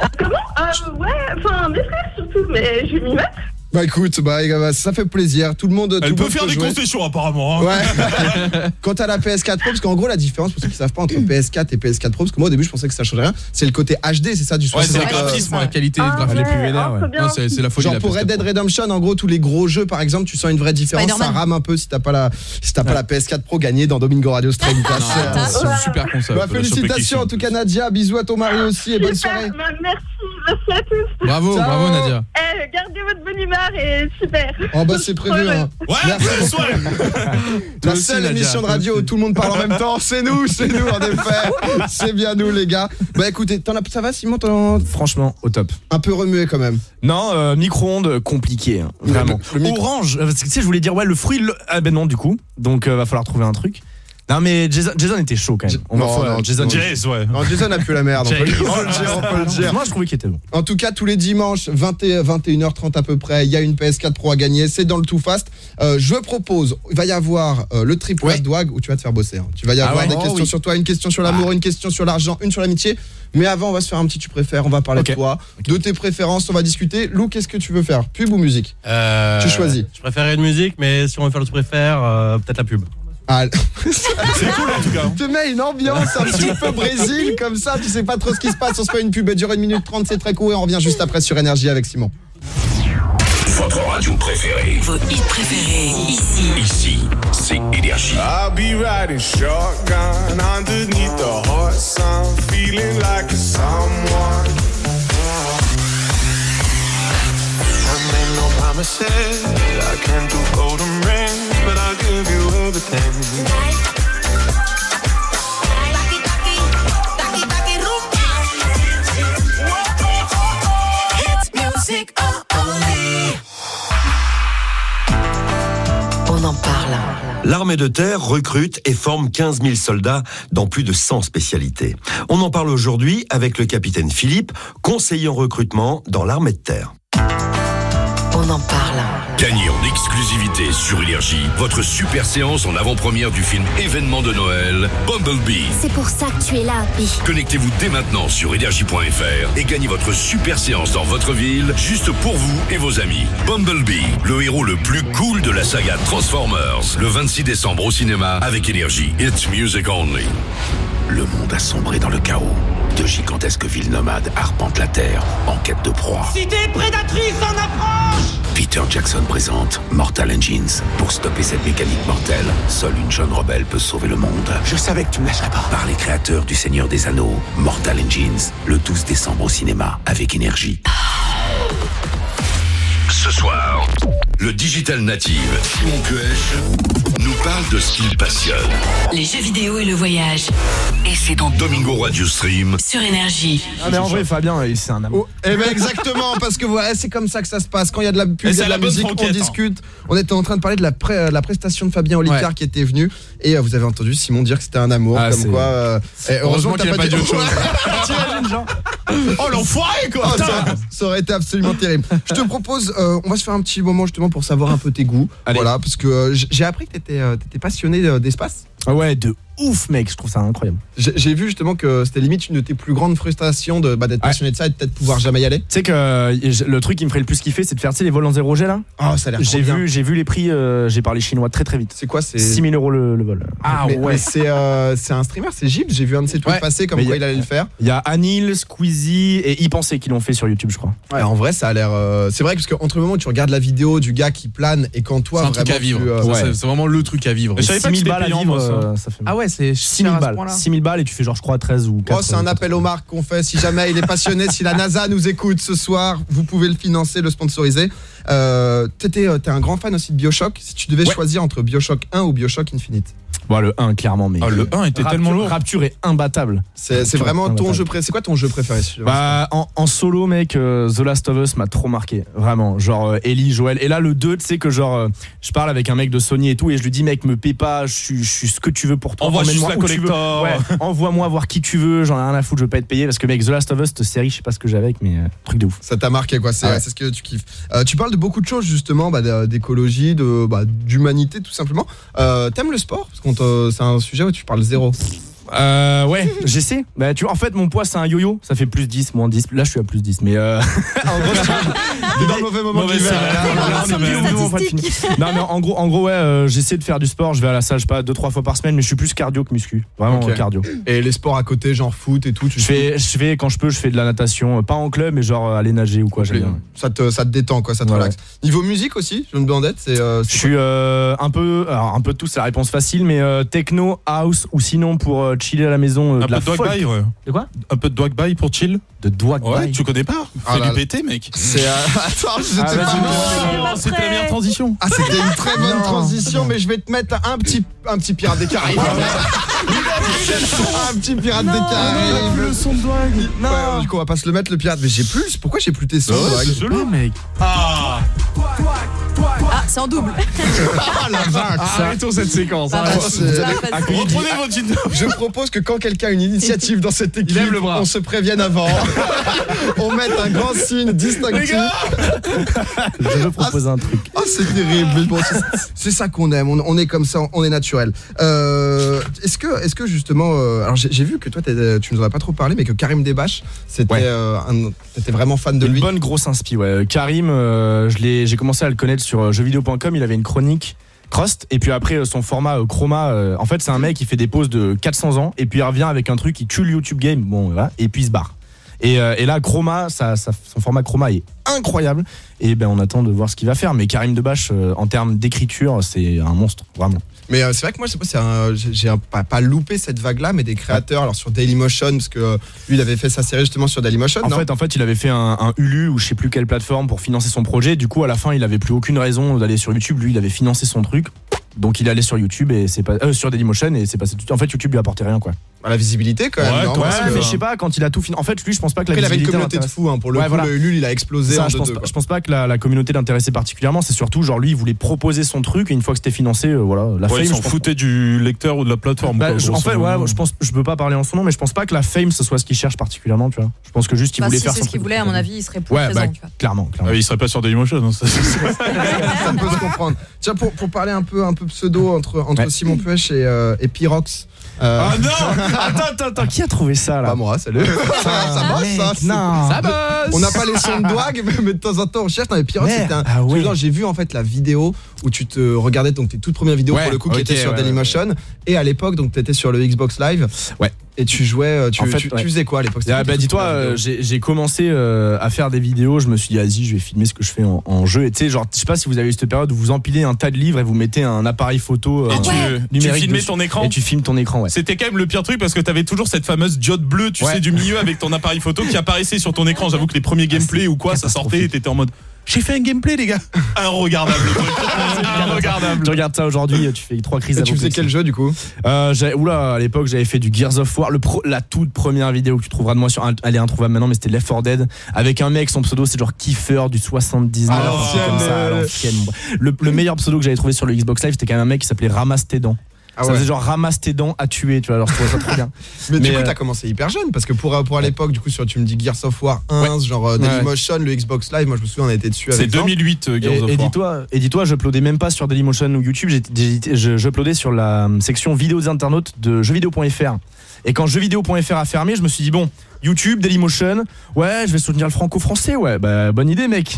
Ah, comment? Ah, ouais, enfin, mes frères surtout, mais je vais m'y mettre. Bah écoute, bah, ben, ça fait plaisir. Tout le monde. tout Elle le peut monde faire des jouer. concessions, apparemment. hein. Ouais. Quant à la PS4 Pro, parce qu'en gros la différence pour ceux qui savent pas entre PS4 et PS4 Pro, parce que moi au début je pensais que ça changeait rien, c'est le côté HD, c'est ça du Ouais, c'est 60, le euh, La qualité Ah, graphique. plus vénère, ah, ouais. Non, c'est la folie. Genre la pour Red PS4 Dead. Redemption, en gros tous les gros jeux par exemple, tu sens une vraie différence, ça rame un peu si t'as pas la si t'as pas la PS4 Pro gagnée dans Domingo Radio Stream. C'est- Ah, C'est une super concept. Bah, félicitations en tout cas Nadia, bisous à ton mari aussi et bonne soirée. bah, merci, merci à tous. Bravo, bravo Nadia. Eh, gardez votre bonne humeur et super. Oh bah c'est prévu hein. Ouais, Merci. La aussi, seule Nadia, émission de radio où tout le monde parle en même temps, c'est nous, c'est nous en effet. C'est bien nous les gars. Bah écoutez, t'en as, ça va Simon Franchement, au top. un peu remué quand même. Non, euh, micro-ondes compliqué, hein, vraiment. Le- le micro- Orange, euh, parce que, tu sais, je voulais dire ouais, le fruit, le- ah ben non du coup, donc euh, va falloir trouver un truc. Non mais Jason, Jason était chaud quand même. On va Non, non, Jason, ouais. Non, Jason a plus la merde, on peut, le- on peut le dire, on peut le dire. Moi je trouvais qu'il était bon. En tout cas, tous les dimanches, 20 et- 21h30 à peu près, il y a une PS4 Pro à gagner. C'est dans le Too Fast. Euh, je propose, il va y avoir euh, le triple Ouais. Dwag où tu vas te faire bosser. hein. Tu vas y Ah avoir ouais des Oh questions oui. sur toi, une question sur l'amour, une question sur l'argent, une sur l'amitié. Mais avant, on va se faire un petit tu préfères. On va parler de toi, de tes préférences. On va discuter. Lou, qu'est-ce que tu veux faire? Pub ou musique? Euh, Tu choisis. Je préférais une musique, mais si on veut faire le tu préfères, euh, peut-être la pub. Ah, C'est cool en tout cas. te mets une ambiance un petit peu Brésil comme ça. Tu sais pas trop ce qui se passe. On se fait une pub. Elle dure une minute 30. C'est très court. Et on revient juste après sur Énergie avec Simon. Votre radio préférée. Vos hits préférés, ici. Ici, c'est Énergie. I'll be riding shotgun underneath the hot sun, feeling like a someone. I made no promises, I can't do golden everything. On en parle. L'armée de terre recrute et forme 15 000 soldats dans plus de 100 spécialités. On en parle aujourd'hui avec le capitaine Philippe, conseiller en recrutement dans l'armée de terre. On en parle. Gagnez en exclusivité sur Énergie votre super séance en avant-première du film événement de Noël, Bumblebee. C'est pour ça que tu es là, Pi. Connectez-vous dès maintenant sur énergie.fr et gagnez votre super séance dans votre ville, juste pour vous et vos amis. Bumblebee, le héros le plus cool de la saga Transformers, le 26 décembre au cinéma avec Énergie. It's music only. Le monde a sombré dans le chaos. De gigantesques villes nomades arpentent la Terre en quête de proie. Cité prédatrice en approche Peter Jackson présente Mortal Engines. Pour stopper cette mécanique mortelle, seule une jeune rebelle peut sauver le monde. Je savais que tu me lâcherais pas. Par les créateurs du Seigneur des Anneaux, Mortal Engines, le 12 décembre au cinéma avec énergie. Ce soir, le digital native Simon Puech nous parle de ce qu'il passionne. Les jeux vidéo et le voyage. Et c'est dans Domingo Radio Stream Sur Énergie. Ah mais en vrai Fabien, c'est un amour. Eh ben exactement, parce que voilà, c'est comme ça que ça se passe. Quand il y a de la pub, Et il y c'est a de la musique, on hein. discute. On était en train de parler de la, pré- euh, la prestation de Fabien Olicard Ouais. qui était venu. Et euh, vous avez entendu Simon dire que c'était un amour, Ah, comme quoi. euh, eh, Heureusement que qu'il a t'as pas dit autre chose. Oh l'enfoiré quoi Oh, ça, aurait été absolument terrible. Je te propose, euh, on va se faire un petit moment justement pour savoir un peu tes goûts. Allez. Voilà, parce que euh, j'ai appris que t'étais euh, t'étais passionné euh, d'espace. Ah ouais, de ouf mec, je trouve ça incroyable. J'ai vu justement que c'était limite une de tes plus grandes frustrations de bah, d'être Ouais. passionné de ça et de peut-être pouvoir jamais y aller. Tu sais que euh, le truc qui me ferait le plus kiffer, c'est de faire tu sais, les vols en zéro G là. Oh, ça a l'air J'ai bien. vu, j'ai vu les prix, euh, j'ai parlé chinois très très vite. C'est quoi C'est 6000 euros le, le vol. Ah mais, c'est euh, c'est un streamer, c'est Gibbs. J'ai vu un de ses tweets Ouais. passer comme Mais quoi il a- allait le faire. Il y a Anil, Squeezie et y penser qui l'ont fait sur YouTube, je crois. Ouais, en vrai, ça a l'air. euh, c'est vrai que parce qu'entre le moment où tu regardes la vidéo du gars qui plane et quand toi C'est un truc vraiment à vivre. tu, euh, Ça, ouais. c'est- C'est vraiment le truc à vivre. Je savais pas que 6000 c'était balles à payant, vivre, moi, ça. euh, ça fait. Ah ouais, c'est 6000 cher à ce balles. point-là. 6000 balles et tu fais genre je crois 13 ou 4. Oh, c'est un appel aux marques qu'on fait. Si jamais il est passionné, si la NASA nous écoute ce soir, vous pouvez le financer, le sponsoriser. Euh, T'étais, euh, T'es un grand fan aussi de Bioshock. Si tu devais Ouais. choisir entre Bioshock 1 ou Bioshock Infinite, Bon, le 1 clairement mais Ah, le 1 était Rapture- tellement lourd. Rapture est imbattable. c'est vraiment ton jeu préféré. C'est quoi ton jeu préféré Bah en, en solo mec euh, The Last of Us m'a trop marqué vraiment genre euh, Ellie Joël et là le 2 tu sais que genre euh, je parle avec un mec de Sony et tout et je lui dis mec me paie pas je suis je suis ce que tu veux pour toi Envoie collector. Ouais, envoie-moi voir qui tu veux j'en ai rien à foutre je veux pas être payé parce que mec The Last of Us cette série je sais pas ce que j'ai avec mais euh, truc de ouf Ça t'a marqué quoi, c'est Ah ouais. ce que tu kiffes. Euh, tu parles de beaucoup de choses justement, bah, d'é- d'écologie, de bah, d'humanité tout simplement. Euh, T'aimes le sport? Parce que c'est un sujet où tu parles zéro. Euh, ouais, j'essaie. Bah, tu vois, en fait, mon poids, c'est un yo-yo. Ça fait plus 10, moins 10. Là, je suis à plus 10. Mais euh... en gros, T'es dans le mauvais moment. Non, mais en gros, en gros ouais, euh, j'essaie de faire du sport. Je vais à la salle, je sais pas, deux, trois fois par semaine, mais je suis plus cardio que muscu. Vraiment cardio. Et les sports à côté, genre foot et tout, tu Je fais, je fais, quand je peux, je fais de la natation. Pas en club, mais genre aller nager ou quoi. bien. ça te, ça te détend quoi, ça te Ouais. relaxe. Niveau musique aussi, je me demandais, euh, Je suis euh, un peu, alors un peu de tout, c'est la réponse facile, mais euh, techno, house ou sinon pour chiller à la maison, euh, Un de peu la de folk. by, ouais. De quoi Un peu de dog by pour chill. De dog Ouais, tu connais pas Ah Fais là du là. PT, mec. C'est euh, attends, j'étais Ah, pas vas-y, mort. non, C'était la meilleure transition. Ah, c'était une très bonne Non. transition, mais je vais te mettre un petit, un petit pirate des Caraïbes. un petit pirate des Caraïbes. le son de Dwag. Ouais, du coup, on va pas se le mettre le pirate, mais j'ai plus. Pourquoi j'ai plus tes sons, Ouais, Dwag c'est chelou. mec. Ah Ah, c'est en double. Ah la vache Arrêtons cette séquence. Bah, hein. Reprenez votre. Je propose que quand quelqu'un a une initiative dans cette équipe, lève le bras. on se prévienne avant. on mette un grand signe distinctif. Je veux proposer un truc. Oh, c'est terrible. mais bon, c'est- c'est ça qu'on aime. On, on est comme ça, on est naturel. Euh, est-ce que, est-ce que justement, euh, alors j'ai j'ai vu que toi, t'es- tu nous en as pas trop parlé, mais que Karim Debache, c'était, Ouais. euh, un- t'étais vraiment fan de Une lui. bonne grosse inspi, ouais. Karim, euh, je l'ai- j'ai commencé à le connaître sur euh, jeuxvideo.com. Il avait une chronique Crust. Et puis après, euh, son format euh, Chroma. en fait, c'est un mec qui fait des pauses de 400 ans. Et puis il revient avec un truc qui tue le YouTube game. Bon, voilà. Et puis il se barre. Et, euh, et là, Chroma, ça, ça- son format Chroma est incroyable. Et ben, on attend de voir ce qu'il va faire. Mais Karim Debache, euh, en termes d'écriture, c'est un monstre, vraiment. Mais euh, c'est vrai que moi, je sais pas, j'ai pas, pas loupé cette vague-là, mais des créateurs, alors sur Dailymotion, parce que lui, il avait fait sa série justement sur Dailymotion, En non? fait, en fait, il avait fait un, un Hulu ou je sais plus quelle plateforme pour financer son projet. Du coup, à la fin, il avait plus aucune raison d'aller sur YouTube. Lui, il avait financé son truc. Donc, il allait sur YouTube et c'est pas euh, sur Dailymotion et c'est passé. tout- En fait, YouTube lui apportait rien, quoi. À la visibilité quand même. Ouais, non, ouais, que, mais je sais pas quand il a tout financé. En fait, lui, je pense pas que la Après, il avait une visibilité communauté de fous, hein, pour le Ouais, coup, voilà. le Ulule, il a explosé Ça, en je, deux, pense deux, pas, je pense pas que la, la communauté l'intéressait particulièrement. C'est surtout genre lui, il voulait proposer son truc et une fois que c'était financé, euh, voilà. La Ouais, fame, ils s'en foutait du lecteur ou de la plateforme. Bah, quoi, je- en fait, ouais, je pense, je peux pas parler en son nom, mais je pense pas que la fame ce soit ce qu'il cherche particulièrement, tu vois. Je pense que juste il Bah, voulait si faire c'est ce qu'il voulait, à mon avis, il serait plus Ouais, présent. bah, tu vois. clairement, clairement. Il serait pas sur Dailymotion. hein, ça, peut se comprendre. Tiens, pour, pour parler un peu, un peu pseudo entre. Simon Puech et, euh, et Pyrox. Euh, Ah non Attends, attends, attends, qui a trouvé ça là Pas moi, salut. ça, ça bosse, ça. non. Ça bosse On n'a pas les sons de Dwag, mais, de temps en temps on cherche. Non, mais Merde. c'était un. Ah ouais. tu vois, J'ai vu en fait la vidéo où tu te regardais donc tes toutes premières vidéos Ouais, pour le coup qui étaient sur ouais, Dailymotion. Et à l'époque, donc tu étais sur le Xbox Live. Ouais. Et tu jouais. euh, Tu, En fait, tu, tu ouais. faisais quoi à l'époque? Ah, bah dis-toi, euh, j'ai commencé euh, à faire des vidéos. Je me suis dit, vas-y, je vais filmer ce que je fais en, en jeu. Et tu sais, genre, je sais pas si vous avez eu cette période où vous empilez un tas de livres et vous mettez un appareil photo Et tu, tu numérique filmais dessus. ton écran Et tu filmes ton écran, ouais. C'était quand même le pire truc parce que t'avais toujours cette fameuse diode bleue, tu Ouais. sais, du milieu avec ton appareil photo qui apparaissait sur ton écran. J'avoue que les premiers gameplays ou quoi, ça sortait et t'étais en mode j'ai fait un gameplay, les gars. Inregardable. Inregardable. Tu regardes ça aujourd'hui, tu fais trois crises Et tu faisais quel jeu du coup Euh, oula, à l'époque, j'avais fait du Gears of War. Le pro- la toute première vidéo que tu trouveras de moi sur. Elle est introuvable maintenant, mais c'était Left 4 Dead. Avec un mec, son pseudo, c'est genre Kiefer du 79. À un truc l'ancienne, comme ça, à l'ancienne. Le, le meilleur pseudo que j'avais trouvé sur le Xbox Live, c'était quand même un mec qui s'appelait Ramasse tes dents. Ah ça ouais. faisait genre ramasse tes dents à tuer, tu vois. Alors je trouvais ça trop bien. Mais, du Mais, coup, euh, t'as commencé hyper jeune parce que pour, pour à l'époque, du coup, sur, tu me dis Gears of War 1, genre euh, Ouais. Dailymotion, le Xbox Live, moi je me souviens, on a été dessus C'est avec Jean. 2008, euh, Gears Et, of et War. dis-toi, et dis-toi, je uploadais même pas sur Dailymotion ou YouTube, j'ai- j'ai- je- j'uploadais sur la euh, section vidéos des internautes de jeuxvideo.fr. Et quand jeuxvideo.fr a fermé, je me suis dit bon, YouTube, Dailymotion, ouais, je vais soutenir le franco-français, ouais, bah bonne idée, mec.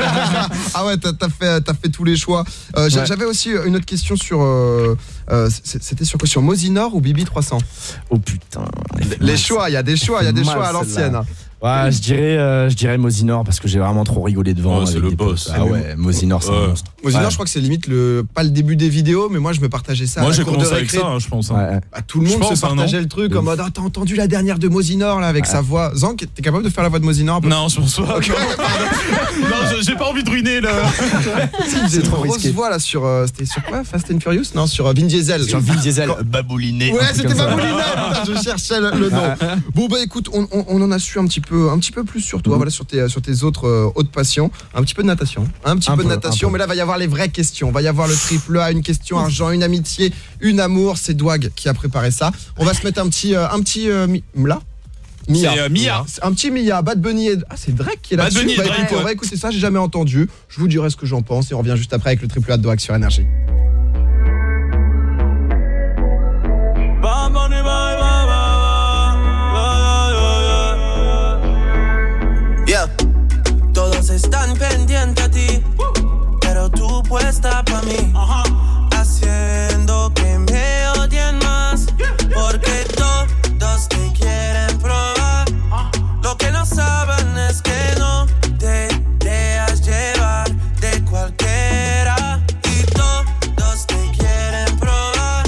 ah ouais, t'as fait, fait tous les choix. Euh, Ouais. J'avais aussi une autre question sur. euh, euh, C'était sur quoi? Sur Mosinor ou Bibi 300 Oh putain. Les choix, il y a des choix, il y a des Mal, choix à l'ancienne. Ouais, je dirais, euh, je dirais Mosinor parce que j'ai vraiment trop rigolé devant. Ouais, c'est le boss. potes. Ah ouais, Mosinor, c'est un Ouais. monstre. Mosinor, Ouais. je crois que c'est limite le pas le début des vidéos, mais moi je me partageais ça. Moi j'ai commencé avec récré. ça, hein, je pense. hein. Ouais. Bah, tout le Je monde pense, se hein, partageait le truc en mode Ah, t'as entendu la dernière de Mosinor là avec sa voix. Zank, t'es capable de faire la voix de Mosinor un peu? Non, je pense pas. non, j'ai pas envie de ruiner le. Il faisait une trop grosse risqué. voix là sur euh, c'était sur quoi Fast and Furious? Non, sur euh, Vin Diesel. Sur Vin Diesel, babouliné. Ouais, c'était putain, je cherchais le, nom. Bon bah écoute, on, on- on en a su un petit peu, un petit peu plus sur toi, Mhm. voilà, sur tes, sur tes autres euh, autres passions, un petit peu de natation, un petit Un peu de natation, peu. mais là va y avoir les vraies questions, va y avoir le triple A, une question argent, une amitié, une amour, c'est Douag qui a préparé ça. On va se mettre un petit, euh, un petit euh, là. Mia. C'est, euh, Mia. Un petit Mia, Bad Bunny et... Ah c'est Drake qui est là Bad dessus. Bunny et Bah, Drake, écoutez, On ouais. va écouter ça, j'ai jamais entendu. Je vous dirai ce que j'en pense et on revient juste après avec le triple A de Douag sur énergie. Puesta pa' mí. Haciendo que me odien más, porque todos te quieren probar. Lo que no saben es que no te dejas llevar de cualquiera. Y todos te quieren probar.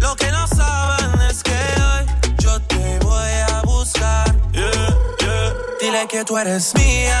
Lo que no saben es que hoy yo te voy a buscar. Dile que tú eres mía,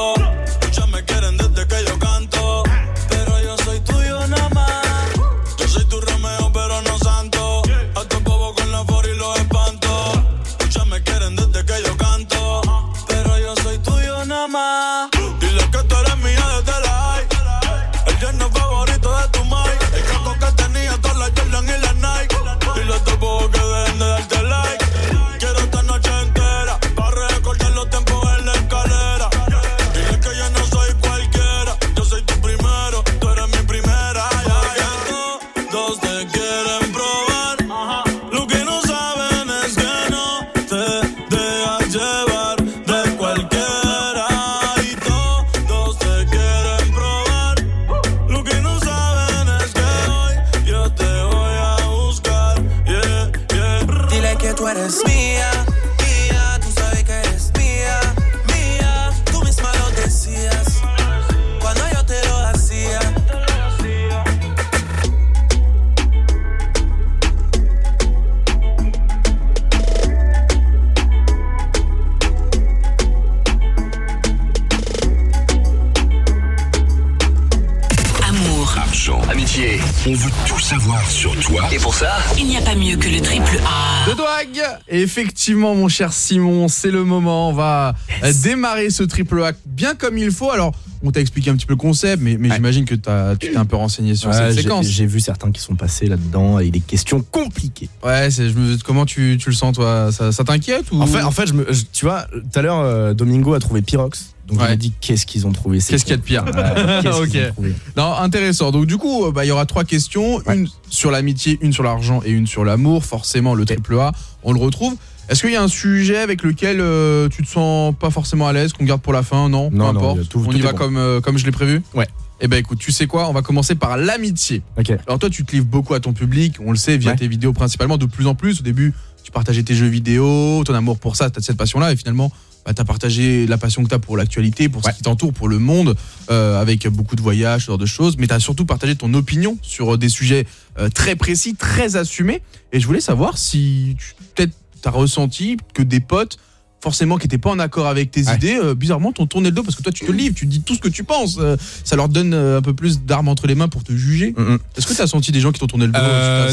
Cher Simon, c'est le moment. On va euh, démarrer ce triple A bien comme il faut. Alors, on t'a expliqué un petit peu le concept, mais, mais j'imagine que t'as- tu t'es un peu renseigné sur Ouais, cette séquence. J'ai vu certains qui sont passés là-dedans et des questions compliquées. Ouais, je me- comment tu, tu le sens, toi? Ça, ça t'inquiète ou... En fait, en fait je me, je- tu vois, tout à l'heure, euh, Domingo a trouvé Pyrox. Donc je Ouais. me dis, qu'est-ce qu'ils ont trouvé Qu'est-ce qu'il y a de pire? Trouvé? Non, intéressant. Donc du coup, euh, bah, il y aura trois questions, une sur l'amitié, une sur l'argent et une sur l'amour. Forcément, le triple A, on le retrouve. Est-ce qu'il y a un sujet avec lequel euh, tu te sens pas forcément à l'aise, qu'on garde pour la fin Non, peu Non, non, importe. tout- on tout y va bon. comme, euh, comme je l'ai prévu Ouais. Eh ben écoute, tu sais quoi On va commencer par l'amitié. Ok. Alors toi, tu te livres beaucoup à ton public, on le sait, via Ouais. tes vidéos principalement, de plus en plus. Au début, tu partageais tes jeux vidéo, ton amour pour ça, tu as cette passion-là, et finalement, bah, tu as partagé la passion que tu as pour l'actualité, pour ce qui t'entoure, pour le monde, euh, avec beaucoup de voyages, ce genre de choses, mais tu as surtout partagé ton opinion sur euh, des sujets euh, très précis, très assumés. Et je voulais savoir si peut-être tu as ressenti que des potes forcément qui n'étaient pas en accord avec tes idées, euh, bizarrement t'ont tourné le dos parce que toi tu te livres, tu dis tout ce que tu penses, euh, ça leur donne euh, un peu plus d'armes entre les mains pour te juger. Est-ce que tu as senti des gens qui t'ont tourné le dos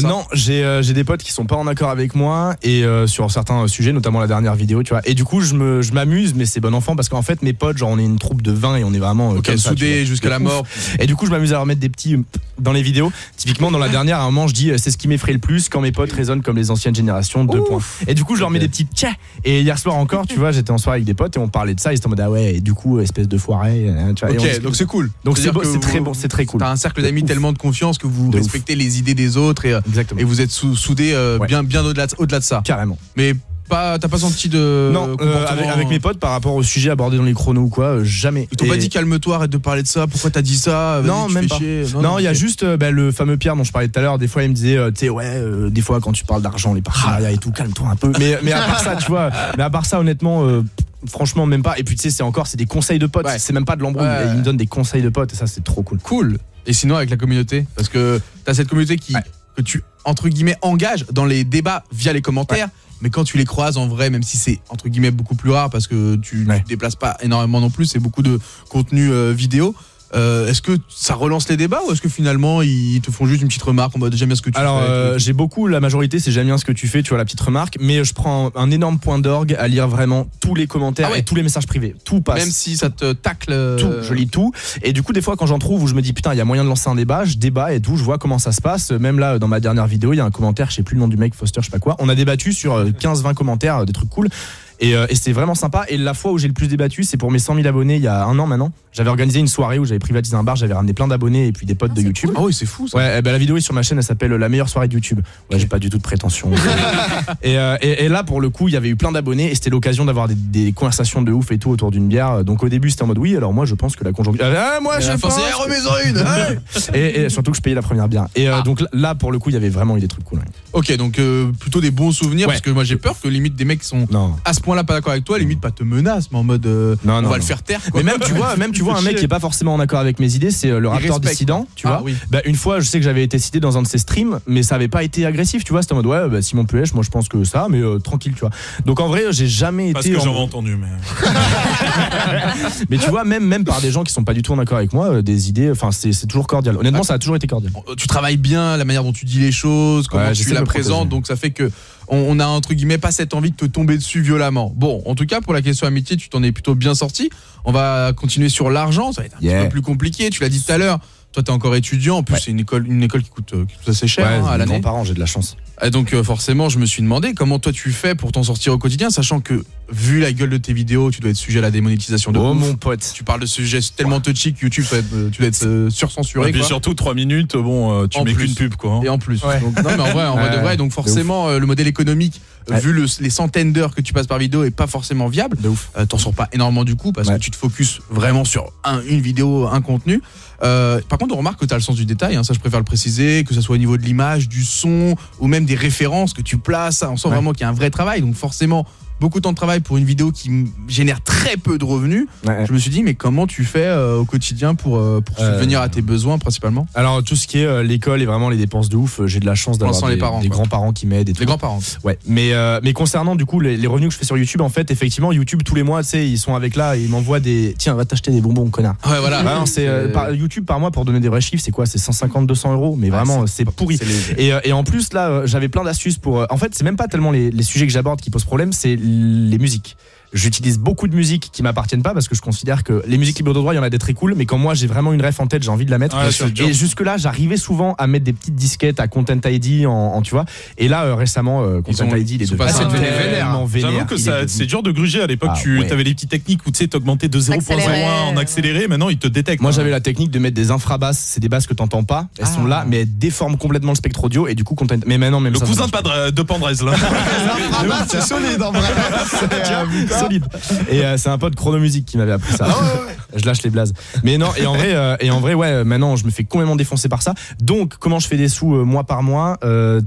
non, j'ai des potes qui sont pas en accord avec moi et sur certains sujets, notamment la dernière vidéo, tu vois. Et du coup, je m'amuse, mais c'est bon enfant parce qu'en fait, mes potes, genre, on est une troupe de 20 et on est vraiment Ok, comme ça, soudés jusqu'à la mort. Et du coup, je m'amuse à leur mettre des petits dans les vidéos. Typiquement, dans la dernière, à un moment, je dis, c'est ce qui m'effraie le plus quand mes potes résonnent comme les anciennes générations. Deux points. Et du coup, je leur mets des petits tchas. Et hier soir encore, tu vois, j'étais en soirée avec des potes et on parlait de ça. Ils étaient en mode ah ouais, et du coup, espèce de foiré. euh, Tu vois, et on Ok, donc c'est cool. Donc c'est très bon, c'est très cool. T'as un cercle d'amis tellement de confiance que vous De ouf. respectez les idées des autres et, euh, et vous êtes sou- soudés euh, bien, bien au-delà de, au-delà de ça. Carrément. Mais pas, t'as pas senti de. non, euh, comportement- avec, avec mes potes par rapport au sujet abordé dans les chronos ou quoi, euh, jamais. Ils t'ont Et- pas dit calme-toi, arrête de parler de ça, pourquoi t'as dit ça Non, même pas. chier. Non, il y a juste euh, bah, le fameux Pierre dont je parlais tout à l'heure. Des fois, il me disait, euh, tu sais, ouais, euh, des fois, quand tu parles d'argent, les partenariats et tout, calme-toi un peu. Mais, mais à part ça, tu vois, mais à part ça, honnêtement, euh, franchement, même pas. Et puis, tu sais, c'est encore, c'est des conseils de potes. C'est même pas de l'embrouille. Ouais. Et Il me donne des conseils de potes et ça, c'est trop cool. Cool. Et sinon, avec la communauté Parce que t'as cette communauté qui, que tu, entre guillemets, engages dans les débats via les commentaires. Mais quand tu les croises en vrai, même si c'est entre guillemets beaucoup plus rare parce que tu ne te déplaces pas énormément non plus, c'est beaucoup de contenu euh, vidéo. Euh, est-ce que ça relance les débats ou est-ce que finalement ils te font juste une petite remarque en mode j'aime bien ce que tu Alors, fais euh, j'ai beaucoup, la majorité, c'est j'aime bien ce que tu fais, tu vois, la petite remarque. Mais je prends un, énorme point d'orgue à lire vraiment tous les commentaires Ah ouais. et tous les messages privés. Tout passe. Même si ça te tacle. euh, tout, je lis tout. Et du coup, des fois, quand j'en trouve où je me dis putain, il y a moyen de lancer un débat, je débat et tout, je vois comment ça se passe. Même là, dans ma dernière vidéo, il y a un commentaire, je sais plus le nom du mec, Foster, je sais pas quoi. On a débattu sur euh, 15-20 commentaires, des trucs cool. Et, euh, et c'était vraiment sympa. Et la fois où j'ai le plus débattu, c'est pour mes 100 000 abonnés il y a un an maintenant. J'avais organisé une soirée où j'avais privatisé un bar, j'avais ramené plein d'abonnés et puis des potes de YouTube. Ah oui, c'est fou ça. Ouais, eh ben, la vidéo est sur ma chaîne, elle s'appelle La meilleure soirée de YouTube. Ouais, j'ai pas du tout de prétention. et, euh, et, et là, pour le coup, il y avait eu plein d'abonnés et c'était l'occasion d'avoir des, des conversations de ouf et tout autour d'une bière. Donc au début, c'était en mode oui, alors moi je pense que la conjoncture. Ah, moi Et je pense que- une, et, et surtout que je payais la première bière. Et Ah. euh, donc là, pour le coup, il y avait vraiment eu des trucs cool. Ok, donc euh, plutôt des bons souvenirs Ouais. parce que moi j'ai peur que limite des mecs sont à ce point-là pas d'accord avec toi, limite pas te menacent, mais en mode euh, Non, on non, va non. le faire taire. quoi. Mais même tu vois, même tu vois un mec qui est pas forcément en accord avec mes idées, c'est euh, le Raptor dissident, tu Ah vois. oui. Bah, une fois, je sais que j'avais été cité dans un de ses streams, mais ça avait pas été agressif, tu vois. C'était en mode ouais, bah, Simon Puech, moi je pense que ça, mais euh, tranquille, tu vois. Donc en vrai, j'ai jamais Pas ce été. que en- j'avais entendu, mais. mais tu vois, même même par des gens qui sont pas du tout en accord avec moi, euh, des idées, enfin c'est c'est toujours cordial. Honnêtement, ça a toujours été cordial. Euh, tu travailles bien la manière dont tu dis les choses, comment Ouais, tu la présentes, donc ça fait que on, on a entre guillemets pas cette envie de te tomber dessus violemment. Bon, en tout cas pour la question amitié, tu t'en es plutôt bien sorti. On va continuer sur l'argent, ça va être un Yeah. petit peu plus compliqué. Tu l'as dit tout à l'heure. Toi, t'es encore étudiant. En plus, c'est une école, une école qui coûte, euh, qui coûte assez cher Ouais, hein, à l'année. grands-parents, j'ai de la chance. Et donc euh, forcément, je me suis demandé comment toi tu fais pour t'en sortir au quotidien, sachant que vu la gueule de tes vidéos, tu dois être sujet à la démonétisation de Oh ouf. mon pote. Tu parles de sujets tellement touchy que YouTube, tu dois être, euh, tu dois être euh, surcensuré. Et puis quoi. surtout, 3 minutes, bon, euh, tu En mets plus. qu'une pub, quoi. hein. Et en plus. Ouais. Donc, non, mais en vrai, en vrai de Ouais, vrai. Donc forcément, euh, le modèle économique, euh, Ouais. vu le- les centaines d'heures que tu passes par vidéo, est pas forcément viable. De ouf. Euh, T'en sors pas énormément du coup parce Ouais. que tu te focuses vraiment sur un, une vidéo, un contenu. Euh, par contre, on remarque que tu as le sens du détail, hein, ça je préfère le préciser, que ce soit au niveau de l'image, du son ou même des références que tu places. On sent Ouais. vraiment qu'il y a un vrai travail. Donc forcément, beaucoup de temps de travail pour une vidéo qui génère très peu de revenus. Ouais. Je me suis dit, mais comment tu fais euh, au quotidien pour, euh, pour Euh, subvenir à tes besoins principalement? Alors tout ce qui est l'école et vraiment les dépenses de ouf, j'ai de la chance d'avoir des, grands-parents qui m'aident et tout. Les grands-parents. Ouais, mais mais concernant du coup les, les revenus que je fais sur YouTube, en fait, effectivement, YouTube tous les mois, tu sais, ils sont avec là, et ils m'envoient des tiens, va t'acheter des bonbons, connard. Ouais, voilà. C'est par- YouTube par mois pour donner des vrais chiffres, c'est quoi? C'est 150, 200 euros, mais vraiment, c'est pourri. Et, et en plus là, j'avais plein d'astuces pour. en fait, c'est même pas tellement les, les sujets que j'aborde qui posent problème, c'est les musiques. J'utilise beaucoup de musiques qui m'appartiennent pas parce que je considère que les musiques libres de droit, il y en a des très cool, mais quand moi j'ai vraiment une ref en tête, j'ai envie de la mettre. Et jusque là, j'arrivais souvent à mettre des petites disquettes à Content ID en, en- tu vois. Et là euh, récemment, euh, Content ont- ID, il est devenu. J'avoue que c'est dur de gruger à l'époque. Ah, tu ouais. avais les petites techniques où tu sais, t'augmentais de 0.01 Accélérer. en accéléré. Maintenant, ils te détectent. Moi hein. j'avais la technique de mettre des infrabasses, c'est des basses que t'entends pas, elles sont là, mais elles déforment complètement le spectre audio et du coup content. Mais maintenant même Le ça, ça cousin de, Padre- de Pandrez, là. Ah bah, c'est solide en vrai. Solide. Et euh, c'est un pote chronomusique qui m'avait appris ça. Je lâche les blazes. Mais non, et en vrai, euh, et en vrai, ouais, euh, maintenant je me fais complètement défoncer par ça. Donc comment je fais des sous euh, mois par mois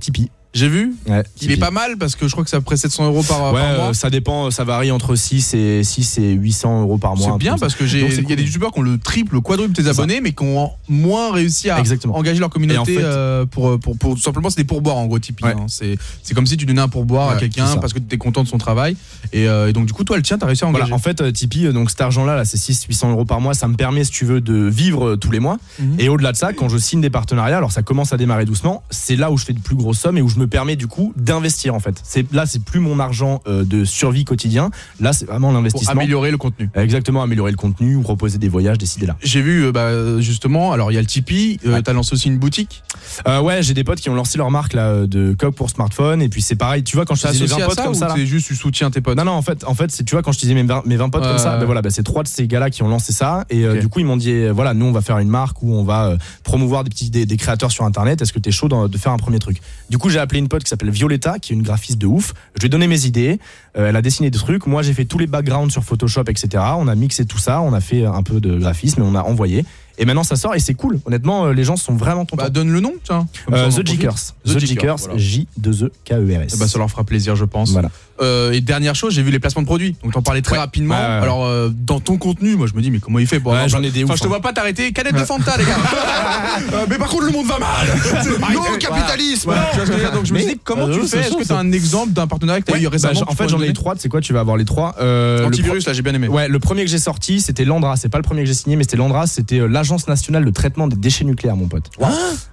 Tipeee. J'ai vu. Ouais, Il est pas mal parce que je crois que ça près 700 euros par, Ouais, par mois. euh, ça dépend, ça varie entre 6 et 6 et 800 euros par mois. C'est bien parce que j'ai il y a des youtubeurs qui ont le triple, le quadruple ça. abonnés mais qui ont moins réussi à Exactement. engager leur communauté en fait- euh, pour, pour, pour- tout simplement c'est des pourboires en gros Tipeee. Ouais. hein. C'est c'est comme si tu donnais un pourboire à quelqu'un parce que tu es content de son travail et, euh, et donc du coup toi le tien t'as réussi à engager. Voilà, en fait, euh, Tipeee, euh, donc cet argent-là, là, c'est 600-800 euros par mois. Ça me permet, si tu veux, de vivre euh, tous les mois. Mhm. Et au-delà de ça, quand je signe des partenariats, alors ça commence à démarrer doucement, c'est là où je fais de plus grosses sommes et où je me permets du coup d'investir en fait. C'est là, c'est plus mon argent euh, de survie quotidien. Là, c'est vraiment pour l'investissement. améliorer le contenu. Exactement, améliorer le contenu ou proposer des voyages, décider là. J'ai vu euh, bah, justement, alors il y a le Tipeee, euh, Ouais. t'as lancé aussi une boutique. Ouais, j'ai des potes qui ont lancé leur marque là de coque pour smartphone et puis c'est pareil. Tu vois quand je te disais les associé 20 à potes ça comme ou ça là. c'est juste tu soutiens tes potes? Non, non, en fait, en fait c'est, tu vois, quand je te disais mes 20, mes 20 potes comme ça, ben voilà, ben c'est trois de ces gars-là qui ont lancé ça. Et du coup, ils m'ont dit, euh, voilà, nous, on va faire une marque où on va promouvoir des petits des, des créateurs sur Internet. Est-ce que t'es chaud de faire un premier truc? Du coup, j'ai appelé une pote qui s'appelle Violetta, qui est une graphiste de ouf. Je lui ai donné mes idées. Euh, elle a dessiné des trucs. Moi, j'ai fait tous les backgrounds sur Photoshop, etc. On a mixé tout ça. On a fait un peu de graphisme et on a envoyé. Et maintenant, ça sort et c'est cool. Honnêtement, euh, les gens sont vraiment contents. Bah donne le nom, tiens. Euh, The. Jickers. The The Jickers, Jickers, voilà. J-2-E-K-E-R-S. Eh ben, ça leur fera plaisir, je pense. Voilà. Euh, et dernière chose, j'ai vu les placements de produits. Donc t'en parlais très Ouais. rapidement. Ouais, ouais, ouais. Alors euh, dans ton contenu, moi je me dis mais comment il fait pour avoir- j'en ai des Enfin, ouf, je te hein. vois pas t'arrêter. Canette de Fanta, les gars. Euh, mais par contre, le monde va mal. Non au capitalisme. Voilà. Tu vois ce que je dire Donc je me Mais- dis comment Euh, tu fais? Est-ce que ça. t'as un exemple d'un partenariat que t'as eu Ouais, récemment bah, en tu fait, j'en ai eu trois. C'est quoi Tu vas avoir les trois. Euh, le Antivirus, là, j'ai bien aimé. Ouais, le premier que j'ai sorti, c'était Landra. C'est pas le premier que j'ai signé, mais c'était Landra. C'était l'Agence nationale de traitement des déchets nucléaires, mon pote.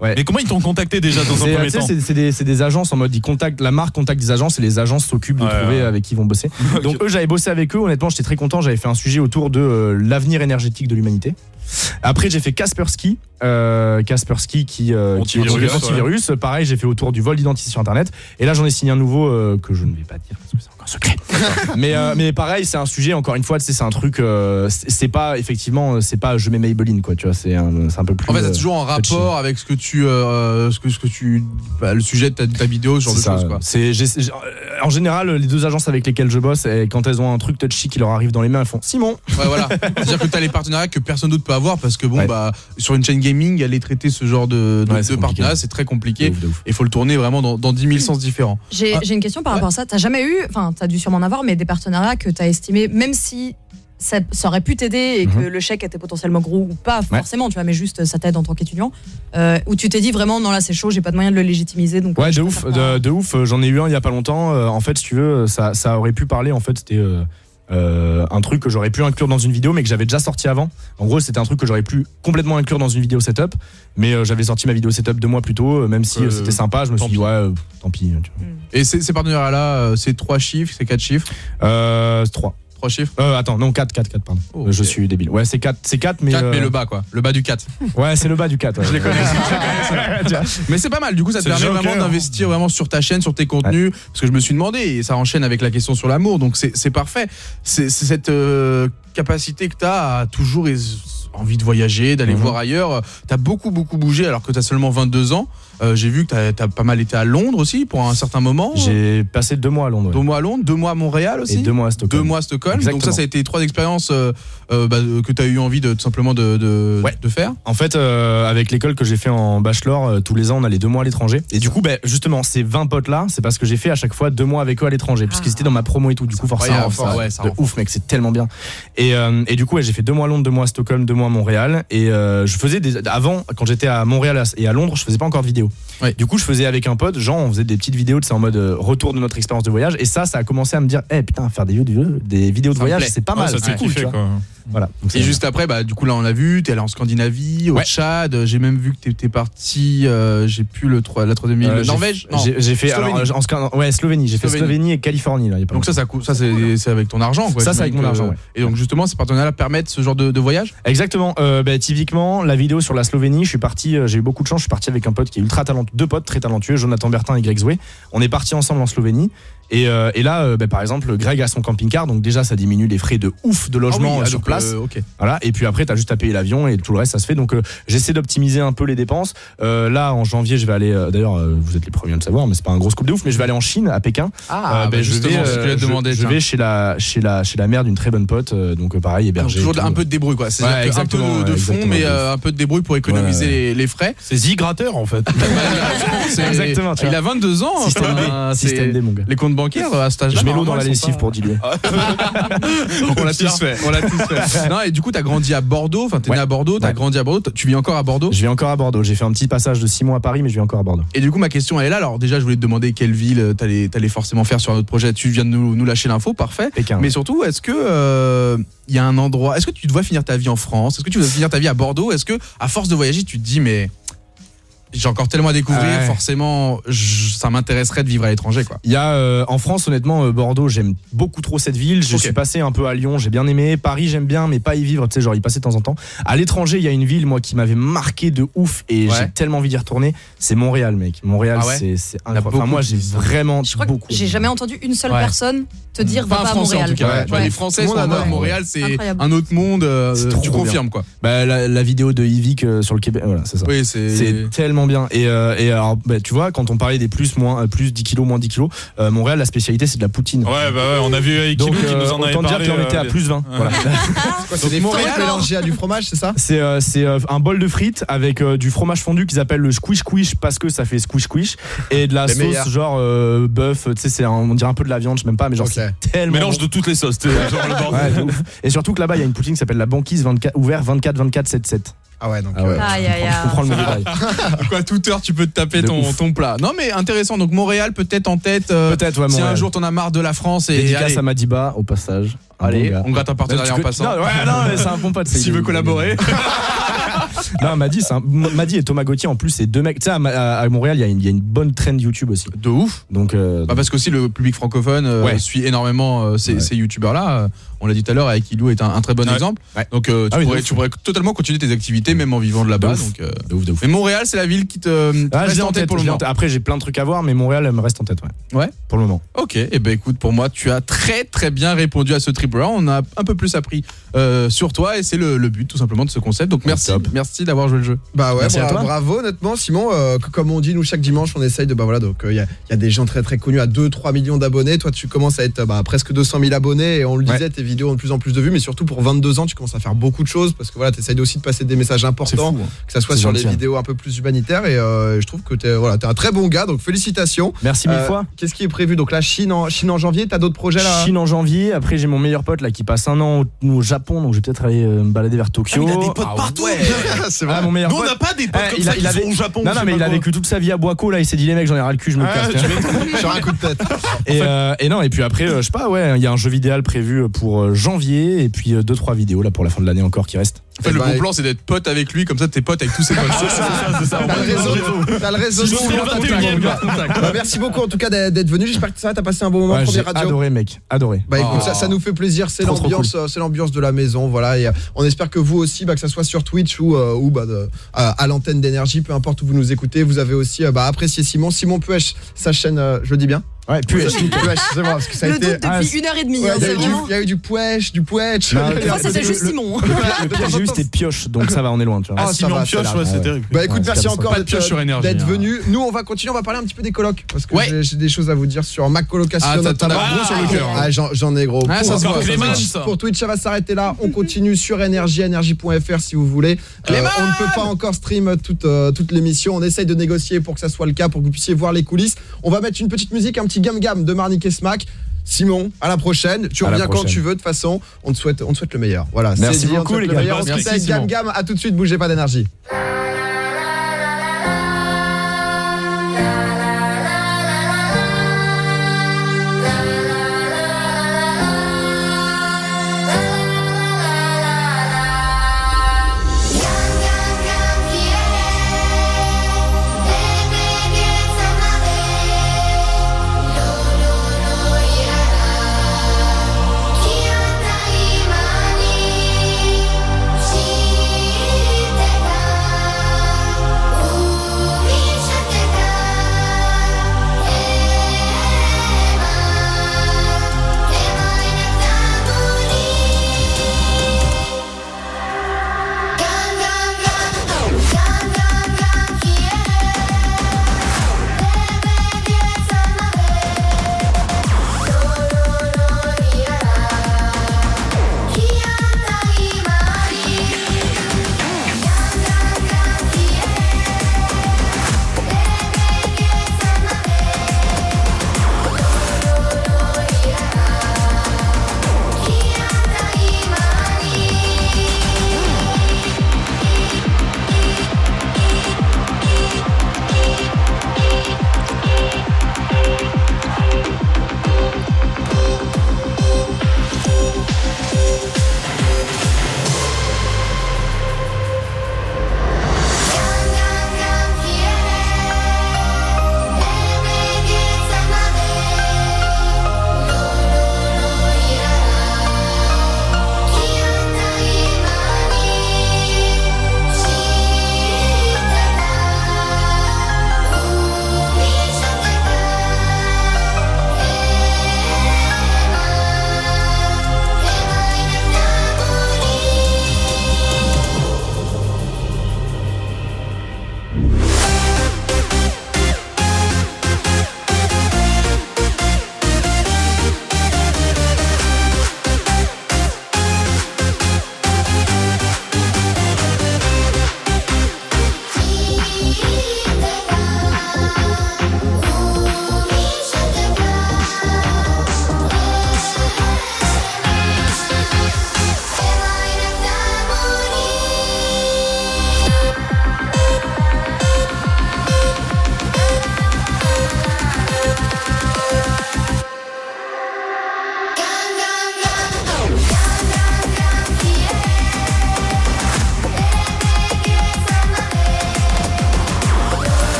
Ouais. Mais comment ils t'ont contacté déjà dans un premier tu temps c'est- c'est des, c'est des agences en mode ils contactent la marque contacte des agences et les agences s'occupent de trouver avec qui ils vont bosser. Donc eux j'avais bossé avec eux honnêtement j'étais très content j'avais fait un sujet autour de euh, l'avenir énergétique de l'humanité. Après j'ai fait Kaspersky euh, Kaspersky qui, euh, qui est Antivirus, antivirus. Pareil, j'ai fait autour du vol d'identité sur Internet. Et là, j'en ai signé un nouveau euh, que je ne vais pas dire parce que c'est encore secret. mais, euh, mais pareil, c'est un sujet, encore une fois, c'est un truc. euh, c'est pas, effectivement, c'est pas je mets Maybelline, quoi, tu vois, c'est un, c'est un peu plus. En fait, c'est toujours en touchy. rapport avec ce que tu, euh, ce que, ce que tu, bah, le sujet de ta, vidéo, ce genre de choses, quoi. J'ai- en général, les deux agences avec lesquelles je bosse, et quand elles ont un truc touchy qui leur arrive dans les mains, elles font Simon. Ouais, voilà. C'est-à-dire que tu as les partenariats que personne d'autre peut avoir parce que bon, Ouais. bah, sur une chaîne gaming, aller traiter ce genre de, de, Ouais, c'est de partenariat, c'est très compliqué. Il faut le tourner vraiment dans, dans 10 000 sens différents. J'ai Ah. j'ai une question par rapport à ça. T'as jamais eu, enfin, t'as dû sûrement en avoir, mais des partenariats que t'as estimé, même si ça, ça aurait pu t'aider et que Mhm. le chèque était potentiellement gros ou pas forcément, tu vois, mais juste ça t'aide en tant qu'étudiant, euh, où tu t'es dit vraiment, non là c'est chaud, j'ai pas de moyen de le légitimiser, donc Ouais, de ouf, de, de ouf. J'en ai eu un il y a pas longtemps. Euh, en fait, si tu veux, ça, ça aurait pu parler. En fait, c'était euh, euh, un truc que j'aurais pu inclure dans une vidéo, mais que j'avais déjà sorti avant. En gros, c'était un truc que j'aurais pu complètement inclure dans une vidéo setup, mais euh, j'avais sorti ma vidéo setup deux mois plus tôt. euh, Même si euh, Euh, c'était sympa, je me suis dit ouais, euh, tant pis. tu vois. Et ces, euh, c'est trois chiffres, c'est quatre chiffres? Euh, trois. Trois chiffres? Euh, attends, non, 4, 4, 4, pardon. Oh, Euh, Je suis débile. Ouais, c'est 4, c'est 4, mais. 4, euh, mais le bas, quoi. Le bas du 4. Ouais, c'est le bas du 4. Je les connais, je les connais, Mais c'est pas mal, du coup ça te permet vraiment hein. d'investir vraiment sur ta chaîne, sur tes contenus, parce que je me suis demandé, et ça enchaîne avec la question sur l'amour, donc c'est parfait. C'est cette euh, capacité que tu as à toujours envie de voyager, d'aller Mhm. voir ailleurs. Tu as beaucoup beaucoup bougé alors que tu as seulement 22 ans. Euh, J'ai vu que tu as, pas mal été à Londres aussi pour un certain moment. J'ai passé deux mois à Londres. ouais. Deux mois à Londres, deux mois à Montréal aussi. Et deux mois à Stockholm. Deux mois à Stockholm. Donc ça, ça a été trois expériences euh, euh, bah, que tu as eu envie de tout simplement de, de, de faire? En fait, euh, avec l'école que j'ai fait en bachelor, euh, tous les ans, on allait deux mois à l'étranger. Et du coup, ben, justement, ces 20 potes-là, c'est parce que j'ai fait à chaque fois deux mois avec eux à l'étranger, puisqu'ils étaient dans ma promo et tout. Du coup, forcément, ça, ouais, ça de ouf, mec, c'est tellement bien. Et, euh, et du coup, ouais, j'ai fait deux mois à Londres, deux mois à Stockholm, deux mois à Montréal. Et euh, je faisais des. Avant, quand j'étais à Montréal et à Londres, je faisais pas encore de vidéos. Du coup, je faisais avec un pote, genre, on faisait des petites vidéos, c'est en mode euh, retour de notre expérience de voyage. Et ça, ça a commencé à me dire, eh putain, faire des vidéos de, des vidéos de voyage, c'est pas Ouais, mal, c'est cool, tu vois. quoi. Voilà. Donc, Et c'est- juste après, bah, du coup, là, on l'a vu, t'es allé en Scandinavie, au Tchad. J'ai même vu que t'étais parti, euh, j'ai plus le 3, la 3 2000, Euh, Norvège Non. J'ai fait Slovénie. alors, en ouais Slovénie, j'ai fait Slovénie. Et Californie là. il y a pas Donc ça, ça, coûte- ça c'est avec ton argent, quoi. Ça, c'est avec mon argent, ouais. Et donc justement, ces partenariats permettent ce genre de, de voyage? Exactement. Euh, bah, typiquement, la vidéo sur la Slovénie, je suis parti, euh, j'ai eu beaucoup de chance, je suis parti avec un pote qui est ultra talentueux, deux potes très talentueux, Jonathan Bertin et Greg Zoué. On est partis ensemble en Slovénie. Et, euh, et là, euh, bah, par exemple, Greg a son camping-car, donc déjà ça diminue les frais de ouf de logement Ah oui, euh, ah, sur donc, place. euh, ok. Voilà. Et puis après, t'as juste à payer l'avion et tout le reste, ça se fait. Donc euh, j'essaie d'optimiser un peu les dépenses. Euh, là, en janvier, je vais aller. euh, D'ailleurs, euh, vous êtes les premiers à le savoir, mais c'est pas un gros scoop de ouf. Mais je vais aller en Chine, à Pékin. Ah, Euh, bah, je justement, vais, c'est ce que je- demander, je tiens. vais chez la chez la chez la mère d'une très bonne pote. euh, donc euh, pareil, hébergé. Toujours un peu de débrouille, quoi. C'est-à-dire Ouais, que un peu exactement, de, de ouais, fond, exactement, mais euh, un peu de débrouille pour économiser Ouais. les, les frais. C'est Zigrateur en fait. C'est- Exactement, tu Il vois. a 22 ans. Système D, système c'est- D, mon gars. Les comptes bancaires à cet âge-là. Je mets l'eau dans la lessive pas- pour diluer. on l'a tous fait. On l'a tous fait. Non, et du coup, t'as grandi à Bordeaux. Enfin, t'es Ouais. né à Bordeaux. T'as Ouais. grandi à Bordeaux. Tu vis encore à Bordeaux? Je vais encore à Bordeaux. J'ai fait un petit passage de 6 mois à Paris, mais je vais encore à Bordeaux. Et du coup, ma question elle est là. Alors, déjà, je voulais te demander quelle ville euh, t'allais allais forcément faire sur un autre projet. Tu viens de nous, nous lâcher l'info, parfait. Pékin. Mais surtout, est-ce que euh, il y a un endroit Est-ce que tu dois finir ta vie en France? Est-ce que tu dois finir ta vie à Bordeaux? Est-ce que, à force de voyager, tu te dis mais j'ai encore tellement à découvrir. Ouais. Forcément, je- ça m'intéresserait de vivre à l'étranger, quoi. Il y a euh, en France, honnêtement, euh, Bordeaux, j'aime beaucoup trop cette ville. Je suis passé un peu à Lyon, j'ai bien aimé. Paris, j'aime bien, mais pas y vivre, tu sais, genre y passer de temps en temps. À l'étranger, il y a une ville, moi, qui m'avait marqué de ouf et Ouais. j'ai tellement envie d'y retourner. C'est Montréal, mec. Montréal, Ah ouais? c'est incroyable. Enfin, moi, j'ai vraiment Je crois que beaucoup. j'ai jamais entendu une seule Ouais. personne te dire va Pas à Montréal. en tout cas. Ouais. Tu vois, Ouais. les Français sont Montréal, c'est Incroyable. un autre monde. euh, tu confirmes, quoi. Bah, la, la vidéo de Yvick euh, sur le Québec, voilà, c'est ça. Oui, c'est. C'est bien. Et, euh, et alors, bah, tu vois, quand on parlait des plus, moins, euh, plus 10 kilos, moins 10 kilos, euh, Montréal, la spécialité, c'est de la poutine. Ouais, bah ouais, on a vu Donc, qui nous en avait dire parlé. qu'il en était à plus 20. ouais. Voilà. C'est des Montréal, frites mélangées à du fromage, c'est ça? C'est euh, c'est, euh, un bol de frites avec euh, du fromage fondu qu'ils appellent le squish squish parce que ça fait squish squish et de la sauce meilleurs. genre euh, bœuf, tu sais, c'est un- on dirait un peu de la viande, je sais même pas, mais genre Ok. c'est tellement. Mélange bon. de toutes les sauces. genre le bordel. Ouais. Et surtout que là-bas, il y a une poutine qui s'appelle la banquise 24, ouvert 24 24 7 7. Ah ouais, donc. Ah ouais. euh, Aïe, aïe, Je comprends le mauvais. Quoi, à toute heure, tu peux te taper ton, plat. Non, mais intéressant. Donc, Montréal, peut-être en tête. euh, Peut-être, ouais, si Montréal. un jour t'en as marre de la France et. Dédicace allez, à Madiba au passage. Allez, on gratte un partenariat en passant. Non, ouais, non, c'est un bon pote. S'il veut collaborer. non, Maddy, un... Maddy et Thomas Gauthier en plus, c'est deux mecs. Tu sais, à, Montréal, il y, a une bonne trend YouTube aussi. De ouf. Donc, euh... bah parce que aussi le public francophone euh, ouais. suit énormément euh, ces, ouais. youtubeurs-là. Euh, on l'a dit tout à l'heure, avec Ilou est un, très bon exemple. Donc, euh, ah tu, pourrais, totalement continuer tes activités, même en vivant de là-bas. De ouf, de ouf. Mais Montréal, c'est la ville qui te ah, reste en tête, pour le moment. Après, j'ai plein de trucs à voir, mais Montréal me reste en tête, ouais. Ouais. Pour le moment. Ok. Et ben écoute, pour moi, tu as très très bien répondu à ce tri Brown. On a un peu plus appris euh, sur toi et c'est le, but tout simplement de ce concept. Donc merci, merci d'avoir joué le jeu. Bah ouais, merci bravo honnêtement Simon. Euh, comme on dit nous chaque dimanche, on essaye de bah voilà donc euh, il y, a, des gens très très connus à 2-3 millions d'abonnés. Toi tu commences à être bah, presque 200 000 abonnés et on le disait tes vidéos ont de plus en plus de vues, mais surtout pour 22 ans tu commences à faire beaucoup de choses parce que voilà t'essayes aussi de passer des messages importants, hein. que ça soit sur les hein. vidéos un peu plus humanitaires et je trouve que t'es voilà t'es un très bon gars donc félicitations. Merci mille fois. Qu'est-ce qui est prévu? Donc la Chine en Chine en janvier, t'as d'autres projets là? Chine en janvier. Après j'ai mon meilleur pote là qui passe un an au Japon Japon, donc je vais peut-être aller euh, me balader vers Tokyo. Ah, il a des potes ah, partout. Ouais. c'est vrai. Ah, mon meilleur Nous, on n'a pas des potes eh, comme il, ça il avait... sont au Japon. Non, non, mais il a vécu toute sa vie à Boaco là. Il s'est dit les mecs, j'en ai ras le cul, je me casse. Sur un coup de tête. Et, euh, et non, et puis après, euh, je sais pas, ouais, il y a un jeu vidéo prévu pour euh, janvier et puis deux trois vidéos là pour la fin de l'année encore qui restent. Eh le ben, bon plan, c'est d'être pote avec lui, comme ça t'es pote avec tous ses potes. c'est ça, c'est. T'as le réseau. T'as le bah, Merci beaucoup en tout cas d'être venu. J'espère que ça t'as passé un bon moment. Ouais, J'ai adoré, mec. Adoré. Bah écoute, ça, oh. nous fait plaisir. C'est l'ambiance, de la maison. Voilà. Euh, on espère que vous aussi, bah, que ça soit sur Twitch ou, euh, bah, à l'antenne d'énergie, peu importe où vous nous écoutez, vous avez aussi euh, apprécié Simon. Simon Puech, sa chaîne, je le dis bien. Ouais, puèche, c'est bon, parce que ça a le été... doute depuis ah, une heure et demie, ouais, hein, c'est vraiment... Il y a eu du puèche, du puèche... Non, moi, c'était juste Simon. Le, le, le, le pioche, donc ça va, on est loin, tu vois. Ah, ah Simon pioche, ouais, c'est terrible. Bah écoute, ouais, merci encore d'être euh, hein. venu. Nous, on va continuer, on va parler un petit peu des colocs, parce que ouais. j'ai des choses à vous dire sur ma colocation. Ah, t'en as gros sur le cœur. Hein. Ah, j'en ai gros. Ah, ça se Pour Twitch, ça va s'arrêter là. On continue sur énergie, énergie.fr si vous voulez. Euh, on ne peut pas encore stream euh, toute l'émission. On essaye de négocier pour que ça soit le cas, pour que vous puissiez voir les coulisses. On va mettre une petite musique, un petit partie gamme de Marnik et Smack. Simon, à la prochaine. Tu reviens quand tu veux. De toute façon, on te souhaite, on te souhaite le meilleur. Voilà. Merci beaucoup, on te les le. Merci, Gam Gam, à tout de suite. Bougez pas d'énergie.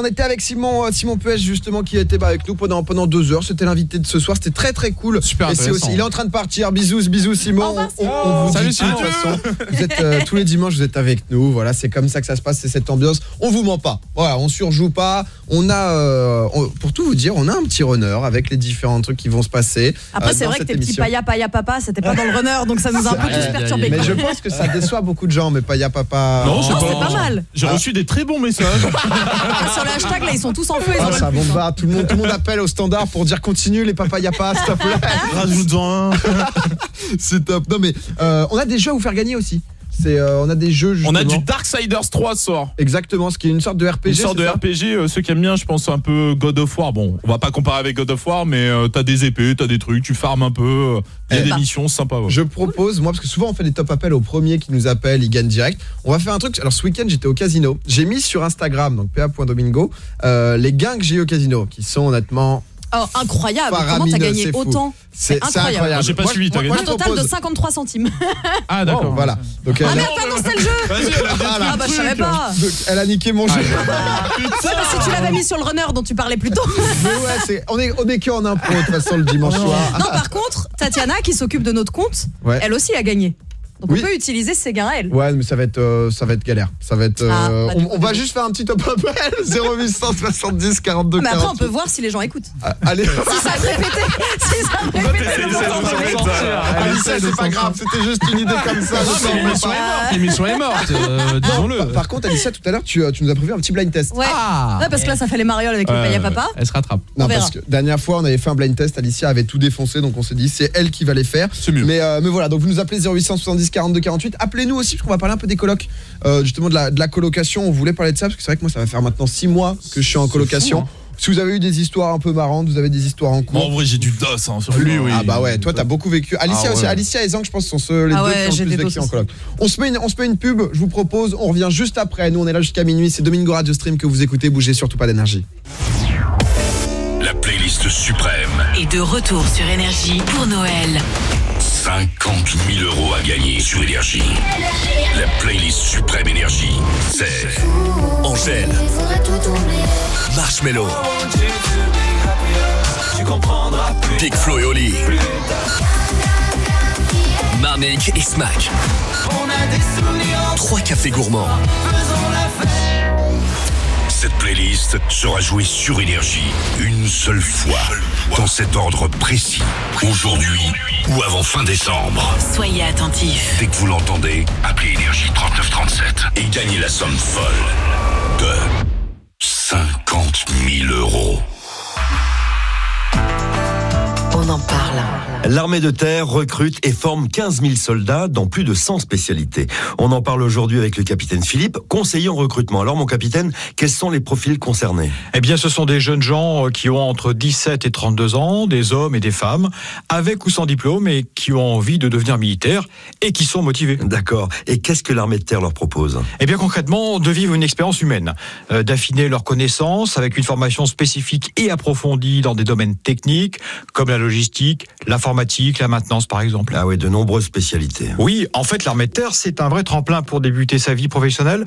On était avec Simon euh, Simon Puech justement qui était avec nous pendant pendant deux heures. C'était l'invité de ce soir, c'était très très cool. Super Et c'est intéressant. aussi, il est en train de partir. Bisous, bisous Simon. On- on- on vous Salut, dit tout, de Simon. toute façon. Vous êtes euh, tous les dimanches, vous êtes avec nous. Voilà, c'est comme ça que ça se passe, c'est cette ambiance. On vous ment pas. Voilà, on surjoue pas. On a, euh, on- pour tout vous dire, on a un petit runner avec les différents trucs qui vont se passer. Après, euh, c'est vrai que tes petits paya paya papa, c'était pas dans le runner, donc ça nous a un peu tous perturbés. Mais je pense que ça déçoit beaucoup de gens, mais pas y a papa. Non, je sais Oh, pas. c'est pas mal. J'ai reçu des très bons messages. Ah, Sur le hashtag, là, ils sont tous en feu. Ils en Ah, ça plus, hein. bombarde, tout le monde, tout le monde appelle au standard pour dire continue les papas y a pas, s'il te plaît. Rajoute-en un. C'est top. Non mais euh, on a des jeux à vous faire gagner aussi. C'est euh, on a des jeux On a du Darksiders 3 ce soir. Exactement, ce qui est une sorte de RPG. Une sorte de ça RPG, euh, ceux qui aiment bien, je pense un peu God of War. Bon, on va pas comparer avec God of War, mais euh, t'as des épées, t'as des trucs, tu farmes un peu. euh, Il y a Eh des bah. missions sympas. ouais. Je propose, moi, parce que souvent on fait des top appels au premier qui nous appelle, il gagne direct. On va faire un truc. Alors ce week-end j'étais au casino. J'ai mis sur Instagram, donc pa.domingo, euh, les gains que j'ai eu au casino, qui sont honnêtement Oh, incroyable. Comment Faramineux, t'as gagné autant C'est c'est incroyable. J'ai pas Moi, suivi, t'as gagné. Un total de propose- 53 centimes. Ah, Oh, d'accord. voilà. Donc, Ah elle, mais attends, non, c'était le jeu elle a Ah bah je savais pas donc, elle a niqué mon jeu. Ouais, bah, si tu l'avais mis sur le runner dont tu parlais plus tôt Mais ouais, c'est- on est, on est que en impro de toute façon le dimanche soir. Non par contre, Tatiana qui s'occupe de notre compte, Ouais. elle aussi a gagné. Donc Oui. on peut utiliser ses gains à elle. Ouais, mais ça va être, euh, ça va être galère. Ça va être. euh, Ah, bah, du on, va juste faire un petit top appel 0870 42 Mais après on 48. peut voir si les gens écoutent. Ah, Allez. Si ça a répété, si ça. Alicia, c'est pas grave, c'était juste une idée comme ça. L'émission est morte, euh, disons-le. par- contre, Alicia, tout à l'heure, tu, euh, tu nous as prévu un petit blind test. Ouais. Ah. Ouais, parce que là ça fait les marioles avec le paya papa. Elle se rattrape. Non, parce que dernière fois, on avait fait un blind test. Alicia avait tout défoncé, donc on s'est dit c'est elle qui va les faire. C'est mieux. Mais, euh, mais voilà, donc vous nous appelez 0870 42 48. Appelez-nous aussi, parce qu'on va parler un peu des colocs, euh, justement de la, de la colocation. On voulait parler de ça, parce que c'est vrai que moi, ça va faire maintenant 6 mois que je suis en colocation. Si vous avez eu des histoires un peu marrantes, vous avez des histoires en Bon, cours. en vrai, j'ai du dos hein, sur lui, oui. Ah bah ouais, toi t'as beaucoup vécu. Alicia Ah aussi, ouais. Alicia et Zang, je pense sont ceux, les Ah deux ouais, qui ont le plus vécu en coloc. On se met une, on se met une pub, je vous propose, on revient juste après. Nous on est là jusqu'à minuit, c'est Domingo Radio Stream que vous écoutez, bougez surtout pas d'énergie. La playlist suprême. Et de retour sur Énergie pour Noël. 50 000 euros à gagner sur Énergie. La playlist suprême Énergie, c'est Angèle, Marshmello, Big Flo et Oli, Marnik et Smack, Trois cafés gourmands. Cette playlist sera jouée sur Énergie une seule fois, dans cet ordre précis. Aujourd'hui ou avant fin décembre. Soyez attentifs. Dès que vous l'entendez, appelez Énergie 3937 et gagnez la somme folle de 50 000 euros. On en parle. L'armée de terre recrute et forme 15 000 soldats dans plus de 100 spécialités. On en parle aujourd'hui avec le capitaine Philippe, conseiller en recrutement. Alors mon capitaine, quels sont les profils concernés? Eh bien, ce sont des jeunes gens euh, qui ont entre 17 et 32 ans, des hommes et des femmes, avec ou sans diplôme et qui ont envie de devenir militaires et qui sont motivés. D'accord. Et qu'est-ce que l'armée de terre leur propose? Eh bien, concrètement, de vivre une expérience humaine, euh, d'affiner leurs connaissances avec une formation spécifique et approfondie dans des domaines techniques comme la logistique, l'informatique, la maintenance, par exemple. Ah oui, de nombreuses spécialités. Oui, en fait, l'armée de terre, c'est un vrai tremplin pour débuter sa vie professionnelle.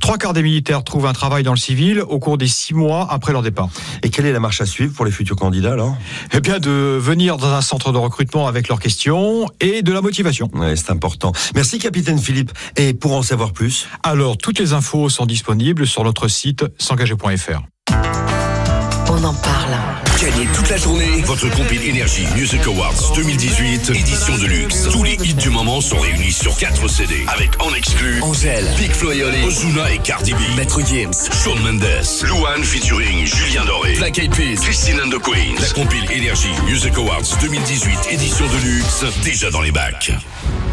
Trois quarts des militaires trouvent un travail dans le civil au cours des six mois après leur départ. Et quelle est la marche à suivre pour les futurs candidats alors? Eh bien, de venir dans un centre de recrutement avec leurs questions et de la motivation. Ouais, c'est important. Merci capitaine Philippe. Et pour en savoir plus? Alors, toutes les infos sont disponibles sur notre site s'engager.fr. On en parle. Gagnez toute la journée votre compil Énergie Music Awards 2018, édition de luxe. Tous les hits du moment sont réunis sur 4 CD, avec en exclu Angèle, Big Flo et Oli, Ozuna et Cardi B, Maître Gims, Shawn Mendes, Luan featuring Julien Doré, Black Eyed Peas, Christine and the Queens. La compile Énergie Music Awards 2018, édition de luxe, déjà dans les bacs.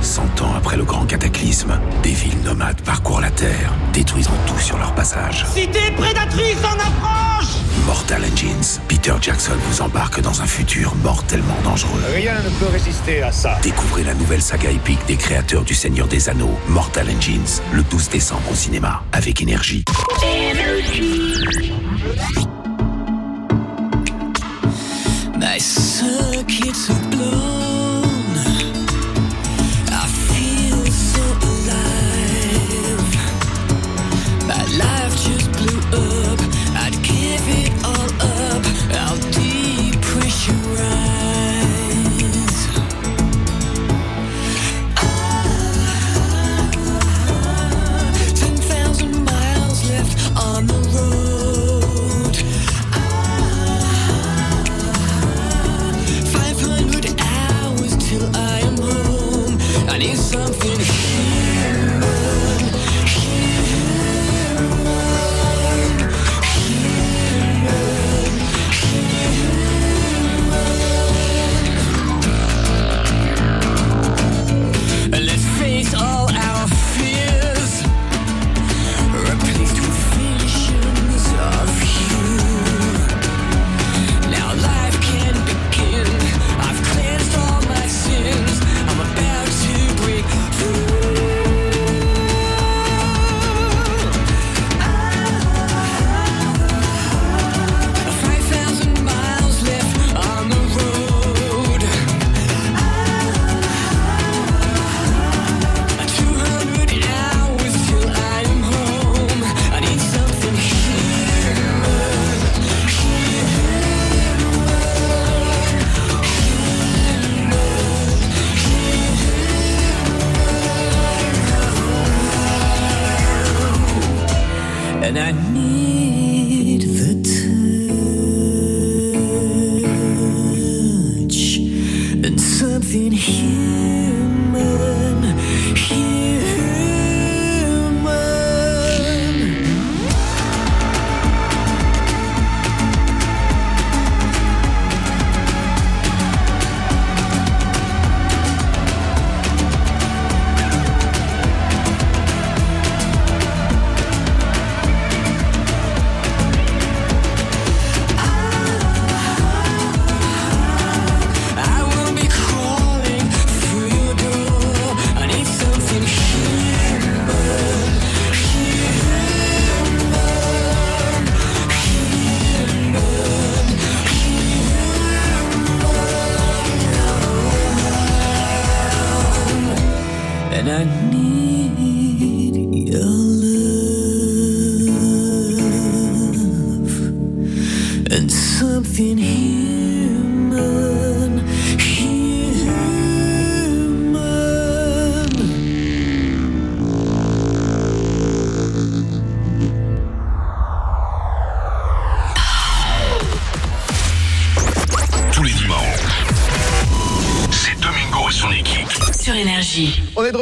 Cent ans après le grand cataclysme, des villes nomades parcourent la Terre, détruisant tout sur leur passage. Cité prédatrice en approche Mortal Engines, Peter Jackson vous embarque dans un futur mortellement dangereux. Rien ne peut résister à ça. Découvrez la nouvelle saga épique des créateurs du Seigneur des Anneaux, Mortal Engines, le 12 décembre au cinéma, avec énergie.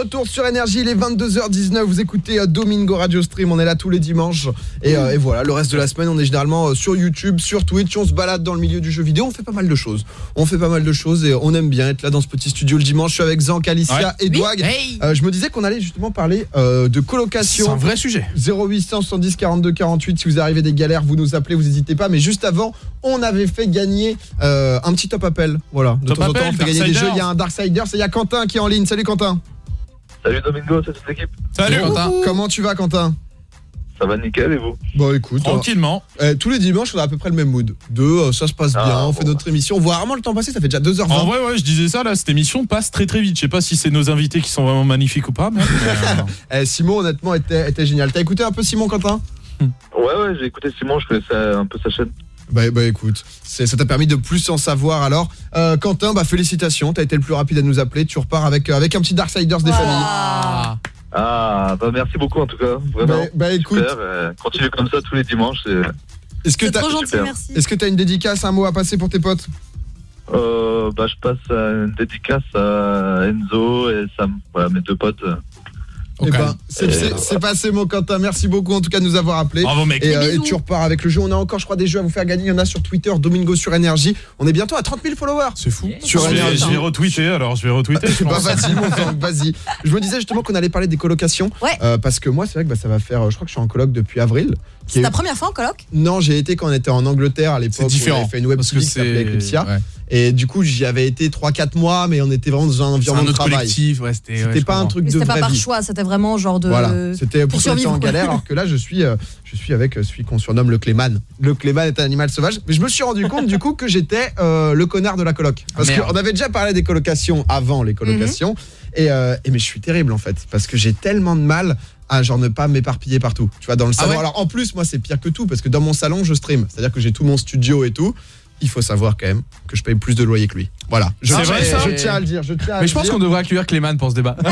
Retour sur Énergie, il est 22h19, vous écoutez euh, Domingo Radio Stream, on est là tous les dimanches. Et, euh, et voilà, le reste de la semaine, on est généralement euh, sur YouTube, sur Twitch, on se balade dans le milieu du jeu vidéo, on fait pas mal de choses. On fait pas mal de choses et on aime bien être là dans ce petit studio le dimanche. Je suis avec Zank, Alicia Ouais. et Douag. Oui. Hey. Euh, je me disais qu'on allait justement parler euh, de colocation. C'est un vrai sujet. 0800 110 42 48, si vous arrivez des galères, vous nous appelez, vous n'hésitez pas. Mais juste avant, on avait fait gagner euh, un petit top appel. Voilà, de Top temps en temps, appel, on fait gagner des jeux. Il y a un Darksiders et il y a Quentin qui est en ligne. Salut Quentin. Salut Domingo, c'est toute l'équipe. Salut Quentin. Comment tu vas Quentin Ça va nickel et vous Bon écoute, Tranquillement. euh, tous les dimanches on a à peu près le même mood. Deux, euh, ça se passe Ah, bien, on bon. fait notre émission. On voit rarement le temps passer, ça fait déjà 2h20. En vrai, ouais, je disais ça, là, cette émission passe très très vite. Je sais pas si c'est nos invités qui sont vraiment magnifiques ou pas, mais. mais, euh, Eh, Simon honnêtement était, était génial. T'as écouté un peu Simon Quentin? Ouais, ouais, j'ai écouté Simon, je connaissais un peu sa chaîne. Bah, bah écoute, ça t'a permis de plus en savoir alors. Euh, Quentin, bah félicitations, t'as été le plus rapide à nous appeler. Tu repars avec, euh, avec un petit Darksiders des familles. Ah. Ah, bah merci beaucoup en tout cas, vraiment. Bah, bah, écoute, Super, euh, continue comme ça tous les dimanches. c'est- est-ce que t'as trop gentil, super. merci. est-ce que t'as une dédicace, un mot à passer pour tes potes? Euh, bah, je passe à une dédicace à Enzo et Sam, voilà, mes deux potes. Eh ben, c'est- c'est passé mon Quentin, merci beaucoup en tout cas de nous avoir appelé. Bravo, mec. Et, euh, et tu repars avec le jeu. On a encore, je crois, des jeux à vous faire gagner. Il y en a sur Twitter, Domingo sur Énergie. On est bientôt à 30 000 followers. C'est fou. Sur je, vais, je vais retweeter alors, je vais retweeter. je Bah vas-y, mon vas-y. Je me disais justement qu'on allait parler des colocations. Ouais. Euh, parce que moi, c'est vrai que bah, ça va faire. euh, Je crois que je suis en coloc depuis avril. C'est est- ta première fois en coloc Non, j'ai été quand on était en Angleterre à l'époque. C'est où On différent. avait fait une web Parce que c'est. Eclipsia. ouais. Et du coup, j'y avais été 3-4 mois, mais on était vraiment dans un environnement un de travail. collectif. Ouais, c'était. ouais, C'était je pas un truc Mais de c'était pas par vie. choix, c'était vraiment genre de. Voilà, c'était pour, en survivre, quoi. galère, alors que là, je suis, euh, je suis avec euh, celui qu'on surnomme le Cléman. Le Cléman est un animal sauvage, mais je me suis rendu compte du coup que j'étais euh, le connard de la coloc. Parce Ah, qu'on avait déjà parlé des colocations avant les colocations, et, euh, et mais je suis terrible en fait, parce que j'ai tellement de mal à genre ne pas m'éparpiller partout. Tu vois, dans le Ah salon. ouais alors en plus, moi, c'est pire que tout, parce que dans mon salon, je stream. C'est-à-dire que j'ai tout mon studio et tout. Il faut savoir quand même que je paye plus de loyer que lui. Voilà. Je, C'est tiens- vrai, ça je tiens à le dire. Je tiens à Mais je pense qu'on devrait accueillir Clément pour ce débat.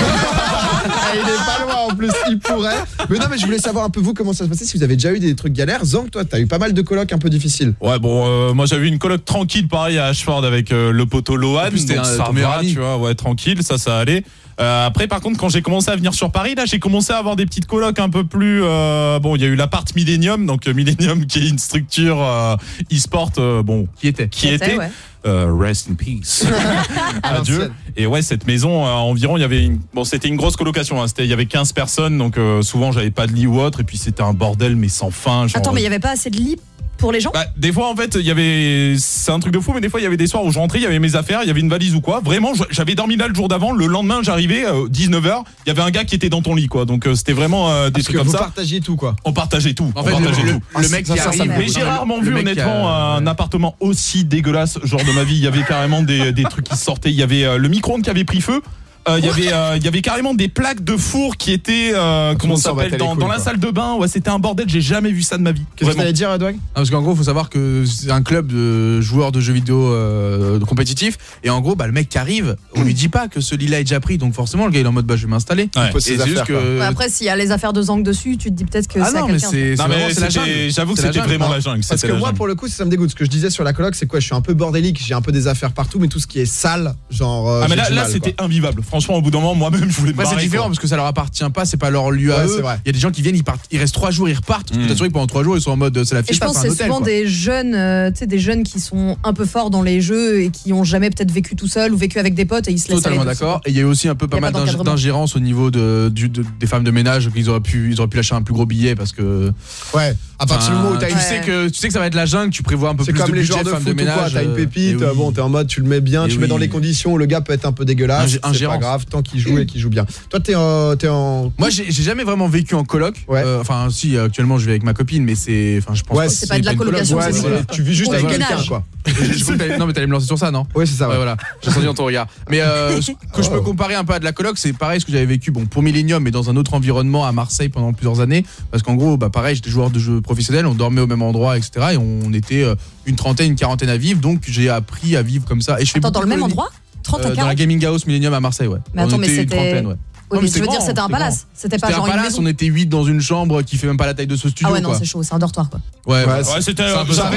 Il est pas loin en plus, il pourrait. Mais non, mais je voulais savoir un peu vous comment ça se passait, si vous avez déjà eu des trucs galères. Zank, toi, t'as eu pas mal de colocs un peu difficiles. Ouais, bon, euh, moi j'avais une coloc tranquille, pareil à Ashford avec euh, le poteau Lohan. C'était un- ton meilleur ami. tu vois, ouais, tranquille, ça, ça allait. Euh, après, par contre, quand j'ai commencé à venir sur Paris, là, j'ai commencé à avoir des petites colocs un peu plus. euh, bon, il y a eu l'appart Millennium, donc euh, Millennium qui est une structure euh, e-sport, euh, bon, Qui était qui était. ouais. euh, rest in peace. Adieu. Et ouais, cette maison, euh, environ, il y avait une, bon, c'était une grosse colocation. Hein, c'était, il y avait 15 personnes, donc euh, souvent j'avais pas de lit ou autre, et puis c'était un bordel, mais sans fin. Genre, Attends, mais il y avait pas assez de lits pour les gens bah, des fois, en fait, il y avait. C'est un truc de fou, mais des fois, il y avait des soirs où je rentrais, il y avait mes affaires, il y avait une valise ou quoi. Vraiment, j'avais dormi là le jour d'avant. Le lendemain, j'arrivais, euh, 19h, il y avait un gars qui était dans ton lit, quoi. Donc, euh, c'était vraiment euh, des Parce trucs comme vous ça. partagiez tout, quoi. On partageait tout. En on fait, le, partageait le- tout. le mec ça, qui arrive. Mais j'ai rarement vu honnêtement a- un appartement aussi dégueulasse genre de ma vie. Il y avait carrément des, des trucs qui sortaient. Il y avait euh, le micro-ondes qui avait pris feu. Euh, il y avait euh, il y avait carrément des plaques de four qui étaient euh, comment s'appelle dans, la salle de bain. Ouais, c'était un bordel, j'ai jamais vu ça de ma vie. Qu'est-ce que tu dire Edouard? Parce qu'en gros, faut savoir que c'est un club de joueurs de jeux vidéo euh, compétitifs et en gros, bah le mec qui arrive, on lui dit pas que ce lit là est déjà pris donc forcément le gars il est en mode bah je vais m'installer. Ouais. Après s'il y a les affaires de Zang dessus, tu te dis peut-être que ah c'est quelqu'un. Non mais c'est j'avoue que c'était vraiment la jungle. Parce que moi pour le coup, ça me dégoûte ce que je disais sur la coloc, c'est quoi Je suis un peu bordélique, j'ai un peu des affaires partout mais tout ce qui est sale, genre Ah mais là c'était invivable franchement, au bout d'un moment, moi-même, je voulais me C'est différent parce que ça leur appartient pas, c'est pas leur lieu à eux. Il y a des gens qui viennent, ils partent, ils restent trois jours, ils repartent. Mmh. Je que pendant trois jours, ils sont en mode euh, c'est la fiesta. Je pense c'est souvent des jeunes, euh, des jeunes qui sont un peu forts dans les jeux et qui ont jamais peut-être vécu tout seul ou vécu avec des potes et ils se. Totalement d'accord. Et il y a eu aussi un peu pas mal d'ingérence au niveau de, des femmes de ménage qu'ils auraient pu, ils auraient pu lâcher un plus gros billet parce que. Ouais. À partir du moment où tu sais que tu sais que ça va être la jungle, tu prévois un peu plus de budget femmes de ménage. T'as une euh, pépite, eh bon, t'es en mode, tu le mets bien, eh tu mets dans les conditions le gars peut être un peu dégueulasse grave tant qu'il joue et qu'il joue bien. Toi, t'es en, es en... Moi, j'ai jamais vraiment vécu en coloc. Euh, enfin, si, actuellement, je vis avec ma copine, mais c'est. Enfin, je pense ouais, c'est pas, de la colocation. Ouais. Tu vis juste avec quelqu'un, quoi. non, mais t'allais me lancer sur ça, non Ouais, c'est ça. Ouais. voilà. J'ai senti dans ton regard. Mais euh, que je peux oh. comparer un peu à de la coloc, c'est pareil ce que j'avais vécu bon, pour Millennium, mais dans un autre environnement à Marseille pendant plusieurs années. Parce qu'en gros, bah, pareil, j'étais joueur de jeux professionnels, on dormait au même endroit, etc. Et on était euh, une trentaine, une quarantaine à vivre. Donc, j'ai appris à vivre comme ça. Et je fais Attends, dans le même endroit? Euh, dans la Gaming House Millennium à Marseille, ouais. On une trentaine, ouais. Oui, mais, veux dire c'était un palace, c'était pas genre un palace, on était 8 dans une chambre qui fait même pas la taille de ce studio Ah ouais non, c'est chaud, c'est un dortoir quoi. Ouais, ouais, ouais euh, c'était un peu ça,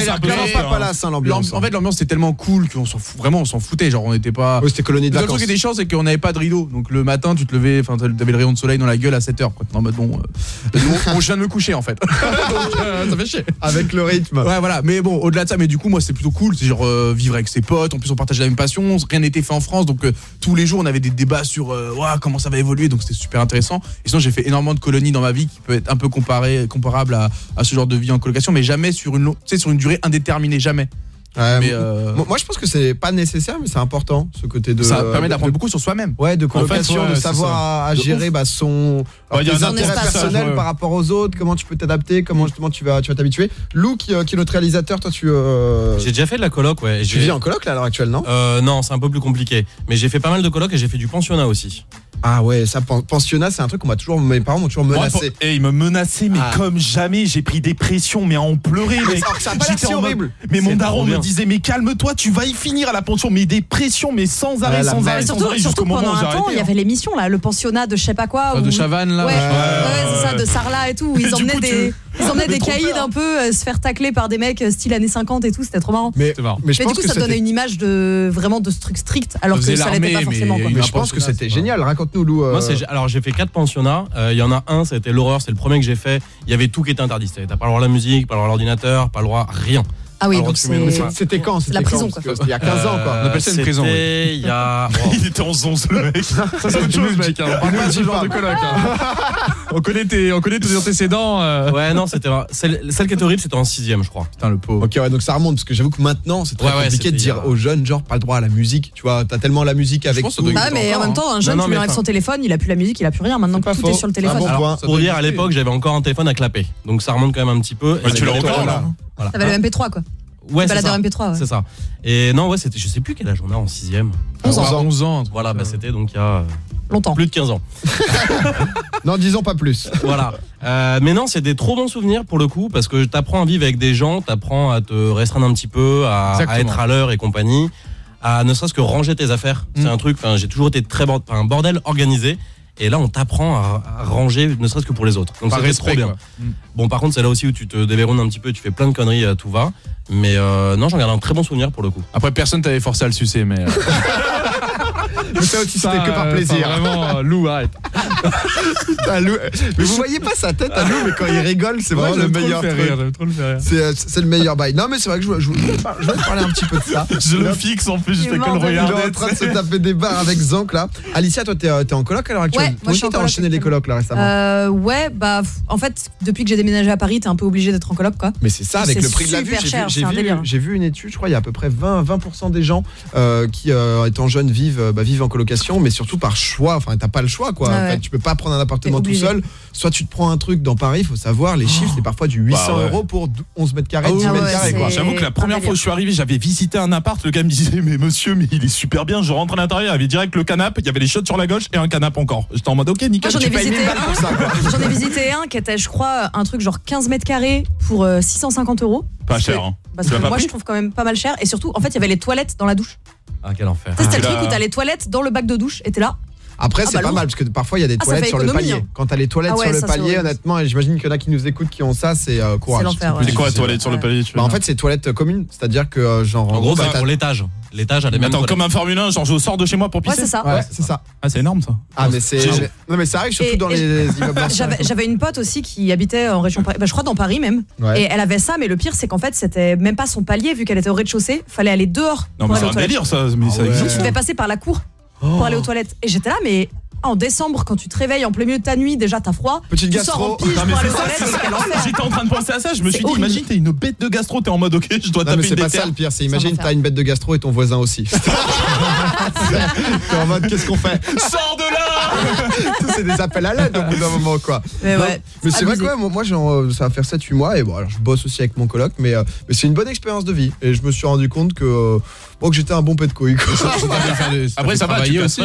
pas palace hein, l'ambiance. En hein. fait l'ambiance c'était tellement cool qu'on s'en vraiment, on s'en foutait, genre on n'était pas c'était colonie de vacances. Le truc qui était c'est qu'on n'avait pas de rideau. Donc le matin, tu te levais enfin tu avais le rayon de soleil dans la gueule à 7h quoi. Non mais bon, euh, je viens de me coucher en fait. Euh, ça fait chier. Avec le rythme. Ouais voilà, mais bon, au-delà de ça, mais du coup moi c'était plutôt cool, c'est genre vivre avec ses potes, en plus on partageait la même passion, rien n'était fait en France donc tous les jours on avait des débats sur comment ça va évoluer donc c'était super intéressant. Et sinon, j'ai fait énormément de colonies dans ma vie qui peut être un peu comparé, comparable à, à ce genre de vie en colocation, mais jamais sur une, sur une durée indéterminée, jamais. Mais euh, moi, je pense que c'est pas nécessaire, mais c'est important ce côté de. Ça permet d'apprendre beaucoup sur soi-même. Ouais, de colocation, en de savoir à, gérer bah, son bah, intérêts par rapport aux autres, comment tu peux t'adapter, comment justement tu vas tu vas t'habituer. Lou euh, qui, est notre réalisateur, toi tu. Euh... J'ai déjà fait de la coloc, ouais. Tu vis en coloc là à l'heure actuelle, non? Euh, non, c'est un peu plus compliqué. Mais j'ai fait pas mal de coloc et j'ai fait du pensionnat aussi. Ah ouais, ça pensionnat, c'est un truc qu'on m'a toujours mes parents m'ont toujours menacé. et eh, ils me menaçaient mais ah. comme jamais, j'ai pris des pressions mais en pleurer ah, mec. J'étais horrible. Mais mon daron me disait mais calme-toi, tu vas y finir à la pension mais des pressions mais sans arrêt, sans arrêt, sans arrêt jusqu'au moment il y hein. avait l'émission là, le pensionnat de je sais pas quoi ah, de Chavannes là. Ouais, ça de Sarla et tout, ils emmenaient des ils emmenaient des caïds un peu euh, se faire tacler par des mecs euh, style années 50 et tout, c'était trop marrant. Mais, marrant. du coup, ça donnait une image de vraiment de ce truc strict, alors que ça l'armée, l'était pas forcément. quoi. mais je pense que c'était génial. Raconte-nous, Lou. Moi, euh, alors j'ai fait quatre pensionnats. Il y en a un, ça a été l'horreur, c'est le premier que j'ai fait. Il y avait tout qui était interdit. T'as pas le droit à la musique, pas le droit à l'ordinateur, pas le droit à rien. Ah oui, donc c'était quand La prison, quoi. Il y a 15 ans, quoi. On appelle ça une prison. Il y a. Il était en 11, le mec. Ça, c'est autre chose, mec. Hein. Hein. On parle hein. on, connaît tes, on antécédents. Euh. Ouais, non, c'était. Celle, celle qui était horrible, c'était en 6ème, je crois. Putain, le pauvre. Ok, ouais, donc ça remonte, parce que j'avoue que maintenant, c'est très compliqué de dire euh, aux jeunes, genre, pas le droit à la musique. Tu vois, t'as tellement la musique avec. Ah, mais en même temps, un jeune, tu lui enlèves son téléphone, il a plus la musique, il a plus rien. Maintenant que tout est sur le ah téléphone. Pour dire, à l'époque, j'avais encore un téléphone à clapper. Donc ça remonte quand même un petit peu. Tu le reprends, là. Voilà. Ça va le MP3 quoi. Ouais, c'est ça. MP3. Et non, ouais, c'était je sais plus quel âge on a en 6 e 11 ans. 11 ans. Voilà, bah euh, c'était donc il y a euh, longtemps. Plus de 15 ans. non, disons pas plus. Voilà. Euh, mais non, c'est des trop bons souvenirs pour le coup parce que t'apprends à vivre avec des gens, t'apprends à te restreindre un petit peu, à, être à l'heure et compagnie, à ne serait-ce que ranger tes affaires. C'est mm. un truc, j'ai toujours été très bordel, un bordel organisé. Et là, on t'apprend à ranger, ne serait-ce que pour les autres. Donc c'est trop bien. Mm. Bon, par contre, c'est là aussi où tu te déverrouilles un petit peu, tu fais plein de conneries euh, tout va. Mais euh, non, j'en garde un très bon souvenir pour le coup. Après, personne t'avait forcé à le sucer, mais. Euh. Mais ça aussi, c'était que par euh, plaisir. Vraiment, euh, Lou, arrête. Bah, mais vous voyez pas sa tête à Lou, mais quand il rigole, c'est vraiment le meilleur truc. C'est le meilleur bail. Non, mais c'est vrai que je, je, je voulais parler un petit peu de ça. Je le fixe en plus, je fais que le regarder. Il est en train de se taper des barres avec Zank là. Alicia, toi, t'es euh, en coloc à l'heure actuelle. Ouais, tu t'as enchaîné les colocs là récemment. Ouais, bah en fait, depuis que j'ai déménagé à Paris, t'es un peu obligé d'être en coloc quoi. Mais c'est ça, avec le prix de la vie, j'ai vu une étude, je crois, il y a à peu près 20% des gens qui, étant jeunes, vivent bah, vivent en colocation, mais surtout par choix. Enfin, t'as pas le choix, quoi. Ah ouais. ouais. fait. Tu peux pas prendre un appartement tout seul. Soit tu te prends un truc dans Paris, il faut savoir, les chiffres, c'est parfois du 800 Bah ouais. euros pour 11 mètres carrés, Ah 10 oui, mètres carrés. J'avoue que la première fois où je suis arrivé, j'avais visité un appart. Le gars me disait, mais monsieur, mais il est super bien. Je rentre à l'intérieur, il y avait direct le canapé, il y avait les shots sur la gauche et un canapé encore. J'étais en mode, ok, nickel. j'en ai visité 1000 balles pour ça, quoi. un. J'en ai visité un qui était, je crois, un truc genre 15 mètres carrés pour euh, 650 euros. Pas cher, hein. Parce que moi, je trouve quand même pas mal cher. Et surtout, en fait, il y avait les toilettes dans la douche. Ah, quel enfer. C'était le Tu truc où t'as les toilettes dans le bac de douche et t'es là. Après, Ah c'est bah pas mal parce que parfois il y a des Ah, toilettes sur le palier. hein. Quand t'as les toilettes Ah ouais, sur le palier, honnêtement, et j'imagine qu'il y en a qui nous écoutent qui ont ça, c'est euh, courage. C'est ouais. Quoi, toilette sur le palier tu Bah, en fait, c'est toilettes communes, c'est-à-dire que euh, genre En gros, bah, pour l'étage. L'étage Mais mêmes attends, comme un Formule 1, genre je sors de chez moi pour Ouais, pisser c'est ça. Ouais, c'est ça. Ah, c'est énorme ça. Ah mais c'est non mais ça arrive surtout dans les immeubles. J'avais une pote aussi qui habitait en région Paris, bah, je crois dans Paris même. Ouais. Et elle avait ça, mais le pire, c'est qu'en fait, c'était même pas son palier, vu qu'elle était au rez-de-chaussée. Fallait aller dehors. Non, mais c'est un délire ça, mais ça ouais. Tu existe. devais passer par la cour pour aller aux toilettes. Et j'étais là, mais en décembre, quand tu te réveilles en plein milieu de ta nuit, déjà t'as froid. Petite tu gastro. sors en pige Non, mais pour aller c'est aux toilettes. c'est. J'étais en train de penser à ça, je me C'est suis dit, imagine, t'es une bête de gastro, t'es en mode ok, je dois Non mais taper c'est une pas ça le pire, c'est imagine t'as une bête de gastro et ton voisin aussi. T'es en mode qu'est-ce qu'on fait? Sors de là C'est des appels à l'aide au bout d'un moment quoi. Mais Non, ouais, mais c'est vrai moi, genre, euh, ça va faire 7-8 mois et bon alors je bosse aussi avec mon coloc mais, euh, mais c'est une bonne expérience de vie et je me suis rendu compte que euh, bon que j'étais un bon pet de couille. quoi. Après, ça va, tu aussi.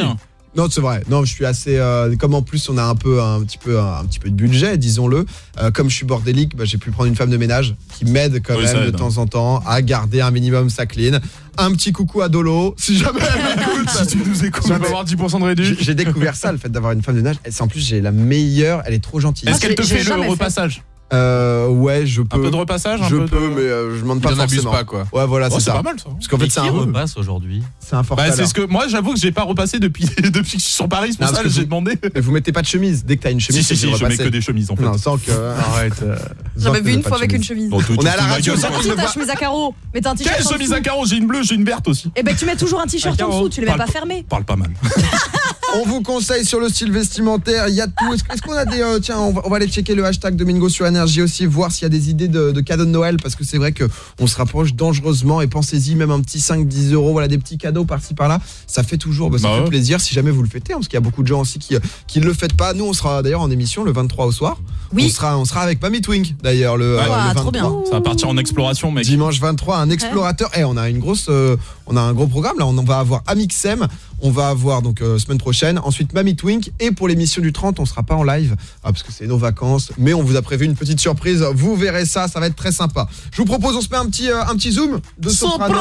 Non, c'est vrai. Non, je suis assez. euh, comme en plus, on a un peu, un petit peu, un, petit peu de budget, disons-le. euh, comme je suis bordélique, bah, j'ai pu prendre une femme de ménage qui m'aide quand Oui, même de hein. temps en temps à garder un minimum sa clean. Un petit coucou à Dolo, si jamais elle m'écoute. Si tu nous écoutes, on peut avoir 10% de J'ai réduction. j'ai découvert ça, le fait d'avoir une femme de ménage. Et c'est- en plus, j'ai la meilleure. Elle est trop gentille. Est-ce qu'elle te fait le fait. Euh, ouais, je Un peux. peu de repassage un je peu de- peux, mais euh, je demande pas forcément. pas, quoi. Ouais, voilà, Oh, c'est pas mal ça. Parce qu'en fait, c'est qui un, repasse aujourd'hui? C'est un fort Bah, c'est ce que moi j'avoue que j'ai pas repassé depuis depuis que je suis sur Paris, c'est Non, pour parce ça que j'ai vous- demandé. Mais vous mettez pas de chemise. Dès que t'as une chemise, Si si si, je mets que des chemises en fait. Non, sans que. Arrête. euh, J'avais vu une fois avec une chemise. On est à la radio, ça, tu ta chemise à carreaux. Mais t'as un t-shirt. Quelle chemise à carreaux J'ai une bleue, j'ai une verte aussi. Eh ben tu mets toujours un t-shirt en dessous, tu les mets pas fermés. Parle pas mal. On vous conseille sur le style vestimentaire, il y a tout. Est-ce qu'on a des euh, tiens, on va, on va aller checker le hashtag Domingo sur énergie aussi, voir s'il y a des idées de, de cadeaux de Noël parce que c'est vrai que on se rapproche dangereusement et pensez-y même un petit 5 10 euros, voilà des petits cadeaux par-ci par-là, ça fait toujours bah, ça Bah fait ouais. plaisir si jamais vous le fêtez hein, parce qu'il y a beaucoup de gens aussi qui qui ne le fêtent pas. Nous on sera d'ailleurs en émission le 23 au soir. Oui. On sera on sera avec Mamie Twink d'ailleurs le, Ouais. euh, le Ouah, 23. trop bien. Ça va partir en exploration, mec. Dimanche 23, un explorateur. Et on a une grosse, euh, on a un gros programme là. On va avoir Amixem, on va avoir donc euh, semaine prochaine. Ensuite Mamie Twink. Et pour l'émission du 30, on sera pas en live ah, parce que c'est nos vacances. Mais on vous a prévu une petite surprise. Vous verrez ça, ça va être très sympa. Je vous propose, on se met un petit, euh, un petit zoom de soprano,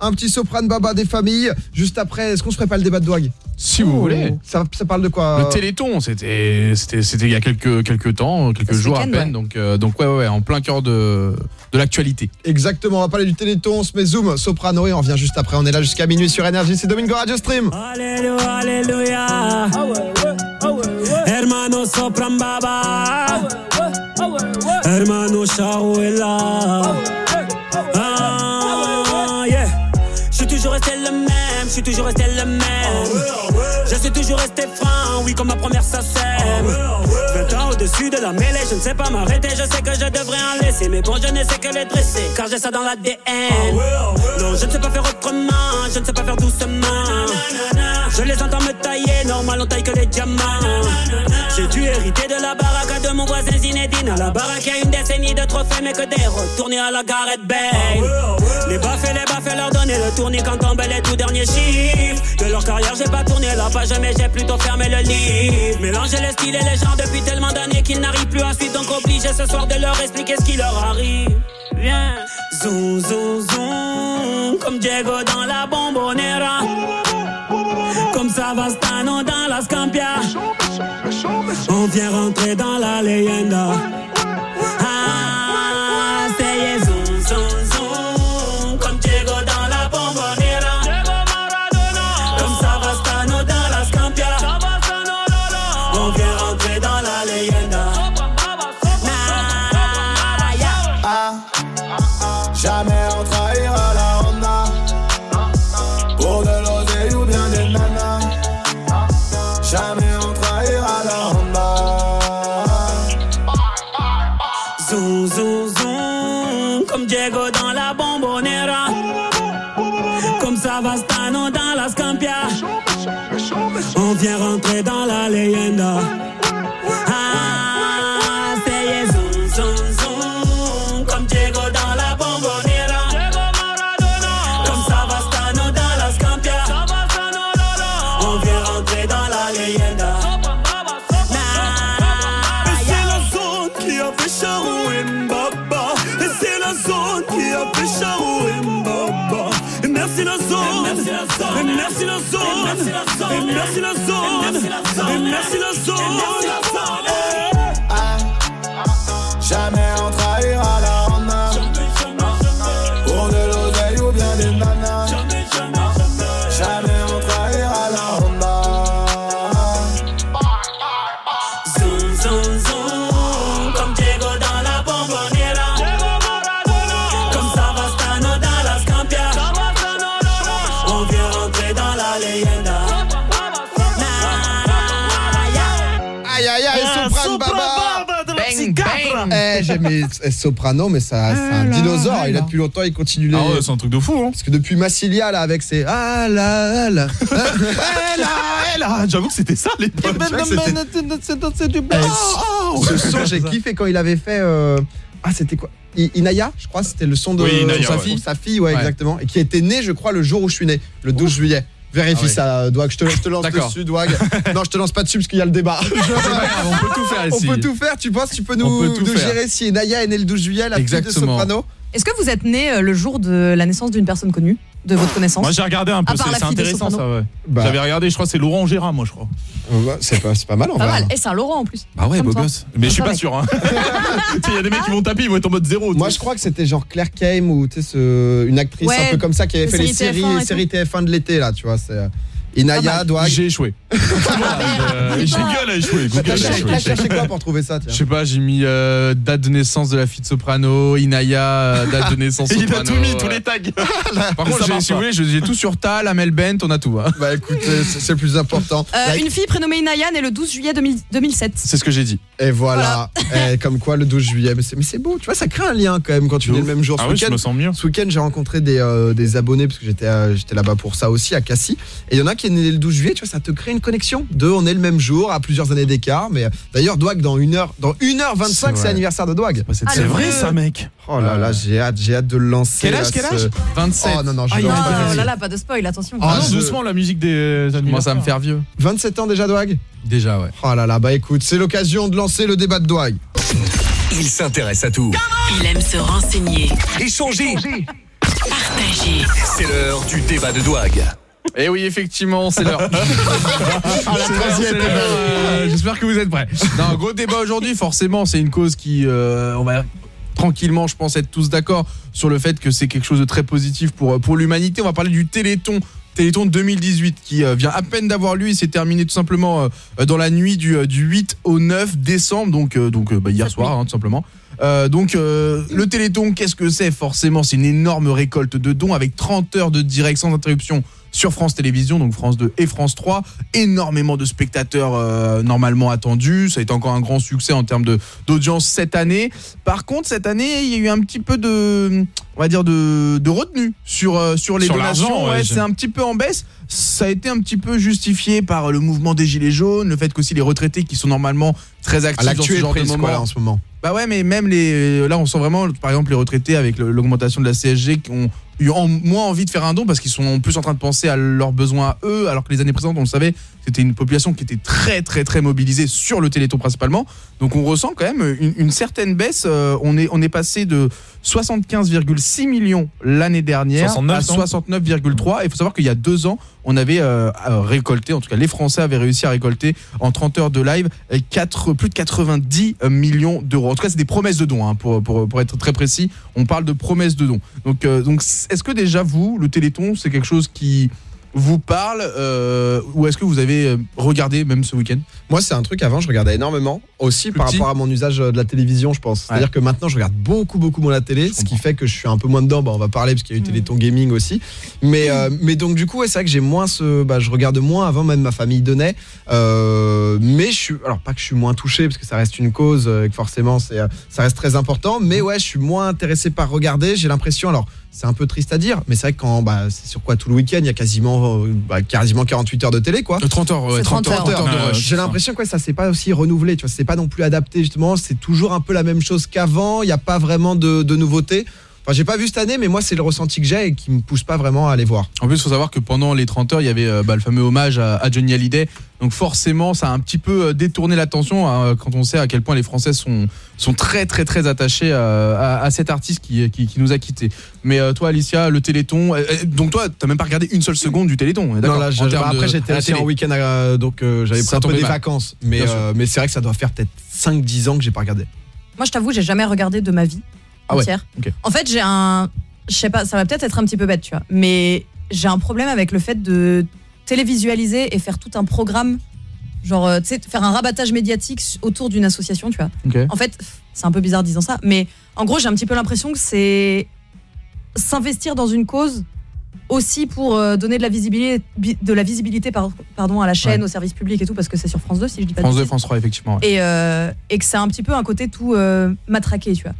un petit soprano baba des familles. Juste après, est-ce qu'on se ferait pas le débat de Douag Si vous voulez. ça, ça parle de quoi Le Téléthon, c'était c'était c'était il y a quelques quelques temps, quelques jours à peine, ouais. donc euh, donc ouais ouais, ouais, en plein cœur de de l'actualité. Exactement. On va parler du Téléthon. On se met zoom soprano et on revient juste après. On est là jusqu'à minuit sur énergie. C'est Domingo Radio Stream. Alléluia, alléluia. Hermano sopran baba. Hermano Shaouela. Ah, yeah. Je suis toujours resté le même, je suis toujours resté le même. Toujours resté franc, oui, comme ma première sacème. 20 ans au-dessus de la mêlée, je ne sais pas m'arrêter, je sais que je devrais en laisser. Mais bon, je ne sais que les dresser, car j'ai ça dans l'ADN. Non, je ne sais pas faire autrement, je ne sais pas faire doucement. Je les entends me tailler, normal on taille que les diamants. J'ai dû hériter de la baraque de mon voisin Zinedine. À la baraque, y a une décennie de trophées, mais que des retournés à la Gareth Bale. Les baffes et les baffes, leur donner le tournis quand tombent les tout derniers chiffres. De leur carrière, j'ai pas tourné la page, mais j'ai plutôt fermé le livre. Mélanger les styles et les genres depuis tellement d'années qu'ils n'arrivent plus à suivre, donc obligé ce soir de leur expliquer ce qui leur arrive. Viens, zoom, zoom, zoom, comme Diego dans la bombonera. Comme Savastano dans la Scampia. On vient rentrer dans la leyenda. Merci Eh, eh, Soprano, mais ça, c'est un là, dinosaure. ah Il a depuis longtemps, il continue les. Ah ouais, c'est un truc de fou, hein. Parce que depuis Massilia, là, avec ses. Ah là là Eh là, eh là, j'avoue que c'était ça les potes. Ce son, j'ai kiffé quand il avait fait. euh, Ah, c'était quoi? Inaya, je crois, c'était le son de Oui, Inaya, sa ouais. fille. Sa fille, ouais, Ouais. exactement. Et qui était né, je crois, le jour où je suis né, le 12 juillet. Vérifie Ah oui. ça, Douag. Je te, je te lance dessus, Douag. non, je te lance pas dessus parce qu'il y a le débat. on peut tout faire ici. On peut tout faire. Tu penses, tu peux nous, gérer si Naya est née le 12 juillet, la fille de. Soprano Est-ce que vous êtes né euh, le jour de la naissance d'une personne connue De votre connaissance? Moi j'ai regardé un peu, c'est c'est intéressant ça, ouais. Bah. J'avais regardé, je crois que c'est Laurent Gérard, moi je crois. C'est pas, c'est pas mal en Pas vrai. mal. Et Saint-Laurent en plus. Bah ouais, Comme beau toi. gosse. Mais je suis Comme pas sûr, hein. Il y a des mecs qui vont taper, ils vont être en mode zéro. Moi, je crois que c'était genre Claire Kame ou tu sais, ce- une actrice Ouais, un peu comme ça qui avait fait les séries séries, TF1 et les séries TF1 de l'été là, tu vois. C'est Inaya, Pas Douag. J'ai échoué. Euh, J'ai gueule à échouer. Google T'as cherché échoué. t'as cherché quoi pour trouver ça Je sais pas, j'ai mis euh, date de naissance de la fille de Soprano, Inaya, euh, date de naissance Il Soprano. a tout mis, ouais. tous les tags. Par contre, ça j'ai- marche si vous voulez, je- j'ai tout sur Tal, Amel Bent, on a tout. hein. Bah écoute, euh, c'est c'est le plus important. Euh, une fille prénommée Inaya née le 12 juillet 2000 2007. C'est ce que j'ai dit. Et voilà, Eh, comme quoi le 12 juillet. Mais c'est, mais c'est beau, tu vois, ça crée un lien quand même quand tu De nais le ouf. même jour. Ah Ce ouais, je week-end- me sens mieux. Ce week-end, j'ai rencontré des, euh, des abonnés parce que j'étais euh, j'étais là-bas pour ça aussi à Cassis. Et il y en a qui est né le 12 juillet, tu vois, ça te crée une connexion. Deux, on est le même jour à plusieurs années d'écart. Mais euh, d'ailleurs, Douag, dans 1h, dans 1h25, C'est l'anniversaire de Douag. C'est Ah, C'est le vrai ça, mec. Oh là là, j'ai hâte, j'ai hâte de le lancer. Quel âge, quel ce- âge 27. Oh non, non, je Ah, parler. Oh là là, pas de spoil, attention. Ah, Ah, je- doucement la musique des Ça commence à me faire vieux. 27 ans déjà, Douag? Déjà, ouais. Oh là là, bah écoute, c'est l'occasion de lancer le débat de Douag. Il s'intéresse à tout. Il aime se renseigner, Échanger. partager. C'est l'heure du débat de Douag. Et oui, effectivement, c'est l'heure. Ah. Euh, J'espère que vous êtes prêts. Non, gros débat aujourd'hui, forcément, c'est une cause qui, euh, on va tranquillement, je pense, être tous d'accord sur le fait que c'est quelque chose de très positif pour, pour l'humanité. On va parler du Téléthon. Téléthon 2018 qui euh, vient à peine d'avoir lieu, il s'est terminé tout simplement euh, dans la nuit du, euh, du 8 au 9 décembre, donc, euh, donc euh, bah, hier soir hein, tout simplement. Euh, donc euh, le Téléthon, qu'est-ce que c'est? Forcément, c'est une énorme récolte de dons avec 30 heures de direct sans interruption sur France Télévisions, donc France 2 et France 3. Énormément de spectateurs euh, normalement attendus. Ça a été encore un grand succès en termes d'audience cette année. Par contre, cette année, il y a eu un petit peu de, on va dire, de, de retenue sur, euh, sur les Sur donations. ouais, c'est un petit peu en baisse. Ça a été un petit peu justifié par le mouvement des Gilets jaunes, le fait qu'aussi les retraités qui sont normalement très actifs dans ce genre de quoi, là, en ce moment. Bah ouais, mais même les. Là, on sent vraiment, par exemple, les retraités avec l'augmentation de la CSG qui ont en- moins envie de faire un don parce qu'ils sont plus en train de penser à leurs besoins à eux, alors que les années précédentes, on le savait, c'était une population qui était très, très, très mobilisée sur le Téléthon principalement. Donc on ressent quand même une, une certaine baisse. Euh, on, est, on est passé de 75,6 millions l'année dernière 69, à non 69,3. Il faut savoir qu'il y a deux ans, on avait euh, euh, récolté, en tout cas les Français avaient réussi à récolter en 30 heures de live euh, quatre- plus de 90 millions d'euros. En tout cas, c'est des promesses de dons, hein, pour, pour, pour être très précis. On parle de promesses de dons. Donc, euh, donc est-ce que déjà vous, le Téléthon, c'est quelque chose qui vous parle euh, ou est-ce que vous avez euh, regardé même ce week-end? Moi, c'est un truc avant, je regardais énormément. Aussi Plus par petit rapport à mon usage euh, de la télévision, je pense. C'est-à-dire que maintenant, je regarde beaucoup, beaucoup moins la télé, ce qui fait que je suis un peu moins dedans. Bah, on va parler parce qu'il y a eu Téléthon Gaming aussi. Mais, euh, mais donc, du coup, ouais, c'est vrai que j'ai moins ce. Bah, je regarde moins avant, même ma famille donnait. Euh, mais je suis. Alors, pas que je suis moins touché parce que ça reste une cause, euh, et que forcément, c'est, ça reste très important. Mais ouais, je suis moins intéressé par regarder. J'ai l'impression. Alors, c'est un peu triste à dire, mais c'est vrai que quand bah, c'est sur quoi tout le week-end, il y a quasiment, euh, bah, quasiment 48 heures de télé, quoi. 30 heures, ouais, C'est 30 heures, 30 heures de Euh, J'ai l'impression que ouais, ça s'est pas aussi renouvelé, tu vois, c'est pas non plus adapté justement, c'est toujours un peu la même chose qu'avant, il n'y a pas vraiment de, de nouveautés. Enfin, j'ai pas vu cette année, mais moi c'est le ressenti que j'ai et qui me pousse pas vraiment à aller voir. En plus, il faut savoir que pendant les 30 heures, il y avait euh, bah, le fameux hommage à, à Johnny Hallyday. Donc forcément, ça a un petit peu euh, détourné l'attention hein, quand on sait à quel point les Français sont, sont très très très attachés euh, à, à cet artiste qui, qui, qui nous a quittés. Mais toi, Alicia, le Téléthon, donc toi, t'as même pas regardé une seule seconde du Téléthon. on est Non, là, En bah, après j'étais en week-end, donc euh, j'avais pris un peu des mal. vacances. Mais, euh, mais c'est vrai que ça doit faire peut-être 5-10 ans que j'ai pas regardé. Moi, je t'avoue, j'ai jamais regardé de ma vie Ah ouais, entière. ok. En fait, j'ai un. Je sais pas, ça va peut-être être un petit peu bête, tu vois. Mais j'ai un problème avec le fait de télévisualiser et faire tout un programme. Genre, euh, tu sais, faire un rabattage médiatique s- autour d'une association, tu vois. Ok. En fait, c'est un peu bizarre disant ça, mais en gros, j'ai un petit peu l'impression que c'est s'investir dans une cause aussi pour euh, donner de la visibilité, bi- de la visibilité par- pardon, à la chaîne, au service public et tout, parce que c'est sur France 2, si je dis pas de France 2, bêtises. France 3, effectivement. ouais. Et, euh, et que c'est un petit peu un côté tout euh, matraqué, tu vois.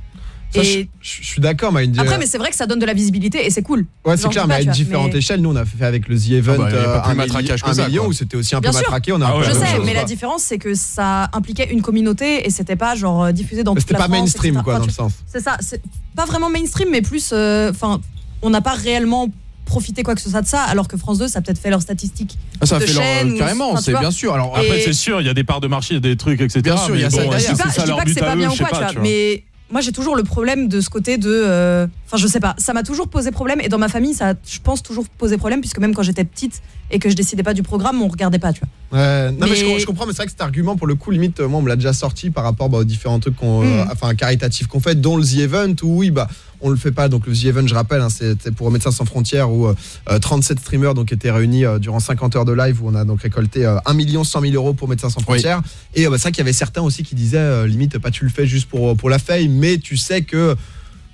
Ça, et je, je suis d'accord, mais à une- après, mais c'est vrai que ça donne de la visibilité et c'est cool. Ouais, c'est clair, mais à une pas, tu vois, différente mais- échelle. Nous, on a fait avec le The Event Ah bah, pas euh, un, matraquage un ça, million où c'était aussi un Bien peu sûr. matraqué. On a peu je sais, chose, mais la différence, c'est que ça impliquait une communauté et c'était pas genre euh, diffusé dans toute C'était la pas France, mainstream, etc. quoi, Enfin, dans le sens. C'est ça, c'est pas vraiment mainstream, mais plus. euh, Enfin, on n'a pas réellement profité quoi que ce soit de ça, alors que France 2, ça a peut-être fait leurs statistiques. Ah, ça a de fait leur- chaîne ou- carrément, c'est bien sûr. Alors Après, c'est sûr, il y a des parts de marché, il y a des trucs, etc. Bien sûr, il y a ça bon, derrière. Je dis c'est pas, ça je dis leur pas que c'est pas bien ou quoi, tu pas, vois, tu vois. mais moi j'ai toujours le problème de ce côté de. Euh, Enfin, je sais pas, ça m'a toujours posé problème. Et dans ma famille, ça a, je pense, toujours posé problème, puisque même quand j'étais petite et que je décidais pas du programme, on regardait pas, tu vois. Ouais, non mais, Mais- je, com- je comprends mais c'est vrai que cet argument pour le coup limite euh, moi on me l'a déjà sorti par rapport bah, aux différents trucs qu'on euh, Mm. enfin caritatifs qu'on fait dont le The Event où oui bah on le fait pas. Donc le The Event je rappelle hein, c'était pour Médecins sans frontières où euh, euh, 37 streamers donc étaient réunis euh, durant 50 heures de live où on a donc récolté euh, 1 million 100 000 euros pour Médecins sans frontières. Et euh, bah, c'est vrai qu'il y avait certains aussi qui disaient euh, limite pas tu le fais juste pour pour la fame mais tu sais que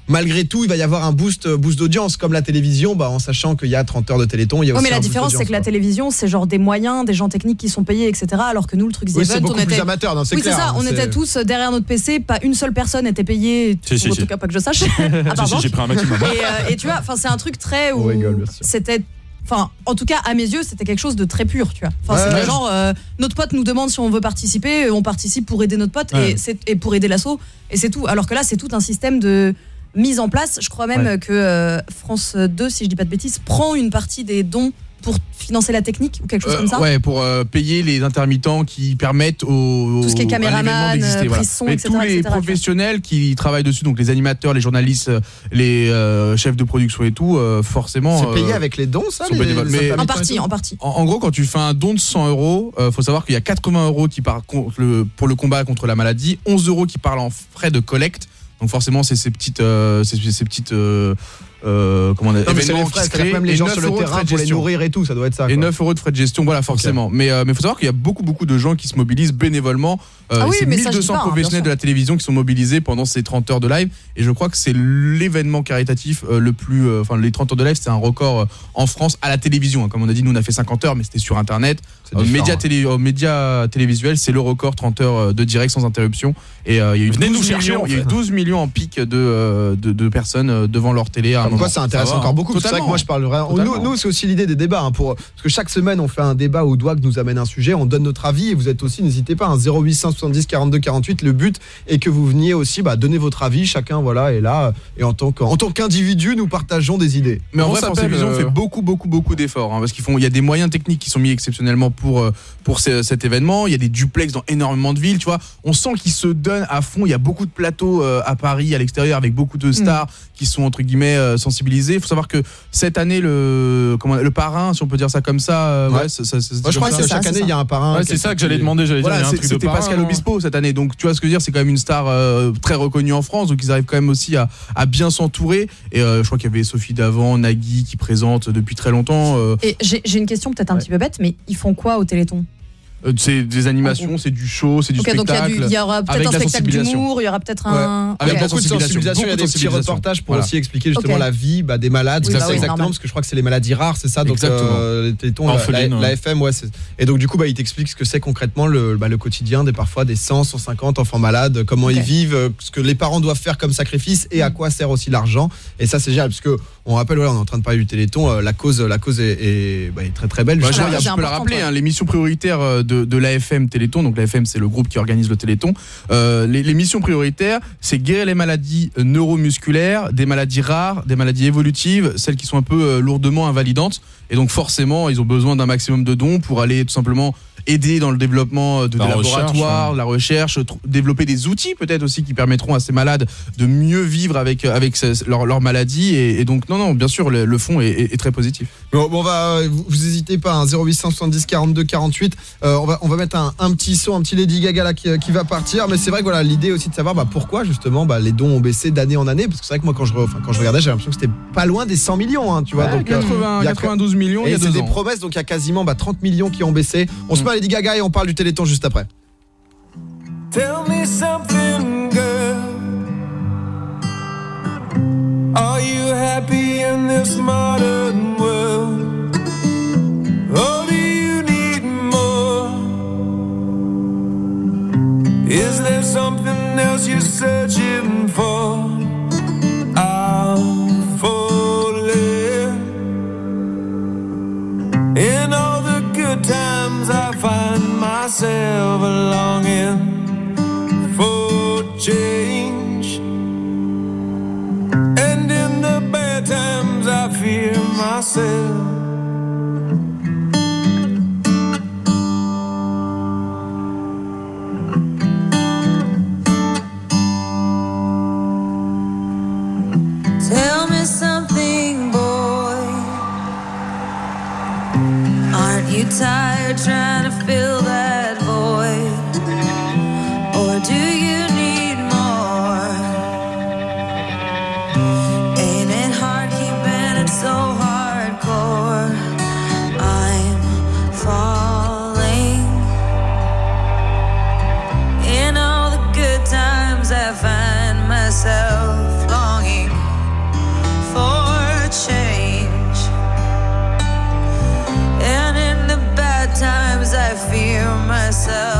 Malgré tout, il va y avoir un boost, euh, boost d'audience, comme la télévision, bah, en sachant qu'il y a 30 heures de téléthon. Il y a Ouais, aussi mais la différence, c'est que la télévision, c'est genre des moyens, des gens techniques qui sont payés, etc. Alors que nous, le truc Oui, c'est beaucoup on plus était. amateur, non, c'est oui, c'est clair, ça, hein, on c'est- était tous derrière notre PC, pas une seule personne était payée. Si, si, en si. tout cas, pas que je sache. Si, Ah, j'ai pris un maximum. Et, euh, et tu vois, enfin, c'est un truc très où On rigole, bien sûr. c'était. Enfin, en tout cas, à mes yeux, c'était quelque chose de très pur, tu vois. Enfin, Ouais, c'était ouais. genre, euh, notre pote nous demande si on veut participer, on participe pour aider notre pote Ouais. et, c'est- et pour aider l'assaut, et c'est tout. Alors que là, c'est tout un système de mise en place. Je crois même Ouais. que euh, France 2, si je dis pas de bêtises, prend une partie des dons pour financer la technique ou quelque chose Euh, comme ça. Ouais, pour euh, payer les intermittents qui permettent au, Tout ce qui est caméraman, euh, voilà. prise son, Mais etc., tous les etc., professionnels qui travaillent dessus, donc les animateurs, les journalistes, les euh, chefs de production et tout, euh, forcément. C'est payé euh, avec les dons, ça les- les Mais- En partie, en partie. En, en gros, quand tu fais un don de 100 euros, il faut savoir qu'il y a 80 euros qui partent contre le- pour le combat contre la maladie, 11 euros qui parlent en frais de collecte. Donc forcément, c'est ces petites, euh, ces, ces petites euh, euh, comment on dit, Non, mais événements frais, qui se créent. même les gens 9 sur le euros de terrain frais de pour les gestion. nourrir et tout, ça doit être ça. Et quoi. 9 euros de frais de gestion, voilà, forcément. Mais il faut savoir qu'il y a beaucoup, beaucoup de gens qui se mobilisent bénévolement. Euh, Ah oui, c'est mais ça, je dis 1200 pas, hein, professionnels de la télévision qui sont mobilisés pendant ces 30 heures de live. Et je crois que c'est l'événement caritatif euh, le plus. euh, Enfin, les 30 heures de live, c'est un record euh, en France à la télévision. hein. Comme on a dit, nous, on a fait 50 heures, mais c'était sur Internet. Euh, différent. média, télé, euh, média télévisuel, c'est le record 30 heures euh, de direct sans interruption. Et euh, il y a eu Venez 12 nous chercher, millions, en il y a eu fait. 12 millions en pic de, euh, de, de personnes euh, devant leur télé à un Comme quoi, ça intéresse encore hein. beaucoup. C'est vrai que Totalement. moi, je parle vraiment. Nous, c'est aussi l'idée des débats. hein, pour, parce que chaque semaine, on fait un débat où Douag nous amène un sujet, on donne notre avis et vous êtes aussi, n'hésitez pas, hein, 0870 42 48. Le but est que vous veniez aussi bah, donner votre avis. Chacun, voilà, est là. Et en tant en qu'individu, nous partageons des idées. Mais en Comment vrai, France Télévisions euh, fait beaucoup, beaucoup, beaucoup d'efforts. hein, parce qu'ils font, il y a des moyens techniques qui sont mis exceptionnellement pour euh, pour ce- cet événement. Il y a des duplex dans énormément de villes. Tu vois, on sent qu'ils se donnent à fond. Il y a beaucoup de plateaux euh, à Paris, à l'extérieur, avec beaucoup de stars qui sont entre guillemets euh, sensibilisés. Il faut savoir que cette année, le comment le parrain, si on peut dire ça comme ça, Ouais. ouais, ça, ça- ça Moi, je crois ça. que chaque année, il y a un parrain. Ouais, c'est ça que j'allais demander. J'allais Voilà, c'était Pascal Obispo cette année. Donc, tu vois ce que je veux dire, c'est quand même une star euh, très reconnue en France. Donc, ils arrivent quand même aussi à, à bien s'entourer. Et euh, je crois qu'il y avait Sophie Davant, Nagui qui présente depuis très longtemps. euh, Et j'ai j'ai une question peut-être un petit peu bête, mais ils font quoi au Téléthon? C'est des animations, c'est du show, c'est du Ok, donc il y a spectacle. il y, aura peut-être un spectacle d'humour, il y aura peut-être un. Avec Ok. la beaucoup de sensibilisation, il y a des petits reportages pour Voilà. aussi expliquer justement la vie bah, des malades. Oui, C'est bah ça oui, exactement, normal. parce que je crois que c'est les maladies rares, c'est ça. Donc Exactement. euh, les la, Orphelines, la- ouais. la FM, ouais. Et donc du coup, bah, il t'explique ce que c'est concrètement le, bah, le quotidien des parfois des 100, 150 enfants malades, comment ils vivent, euh, ce que les parents doivent faire comme sacrifice et à quoi sert aussi l'argent. Et ça, c'est génial, parce que On rappelle, voilà, on est en train de parler du Téléthon. euh, la cause, la cause est, est- bah, est très très belle. Justement, je, peux la rappeler, hein, prioritaires euh, de, l'AFM Téléthon, donc l'AFM c'est le groupe qui organise le Téléthon, Euh, les, les missions prioritaires c'est guérir les maladies euh, neuromusculaires, des maladies rares, des maladies évolutives, celles qui sont un peu euh, lourdement invalidantes, et donc forcément ils ont besoin d'un maximum de dons pour aller tout simplement aider dans le développement euh, de La des recherche, laboratoires, ouais. la recherche, développer des outils peut-être aussi qui permettront à ces malades de mieux vivre avec, avec ce- leur, leur maladie, et, et donc non, non, bien sûr le, le fond est- est- est très positif. Bon, bon, on va, euh, vous, vous hésitez pas, hein, 0870 42 48. Euh, on va, on va mettre un, un petit son, un petit Lady Gaga là qui, euh, qui va partir. Mais c'est vrai que voilà, l'idée aussi de savoir bah, pourquoi justement bah, les dons ont baissé d'année en année. Parce que c'est vrai que moi quand je, enfin, quand je regardais, j'avais l'impression que c'était pas loin des 100 millions, hein, tu vois. Ouais, donc, euh, 80, il y a- 92 millions il y Et a c'est deux des ans. promesses, donc il y a quasiment bah, 30 millions qui ont baissé. On se à Lady Gaga et on parle du Téléthon juste après. Tell me something, girl. Are you happy in this modern world? Or do you need more? Is there something else you're searching for? I'm falling. In all the good times, find myself longing for change. And in the bad times, I fear myself. Tell me something, boy. Aren't you tired trying to fill myself.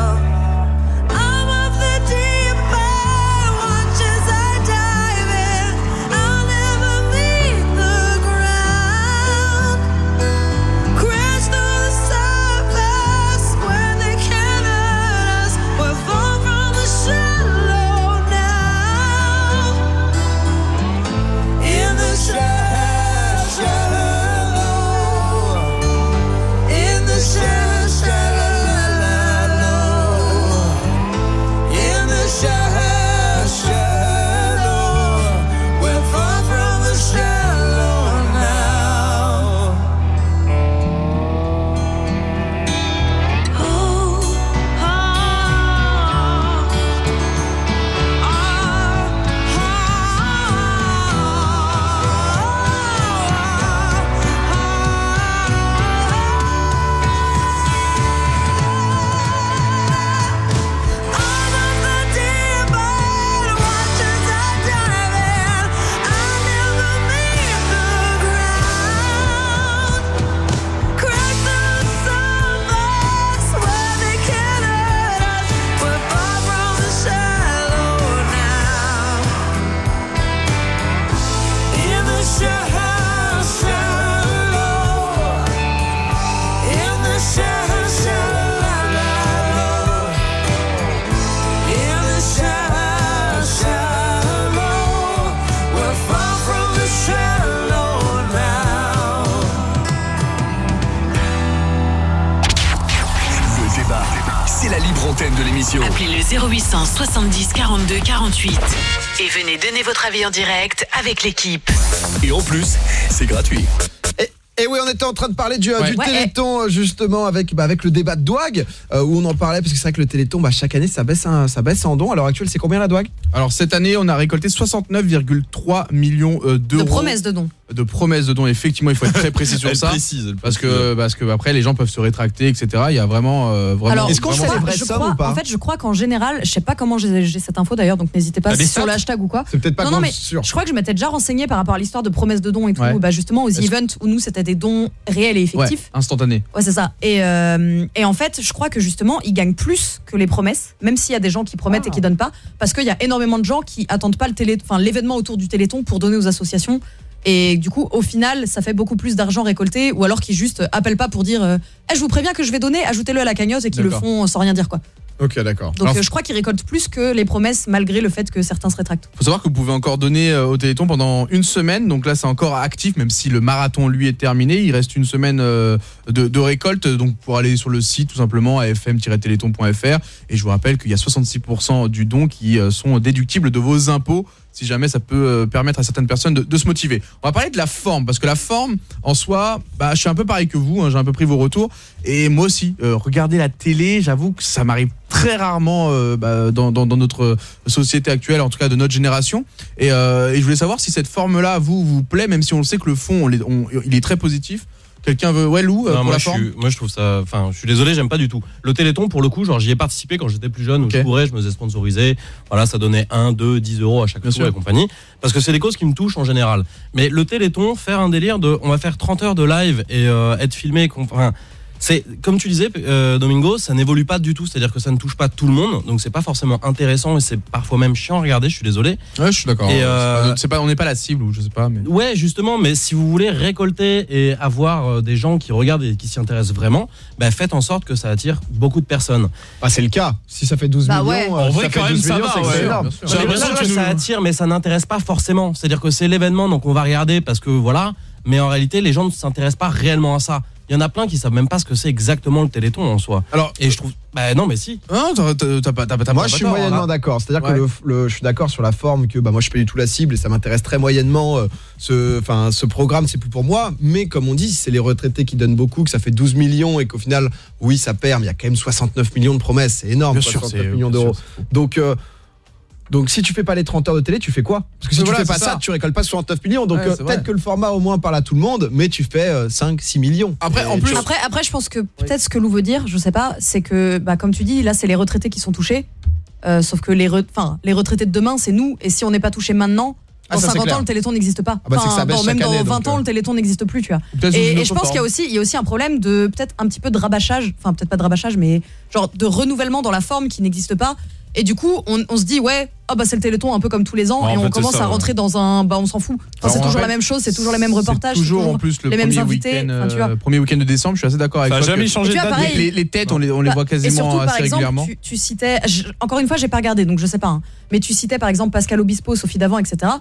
Le 0800 70 42 48 et venez donner votre avis en direct avec l'équipe. Et en plus, c'est gratuit. Et oui, on était en train de parler du, euh, Ouais. du Ouais. Téléthon euh, justement avec bah, avec le débat de Douag euh, où on en parlait parce que c'est vrai que le Téléthon bah, chaque année ça baisse un- ça baisse en dons. À l'heure actuelle, c'est combien la Douag? Alors cette année, on a récolté 69,3 millions d'euros. De promesses de dons. De promesses de dons. Effectivement, il faut être très précis sur Elle ça. précise, elle parce précise. que parce que après les gens peuvent se rétracter, etc. Il y a vraiment euh, vraiment. Alors, Est-ce qu'on je sait les vraies sommes ou pas En fait, je crois qu'en général, je sais pas comment j'ai j'ai cette info d'ailleurs, donc n'hésitez pas sur stats le hashtag ou quoi. C'est peut-être pas non, non, mais sûr. je crois que je m'étais déjà renseigné par rapport à l'histoire de promesses de dons et tout, Ouais. bah justement aux Est-ce- events où nous c'était des dons réels et ouais, effectifs. instantané. Ouais, c'est ça. Et, euh, et en fait, je crois que justement, ils gagnent plus que les promesses, même s'il y a des gens qui promettent et qui donnent pas, parce qu'il y a énormément de gens qui attendent pas le télé, enfin l'événement autour du Téléthon pour donner aux associations. Et du coup, au final, ça fait beaucoup plus d'argent récolté, ou alors qu'ils juste appellent pas pour dire, euh, Eh, je vous préviens que je vais donner, ajoutez-le à la cagnotte et qu'ils le font sans rien dire quoi. Ok, d'accord. Donc euh, je crois qu'ils récoltent plus que les promesses, malgré le fait que certains se rétractent. faut savoir que vous pouvez encore donner euh, au Téléthon pendant une semaine. Donc là, c'est encore actif, même si le marathon, lui, est terminé. Il reste une semaine euh, de, de récolte. Donc pour aller sur le site, tout simplement, afm-téléthon.fr. Et je vous rappelle qu'il y a 66% du don qui sont déductibles de vos impôts. Si jamais ça peut euh, permettre à certaines personnes de, se motiver. On va parler de la forme, parce que la forme, en soi, bah, je suis un peu pareil que vous, hein, j'ai un peu pris vos retours. Et moi aussi, euh, regarder la télé, j'avoue que ça m'arrive très rarement euh, bah, dans, notre société actuelle, en tout cas de notre génération. Et, je voulais savoir si cette forme-là vous vous plaît, même si on le sait que le fond, il est très positif. Quelqu'un veut, ouais, Lou, euh, Non, pour moi, la je suis, moi je trouve ça enfin je suis désolé j'aime pas du tout. Le téléthon pour le coup genre j'y ai participé quand j'étais plus jeune où je courais je me faisais sponsoriser. Voilà ça donnait 1 2 10 euros à chaque tour sûr. et compagnie. Parce que c'est des causes qui me touchent en général. Mais le téléthon faire un délire de on va faire 30 heures de live et euh, être filmé enfin c'est comme tu disais euh, Domingo ça n'évolue pas du tout c'est à dire que ça ne touche pas tout le monde donc c'est pas forcément intéressant et c'est parfois même chiant à regarder je suis désolé Ouais, je suis d'accord. Et, C'est euh, pas- c'est pas, on n'est pas la cible, ou je sais pas. Mais... Ouais, justement, mais si vous voulez récolter et avoir euh, des gens qui regardent et qui s'y intéressent vraiment, bah, faites en sorte que ça attire beaucoup de personnes. Bah, c'est le cas. Si ça fait 12 Bah millions, ouais. euh, En vrai, ça fait quand même, 12 ça millions, va, c'est ouais. énorme. J'ai l'impression que ça attire, mais ça n'intéresse pas forcément. C'est-à-dire que c'est l'événement, donc on va regarder parce que voilà. Mais en réalité, les gens ne s'intéressent pas réellement à ça. Il y en a plein qui savent même pas ce que c'est exactement le Téléthon en soi. Alors, et je trouve, bah non, mais si. Non, t'as t'as pas, pas. Moi, je suis moyennement d'accord. C'est-à-dire Ouais. que le, le- je suis d'accord sur la forme que bah, moi, je suis pas du tout la cible et ça m'intéresse très moyennement. euh, ce, enfin, ce programme, c'est plus pour moi. Mais comme on dit, c'est les retraités qui donnent beaucoup, que ça fait 12 millions et qu'au final, oui, ça perd, mais il y a quand même 69 millions de promesses. C'est énorme, Bien sûr, 69 c'est- millions d'euros. Donc, euh, donc, si tu fais pas les 30 heures de télé, tu fais quoi? Parce que si Mais tu voilà, fais pas ça, ça. tu récoltes pas 69 millions. Donc, Ouais, euh, peut-être que le format au moins parle à tout le monde, mais tu fais 5, 6 millions. Après, Et tu- Après, après, je pense que peut-être ce que Lou veut dire, je sais pas, c'est que, bah, comme tu dis, là, c'est les retraités qui sont touchés. Euh, sauf que les, re- enfin, les retraités de demain, c'est nous. Et si on n'est pas touché maintenant, Ah, dans ça, c'est 50 clair. ans, le Téléthon n'existe pas. Ah bah, même dans année, 20 donc, ans, euh. le Téléthon n'existe plus, tu vois. Et, et je pense qu'il y a aussi, il y a aussi un problème de peut-être un petit peu de rabâchage, enfin peut-être pas de rabâchage, mais genre de renouvellement dans la forme qui n'existe pas. Et du coup, on, on se dit ouais, oh bah c'est le Téléthon un peu comme tous les ans, Ouais, et on fait, commence ça, à ouais. rentrer dans un, bah on s'en fout. Enfin, c'est toujours la même chose, c'est toujours les mêmes reportages, C'est c'est toujours en plus le les mêmes premier invités. week-end, Enfin, tu vois. euh, premier week-end de décembre. Je suis assez d'accord avec Ça toi. jamais changé de date, Les, les- les têtes, on les, on les Bah, voit et quasiment surtout, par assez exemple, régulièrement. tu, tu citais, je- encore une fois, j'ai pas regardé, donc je sais pas. hein, mais tu citais par exemple Pascal Obispo, Sophie Davant, etc.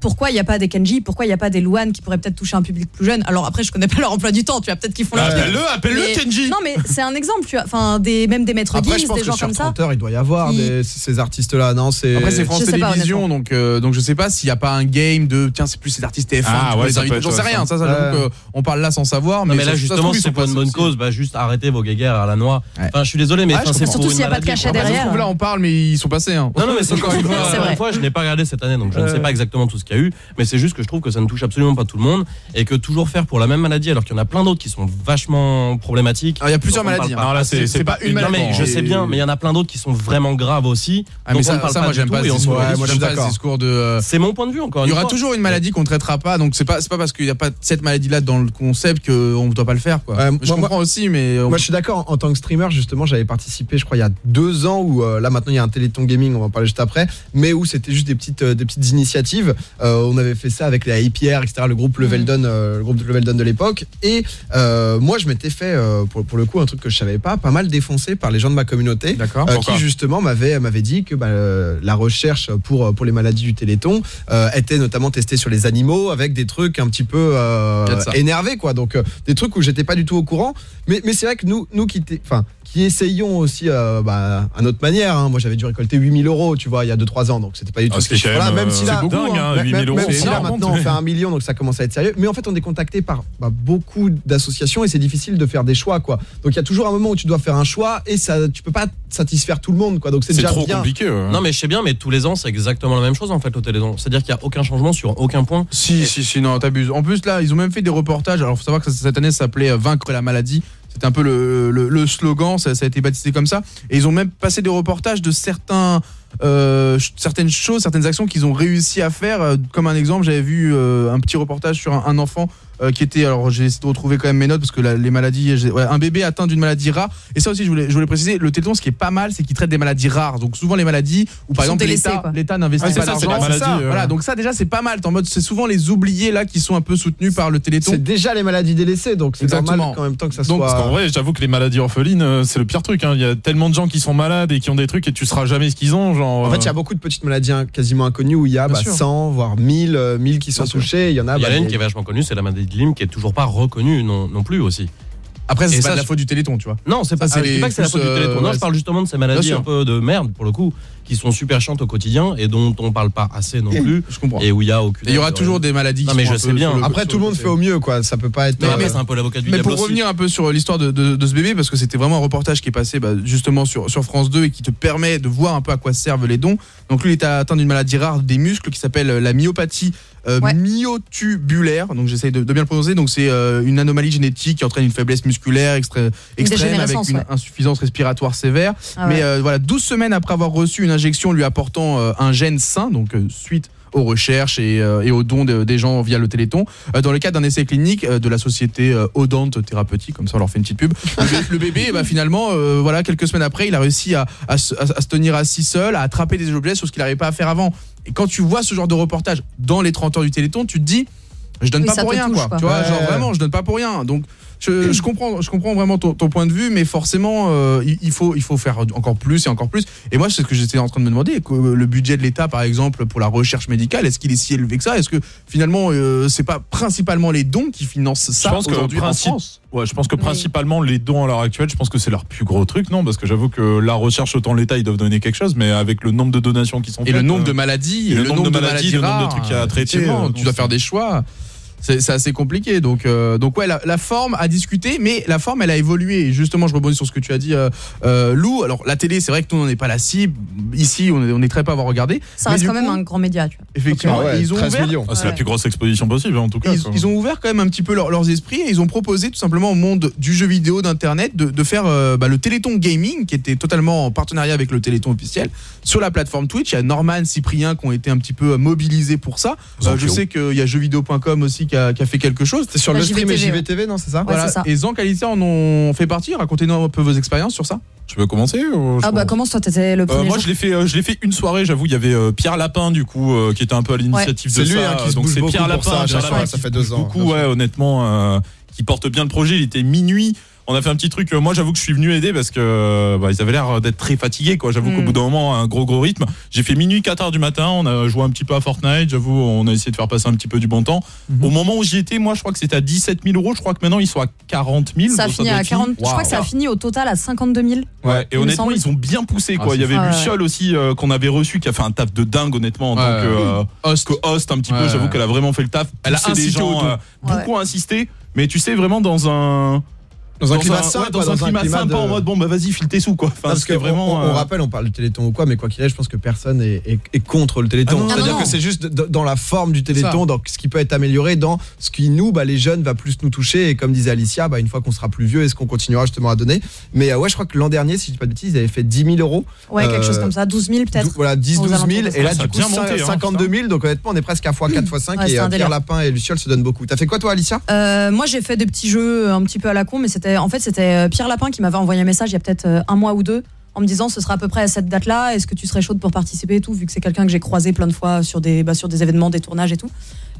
Pourquoi il n'y a pas des Kenji Pourquoi il n'y a pas des Louane qui pourraient peut-être toucher un public plus jeune? Alors après, je connais pas leur emploi du temps. Tu vois peut-être qu'ils font. Bah, leur truc. appelle-le, appelle-le, Mais- Kenji. Non, mais c'est un exemple. Tu vois, enfin, des même des maîtres Après, je pense des que gens sur comme ça. 30 heures, il doit y avoir qui- des- ces artistes-là. Non, c'est. Après c'est France pas, Télévisions donc euh, donc je sais pas s'il y a pas un game de tiens c'est plus ces artistes TF1 Ah, ouais, j'en sais rien ça. ça, Ouais. que on parle là sans savoir Non, mais là, ça justement, c'est pour une bonne cause. Bah, juste arrêtez vos guéguerres à la noix. Enfin, je suis désolé, mais c'est Surtout s'il y a pas de cachet derrière. trouve, là on parle mais ils sont passés hein. Non, non, mais c'est encore une fois fois, je n'ai pas regardé cette année, donc je ne sais pas exactement tout ce qu'il y a eu, mais c'est juste que je trouve que ça ne touche absolument pas tout le monde et que toujours faire pour la même maladie, alors qu'il y en a plein d'autres qui sont vachement problématiques. Alors, il y a plusieurs maladies, hein. pas. Non, là, c'est- c'est pas une Non, mais maladie. je sais bien, mais il y en a plein d'autres qui sont vraiment graves aussi. Ah, mais ça, ne parle ça, pas moi du j'aime pas ce discours. de. euh, C'est mon point de vue encore Il y aura toujours une maladie qu'on traitera pas, donc c'est pas c'est pas parce qu'il n'y a pas cette maladie là dans le concept qu'on ne doit pas le faire quoi. Je comprends aussi, mais Moi, je suis d'accord. En tant que streamer, justement, j'avais participé, je crois, il y a deux ans, où euh, là maintenant il y a un Téléthon Gaming, on va en parler juste après, mais où c'était juste des petites, euh, des petites initiatives. Euh, on avait fait ça avec les IPR, etc., le groupe Leveldon, euh, le groupe de Leveldon de l'époque. Et euh, moi, je m'étais fait, euh, pour, pour le coup, un truc que je savais pas, pas mal défoncé par les gens de ma communauté, euh, qui justement m'avaient m'avaient dit que bah, euh, la recherche pour pour les maladies du Téléthon euh, était notamment testée sur les animaux avec des trucs un petit peu euh, Il y a de ça. énervé quoi donc euh, des trucs où j'étais pas du tout au courant mais, mais c'est vrai que nous nous qui enfin qui essayons aussi euh, bah, à notre manière hein. moi j'avais dû récolter 8000 euros tu vois il y a 2-3 ans donc c'était pas du tout Ah, ce même, même euh, si c'est là beaucoup, hein, même- 8000 même euros, si c'est là maintenant on fait un million donc ça commence à être sérieux mais en fait on est contacté par bah, beaucoup d'associations et c'est difficile de faire des choix quoi donc il y a toujours un moment où tu dois faire un choix et ça tu peux pas satisfaire tout le monde quoi donc c'est déjà bien Non, mais je sais bien, mais tous les ans, c'est exactement la même chose en fait au Téléthon. C'est-à-dire qu'il n'y a aucun changement sur aucun point. Si, si, si, non, t'abuses. En plus, là, ils ont même fait des reportages. Alors, faut savoir que cette année, ça s'appelait euh, Vaincre la maladie. C'était un peu le, slogan, ça, a été baptisé comme ça. Et ils ont même passé des reportages de certains, euh, certaines choses, certaines actions qu'ils ont réussi à faire. Euh, Comme un exemple, j'avais vu euh, un petit reportage sur un enfant euh, qui était alors j'ai essayé de retrouver quand même mes notes parce que la- les maladies ouais, un bébé atteint d'une maladie rare et ça aussi je voulais je voulais préciser le Téléthon ce qui est pas mal c'est qu'il traite des maladies rares donc souvent les maladies où par exemple l'État n'investit pas d'argent la maladie, euh. voilà donc ça déjà c'est pas mal en mode c'est souvent les oubliés là qui sont un peu soutenus par le Téléthon C'est déjà les maladies délaissées, donc c'est Exactement. normal qu'en même temps que ça Donc, soit. Parce qu'en vrai, j'avoue que les maladies orphelines, euh, c'est le pire truc. hein. Il y a tellement de gens qui sont malades et qui ont des trucs et tu sauras jamais ce qu'ils ont. Genre, En fait, il y a beaucoup de petites maladies hein, quasiment inconnues où il y a bah, sûr. 100 voire 1000, euh, 1000 qui sont touchés. Il y en a. Il y bah, en a une des- qui est vachement connue, c'est la maladie Lyme, qui est toujours pas reconnue non, non plus aussi. après c'est pas ça, de la faute du Téléthon tu vois Non, c'est pas, c'est les pas que c'est la faute du euh, téléthon. Non, ouais, je parle justement de ces maladies un peu de merde, pour le coup, qui sont super chiantes au quotidien et dont on parle pas assez non plus. je comprends Et où il y a aucune. Et il y aura toujours des maladies Non, qui mais sont je sais bien. Après, tout le monde fait au mieux, quoi. Ça peut pas être. Mais euh, après, c'est un peu l'avocat du Mais pour aussi. revenir un peu sur l'histoire de, de- de ce bébé, parce que c'était vraiment un reportage qui est passé bah, justement sur, sur France 2 et qui te permet de voir un peu à quoi servent les dons. Donc lui, il est atteint d'une maladie rare des muscles qui s'appelle la myopathie euh, myotubulaire. Donc j'essaye de, de bien le prononcer. Donc c'est euh, une anomalie génétique qui entraîne une faiblesse musculaire extré- extrême avec une ouais. insuffisance respiratoire sévère. Ah Mais euh, voilà, 12 semaines après avoir reçu une injection lui apportant euh, un gène sain, donc euh, suite aux recherches et, euh, et aux dons de- des gens via le Téléthon, euh, dans le cadre d'un essai clinique euh, de la société euh, Odante Thérapeutique, comme ça on leur fait une petite pub. Le, bé- le bébé, bah, finalement, euh, voilà, quelques semaines après, il a réussi à, à se, à- à se tenir assis seul, à attraper des objets, sur ce qu'il n'arrivait pas à faire avant. Et quand tu vois ce genre de reportage dans les 30 heures du Téléthon, tu te dis, je donne Oui, pas pour rien, touche, quoi. quoi. Tu vois, Ouais. genre vraiment, je donne pas pour rien. Donc, je, je comprends, je comprends vraiment ton, ton point de vue, mais forcément, euh, il, faut, il faut faire encore plus et encore plus. Et moi, c'est ce que j'étais en train de me demander. que Le budget de l'État, par exemple, pour la recherche médicale, est-ce qu'il est si élevé que ça? Est-ce que finalement, euh, c'est pas principalement les dons qui financent ça je pense que aujourd'hui en principe- France? Ouais, je pense que principalement les dons à l'heure actuelle, je pense que c'est leur plus gros truc, non? Parce que j'avoue que la recherche, autant l'État, ils doivent donner quelque chose, mais avec le nombre de donations qui sont Et faites. le nombre euh, de maladies, et et le, nombre, de maladies, le nombre de trucs à traiter. euh, tu dois faire des choix. C'est assez compliqué. Donc, euh, donc ouais, la, la forme a discuté, mais la forme, elle a évolué. Et justement, je rebondis sur ce que tu as dit, euh, euh, Lou. Alors, la télé, c'est vrai que nous, on n'est pas la cible. Ici, on est, on est très peu à avoir regardé. Ça reste quand même un grand média, tu vois. Effectivement, Ah ouais, ils ont 13 ouvert. Ah, c'est la plus grosse exposition possible, en tout cas. ils, ont ouvert quand même un petit peu leur- leurs esprits et ils ont proposé tout simplement au monde du jeu vidéo d'internet de, de faire euh, bah, le Téléthon Gaming qui était totalement en partenariat avec le Téléthon officiel sur la plateforme Twitch. Il y a Norman, Cyprien qui ont été un petit peu mobilisés pour ça. Euh, je sais qu'il y a jeuxvideo.com aussi qui a, qui a fait quelque chose. C'est sur La le stream et JVTV, JVTV, non, c'est ça Ouais, Voilà. ça. Et Zank Alicia en ont fait partie. Racontez-nous un peu vos expériences sur ça. Tu veux commencer ou je Ah bah commence toi t'étais le Euh, premier moi jour je l'ai fait euh, je l'ai fait une soirée j'avoue il y avait euh, Pierre Lapin du coup euh, qui était un peu à l'initiative de lui, ça hein, qui donc bouge c'est beaucoup Pierre pour Lapin ça, Pierre Lapin fait deux ans, beaucoup bien ouais honnêtement qui porte bien le projet il était minuit on a fait un petit truc euh, moi j'avoue que je suis venu aider parce que euh, bah, ils avaient l'air d'être très fatigués quoi j'avoue Mm. qu'au bout d'un moment un gros gros rythme j'ai fait minuit 4 heures du matin on a joué un petit peu à Fortnite j'avoue on a essayé de faire passer un petit peu du bon temps Mhm. au moment où j'y étais moi je crois que c'était à 17 000 euros je crois que maintenant ils sont à 40 000 Ça a donc à être 40. Je crois que ça a fini au total à 52 000. Ouais, et honnêtement, ils ont bien poussé quoi. Ah, Il y avait fort. Luciole aussi euh, qu'on avait reçu qui a fait un taf de dingue honnêtement en Ouais. tant que, euh, Host. que host un petit Ouais. peu. J'avoue qu'elle a vraiment fait le taf. Elle a incité gens, euh, beaucoup insisté. Mais tu sais vraiment dans un Dans un climat sain, dans un climat en mode bon bah vas-y file tes sous quoi. Enfin, parce que vraiment. on, on euh, rappelle, on parle du Téléthon ou quoi, mais quoi qu'il ait, je pense que personne est, est- est contre le Téléthon. Ah C'est-à-dire non, que c'est juste dans la forme du Téléthon, Ça. dans ce qui peut être amélioré, dans ce qui nous, bah, les jeunes, va plus nous toucher. Et comme disait Alicia, bah, une fois qu'on sera plus vieux, est-ce qu'on continuera justement à donner? Mais euh, ouais, je crois que l'an dernier, si je dis pas de bêtises, ils avaient fait 10 000 euros. Ouais, quelque Euh, chose comme ça. 12 000 Dou- peut-être. Voilà, 10, Aux 12 alentours 000. de ça. Et là, du coup, bien monté, hein, 52 000. Donc honnêtement, on est presque à x4, x5. Ouais, et c'est euh, un Pierre. Lapin et Luciole se donnent beaucoup. T'as fait quoi, toi, Alicia? Euh, moi, j'ai fait des petits jeux un petit peu à la con, mais c'était en fait c'était euh, Pierre Lapin qui m'avait envoyé un message il y a peut-être euh, un mois ou deux en me disant ce sera à peu près à cette date-là. Est-ce que tu serais chaude pour participer et tout, vu que c'est quelqu'un que j'ai croisé plein de fois sur des bah, sur des événements, des tournages et tout.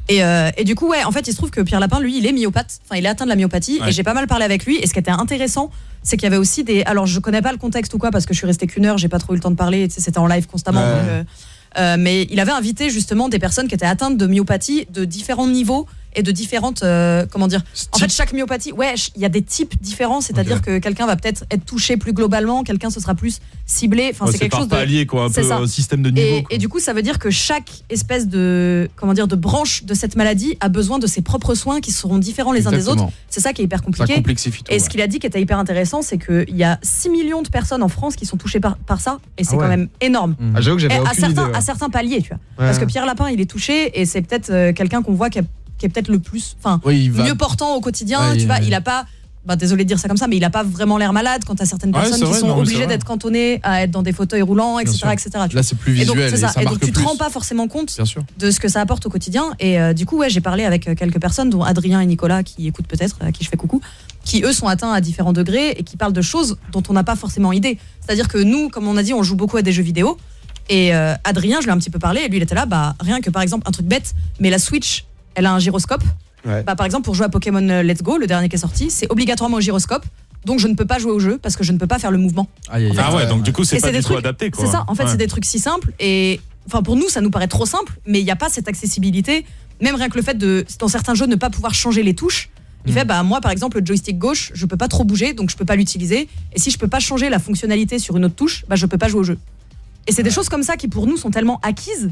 Et, euh, et du coup, ouais, en fait, il se trouve que Pierre Lapin, lui, il est myopathe. Enfin, il est atteint de la myopathie. Ouais. Et j'ai pas mal parlé avec lui. Et ce qui était intéressant, c'est qu'il y avait aussi des. Alors, je connais pas le contexte ou quoi, parce que je suis restée qu'une heure, j'ai pas trop eu le temps de parler. C'était en live constamment. Ouais. donc, euh, euh, mais il avait invité justement des personnes qui étaient atteintes de myopathie de différents niveaux et de différentes. euh, comment dire En fait, chaque myopathie, ouais, il y a des types différents. C'est-à-dire que quelqu'un va peut-être être touché plus globalement, quelqu'un ce sera plus ciblé. Enfin, ouais, c'est quelque par chose de. quoi, un peu ça. euh, système de niveau. Et, quoi. et du coup, ça veut dire que chaque espèce de comment dire de branche de cette maladie a besoin de ses propres soins qui seront différents les uns des autres. C'est ça qui est hyper compliqué. tout. Et ce qu'il a dit qui était hyper intéressant, c'est qu'il y a 6 millions de personnes en France qui sont touchées par, par ça, et c'est Ah ouais. quand même énorme. Mhm. Ah, J'avoue que Et à idée. certains, à certains paliers, tu vois. Parce que Pierre Lapin, il est touché, et c'est peut-être euh, quelqu'un qu'on voit qui, a- qui est peut-être le plus, enfin, Oui, va- mieux portant au quotidien. Ouais, tu vois, il a pas bah, désolé de dire ça comme ça, mais il a pas vraiment l'air malade quand t'as certaines Ouais, personnes qui vrai, sont non, obligées d'être cantonnées à être dans des fauteuils roulants, etc. etc. Là, c'est plus Et donc, visuel et ça. ça Et donc, tu te plus. rends pas forcément compte de ce que ça apporte au quotidien. Et euh, du coup, ouais, j'ai parlé avec euh, quelques personnes, dont Adrien et Nicolas, qui écoutent peut-être, à qui je fais coucou, qui eux sont atteints à différents degrés et qui parlent de choses dont on n'a pas forcément idée. C'est-à-dire que nous, comme on a dit, on joue beaucoup à des jeux vidéo. Et euh, Adrien, je lui ai un petit peu parlé, et lui, il était là, bah, rien que par exemple, un truc bête, mais la Switch, elle a un gyroscope. Bah, par exemple, pour jouer à Pokémon euh, Let's Go, le dernier qui est sorti, c'est obligatoirement au gyroscope. Donc je ne peux pas jouer au jeu parce que je ne peux pas faire le mouvement. Ah ouais, donc du coup, c'est pas des du tout trucs- adapté, quoi. C'est ça, en fait, Ouais. c'est des trucs si simples. Et enfin, pour nous, ça nous paraît trop simple, mais il n'y a pas cette accessibilité. Même rien que le fait de, dans certains jeux, ne pas pouvoir changer les touches. Il fait, bah, moi, par exemple, le joystick gauche, je peux pas trop bouger, donc je peux pas l'utiliser. Et si je peux pas changer la fonctionnalité sur une autre touche, bah, je peux pas jouer au jeu. Et c'est des choses comme ça qui, pour nous, sont tellement acquises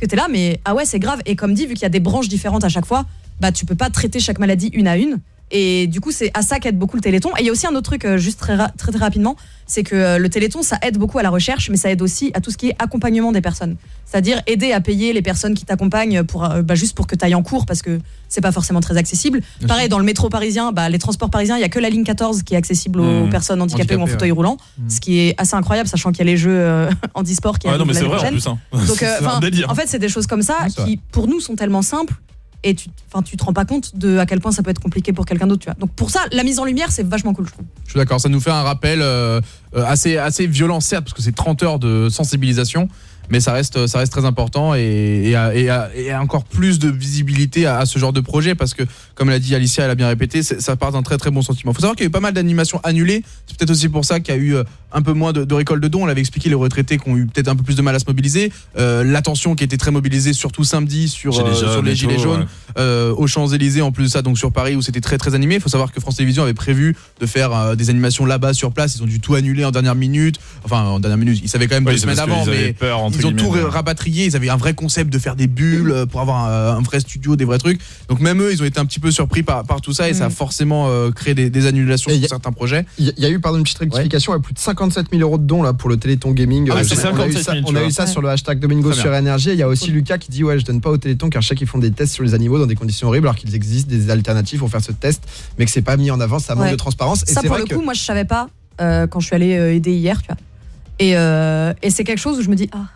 que t'es là, mais ah ouais, c'est grave. Et comme dit, vu qu'il y a des branches différentes à chaque fois, bah, tu peux pas traiter chaque maladie une à une. Et du coup, c'est à ça qu'aide beaucoup le Téléthon. Et il y a aussi un autre truc, euh, juste très, très, très rapidement, c'est que euh, le Téléthon, ça aide beaucoup à la recherche, mais ça aide aussi à tout ce qui est accompagnement des personnes. C'est-à-dire aider à payer les personnes qui t'accompagnent pour, euh, bah, juste pour que tu ailles en cours, parce que c'est pas forcément très accessible. Pareil, dans le métro parisien, bah, les transports parisiens, il y a que la ligne 14 qui est accessible aux Mmh. personnes handicapées ou en fauteuil ouais. roulant, ce qui est assez incroyable, sachant qu'il y a les jeux euh, handisport qui Ouais, non, mais c'est vrai, en plus, hein. Donc, euh, en fait, c'est des choses comme ça qui, pour nous, sont tellement simples et tu, enfin, tu te rends pas compte de à quel point ça peut être compliqué pour quelqu'un d'autre. Tu. Donc pour ça, la mise en lumière, c'est vachement cool, je trouve. Je suis d'accord, ça nous fait un rappel euh, euh, assez, assez violent, certes, parce que c'est 30 heures de sensibilisation, mais ça reste, ça reste très important et, et, et et encore plus de visibilité à, à ce genre de projet, parce que, comme l'a dit Alicia, elle a bien répété, ça part d'un très très bon sentiment. Il faut savoir qu'il y a eu pas mal d'animations annulées, c'est peut-être aussi pour ça qu'il y a eu euh, un peu moins de, de récolte de dons. On l'avait expliqué, les retraités qui ont eu peut-être un peu plus de mal à se mobiliser, Euh, l'attention qui était très mobilisée, surtout samedi, sur, euh, sur les et Gilets jaunes ouais. euh, aux Champs-Élysées en plus de ça donc sur Paris où c'était très très animé il faut savoir que France Télévisions avait prévu de faire euh, des animations là-bas sur place ils ont dû tout annuler en dernière minute enfin en dernière minute ils savaient quand même Ouais, deux semaines avant mais peur, ils ont tout rapatrié ils avaient un vrai concept de faire des bulles euh, pour avoir un, un vrai studio des vrais trucs donc même eux ils ont été un petit peu surpris par, par tout ça et ça a Mm. forcément euh, créé des, des annulations sur certains projets Il y, a- il y a eu pardon une petite rectification, il y a plus de 57 000 euros de dons là pour le Téléthon Gaming. Ah, Euh, c'est on a eu 57 ça, 000, on a eu ça Ouais. sur le hashtag Domingo sur énergie. Il y a aussi Lucas qui dit ouais je donne pas au Téléthon car je sais qu'ils font des tests sur les animaux dans des conditions horribles alors qu'ils existent des alternatives pour faire ce test mais que c'est pas mis en avant, ça manque Ouais. de transparence. Et Ça, pour vrai le que coup, moi, je savais pas euh, quand je suis allée euh, aider hier, tu vois. Et, euh, et c'est quelque chose où je me dis, ah,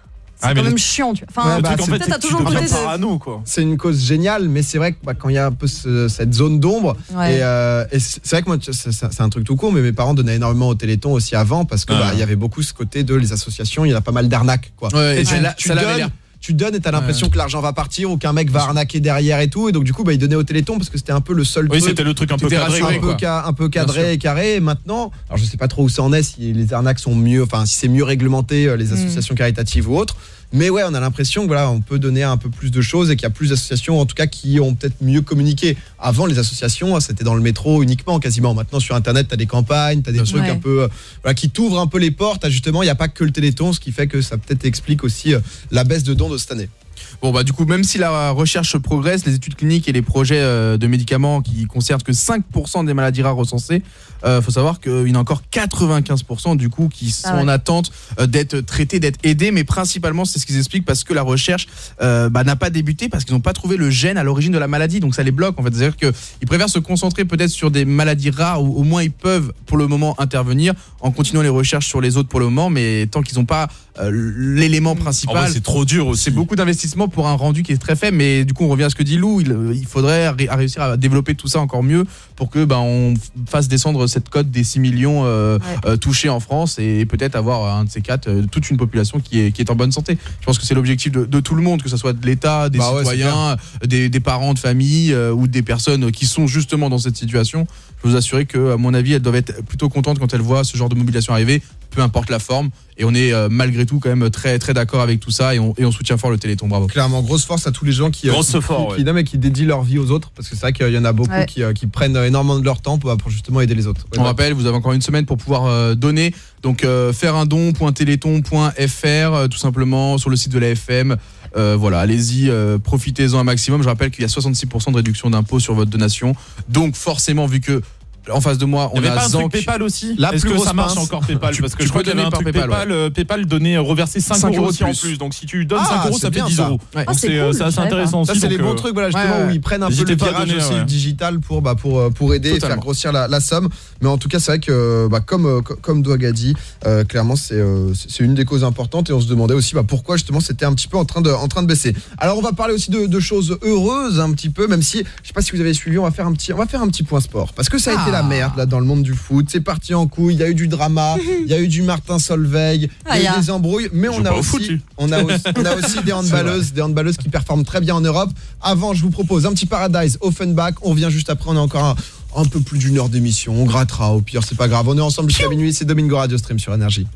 c'est Ah, quand le- même chiant, tu vois. Enfin, Ouais, bah, c'est- peut-être t'as toujours le côté de- C'est une cause géniale, mais c'est vrai que bah, quand il y a un peu ce- cette zone d'ombre, Ouais. et, euh, et c'est vrai que moi, c'est un truc tout court, mais mes parents donnaient énormément au Téléthon aussi avant parce que Ah. bah, il y avait beaucoup ce côté de les associations, il y a pas mal d'arnaques. Quoi. Ouais, Et tu, tu donnes, l'air- tu donnes et t'as l'impression que l'argent va partir ou qu'un mec va arnaquer derrière et tout, et donc du coup, bah, ils donnaient au Téléthon parce que c'était un peu le seul Oui, truc. c'était le truc un qui peu cadré, un peu, ca- un peu Bien sûr. cadré et carré. Et maintenant, alors je sais pas trop où ça en est, si les arnaques sont mieux, enfin si c'est mieux réglementé, euh, les Mm. associations caritatives ou autres. Mais ouais, on a l'impression que voilà, on peut donner un peu plus de choses et qu'il y a plus d'associations, en tout cas, qui ont peut-être mieux communiqué. Avant, les associations, c'était dans le métro uniquement, quasiment. Maintenant, sur Internet, t'as des campagnes, t'as des trucs un peu, euh, voilà, qui t'ouvrent un peu les portes. T'as Justement, il n'y a pas que le Téléthon, ce qui fait que ça peut-être explique aussi euh, la baisse de dons de cette année. Bon bah du coup même si la recherche progresse, les études cliniques et les projets euh, de médicaments qui concernent que 5% des maladies rares recensées, euh, faut savoir qu'il y en a encore 95% du coup qui sont Ah ouais. en attente euh, d'être traités, d'être aidés, mais principalement c'est ce qu'ils expliquent parce que la recherche euh, bah, n'a pas débuté parce qu'ils n'ont pas trouvé le gène à l'origine de la maladie, donc ça les bloque en fait. C'est-à-dire qu'ils préfèrent se concentrer peut-être sur des maladies rares où au moins ils peuvent pour le moment intervenir en continuant les recherches sur les autres pour le moment, mais tant qu'ils n'ont pas euh, l'élément principal, c'est trop dur c'est beaucoup d'investissement pour un rendu qui est très faible, mais du coup on revient à ce que dit Lou, il, il faudrait ré- à réussir à développer tout ça encore mieux pour que ben, on fasse descendre cette cote des 6 millions euh, euh, touchés en France et peut-être avoir un de ces quatre, euh, toute une population qui est, qui est en bonne santé. Je pense que c'est l'objectif de, de tout le monde, que ce soit de l'État, des Bah ouais, citoyens, des, des parents de famille euh, ou des personnes qui sont justement dans cette situation. Je peux vous assurer que, à mon avis, elles doivent être plutôt contentes quand elles voient ce genre de mobilisation arriver, peu importe la forme. Et on est euh, malgré tout quand même très très d'accord avec tout ça et on, et on soutient fort le Téléthon. Bravo. Clairement, grosse force à tous les gens qui, euh, Grosse qui, force, qui- ouais. qui- non, mais qui dédient leur vie aux autres, parce que c'est vrai qu'il y en a beaucoup Ouais. qui, euh, qui prennent énormément de leur temps pour, pour justement aider les autres. Ouais, On bah, rappelle, vous avez encore une semaine pour pouvoir euh, donner. Donc euh, faire un don.téléthon.fr euh, tout simplement sur le site de la FM. Euh, voilà, allez-y, euh, profitez-en un maximum. Je rappelle qu'il y a 66% de réduction d'impôt sur votre donation. Donc forcément, vu que en face de moi, Il on y avait a pas un truc. PayPal aussi La Est-ce plus que grosse ça marche pince. encore PayPal Tu- Parce que tu je crois peux qu'il y avait donner un par truc PayPal, PayPal, euh, PayPal donnait reversait 5, 5 euros euros aussi en plus. plus. Donc si tu donnes Ah, 5 euros, ça fait bien, 10 ça. euros. Ouais. Donc Ah, c'est c'est euh, cool, c'est assez intéressant Ça aussi. c'est les donc, bons euh, trucs voilà justement ouais, où ils prennent un peu N'hésitez le pas à tirage donner, aussi ouais. digital pour bah pour euh, pour aider et Totalement. faire grossir la, la somme. Mais en tout cas c'est vrai que bah, comme euh, co- comme Doig a dit, euh, clairement c'est euh, c'est c'est une des causes importantes et on se demandait aussi bah, pourquoi justement c'était un petit peu en train de en train de baisser. Alors on va parler aussi de, de choses heureuses un petit peu même si je sais pas si vous avez suivi on va faire un petit on va faire un petit point sport parce que ça a été la merde là dans le monde du foot. C'est parti en couille, il y a eu du drama, il y a eu du Martin Solveig, il y a Ah, eu des embrouilles mais on a aussi foot, on a aussi, on a aussi des handballeuses, des handballeuses qui performent très bien en Europe. Avant, je vous propose un petit Paradise Offenbach. On revient juste après. On a encore un, un peu plus d'une heure d'émission. On grattera. Au pire, c'est pas grave. On est ensemble jusqu'à minuit. C'est Domingo Radio Stream sur Énergie.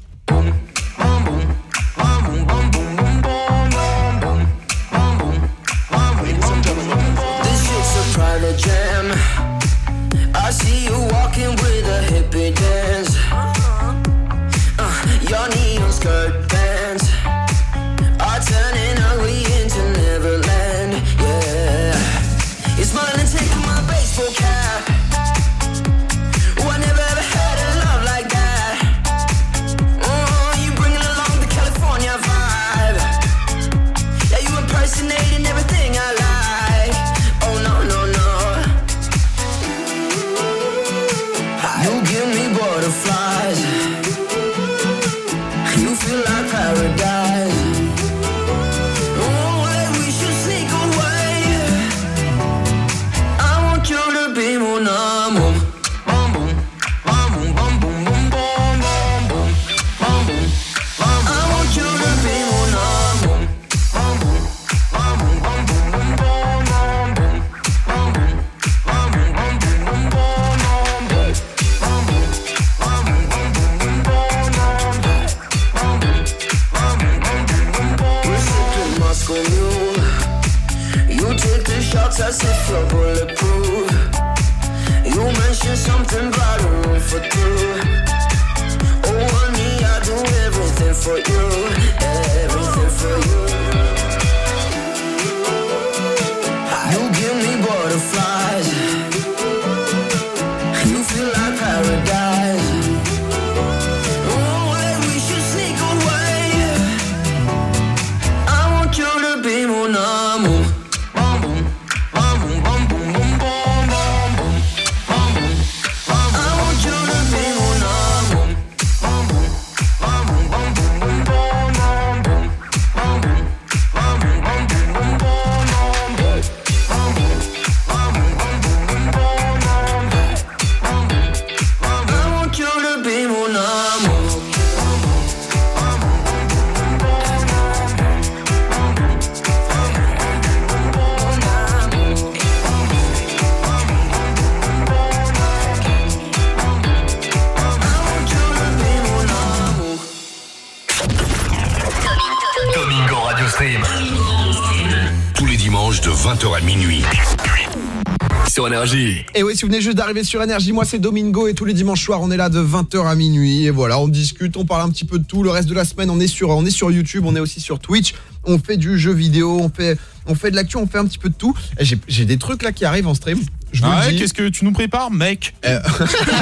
Énergie. Et oui, si vous venez juste d'arriver sur Énergie, moi c'est Domingo et tous les dimanches soirs on est là de 20h à minuit et voilà, on discute, on parle un petit peu de tout. Le reste de la semaine, on est sur on est sur YouTube, on est aussi sur Twitch, on fait du jeu vidéo, on fait on fait de l'actu, on fait un petit peu de tout. Et j'ai des trucs là qui arrivent en stream. Je vous Ah ouais, qu'est-ce que tu nous prépares, mec? Euh,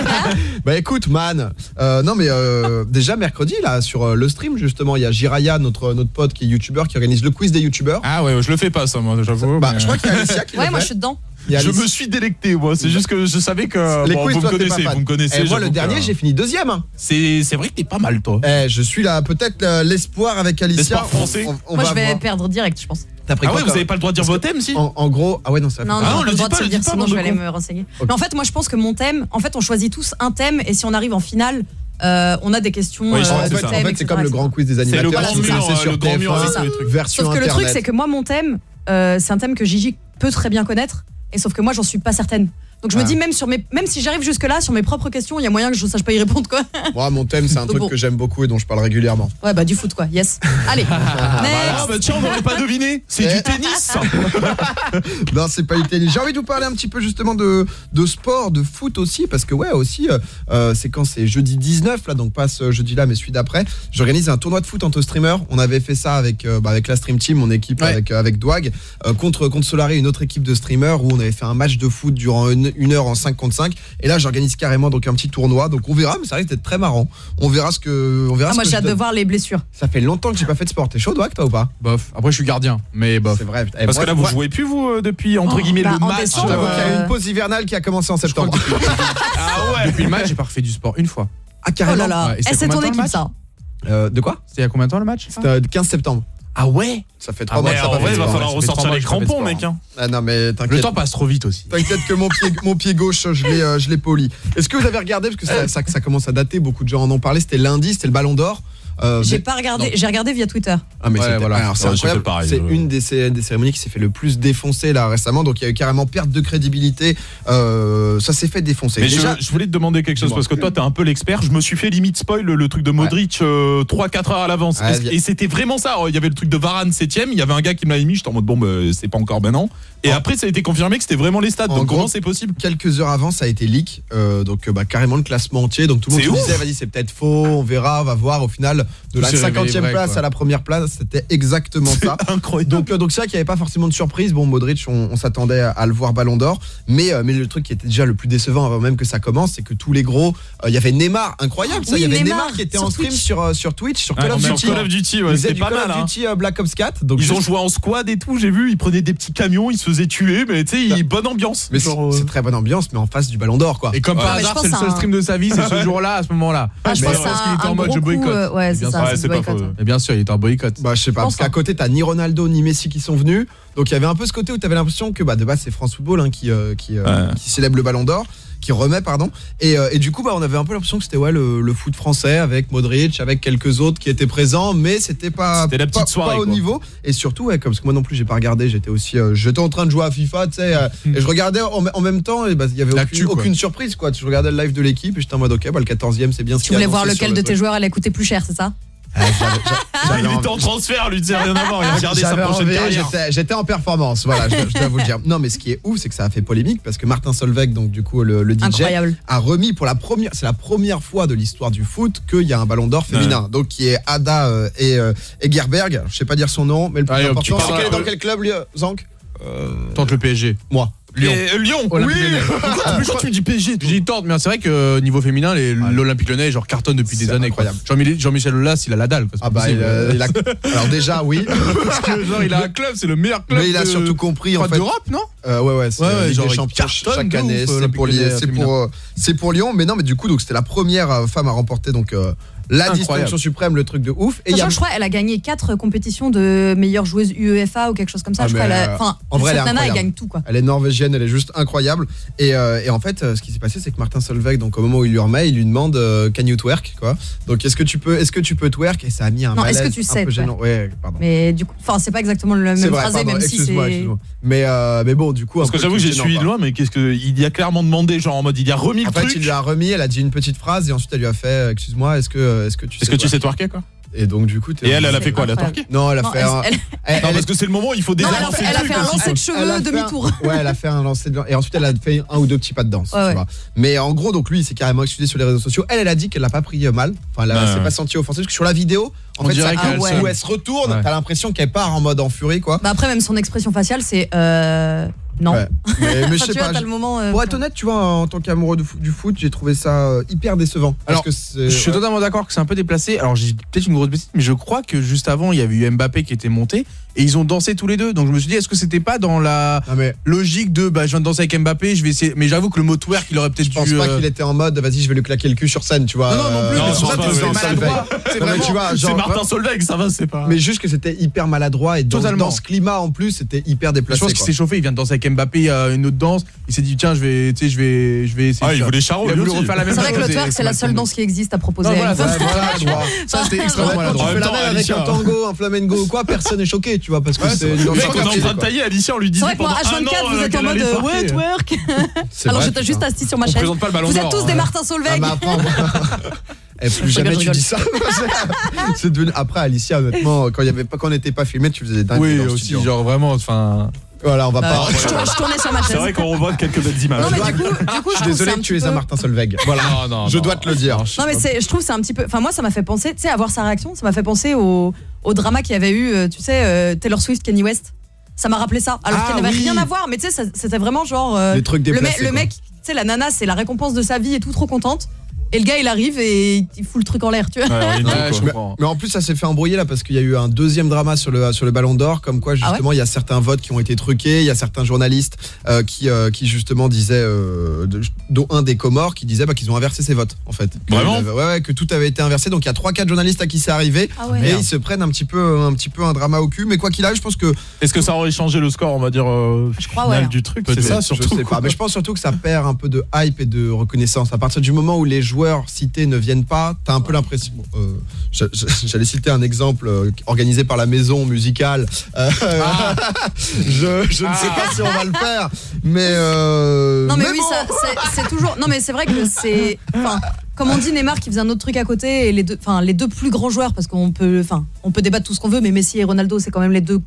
bah écoute man, euh, non mais euh, déjà mercredi là sur euh, le stream justement il y a Jiraya notre notre pote qui est youtubeur qui organise le quiz des youtubeurs. Ah ouais, je le fais pas ça moi, j'avoue. Bah mais- je crois qu'il y a Alicia qui Ouais, le moi je suis dedans. Je me suis délecté moi, c'est juste que je savais que les bon, quiz vous me connaissez, vous me connaissez. Et moi le dernier que- j'ai fini deuxième. hein. C'est vrai que t'es pas mal toi. Eh, je suis là peut-être euh, l'espoir avec Alicia. L'espoir français. On- on Moi va je vais voir. perdre direct, je pense. T'as pris Ah quoi, ouais, vous avez pas le droit de dire vos thèmes si En, en gros, ah ouais non ça Non, non, Ah, le le droit dit de pas, se le dire, sinon je vais aller me renseigner. Mais en fait, moi je pense que mon thème, en fait, on choisit tous un thème et si on arrive en finale, euh, on a des questions. Oui, euh, en fait, fait, c'est comme le grand quiz des C'est le animateurs. grand c'est mur, c'est sur le grand mur TF1, avec tous les trucs. version Sauf que le truc, internet. c'est que moi, mon thème, euh, c'est un thème que Gigi peut très bien connaître, sauf que moi, j'en suis pas certaine. Donc je me Ah. dis, même, sur mes, même si j'arrive jusque-là, sur mes propres questions, il y a moyen que je sache pas y répondre, quoi. Moi, mon thème, c'est un Donc truc bon. que j'aime beaucoup et dont je parle régulièrement. Ouais, bah du foot, quoi, yes. Allez, Ah next. bah tiens, on n'aurait pas deviné, c'est Eh. du tennis. non, c'est pas du tennis. J'ai envie de vous parler un petit peu justement de, de sport, de foot aussi, parce que ouais, aussi, euh, euh, c'est quand c'est jeudi 19, là, donc pas ce jeudi-là, mais celui d'après. J'organise un tournoi de foot entre streamers. On avait fait ça avec, euh, bah, avec la Stream Team, mon équipe, Ouais. avec, euh, avec Dwag, euh, contre, contre Solari, une autre équipe de streamers, où on avait fait un match de foot durant une une, une heure en 5 contre 5. Et là, j'organise carrément donc un petit tournoi. Donc on verra, mais ça risque d'être très marrant. On verra ce que. On verra ah, moi, j'ai hâte de voir les blessures. Ça fait longtemps que j'ai pas fait de sport. T'es chaud, Doak, toi ou pas? Bof. Après, je suis gardien, mais bof. C'est vrai. Parce que là, vous jouez plus, vous, euh, depuis, entre oh, guillemets, bah, le match. Décembre, euh... Il y a une pause hivernale qui a commencé en septembre. Depuis... ah ouais le match, j'ai pas refait du sport une fois. Ah, carrément. Oh là là. Ouais, c'est eh, ton équipe, ça euh, De quoi? C'était il y a combien de temps le match? C'était euh, le 15 septembre. Ah ouais Ça fait ah trois ah mois que ça va. Il va falloir ressortir les crampons, mec. Ah non, mais Le temps passe trop vite aussi. T'inquiète que mon pied, gauche, je l'ai euh, poli. Est-ce que vous avez regardé, parce que ça, ça, commence à dater, beaucoup de gens en ont parlé, c'était lundi, c'était le Ballon d'Or. Euh, j'ai pas regardé, j'ai regardé via Twitter. Ah mais ouais, voilà. c'est ouais, C'est une des, des, cérémonies qui s'est fait le plus défoncer là récemment, donc il y a eu carrément perte de crédibilité. Euh, ça s'est fait défoncer. Mais Déjà... je, voulais te demander quelque chose parce que toi t'es un peu l'expert. Je me suis fait limite spoil le, truc de Modric euh, 3-4 heures à l'avance et c'était vraiment ça. Oh, il y avait le truc de Varane 7ème il y avait un gars qui me l'avait mis. J'étais en mode bon, bah, c'est pas encore maintenant. Et après ça a été confirmé que c'était vraiment les stats. En donc comment c'est possible Quelques heures avant ça a été leak, euh, donc bah, carrément le classement entier. Donc tout le monde se disait vas-y c'est peut-être faux, on verra, on va voir. Au final de la 50e place à la première place, c'était exactement ça. Incroyable. Donc euh, donc c'est vrai qu'il n'y avait pas forcément de surprise. Bon, Modric, on, s'attendait à, le voir Ballon d'Or, mais euh, mais le truc qui était déjà le plus décevant avant même que ça commence, c'est que tous les gros, euh, il y avait Neymar, incroyable il y avait Neymar, qui était en stream sur sur Twitch, sur Call of Duty. Call of Duty, ouais, c'était pas mal. Call of hein. Duty. Black Ops 4. Ils ont joué en squad et tout, j'ai vu, ils prenaient des petits camions, ils se faisaient tuer, mais tu sais, bah, bonne ambiance. C'est très bonne ambiance mais en face du Ballon d'Or quoi. Et comme par hasard, c'est le seul stream de sa vie, c'est ce jour-là à ce moment-là. Je pense qu'il était en mode je bien, Et bien sûr, il est en boycott. Bah, je sais pas, parce qu'à côté, t'as ni Ronaldo ni Messi qui sont venus. Donc il y avait un peu ce côté où t'avais l'impression que bah, de base, c'est France Football hein, qui, euh, euh, qui célèbre le ballon d'or qui remet pardon. Et, euh, et du coup bah on avait un peu l'impression que c'était ouais le, le, foot français avec Modric avec quelques autres qui étaient présents mais c'était pas c'était la petite soirée au niveau. Et surtout ouais comme parce que moi non plus j'ai pas regardé j'étais aussi euh, j'étais en train de jouer à FIFA tu sais euh, et je regardais en, même temps et bah il y avait aucune, surprise quoi. Je regardais le live de l'équipe et j'étais en mode ok bah le 14e c'est bien ce tu voulais voir lequel de tes joueurs allait coûter plus cher c'est ça? Euh, ah, il était en transfert, lui, disait rien à voir, il regardait sa prochaine carrière. J'étais en performance, voilà, je, dois vous le dire. Non, mais ce qui est ouf, c'est que ça a fait polémique parce que Martin Solveig, donc du coup le, DJ, a remis pour la première, c'est la première fois de l'histoire du foot qu'il y a un ballon d'or féminin, donc qui est Ada euh, euh, et, Gerberg, je sais pas dire son nom, mais le plus important, c'est dans quel club, Zank? Euh, Tente le PSG. Moi. Lyon. Euh, oui. Ah, pourquoi tu me dis PSG J'ai tort, mais c'est vrai que euh, niveau féminin, l'Olympique Lyonnais genre cartonne depuis des années. incroyable. Jean-Michel Aulas, il a la dalle. Ah bah, il a... alors déjà oui. Parce que genre il a un club, c'est le meilleur club. Mais il a surtout compris en fait. d'Europe, non euh, Ouais ouais, c'est ouais, champions. C'est pour c'est pour Lyon, mais non, mais du coup, donc c'était la première femme à remporter donc la distinction suprême, le truc de ouf. Et Sachant, a... je crois elle a gagné 4 compétitions de meilleure joueuse UEFA ou quelque chose comme ça. Ah, je crois, elle a... Euh, enfin, en vrai, elle, nana, elle gagne tout quoi. Elle est norvégienne, elle est juste incroyable. Et, euh, et en fait, euh, ce qui s'est passé, c'est que Martin Solveig, donc au moment où il lui remet, il lui demande Can you twerk quoi. Donc est-ce que tu peux, est que tu peux twerk? Et ça a mis un non, malaise que tu sais, peu gênant. Mais du coup, enfin, c'est pas exactement le même vrai, même si c'est. Mais euh, mais bon, du coup. Parce que j'avoue, j'ai suivi de loin, mais qu'est-ce que il y a clairement demandé, genre en mode, il y a remis le truc. En fait, il lui a remis, elle a dit une petite phrase et ensuite elle lui a fait, excuse-moi, est-ce que euh, est-ce que tu sais Est-ce twerker quoi et donc du coup elle elle a fait quoi Elle a twerké Non, elle a fait un... Non, parce que c'est le moment où il faut Non, elle, a fait, elle a fait un aussi. lancer de cheveux demi-tour. Ouais, elle a fait un lancer de et ensuite elle a fait un ou deux petits pas de danse, Mais en gros, donc lui, il s'est carrément excusé sur les réseaux sociaux. Elle, elle a dit qu'elle l'a pas pris euh, mal. Enfin, elle s'est pas sentie offensée parce que sur la vidéo, en On fait, dirait ça coupe, où elle se retourne, t'as l'impression qu'elle part en mode en furie quoi. Bah après, même son expression faciale, c'est. Euh, non. Mais, je sais pas. Vois. Moment. Pour être honnête, tu vois, en tant qu'amoureux du foot, j'ai trouvé ça euh, hyper décevant. Alors, je suis totalement d'accord que c'est un peu déplacé. Alors, j'ai peut-être une grosse bêtise, mais je crois que juste avant, il y avait eu Mbappé qui était monté et ils ont dansé tous les deux. Donc je me suis dit, est-ce que c'était pas dans la mais... logique de bah, je viens de danser avec Mbappé, je vais essayer. Mais j'avoue que le mot twerk, il aurait peut-être dû. Je pense pas euh... qu'il était en mode vas-y, je vais lui claquer le cul sur scène, tu vois. Non, non, non plus, mais c'est Martin hein. Solveig, ça va, c'est pas. Mais juste que c'était hyper maladroit et dans, dans ce climat en plus, c'était hyper déplacé. Je pense qu'il s'est chauffé, il vient de danser avec Mbappé à une autre danse. Il s'est dit, tiens, je vais, tu sais, je vais, je vais essayer. Ah, il voulait Charo, il voulait refaire la même C'est vrai que le twerk, c'est la seule danse qui existe à proposer. Ça, c'était extrêmement maladroit. Tu fais la même avec un tango, un flamengo ou quoi, personne n'est choqué, enfant Mec, on est en train de tailler Alicia, on lui C'est disait vrai que moi, pendant un H24, an, vous euh, êtes en qu'elle mode allait euh, ouais, twerk. C'est Alors j'étais juste assis sur ma chaise. présente pas le ballon Vous êtes tous hein. des Martin Ah, Solveig. après, Et plus Je jamais rigole, tu dis ça. c'est devenu après Alicia honnêtement quand il y avait pas quand on n'était pas filmé, tu faisais des dingues Oui, dans le aussi, studio. genre vraiment, enfin. Voilà, on va Euh, pas. je, tournais, je tournais sur ma chaise. C'est vrai qu'on revoit quelques belles images. Non, mais du coup, du coup, Je je suis trouve que c'est désolé un que tu petit es peu- un Martin Solveig. Voilà. Non, non, je non, dois te le dire. Non mais c'est, je trouve que c'est un petit peu. Enfin moi ça m'a fait penser, tu sais, à voir sa réaction, ça m'a fait penser au, au drama qu'il y avait eu, euh, tu sais, euh, Taylor Swift, Kanye West. Ça m'a rappelé ça. Alors Ah, qu'il n'avait oui. rien à voir, mais tu sais, ça- c'était vraiment genre. euh, Les trucs le, mec- déplacés, le quoi. mec, tu sais, la nana, c'est la récompense de sa vie et tout, trop contente. Et le gars, il arrive et il fout le truc en l'air, tu vois. mais, mais en plus ça s'est fait embrouiller là parce qu'il y a eu un deuxième drama sur le sur le Ballon d'Or comme quoi Ah justement il y a certains votes qui ont été truqués, il y a certains journalistes euh, qui euh, qui justement disaient euh, de- dont un des Comores qui disait bah, qu'ils ont inversé ses votes en fait. Que- Vraiment ouais, ouais, que tout avait été inversé donc il y a trois quatre journalistes à qui c'est arrivé Ah ouais. et ils se prennent un petit peu un petit peu un drama au cul mais quoi qu'il arrive je pense que Est-ce que ça aurait changé le score, on va dire, euh, crois, final ouais. du truc C'est ça surtout. Je sais pas, mais je pense surtout que ça perd un peu de hype et de reconnaissance. À partir du moment où les joueurs cités ne viennent pas, t'as un peu l'impression. euh, j'a- j'a- J'allais citer un exemple euh, organisé par la maison musicale. Euh, je, je ne sais pas si on va le faire, mais. euh, Non mais, mais oui, bon. c'est- toujours. Non mais c'est vrai que c'est. Comme on dit, Neymar qui faisait un autre truc à côté et les deux, enfin les deux plus grands joueurs parce qu'on peut, enfin, on peut débattre tout ce qu'on veut, mais Messi et Ronaldo c'est quand même les deux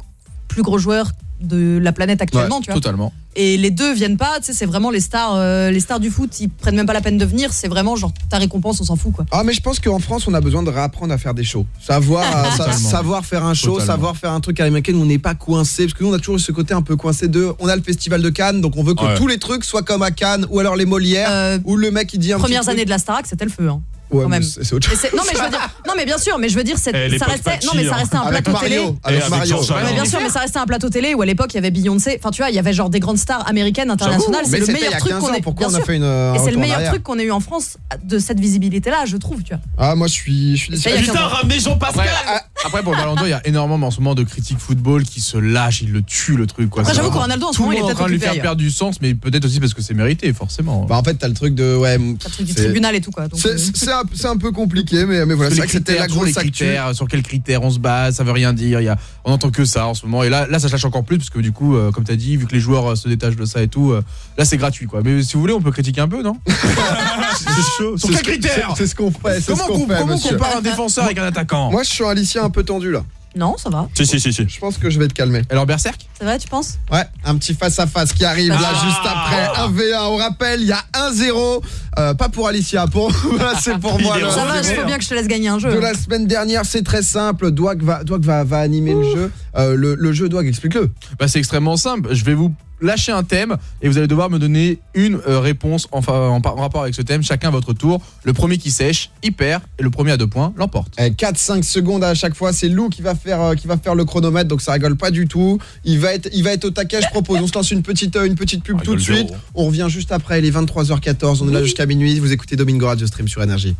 plus gros joueurs de la planète actuellement, Ouais, tu vois. totalement. Et les deux viennent pas, tu sais, c'est vraiment les stars, euh, les stars du foot, ils prennent même pas la peine de venir, c'est vraiment genre ta récompense, on s'en fout quoi. Ah mais je pense qu'en France on a besoin de réapprendre à faire des shows. Savoir, euh, sa- savoir faire un show, Totalement. savoir faire un truc avec lequel on n'est pas coincé. Parce que nous on a toujours eu ce côté un peu coincé de on a le festival de Cannes donc on veut que Ouais. tous les trucs soient comme à Cannes ou alors les Molières ou le mec il dit un Euh, Premières truc. années de la Starac, c'était le feu hein. Ouais, quand mais même. c'est autre chose. non mais je veux dire, non mais bien sûr, mais je veux dire, ça restait, non mais ça Pachi, restait un Avec plateau télé. Avec avec Mario. Bien sûr, mais ça restait un plateau télé où à l'époque il y avait Beyoncé. Enfin, tu vois, il y avait genre des grandes stars américaines, internationales. Mais C'est le c'était il y meilleur a truc 15 qu'on ans, ait. pourquoi bien on a sûr. fait une, euh, Et c'est le meilleur truc qu'on ait eu en France de cette visibilité-là, je trouve, tu vois. Ah moi je suis je suis Putain, 15 ans. ramenez Jean-Pascal Après, après, pour le Ballon d'Or, il y a énormément en ce moment de critiques football qui se lâchent, ils le tuent le truc. Quoi. J'avoue que Ronaldo, en ce tout le moment, il est en train de lui faire ailleurs. perdre du sens, mais peut-être aussi parce que c'est mérité, forcément. Bah en fait t'as le truc de ouais. De truc du tribunal et tout quoi. C'est euh, c'est un, c'est un peu compliqué mais, mais voilà c'est que vrai que c'était la grosse actu. critères, sur quels critères on se base, ça veut rien dire. Il y a, on entend que ça en ce moment. Et là, là, ça se lâche encore plus parce que du coup, euh, comme tu as dit, vu que les joueurs euh, se détachent de ça et tout, euh, là, c'est gratuit quoi. Mais si vous voulez, on peut critiquer un peu, non? C'est chaud. Sur quels critères? C'est ce qu'on fait. Comment, ce qu'on qu'on- fait, comment on compare un défenseur avec un attaquant? Moi je suis un lycéen un peu tendu là. Non, ça va. Si, si, si, si. Je pense que je vais te calmer. Alors Berserk C'est vrai, tu penses? Ouais, un petit face-à-face qui arrive là Ah. juste après. 1v1, on rappelle, il y a 1-0. Euh, pas pour Alicia, pour... c'est pour moi. Ça va, 1-0. il faut bien que je te laisse gagner un jeu. De la semaine dernière, c'est très simple. Douag va, va, va animer le jeu. Euh, le, le jeu, Douag, explique-le. Bah, c'est extrêmement simple. Je vais vous lâcher un thème et vous allez devoir me donner une euh, réponse en, rapport avec ce thème, chacun à votre tour. Le premier qui sèche, il perd et le premier à deux points l'emporte. 4-5 secondes à chaque fois. C'est Lou qui va faire, euh, qui va faire le chronomètre, donc ça rigole pas du tout. Il va être, il va être au taquet, je propose. On se lance une petite, euh, une petite pub Ah, tout de suite. zéro. On revient juste après. Il est 23h14. On est là jusqu'à minuit. Vous écoutez Domingo Radio Stream sur Énergie.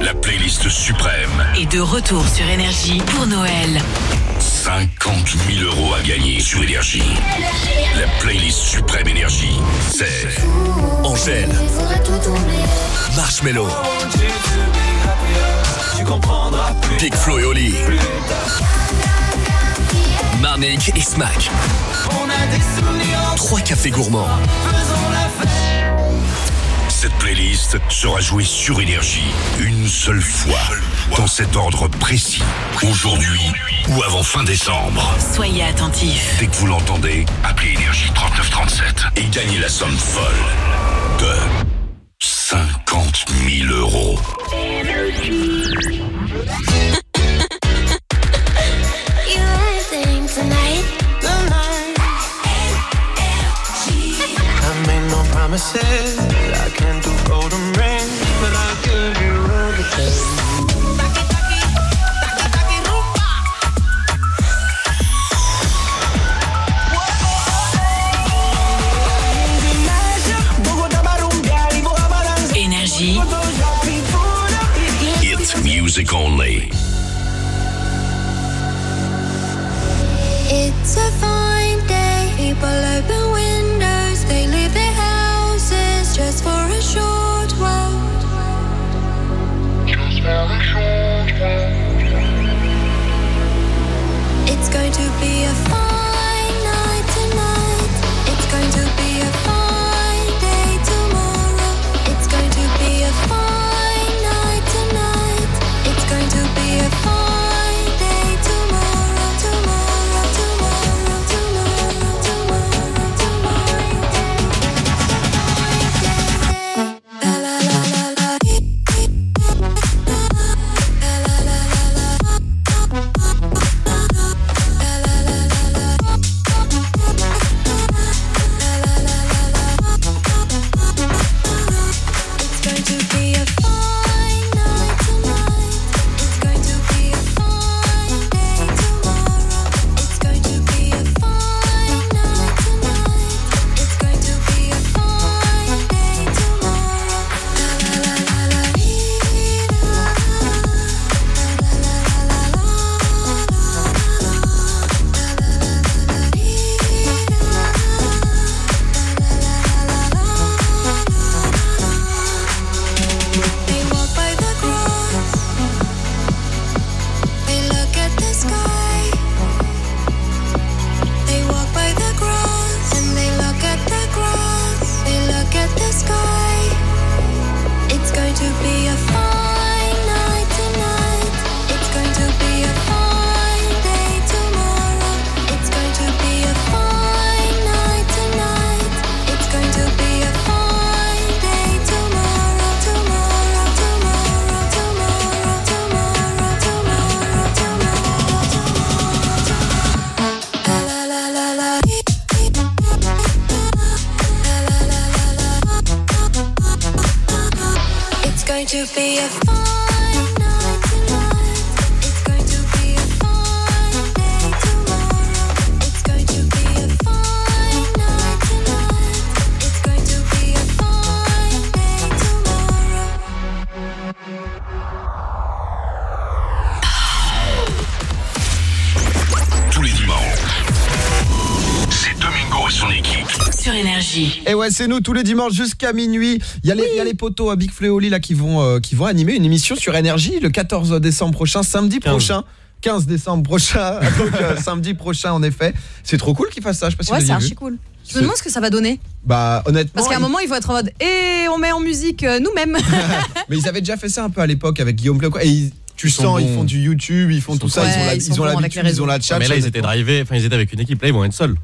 La playlist suprême. Et de retour sur Énergie pour Noël. 50 000 euros à gagner sur Énergie. La playlist suprême Énergie, c'est Angèle, Marshmello, Big Flo et Oli, Marnik et Smack, Trois cafés gourmands. Cette playlist sera jouée sur Énergie une seule fois, dans cet ordre précis, aujourd'hui ou avant fin décembre. Soyez attentifs. Dès que vous l'entendez, appelez Énergie 3937 et gagnez la somme folle de 50 000 euros. I promises. I can't do golden rings, but I'll give you everything. Énergie. It's music only. It's a fine day. People open windows. It's going to be a fine Énergie. Et ouais, c'est nous tous les dimanches jusqu'à minuit. Il y a les, il y a les potos à Big Fleoli là qui vont euh, qui vont animer une émission sur énergie le 14 décembre prochain, samedi prochain. 15 décembre prochain, donc euh, samedi prochain en effet. C'est trop cool qu'ils fassent ça, je sais pas si Ouais, vous c'est avez vu. archi cool. Je me demande ce que ça va donner. Bah honnêtement, Parce qu'à un moment, il faut être en mode et on met en musique euh, nous-mêmes. mais ils avaient déjà fait ça un peu à l'époque avec Guillaume quoi. Et ils- tu sens, ils font du YouTube, ils font tout ça, ils ont la- ils ont ont la chat. mais là, ils étaient drivés, enfin, ils étaient avec une équipe. Là, ils vont être seuls.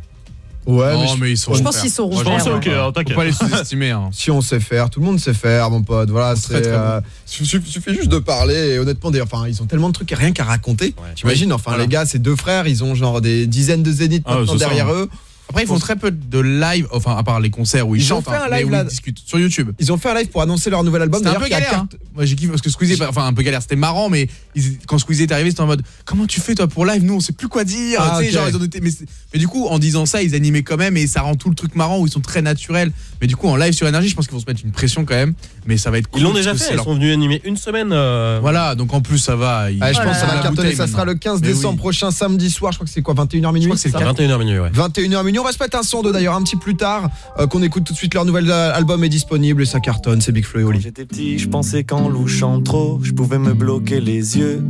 Ouais, Non, je- mais ils sont Je pense qu'ils sauront je pense ouais. ok, t'inquiète. Faut pas les sous-estimer. hein. Si on sait faire, tout le monde sait faire, mon pote. Voilà, c'est euh, suffit, juste de parler. Et honnêtement, des- enfin, ils ont tellement de trucs et rien qu'à raconter. T'imagines, enfin, Voilà. les gars, c'est deux frères, ils ont genre des dizaines de zéniths Ah, maintenant c'est ça, derrière hein. eux. Après, ils font très peu de live, enfin, à part les concerts où ils, Ils ont chantent, hein, mais où là- ils discutent sur YouTube. Ils ont fait un live pour annoncer leur nouvel album. C'était un d'ailleurs, peu qui a galère. carte-. Moi j'ai kiffé parce que Squeezie, enfin un peu galère, c'était marrant, mais ils- quand Squeezie est arrivé, c'était en mode comment tu fais toi pour live? Nous on sait plus quoi dire. Ah, Tu sais, ok. genre, ils ont été- mais, du coup, en disant ça, ils animaient quand même et ça rend tout le truc marrant où ils sont très naturels. Mais du coup, en live sur énergie, je pense qu'ils vont se mettre une pression quand même. Mais ça va être cool. Ils l'ont déjà fait. Ils leur- sont venus animer une semaine. euh, Voilà, donc en plus ça va. ils- Ah, je pense que ça va cartonner. Ça sera le 15 Mais décembre prochain, samedi soir. Je crois que c'est quoi, 21h minuit Je crois que c'est ça le 21h minuit, ouais. 21h minuit. On va se mettre un son de d'ailleurs un petit plus tard euh, qu'on écoute tout de suite leur nouvel euh, album est disponible et ça cartonne. C'est Big Flo et Oli. J'étais petit, je pensais qu'en louchant trop, je pouvais me bloquer les yeux.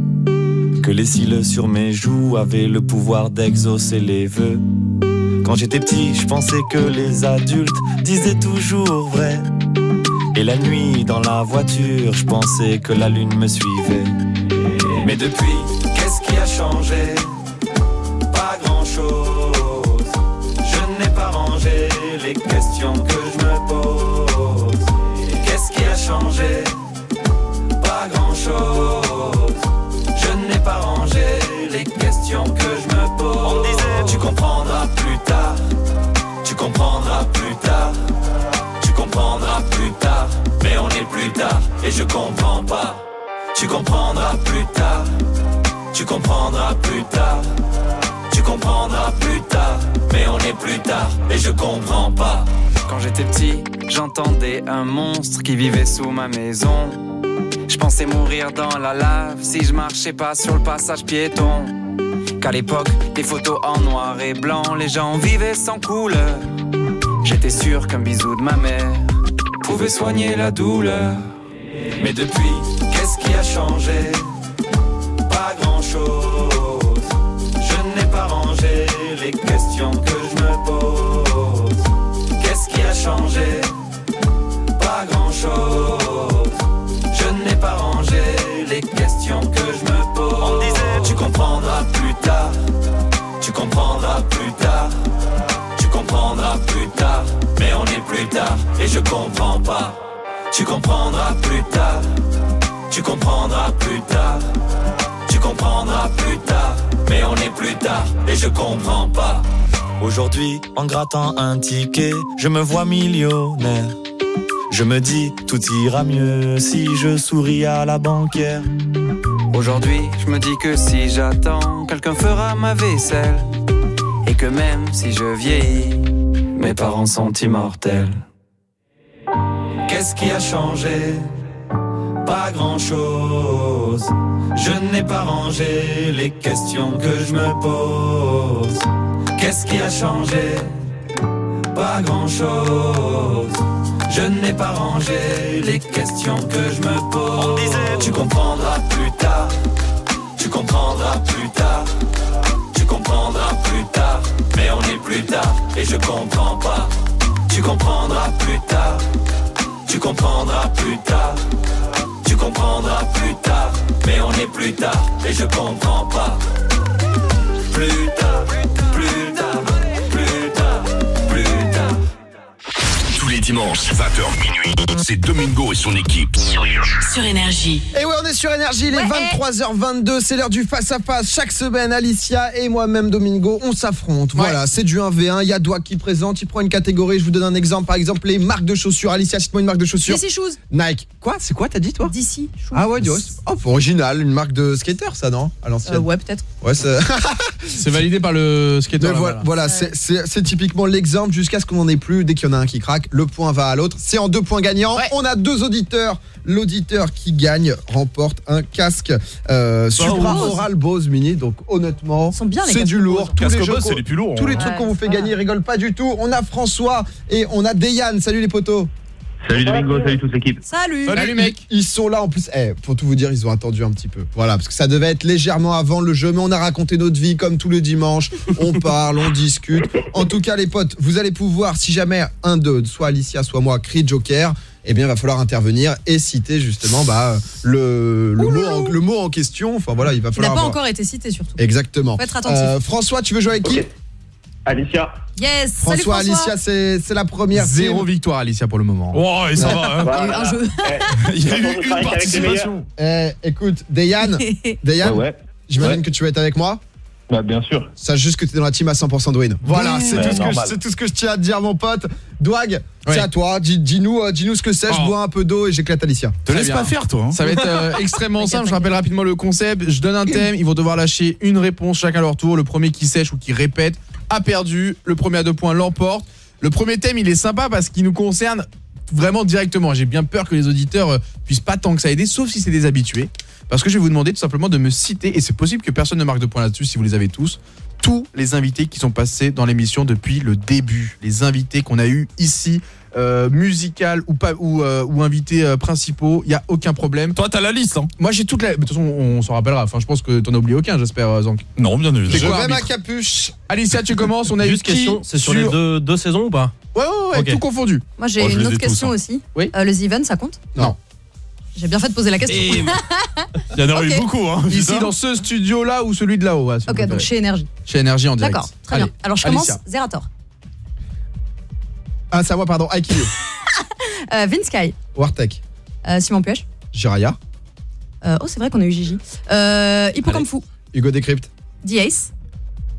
Que les cils sur mes joues avaient le pouvoir d'exaucer les vœux. Quand j'étais petit, je pensais que les adultes disaient toujours vrai. Et la nuit, dans la voiture, je pensais que la lune me suivait. Mais depuis, qu'est-ce qui a changé? Plus tard et je comprends pas. Tu comprendras plus tard. Tu comprendras plus tard. Tu comprendras plus tard. Mais on est plus tard et je comprends pas. Quand j'étais petit, j'entendais un monstre qui vivait sous ma maison. Je pensais mourir dans la lave si je marchais pas sur le passage piéton. Qu'à l'époque, des photos en noir et blanc, les gens vivaient sans couleur. J'étais sûr qu'un bisou de ma mère pouvait soigner la douleur. Mais depuis, qu'est-ce qui a changé? Pas grand-chose. Je n'ai pas rangé les questions que je me pose. Qu'est-ce qui a changé? Pas grand-chose. Je n'ai pas rangé les questions que je me pose. On disait, tu comprendras plus tard. Tu comprendras plus tard. Tu comprendras plus tard. On est plus tard et je comprends pas. Tu comprendras plus tard. Tu comprendras plus tard. Tu comprendras plus tard. Mais on est plus tard et je comprends pas. Aujourd'hui, en grattant un ticket, je me vois millionnaire. Je me dis, tout ira mieux si je souris à la banquière. Aujourd'hui, je me dis que si j'attends, quelqu'un fera ma vaisselle. Et que même si je vieillis, mes parents sont immortels. Qu'est-ce qui a changé? Pas grand-chose. Je n'ai pas rangé les questions que je me pose. Qu'est-ce qui a changé? Pas grand-chose. Je n'ai pas rangé les questions que je me pose. On disait, tu comprendras plus tard. Tu comprendras plus tard. Tu comprendras plus tard. Mais on est plus tard et je comprends pas. Tu comprendras plus tard. Tu comprendras plus tard. Tu comprendras plus tard. Mais on est plus tard et je comprends pas. Plus tard, plus tard, dimanche, 20h minuit. C'est Domingo et son équipe sur Sur Énergie. Et ouais, on est sur Énergie, il est 23h22, c'est l'heure du face à face. Chaque semaine, Alicia et moi-même Domingo, on s'affronte. Voilà, c'est du 1v1, il y a Doua qui présente, il prend une catégorie, je vous donne un exemple, par exemple les marques de chaussures. Alicia, cite-moi une marque de chaussures. DC Shoes. Nike. Quoi? C'est quoi t'as dit toi? D'ici. Ah ouais, Dios. Original, une marque de skater ça, non? À l'ancienne. Euh, ouais, peut-être. Ouais, c'est validé par le skater. Voilà, c'est typiquement l'exemple jusqu'à ce qu'on n'en ait plus dès qu'il y en a un qui craque, le va à l'autre. C'est en deux points gagnants. On a deux auditeurs. L'auditeur qui gagne remporte un casque euh, Oral Bose Mini. Donc honnêtement, c'est du lourd. Tous casque les, Bose, les plus lourds. Tous les hein. trucs qu'on vous fait gagner, rigole pas du tout. On a François et on a Deyane. Salut les potos. Salut Domingo, salut toute l'équipe. Salut. Salut mec. Ils sont là en plus. Eh, pour tout vous dire, ils ont attendu un petit peu. Voilà, parce que ça devait être légèrement avant le jeu, mais on a raconté notre vie comme tous les dimanches. On parle, on discute. En tout cas, les potes, vous allez pouvoir, si jamais un d'eux, soit Alicia, soit moi, crie Joker, eh bien, il va falloir intervenir et citer justement bah, le, le, mot en, question. Enfin voilà, il n'a pas encore été cité surtout. Exactement. Faut être attentif. Euh, François, tu veux jouer avec qui Alicia. Yes, François. Alicia, c'est la première. Zéro victoire, Alicia, pour le moment. Oh, et ça va, hein. un jeu. Il y a eu eh, une participation. Eh, écoute, Dayan, Dayan ouais, j'imagine que tu vas être avec moi. Bah, bien sûr. Sache juste que tu es dans la team à 100% de win. Voilà, c'est tout, ce tout, ce que je tiens à te dire, mon pote. Douag, c'est à toi. Dis-nous euh, dis dis ce que c'est. Je oh. bois un peu d'eau et j'éclate Alicia. Te laisse pas faire, toi. Hein. Ça va être euh, extrêmement simple. Je rappelle rapidement le concept. Je donne un thème. Ils vont devoir lâcher une réponse chacun à leur tour. Le premier qui sèche ou qui répète a perdu. Le premier à deux points l'emporte. Le premier thème, il est sympa parce qu'il nous concerne vraiment directement. J'ai bien peur que les auditeurs euh, puissent pas tant que ça aider, sauf si c'est des habitués. Parce que je vais vous demander tout simplement de me citer, et c'est possible que personne ne marque de points là-dessus si vous les avez tous, tous les invités qui sont passés dans l'émission depuis le début. Les invités qu'on a eus ici euh, musical ou pas ou, euh, ou invités euh, principaux, il y a aucun problème. Toi t'as la liste hein. Moi j'ai toute la de toute façon on s'en rappellera. Enfin je pense que t'en as oublié aucun, j'espère Zank. Non, bien évidemment. C'est Je quoi même à arbitre capuche. Alicia, tu commences, on a eu qui question, c'est sur les deux, deux saisons ou pas Ouais ouais ouais, tout confondu. Moi j'ai oh, une autre question hein. aussi. Oui. Euh, le ça compte Non. J'ai bien fait de poser la question. Et- Il y en a eu beaucoup. Hein, Ici dans ce studio là ou celui de là-haut, Ok, donc chez Énergie. chez Énergie en direct. D'accord, très bien. Alors je commence Zerator. Ah, ça moi, pardon. Aikido. euh, Vinsky. Wartek. Euh, Simon Puech. Jiraya. Euh, oh, c'est vrai qu'on a eu Gigi. Euh, Hugo Décrypte. D-Ace.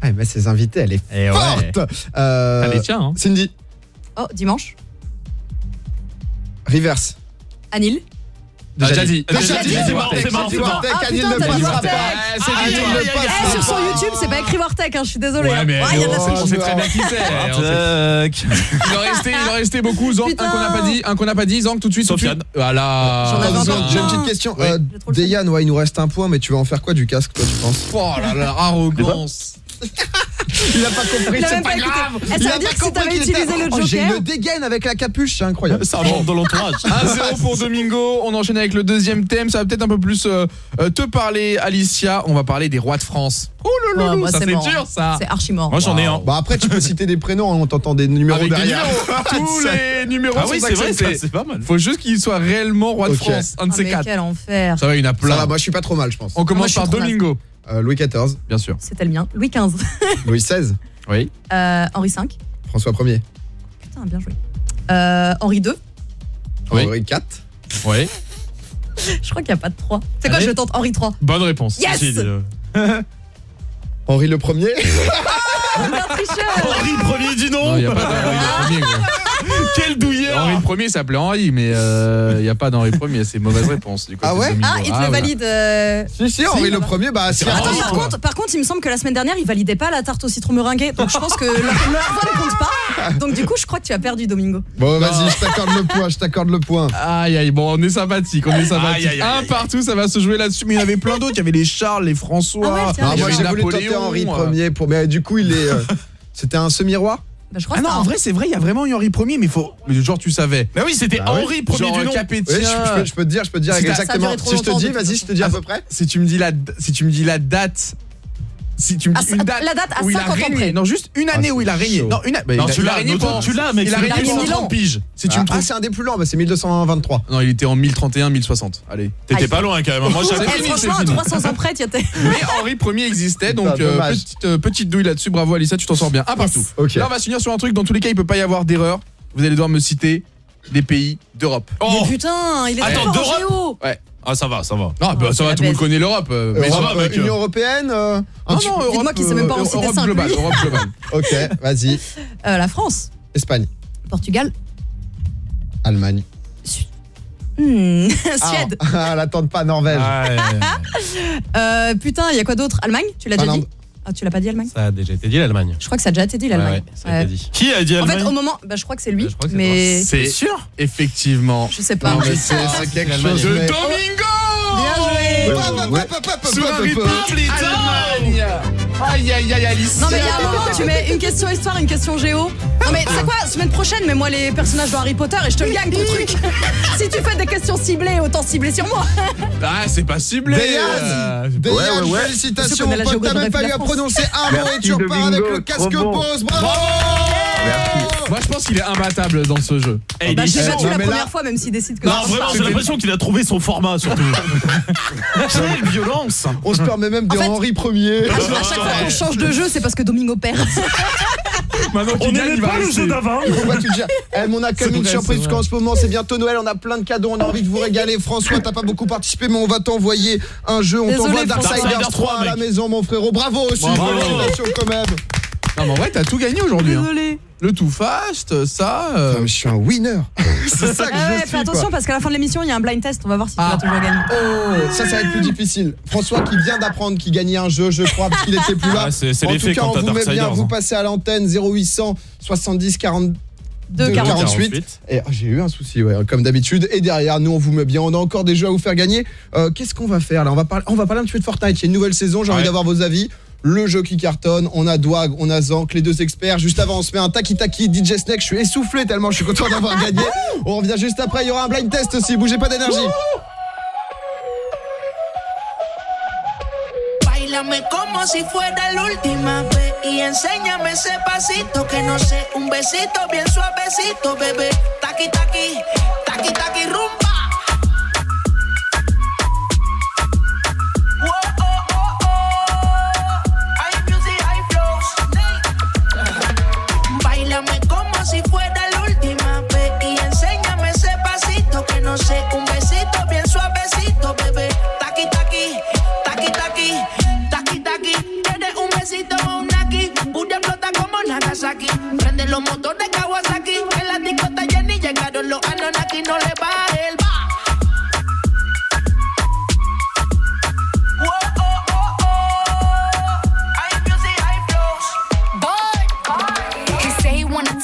Ah, mais ses invités, elle est eh Et forte. Euh, Allez, tiens. Hein. Cindy. Oh, Dimanche. Reverse. Anil. Déjà dit. Déjà dit. C'est mort, c'est mort, c'est mort. Anil ah, ne passera pas. Anil ah, ah, ne passera pas. Sur son YouTube, c'est pas écrit Wartek, hein, je suis désolé. Ouais, hein. mais on sait très bien qui c'est. Hein, il en restait, il en restait beaucoup. Un qu'on n'a pas dit, un qu'on pas dit. Zank, tout de suite. Sofiane. Voilà. J'ai une petite question. Euh, Dejan, ouais, il nous reste un point, mais tu vas en faire quoi du casque, toi, tu penses? Oh là là, arrogance. Il a pas compris, c'est pas, grave. Il a pas compris qu'il était. Oh, j'ai une dégaine avec la capuche, c'est incroyable. Ça rentre dans l'entourage. 1-0 pour Domingo. On enchaîne avec le deuxième thème. Ça va peut-être un peu plus euh, euh, te parler, Alicia. On va parler des rois de France. Oh là là, ça c'est dur ça. C'est archi mort. Moi j'en ai un. Bah après tu peux citer des prénoms, hein, on t'entend des numéros derrière. Tous les numéros. Ah oui c'est vrai, c'est pas mal. Faut juste qu'il soit réellement roi de France, un de ces quatre. Quel enfer. Ça va, il y en a plein. Moi je suis pas trop mal, je pense. On commence par Domingo. Euh, Louis XIV. Bien sûr. C'était le mien. Louis XV. Louis XVI. Oui. Euh, Henri V. François Ier. Putain, bien joué. Euh, Henri II. Oui. Henri IV. Oui. je crois qu'il n'y a pas de 3. C'est quoi, je tente Henri III. Bonne réponse. Yes Henri le Premier. Henri Henri Ier du nom Non, il n'y a pas d'Henri Henri Ier s'appelait Henri, mais euh, il n'y a pas d'Henri Ier, c'est mauvaise réponse. Ah ouais Ah, il te le valide. Euh... Si, si, Henri le Premier, bah c'est par contre, par contre, il me semble que la semaine dernière, il validait pas la tarte au citron meringuée, donc je pense que leur voix ne compte pas. Donc du coup, je crois que tu as perdu, Domingo. Bon, bah, vas-y, je t'accorde le point, je t'accorde le point. Aïe, aïe, bon, on est sympathique, on est sympathique. Un partout, ça va se jouer là-dessus, mais il y avait plein d'autres, il y avait les Charles, les François, ah ouais, ah, il y avait Napoléon. Henri euh. Ier, pour... mais du coup, il est... Euh, c'était un semi-roi? Ah non, en vrai, c'est vrai, il y a vraiment Henri Ier, mais faut mais genre tu savais. Mais oui, c'était bah Henri Ier du nom. Capétien. Oui, je, peux, je, peux, te dire, je peux te dire exactement. Si je te dis, vas-y, je te dis à peu près. Si tu me dis la si tu me dis la date si tu me dis ah, la date à où il a non juste une ah, année où il a régné. Non, une tu l'as régné tu l'as mec, il a régné 130 piges. Si tu me ah, trouves, c'est un des plus lents, bah, c'est 1223. Non, il était en 1031 1060. Allez, t'étais pas loin quand même. Moi j'avais 300 ans près, tu étais. Mais Henri 1er existait donc euh, petite euh, petite douille là-dessus. Bravo Alissa, tu t'en sors bien. Un partout. Là, on va se finir sur un truc dans tous les cas, il peut pas y avoir d'erreur. Vous allez devoir me citer des pays d'Europe. Oh Mais putain, il est Attends, fort en géo. Ouais. Ah, ça va, ça va. Non, bah, ça va, tout le monde connaît l'Europe. euh, mais Europe, ça va, euh, mec. Union Européenne euh, un Non, petit- non, Europe. Dites-moi qu'il sait même pas euh, Europe cinq, globale, lui. Europe globale. Ok, vas-y. Euh, la France, Espagne, Portugal, Allemagne. hmm, Ah, Suède. Ah, la tente pas Norvège. Euh, putain, il y a quoi d'autre? Allemagne Tu l'as déjà Finlande. Ah, tu l'as pas dit Allemagne Ça a déjà été dit l'Allemagne. Je crois que ça a déjà été dit l'Allemagne. Ouais, ouais, ça a Ouais. été dit. Qui a dit En fait, Allemagne au moment, bah, je crois que c'est lui, crois que c'est mais C'est sûr Effectivement. je sais pas. Non, mais c'est quelque chose. De Domingo Bien joué. Sur un pop. Aïe aïe aïe Alice. Non mais il y a un moment tu mets une question histoire, une question géo. Non mais c'est quoi semaine prochaine mais moi les personnages de Harry Potter et je te gagne ton truc. si tu fais des questions ciblées, autant cibler sur moi. Bah c'est pas ciblé. Dayaz, euh. Dayaz ouais, ouais, ouais. félicitations. T'as même pas eu à prononcer un mot et tu repars avec le casque pose. Bravo. Moi je pense qu'il est imbattable dans ce jeu. Eh, bah, j'ai battu la première fois même s'il décide que Non, vraiment, j'ai l'impression qu'il a trouvé son format surtout. Quelle violence On se permet même des Henri 1er on change de jeu, c'est parce que Domingo perd. On n'aimait pas le jeu d'avant. On a quand même une surprise parce qu'en ce moment, c'est bientôt Noël, on a plein de cadeaux, on a envie de vous régaler. François, t'as pas beaucoup participé, mais on va t'envoyer un jeu. On t'envoie Darksiders 3 à la maison, mon frérot. Bravo aussi, félicitations quand même. Non mais en vrai t'as tout gagné aujourd'hui. hein. Désolé. Le tout fast, ça. euh, Putain, mais je suis un winner. c'est ça que Ah je ouais, suis. fais attention quoi. parce qu'à la fin de l'émission, il y a un blind test. On va voir si tu Ah. vas toujours gagner. Oh, ça, ça va être plus difficile. François qui vient d'apprendre qu'il gagnait un jeu, je crois, parce qu'il était plus là. Ouais, c'est- c'est en l'effet tout cas, quand on t'as vous met bien, Darksiders, vous hein. passez à l'antenne 0800 70 40 2 48. Et oh, j'ai eu un souci, ouais, comme d'habitude. Et derrière, nous, on vous met bien. On a encore des jeux à vous faire gagner. Euh, Qu'est-ce qu'on va faire là? On va, parler, on va parler un petit peu de Fortnite. Il y a une nouvelle saison. J'ai envie Ouais. d'avoir vos avis. Le jeu qui cartonne. On a Douag, on a Zank, les deux experts. Juste avant, on se met un Taki Taki DJ Snake. Je suis essoufflé tellement je suis content d'avoir gagné. On revient juste après. Il y aura un blind test aussi. Bougez pas d'énergie. Como si fuera la última vez y enséñame ese pasito que no sé, un besito bien suavecito, bebé. Taqui taqui, taqui taqui rumba. No sé, un besito bien suavecito, bebé. Taqui taqui, taqui taqui, taqui taqui. Quieres un besito o un naki, Booty explota como Nagasaki. Prende los motores Kawasaki, en la discota Jenny llegaron los Anunnaki, no le baje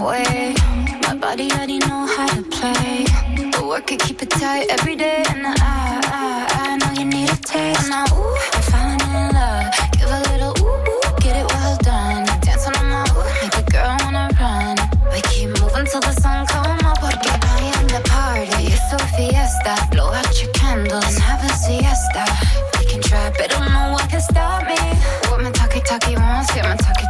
Way. My body already know how to play. The work it, keep it tight every day. And I, I, I know you need a taste. I, ooh, I'm falling in love. Give a little ooh, ooh, get it well done. Dancing on my ooh, make a girl wanna run. We keep moving till the sun come up. Porque I am the party. It's a fiesta. Blow out your candles and have a siesta. We can try, but don't know what can stop me. What my talkie talkie wants, get my talkie.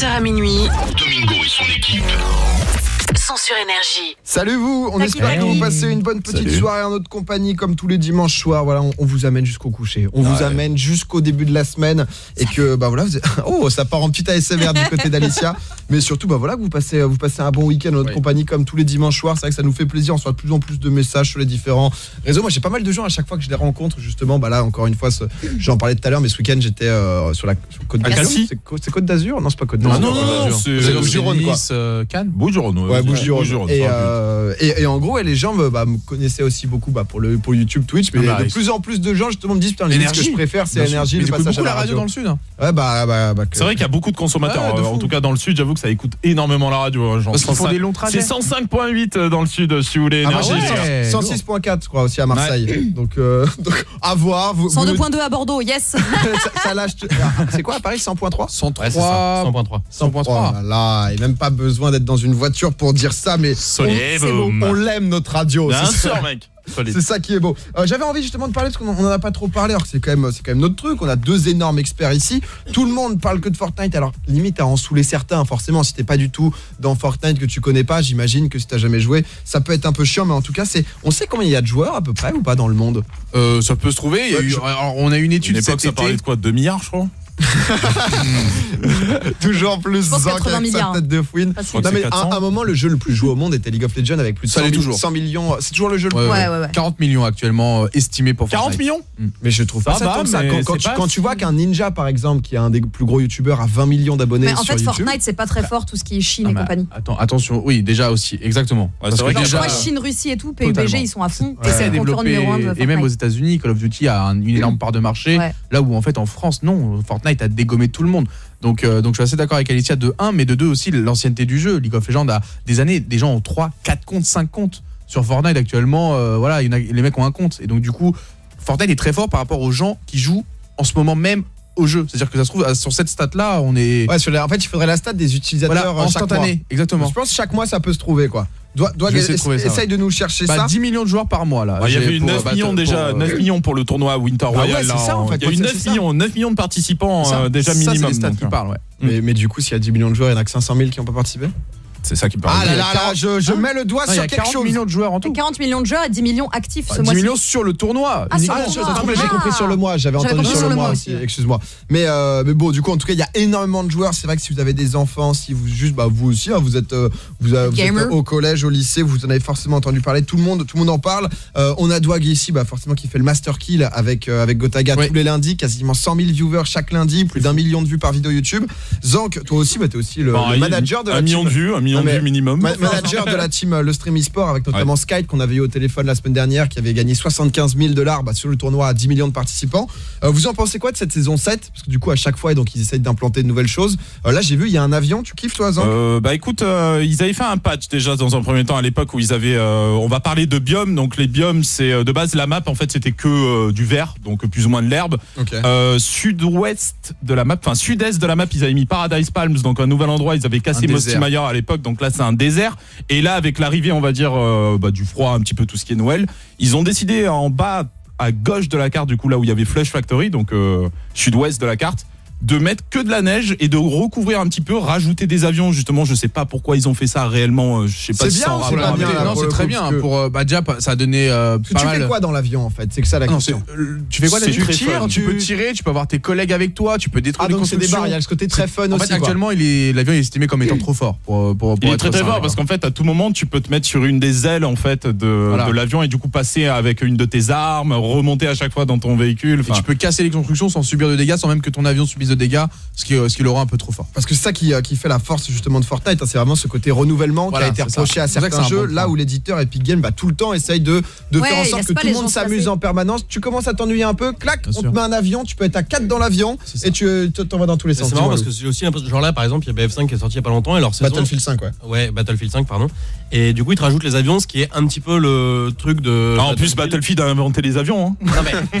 20h à minuit, Domingo et son équipe sur énergie. Salut vous, on Taki espère que vous passez une bonne petite Salut. soirée en notre compagnie comme tous les dimanches soirs. Voilà, on, on vous amène jusqu'au coucher. On vous Ouais. amène jusqu'au début de la semaine et que bah voilà, vous êtes- oh ça part en petit ASMR du côté d'Alicia, mais surtout bah voilà que vous passez vous passez un bon week-end en notre compagnie comme tous les dimanches soirs. C'est vrai que ça nous fait plaisir. On reçoit de plus en plus de messages sur les différents réseaux. Moi j'ai pas mal de gens à chaque fois que je les rencontre justement. Bah là encore une fois, ce- j'en parlais tout à l'heure, mais ce week-end j'étais euh, sur la sur Côte d'Azur. C'est Côte- c'est Côte d'Azur Non c'est pas Côte d'Azur. non, non, non, c'est- Gironde quoi. Nice, euh, Cannes. Ouais, Bouches-du-Rhône. Bouches-du-Rhône, Et, euh, et, et en gros, les gens bah, me connaissaient aussi beaucoup bah, pour, le, pour YouTube, Twitch, mais Ah bah, de plus en plus de gens justement me disent putain, ce que je préfère, c'est l'énergie, le passage à la la radio dans le sud, hein. Ouais, bah, bah, bah, que- C'est vrai qu'il y a beaucoup de consommateurs. Ouais, de euh, en tout cas, dans le sud, j'avoue que ça écoute énormément la radio. hein, genre Parce qu'ils font 105. des longs trajets. C'est 105.8 euh, dans le sud, si vous voulez. Ah, moi, énergie, j'ai les gars. 106.4 je crois aussi à Marseille. Donc, euh, donc à voir. Vous, vous nous- 102.2 à Bordeaux, yes. ça, ça lâche. Ah, C'est quoi à Paris 100.3 103. Ouais, c'est ça, 100.3. 100.3. Oh là là, et même pas besoin d'être dans une voiture pour dire ça, mais on, l'aime notre radio. Bien c'est ça. sûr, mec. Solide. C'est ça qui est beau. Euh, J'avais envie justement de parler parce qu'on en- on en a pas trop parlé. Alors que c'est quand même c'est quand même notre truc. On a deux énormes experts ici. Tout le monde parle que de Fortnite. Alors limite à en saouler certains. Forcément, si t'es pas du tout dans Fortnite que tu connais pas, j'imagine que si t'as jamais joué, ça peut être un peu chiant. Mais en tout cas, c'est on sait combien il y a de joueurs à peu près ou pas dans le monde? Euh, ça peut se trouver. Il y a Ouais, eu- je- alors, on a eu une Une étude époque, cet ça parlait de quoi? 2 milliards, je crois Toujours plus 80 avec sa milliards. tête de fouine. Que Non, mais à 400. un moment, le jeu le plus joué au monde était League of Legends avec plus de Ça 100, l'est mille- toujours. 100 millions. C'est toujours le jeu le plus. ouais. Ouais, ouais, ouais. 40 millions actuellement euh, estimés pour 40 Fortnite. millions Mais je trouve pas Ça va, que ça. Quand, tu, pas quand tu vois qu'un Ninja, par exemple, qui est un des plus gros youtubeurs, a 20 millions d'abonnés Mais en sur fait, YouTube. Fortnite, c'est pas très fort, tout ce qui est Chine Ah et bah, compagnie. Attends, attention, oui, déjà aussi, exactement. Ouais, Parce que que déjà, Chine, Russie et tout, PUBG, Totalement. ils sont à fond. Ouais. Et c'est c'est le concurrent développé numéro 1 de et même aux. États-Unis, Call of Duty a un- une énorme part de marché. Là où en fait en France, non, Fortnite a dégommé tout le monde. Donc, euh, donc je suis assez d'accord avec Alicia de 1, mais de 2 aussi l'ancienneté du jeu. League of Legends a des années, des gens ont 3, 4 comptes, 5 comptes. Sur Fortnite actuellement, euh, voilà, les mecs ont un compte. Et donc du coup, Fortnite est très fort par rapport aux gens qui jouent en ce moment même au jeu. C'est-à-dire que ça se trouve, sur cette stat-là, on est... Ouais, sur les- en fait, il faudrait la stat des utilisateurs Voilà, euh, chaque mois. instantané, exactement. Je pense que chaque mois, ça peut se trouver, quoi. Doit, doit Je vais essayer de ça, essaye ouais. de nous chercher Bah, ça. 10 millions de joueurs par mois là. Ah, Il y avait eu pour, 9 euh, millions battle- déjà, pour, euh, 9 millions pour le tournoi Winter Bah ouais, Royale. c'est là, ça, en fait, Il y a eu c'est 9 ça. millions, 9 millions de participants Ça, euh, déjà ça, minimum. c'est les stats donc, qui euh, parlent, ouais. Mais, mais du coup, s'il y a 10 millions de joueurs, il y en a que 500 000 qui n'ont pas participé. C'est ça qui me parle. Ah là là là, je, je mets le doigt Non, sur quelque 40 chose. millions de joueurs en tout. 40 millions de joueurs et 10 millions actifs ce 10 mois-ci. millions sur le tournoi. Ah, Ah, ça tournoi. se trouve, j'ai Ah. compris sur le mois, j'avais entendu sur le mois aussi, excuse-moi. Mais, euh, mais bon, du coup, en tout cas, il y a énormément de joueurs. C'est vrai que si vous avez des enfants, si vous juste, bah, vous aussi, hein, vous êtes, euh, vous, euh, vous êtes au collège, au lycée, vous en avez forcément entendu parler. Tout le monde, tout le monde en parle. Euh, on a Dwag ici, bah, forcément, qui fait le master kill avec euh, avec Gotaga tous les lundis, quasiment 100 000 viewers chaque lundi, plus d'un million de vues par vidéo YouTube. Zank, toi aussi, bah, t'es aussi le, le Pareil, manager de la un million de vues, un million Non, de vues minimum. Ma- manager de la team euh, Le Stream eSport avec notamment Skype qu'on avait eu au téléphone la semaine dernière qui avait gagné 75 000 dollars bah, sur le tournoi à 10 millions de participants. Euh, vous en pensez quoi de cette saison 7 Parce que du coup à chaque fois donc ils essayent d'implanter de nouvelles choses. Euh, là j'ai vu il y a un avion, tu kiffes toi Euh, bah écoute, ils avaient fait un patch déjà dans un premier temps à l'époque où ils avaient. on va parler de biomes. Donc les biomes, c'est de base la map en fait c'était que du vert, donc plus ou moins de l'herbe. Sud-ouest de la map, enfin sud-est de la map, ils avaient mis Paradise Palms, donc un nouvel endroit. Ils avaient cassé. Mayer à l'époque, donc là c'est un désert. Et là avec l'arrivée, on va dire euh, bah, du froid, un petit peu tout ce qui est Noël, ils ont décidé en bas à gauche de la carte, du coup là où il y avait Flush Factory, donc euh, sud-ouest de la carte de mettre que de la neige et de recouvrir un petit peu, rajouter des avions justement. Je sais pas pourquoi ils ont fait ça réellement. euh, Je sais pas C'est si bien ça c'est bien, c'est très bien pour euh, bah, déjà ça a donné euh, Tu pas tu mal. fais quoi dans l'avion en fait? C'est que ça la Ah non, question. c'est- tu fais quoi C'est Tu tires, tu peux tirer, tu peux avoir tes collègues avec toi, tu peux détruire Ah les donc c'est des constructions. il y a ce côté très fun en aussi. actuellement, il est l'avion est estimé comme étant trop fort pour pour, pour Il est être très très fort parce qu'en fait à tout moment tu peux te mettre sur une des ailes en fait de, l'avion et du coup passer avec une de tes armes, remonter à chaque fois dans ton véhicule. Tu peux casser les constructions sans subir de dégâts, sans même que ton avion subisse de dégâts, ce qui, ce qui le rend un peu trop fort. Parce que c'est ça qui, euh, qui fait la force justement de Fortnite, hein, c'est vraiment ce côté renouvellement Voilà, qui a été c'est reproché ça. à C'est vrai que certains c'est un jeux, bon là point. où l'éditeur Epic Games bah, tout le temps essaye de, de Ouais, faire en sorte que tout le monde s'amuse en permanence. Tu commences à t'ennuyer un peu, clac, Bien on te met un avion, tu peux être à 4 dans l'avion C'est et tu te- t'en vas dans tous les sens. C'est marrant parce que j'ai aussi l'impression, genre là par exemple, il y a BF5 qui est sorti il y a pas longtemps et leur saison. Battlefield 5 ouais. Ouais, Battlefield 5, pardon. Et du coup, ils te rajoutent les avions, ce qui est un petit peu le truc de. Ah, en plus Battlefield a inventé les avions. Hein. Non mais.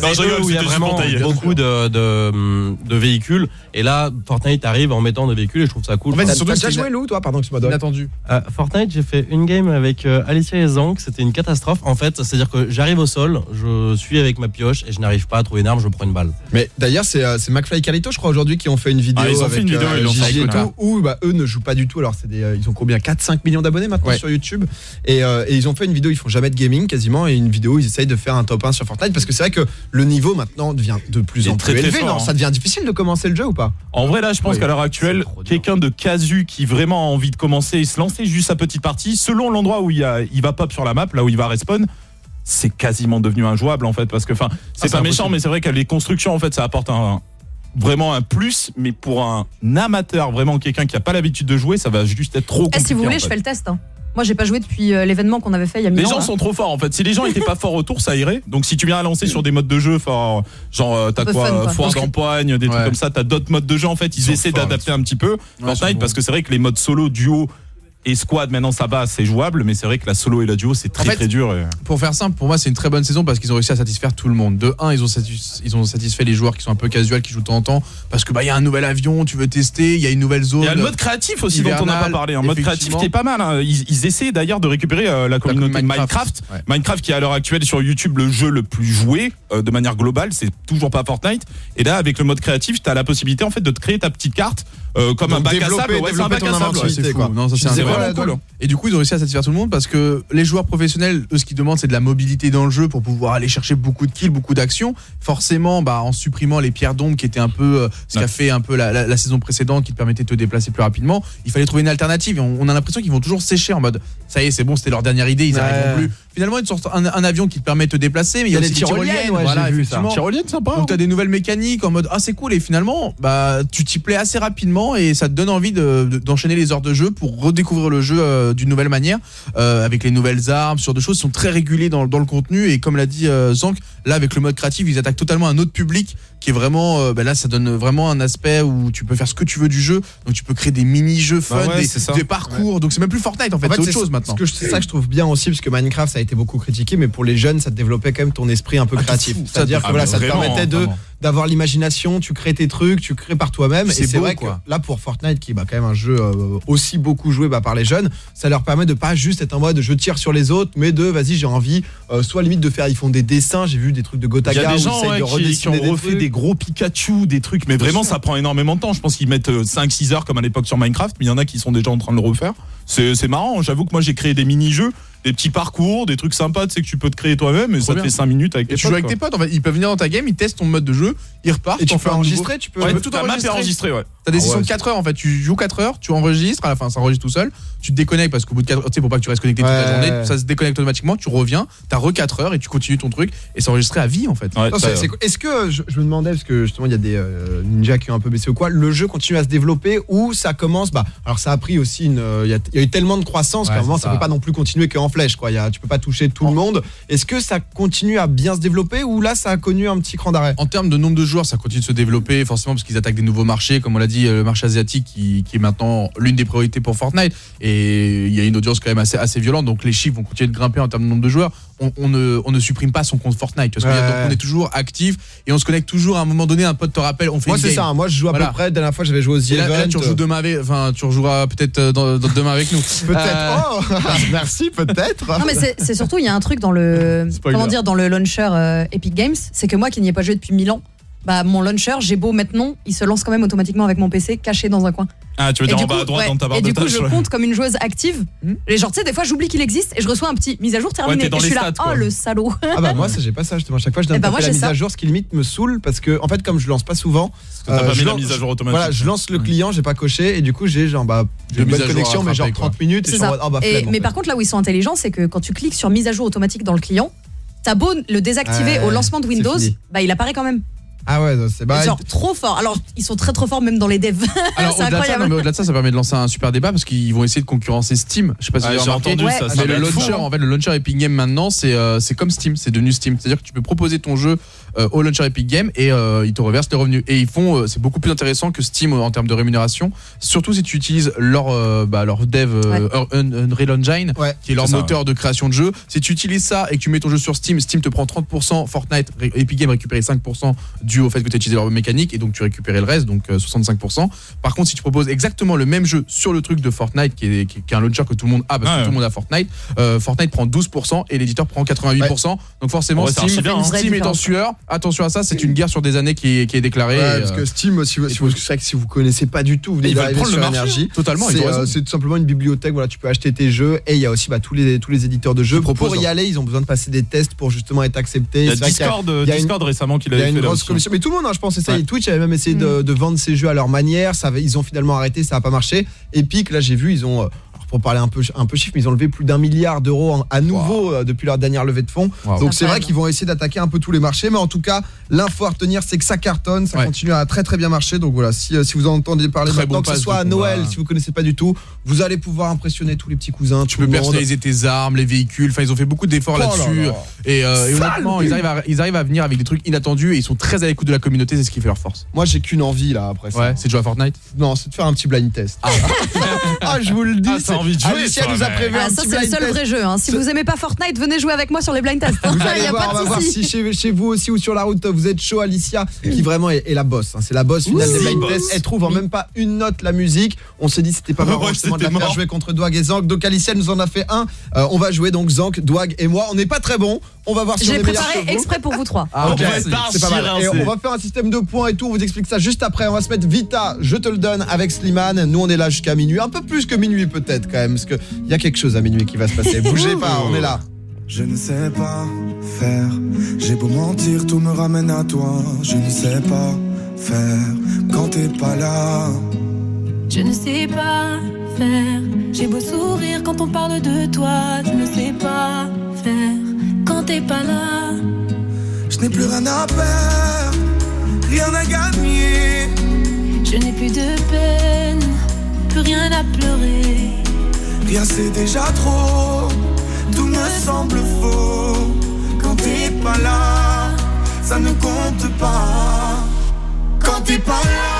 Non, je C'est rigole, c'était vraiment beaucoup de, de, de véhicules. Et là, Fortnite arrive en mettant des véhicules et je trouve ça cool. En fait, Enfin, surtout déjà joué Lou, toi, pardon, excuse-moi. Inattendu. euh, Fortnite, j'ai fait une game avec euh, Alicia et Zank, c'était une catastrophe. En fait, c'est-à-dire que j'arrive au sol, je suis avec ma pioche et je n'arrive pas à trouver une arme, je prends une balle. Mais d'ailleurs, c'est euh, c'est McFly et Carlito, je crois, aujourd'hui, qui ont fait une vidéo. Ah, ils ont avec, fait une vidéo, euh, ils fait et tout, où bah, eux ne jouent pas du tout. Alors, c'est des, euh, ils ont combien? 4-5 millions d'abonnés maintenant Ouais. sur YouTube. Et, euh, et ils ont fait une vidéo, ils font jamais de gaming quasiment. Et une vidéo, ils essayent de faire un top 1 sur Fortnite. Parce que c'est vrai que le niveau maintenant devient de plus en plus très élevé. fort, non hein. Ça devient difficile de commencer le jeu ou pas En vrai, là, je pense Oui. qu'à l'heure actuelle, quelqu'un de casu qui vraiment a envie de commencer et se lancer juste sa petite partie, selon l'endroit où il, y a, il va pop sur la map, là où il va respawn, c'est quasiment devenu injouable en fait. Parce que, enfin, c'est pas méchant, mais c'est vrai que les constructions, en fait, ça apporte un, vraiment un plus, mais pour un amateur, vraiment quelqu'un qui a pas l'habitude de jouer, ça va juste être trop compliqué. si vous voulez, en je fait. fais le test. hein. Moi, j'ai pas joué depuis euh, l'événement qu'on avait fait il y a Les mille ans. gens là. sont trop forts en fait. Si les gens étaient pas forts autour, ça irait. Donc si tu viens à lancer sur des modes de jeu forts, genre euh, t'as Un peu quoi, fun, euh, quoi. foire Parce que- d'empoigne, des trucs Ouais. comme ça, t'as d'autres modes de jeu en fait. Ils, sont essaient forts d'adapter un petit peu Fortnite sont parce que c'est vrai que les modes solo, duo et squad maintenant ça va, c'est jouable, mais c'est vrai que la solo et la duo c'est très fait, très dur. et- Pour faire simple, pour moi, c'est une très bonne saison parce qu'ils ont réussi à satisfaire tout le monde. De 1, ils ont, satis- ils ont satisfait les joueurs qui sont un peu casual, qui jouent de temps en temps, parce que bah il y a un nouvel avion, tu veux tester, il y a une nouvelle zone. Il y a le mode créatif aussi dont on n'a pas parlé. Un mode créatif qui est pas mal. hein. Ils, ils essaient d'ailleurs de récupérer euh, la communauté Minecraft. Minecraft. Minecraft. qui est à l'heure actuelle sur YouTube le jeu le plus joué euh, de manière globale. C'est toujours pas Fortnite. Et là, avec le mode créatif, tu as la possibilité en fait de te créer ta petite carte euh, comme Donc un bac à sable. Ouais, c'est un bac à sable. inventivité, ouais. c'est fou. quoi. Non, ça, c'est C'est un- vraiment Ouais, cool. ouais. Et du coup, ils ont réussi à satisfaire tout le monde parce que les joueurs professionnels, eux, ce qu'ils demandent, c'est de la mobilité dans le jeu pour pouvoir aller chercher beaucoup de kills, beaucoup d'actions. Forcément, bah, en supprimant les pierres d'ombre qui étaient un peu euh, ce qu'a fait un peu la, la- la saison précédente qui te permettait de te déplacer plus rapidement, il fallait trouver une alternative. Et on, on a l'impression qu'ils vont toujours sécher en mode ça y est, c'est bon, c'était leur dernière idée, ils Ouais. n'arriveront plus. Finalement, ils te sortent un, un avion qui te permet de te déplacer, mais il y a, Il y a aussi des tyroliennes, tyroliennes. ouais, voilà, j'ai vu ça. effectivement. Tyrolienne sympa. Donc tu as des nouvelles mécaniques en mode ah c'est cool et finalement bah tu t'y plais assez rapidement et ça te donne envie de- de- d'enchaîner les heures de jeu pour redécouvrir le jeu euh, d'une nouvelle manière euh, avec les nouvelles armes sur de choses qui sont très régulées dans, dans le contenu et comme l'a dit euh, Zank là avec le mode créatif ils attaquent totalement un autre public qui est vraiment euh, bah là ça donne vraiment un aspect où tu peux faire ce que tu veux du jeu. Donc tu peux créer des mini-jeux fun Bah ouais, des, parcours. Donc c'est même plus Fortnite en fait, En fait, c'est autre chose maintenant. ce C'est ça que je trouve bien aussi, parce que Minecraft, ça a été beaucoup critiqué, mais pour les jeunes, ça te développait quand même ton esprit un peu Ah, créatif. C'est-à-dire que voilà, ça te permettait de vraiment. D'avoir l'imagination, tu crées tes trucs, tu crées par toi-même. Et C'est vrai quoi. que là, pour Fortnite, qui est bah, quand même un jeu euh, aussi beaucoup joué bah, par les jeunes, ça leur permet de pas juste être en mode je tire sur les autres, mais de vas-y, j'ai envie, euh, soit limite de faire, ils font des dessins, j'ai vu des trucs de Il Gotaga y a où des gens essayent ouais, de qui, ont refait trucs. des gros Pikachu, des trucs, mais vraiment ça prend énormément de temps. Je pense qu'ils mettent 5-6 heures comme à l'époque sur Minecraft, mais il y en a qui sont déjà en train de le refaire. C'est c'est marrant, j'avoue que moi j'ai créé des mini-jeux, des petits parcours, des trucs sympas, tu sais que tu peux te créer toi-même et ça te fait 5 minutes avec et tes tu joues potes, avec quoi. tes potes en fait ils peuvent venir dans ta game ils testent ton mode de jeu ils repartent Et tu fais un enregistrer, tu peux. Ouais, Ouais, tu peux tout enregistrer. T'as des Ah sessions de 4 heures en fait, tu joues 4 heures, tu enregistres, à la fin ça enregistre tout seul, tu te déconnectes parce qu'au bout de 4 heures, tu sais, pour pas que tu restes connecté toute la journée, ça se déconnecte automatiquement, tu reviens, t'as re 4 heures et tu continues ton truc et c'est enregistré à vie en fait. Est-ce que je, je me demandais parce que justement il y a des euh, ninjas qui ont un peu baissé ou quoi, le jeu continue à se développer ou ça commence bah alors ça a pris aussi une euh, il y, a- il y a eu tellement de croissance Ouais, qu'à un moment ça. peut pas non plus continuer qu'en flèche quoi, y a, tu peux pas toucher tout le monde. Est-ce que ça continue à bien se développer ou là ça a connu un petit cran d'arrêt? En termes de nombre de joueurs, ça continue de se développer, forcément parce qu'ils attaquent des nouveaux marchés, comme on l'a dit, euh, le marché asiatique qui, qui est maintenant l'une des priorités pour Fortnite, et il y a une audience quand même assez, assez violente, donc les chiffres vont continuer de grimper en termes de nombre de joueurs. On, on ne, on ne supprime pas son compte Fortnite, tu vois ce que je veux dire Ouais. Donc on est toujours actif et on se connecte toujours à un moment donné, un pote te rappelle, on fait Moi c'est ça, moi je joue à Voilà. peu près, la dernière fois j'avais joué aux The là, là, tu rejoues demain avec, enfin, tu rejoueras peut-être euh, dans- dans- demain avec nous. Peut-être. Euh, Oh Merci, peut-être. Non mais c'est- c'est surtout il y a un truc dans le Spoiler. comment dire dans le launcher euh, Epic Games, c'est que moi qui n'y ai pas joué depuis 1000 ans, bah mon launcher, j'ai beau maintenant, il se lance quand même automatiquement avec mon PC caché dans un coin. Ah, tu veux Et dire en bas coup, à droite ouais, dans ta barre et de du coup, je ouais. compte comme une joueuse active. Et genre, tu sais, des fois, j'oublie qu'il existe et je reçois un petit mise à jour terminé. dans et je suis là, quoi. oh le salaud. Ah bah moi ça j'ai pas ça justement à chaque fois je donne Eh bah, moi, la mise ça. à jour ce qui limite me saoule parce que en fait comme je lance pas souvent que t'as pas je mis la mise à jour automatique. Voilà, je lance le client, j'ai pas coché et du coup j'ai genre bah une bonne connexion mais genre rattraper, quoi. 30 minutes et Et- mais par contre, là où ils sont intelligents, c'est que quand tu cliques sur mise à jour automatique dans le client, t'as beau le désactiver Ouais, au lancement de Windows, bah il apparaît quand même. Ah ouais, c'est bah Genre trop fort. Alors ils sont très trop forts même dans les devs. Alors au-delà de, ça, incroyable. non, mais au-delà de ça, ça permet de lancer un super débat parce qu'ils vont essayer de concurrencer Steam. Je sais pas si Ah, vous avez entendu Ouais. ça, ça Mais le être fou, launcher, hein. en fait, le launcher Epic Game maintenant, c'est euh, c'est comme Steam, c'est devenu Steam. C'est-à-dire que tu peux proposer ton jeu au launcher Epic Game et euh, ils te reversent les revenus. Et ils font, euh, c'est beaucoup plus intéressant que Steam en termes de rémunération, surtout si tu utilises leur, euh, bah, leur dev euh, Un- Unreal Engine, qui est leur ça, moteur de création de jeu. Si tu utilises ça et que tu mets ton jeu sur Steam, Steam te prend 30%, Fortnite, Epic Game récupérait 5% dû au fait que tu as utilisé leur mécanique et donc tu récupérais le reste, donc euh, 65%. Par contre, si tu proposes exactement le même jeu sur le truc de Fortnite, qui est, qui est- un launcher que tout le monde a, parce que Ouais. tout le monde a Fortnite, euh, Fortnite prend 12% et l'éditeur prend 88%. Donc forcément, Ouais, c'est Steam, bien, hein. Steam Vraie est en sueur. Attention à ça, c'est une guerre sur des années qui est, qui est déclarée. Ouais, et, parce euh, que Steam, si vous, si vous- c'est vrai que si vous connaissez pas du tout, vous Ils veulent prendre sur le marché, énergie. Totalement, c'est euh, c'est tout simplement une bibliothèque. Voilà, tu peux acheter tes jeux et il y a aussi bah, tous les tous les éditeurs de jeux. Pour y hein. aller, ils ont besoin de passer des tests pour justement être acceptés. Il y a Discord, il y a une- Discord récemment qui il y a l'avait une fait grosse commission. Mais tout le monde, hein, je pense, essaye. Ouais. Twitch avait même essayé de, de vendre ses jeux à leur manière. Ça, avait- ils ont finalement arrêté, ça n'a pas marché. Epic, là, j'ai vu, ils ont. Pour parler un peu, un peu chiffre, mais ils ont levé plus d'un milliard d'euros en- à nouveau euh, depuis leur dernière levée de fonds. Wow. Donc c'est vrai qu'ils vont essayer d'attaquer un peu tous les marchés. Mais en tout cas, l'info à retenir, c'est que ça cartonne, ça Ouais. continue à très très bien marcher. Donc voilà, si, euh, si vous en entendez parler Très maintenant, bon que ce soit à. Noël, si vous connaissez pas du tout, vous allez pouvoir impressionner tous les petits cousins. tu peux personnaliser tes armes, les véhicules. Enfin, ils ont fait beaucoup d'efforts Oh là là-dessus. là. Et, euh, et honnêtement, ils arrivent, à, ils arrivent à venir avec des trucs inattendus et ils sont très à l'écoute de la communauté. C'est ce qui fait leur force. Moi, j'ai qu'une envie là après ça. Ouais, c'est de jouer à Fortnite. Non, c'est de faire un petit blind test. Ah, je vous le dis. Ah, envie de jouer, Alicia toi, nous a prévu Ah, un ça, petit c'est le blind seul test. vrai jeu. hein. Si vous aimez pas Fortnite, venez jouer avec moi sur les blind tests. Vous Il allez y a voir, pas on va voir si chez vous aussi ou sur la route vous êtes chaud, Alicia, qui vraiment est, est la boss. hein. C'est la boss finale Ouh, des blind tests. Elle trouve en même pas une note la musique. On s'est dit c'était pas marrant Ouais, justement de la faire jouer contre Douag et Zank. Donc Alicia nous en a fait un. Euh, on va jouer donc Zank, Douag et moi. On n'est pas très bon. On va voir si on est meilleur préparé que exprès pour vous trois. Ah, ok, On va c'est- pas mal. Et on va faire un système de points et tout. On vous explique ça juste après. On va se mettre Vita, je te le donne avec Slimane. Nous, on est là jusqu'à minuit. Un peu plus que minuit, peut-être, quand même. Parce qu'il y a quelque chose à minuit qui va se passer. Bougez pas, on est là. Je ne sais pas faire. J'ai beau mentir, tout me ramène à toi. Je ne sais pas faire quand t'es pas là. Je ne sais pas faire. J'ai beau sourire quand on parle de toi. Je ne sais pas faire quand t'es pas là. Je n'ai plus rien à perdre, rien à gagner. Je n'ai plus de peine, plus rien à pleurer. Rien c'est déjà trop, semble faux. Quand t'es pas là, ça ne compte pas. Quand t'es pas là,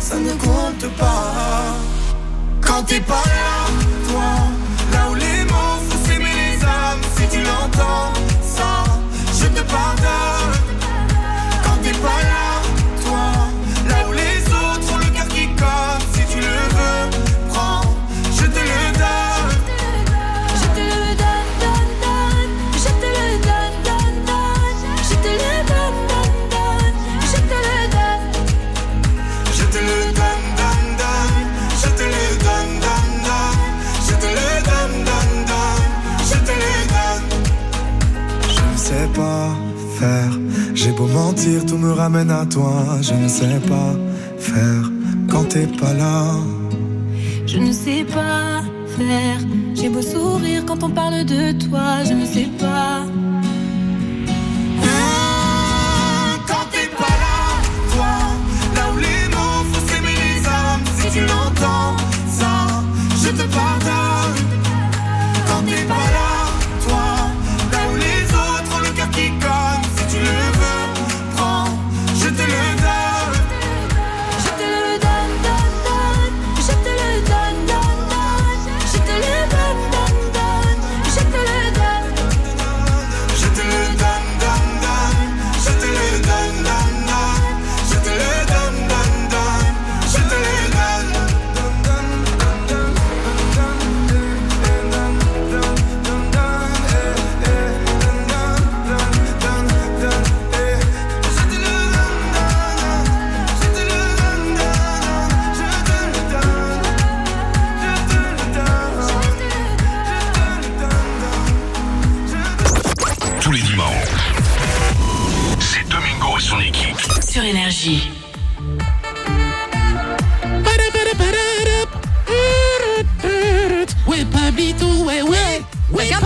Ça ne compte pas. Quand t'es pas là, toi, là où les mots font s'aimer les âmes, si tu l'entends, beau mentir, tout me ramène à toi. Je ne sais pas faire quand t'es pas là. Je ne sais pas faire. J'ai beau sourire quand on parle de toi. Je ne sais pas.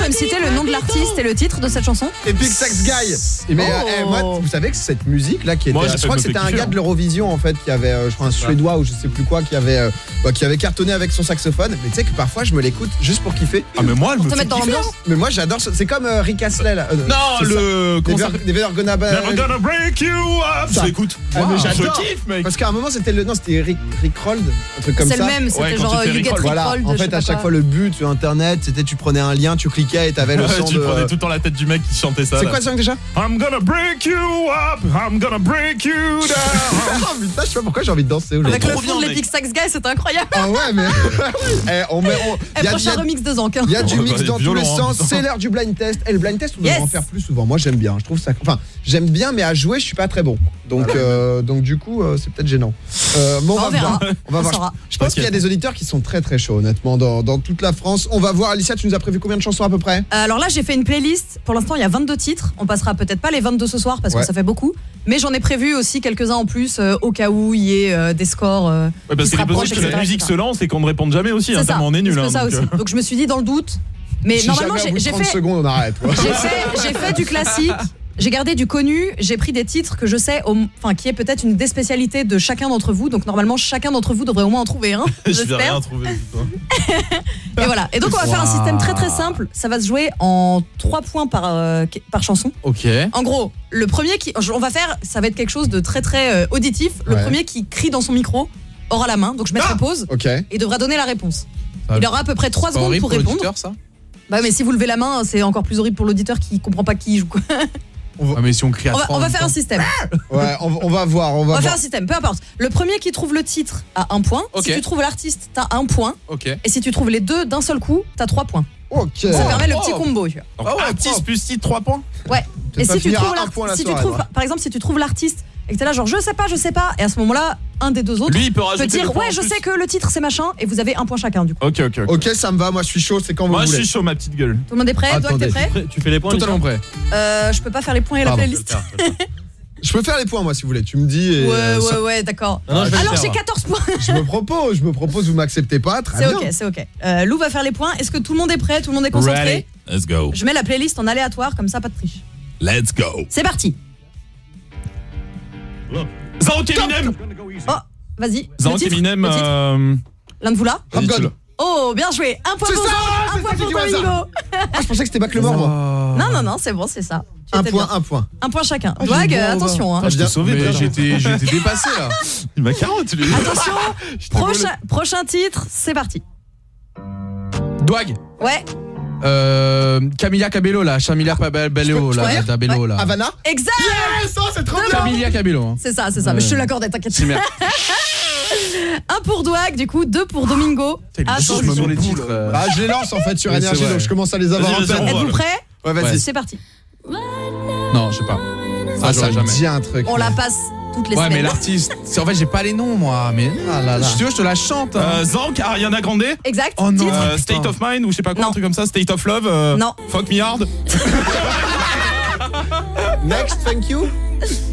Me citer le nom de l'artiste et le titre de cette chanson Epic Sax Guy. Mais Oh. euh, eh, moi, vous savez que cette musique là qui était, Moi, j'ai je crois que me c'était un kiffer, gars hein. de l'Eurovision en fait qui avait, euh, je crois un suédois ou je sais plus quoi, qui avait, euh, bah, qui avait cartonné avec son saxophone. Mais tu sais que parfois je me l'écoute juste pour kiffer. Ah mais moi, elle Pour me te fait mettre dans kiffer, l'ambiance Mais moi j'adore, ce- c'est comme euh, Rick Astley là. Euh, Non, c'est le- comment Never, ça Never gonna, ba- Never gonna break you up. Ça. Je l'écoute. Ah, mais Wow. j'adore. Je kiffe, mec. Parce qu'à un moment c'était le, non c'était Rick, Rick Rolled, un truc comme ça. C'est le même, c'était Ouais, quand genre tu fais You Get. Voilà, en je fait à chaque quoi. fois le but sur internet c'était tu prenais un lien, tu cliquais et t'avais le son tu de. prenais tout le temps la tête du mec qui chantait ça. C'est quoi le son déjà? I'm gonna break you up, I'm gonna break you down. Oh putain, je sais pas pourquoi j'ai envie de danser aujourd'hui. Avec le fond de l'Epic Sax Guy, c'était incroyable. Ah ouais, mais. Eh, on met. on- Et y a- prochain y a- remix de Zank. hein. Il y a du mix dans tous les hein, sens. putain. C'est l'heure du blind test. Et le blind test, on devrait en faire plus souvent. Moi, j'aime bien. Je trouve ça. Enfin, j'aime bien, mais à jouer, je suis pas très bon. Donc, euh, donc du coup, euh, c'est peut-être gênant. Euh, on, va verra. voir. On va voir. Je, je pense qu'il y a des auditeurs qui sont très très chauds, honnêtement, dans, dans toute la France. On va voir. Alicia, tu nous as prévu combien de chansons à peu près? Euh, Alors là, j'ai fait une playlist. Pour l'instant, il y a 22 titres. On passera peut-être pas les 22 ce soir parce Ouais. que ça fait beaucoup. Mais j'en ai prévu aussi quelques-uns en plus euh, au cas où il y ait euh, des scores. euh, Ouais, parce qui qu'il se est possible rapprochent, que la etc., musique etc. se lance et qu'on ne réponde jamais aussi. Hein, C'est ça. tellement on est nul. C'est hein, ça donc, aussi. euh. Donc je me suis dit dans le doute. Mais Si normalement, jamais au bout j'ai de j'ai 30 fait, secondes, on arrête. quoi. j'ai fait, j'ai fait du classique. J'ai gardé du connu, j'ai pris des titres que je sais, au- enfin qui est peut-être une des spécialités de chacun d'entre vous. Donc normalement, chacun d'entre vous devrait au moins en trouver un. Je vais rien trouver. Et voilà. Et donc on va faire un système très très simple. Ça va se jouer en 3 points par, euh, par chanson. Ok. En gros, le premier qui. On va faire, ça va être quelque chose de très très euh, auditif. Le Ouais. premier qui crie dans son micro aura la main. Donc je mettrai pause Ok. et devra donner la réponse. Il aura à peu près 3 C'est pas secondes pour pour répondre. l'auditeur, ça? Bah, mais si vous levez la main, c'est encore plus horrible pour l'auditeur qui comprend pas qui joue. quoi. Ah, mais si on crie à On va, on faire un système. Ouais, on, va- on va voir. On On va, faire un système, peu importe. Le premier qui trouve le titre a un point. Si tu trouves l'artiste, t'as un point. Et si tu trouves les deux d'un seul coup, t'as trois points. Ça permet le petit Oh. combo. tu vois. Donc, Ah ouais, artiste plus titre, 3 points. Ouais. Et si tu trouves si tu trouves, par exemple, si tu trouves l'artiste et que t'es là genre je sais pas, je sais pas, et à ce moment-là, un des deux autres Lui, il peut dire ouais, je sais que le titre c'est machin, et vous avez un point chacun du coup. Ok, ok, ok. Ok, ça me va. Moi, je suis chaud. C'est quand vous Moi, je voulez. suis chaud, ma petite gueule. Tout le monde est prêt Attendez. t'es prêt Tu fais les points Totalement prêt. euh, Je peux pas faire les points et la playlist. Je peux faire les points, moi, si vous voulez. Tu me dis. et, Ouais, euh, ouais, ça- ouais, d'accord. Alors j'ai moi. 14 points. Je me propose. Je me propose. Vous m'acceptez pas. Très C'est bien. ok, c'est ok. Euh, Lou va faire les points. Est-ce que tout le monde est prêt Tout le monde est concentré Ready? Let's go. Je mets la playlist en aléatoire, comme ça, pas de triche. Let's go. C'est parti. Zank Eminem. Oh, vas-y. Titre, Eminem. euh, L'un de vous là. Oh, bien joué. Un point C'est pour ça, un point pour. Domingo. Ah, je pensais que c'était Macklemore, moi. Non, non, non, c'est bon, c'est ça. Tu Un point, bien. un point. Un point chacun. Ah, bon, va. attention. Hein. Ah, je t'ai Bien. sauvé, été dépassé là. Il m'a carotte, lui. Attention, prochain, prochain titre, c'est parti. Douag. Ouais, Euh, Camilla Cabello là, Camilla Cabello là, dire Cabello là. Havana exact Yes, oh, c'est trop bien Camilla Cabello. hein. C'est ça, c'est ça, mais je te l'accorde, t'inquiète. Si, merde. Un pour Douag, du coup, deux pour Domingo. Est chaud, je me les titres. euh. Ah, je les lance en fait sur Ouais, c'est énergie, donc je commence à les avoir en tête. Êtes-vous prêts Ouais, vas-y. C'est parti. Non, je sais pas. Ah, ça me jamais. dit un truc. On la passe toutes les Ouais, mais l'artiste, en fait j'ai pas les noms moi, mais Ah là là. si tu veux je te la chante. hein. Euh, Zank, Ariana Grande? Exact. Oh non. Euh. State of Mind ou je sais pas quoi, Non. un truc comme ça. State of Love. euh, Non. Fuck me hard? Next, thank you.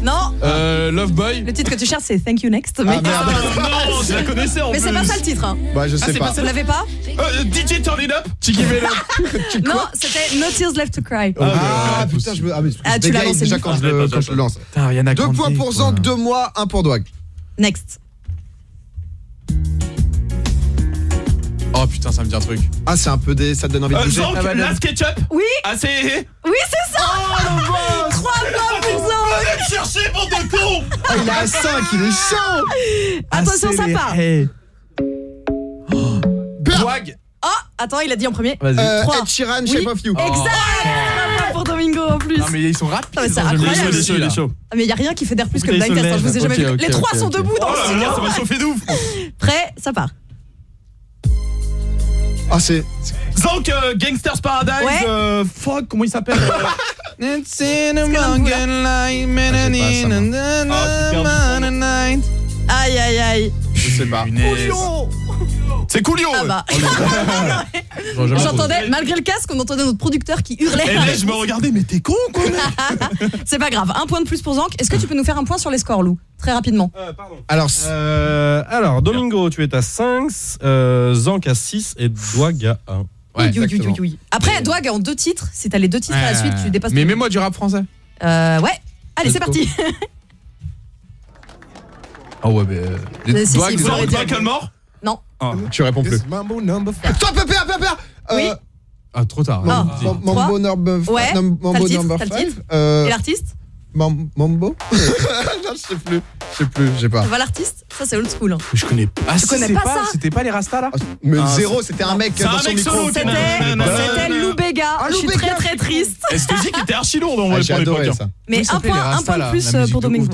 Non. Euh, Love Boy. Le titre que tu cherches, c'est Thank You Next. Mais, Ah merde. non, je la connaissais en mais c'est pas ça le titre. Hein. Bah, je sais c'est pas. pas Vous l'avez pas Euh, DJ Turn It Up. Chicky Melon. Non, c'était No Tears Left to Cry. Ah, putain, je me. Ah, mais Ah, tu l'as lancé déjà quand je, le, quand je le lance. Deux points pour. Zank, deux mois, un pour Douag. Next. Oh putain, ça me dit un truc. Ah, c'est un peu des. Ça te donne envie de Euh, bouger. Ah, bah, Last Ketchup. Oui, Ah, c'est. oui, c'est ça. Trois points pour Zank. Allez me chercher, bande de cons. Ah, il a 5, il est chaud Attention, ça part. Douag. Oh, attends, il a dit en premier. Vas-y. Euh. Ed Sheeran, Oui. Shape of You. Exact. Un point pour Domingo en plus. Non mais ils sont rapides. Ah, mais c'est incroyable. il est chaud, il est chaud. Ah, mais il y a rien qui fait d'air plus que le blind test. hein, je vous ai jamais vu. Les trois sont debout dans Oh le studio. ça m'a chauffé de ouf. Prêt, ça part. Ah, c'est. Zank, euh, Gangster's Paradise. Ouais. euh, fuck, comment il s'appelle euh, It's in a c'est Coolio Ah bah. Oh, j'entendais, malgré le casque, on entendait notre producteur qui hurlait. Et je me regardais, mais t'es con quoi C'est pas grave, un point de plus pour Zank. Est-ce que tu peux nous faire un point sur les scores, Lou? Très rapidement. Euh, pardon. Alors, euh, alors, Domingo, tu es à 5, euh, Zank à 6 et Douag à 1. Ouais, Oui, oui, oui, oui, oui. Après, Douag en deux titres, si t'as les deux titres à la suite, tu dépasses. Mais mets-moi du rap français. Euh, ouais. Allez, c'est parti. Ah ouais, mais. Euh, des- Si, si, non. Ah, mmh. Tu réponds plus. Mambo number five. Toi, Pépé, Pépé Oui. Euh, ah, trop tard. Mambo number five. Ouais, Mambo number five. Euh, Et l'artiste Mambo Non, je sais plus. Je sais plus, je sais pas. Tu vois l'artiste Ça, c'est old school. Hein. Je connais pas. Je connais pas, ça. C'était pas les Rastas, là ah, Mais ah, zéro, c'était un mec dans un son mec micro. C'était Lou Bega. Ah, je suis très, très triste. Cette musique était archi lourde, en vrai, pour l'époque. Hein mais un point, un point de plus euh, pour Dominique.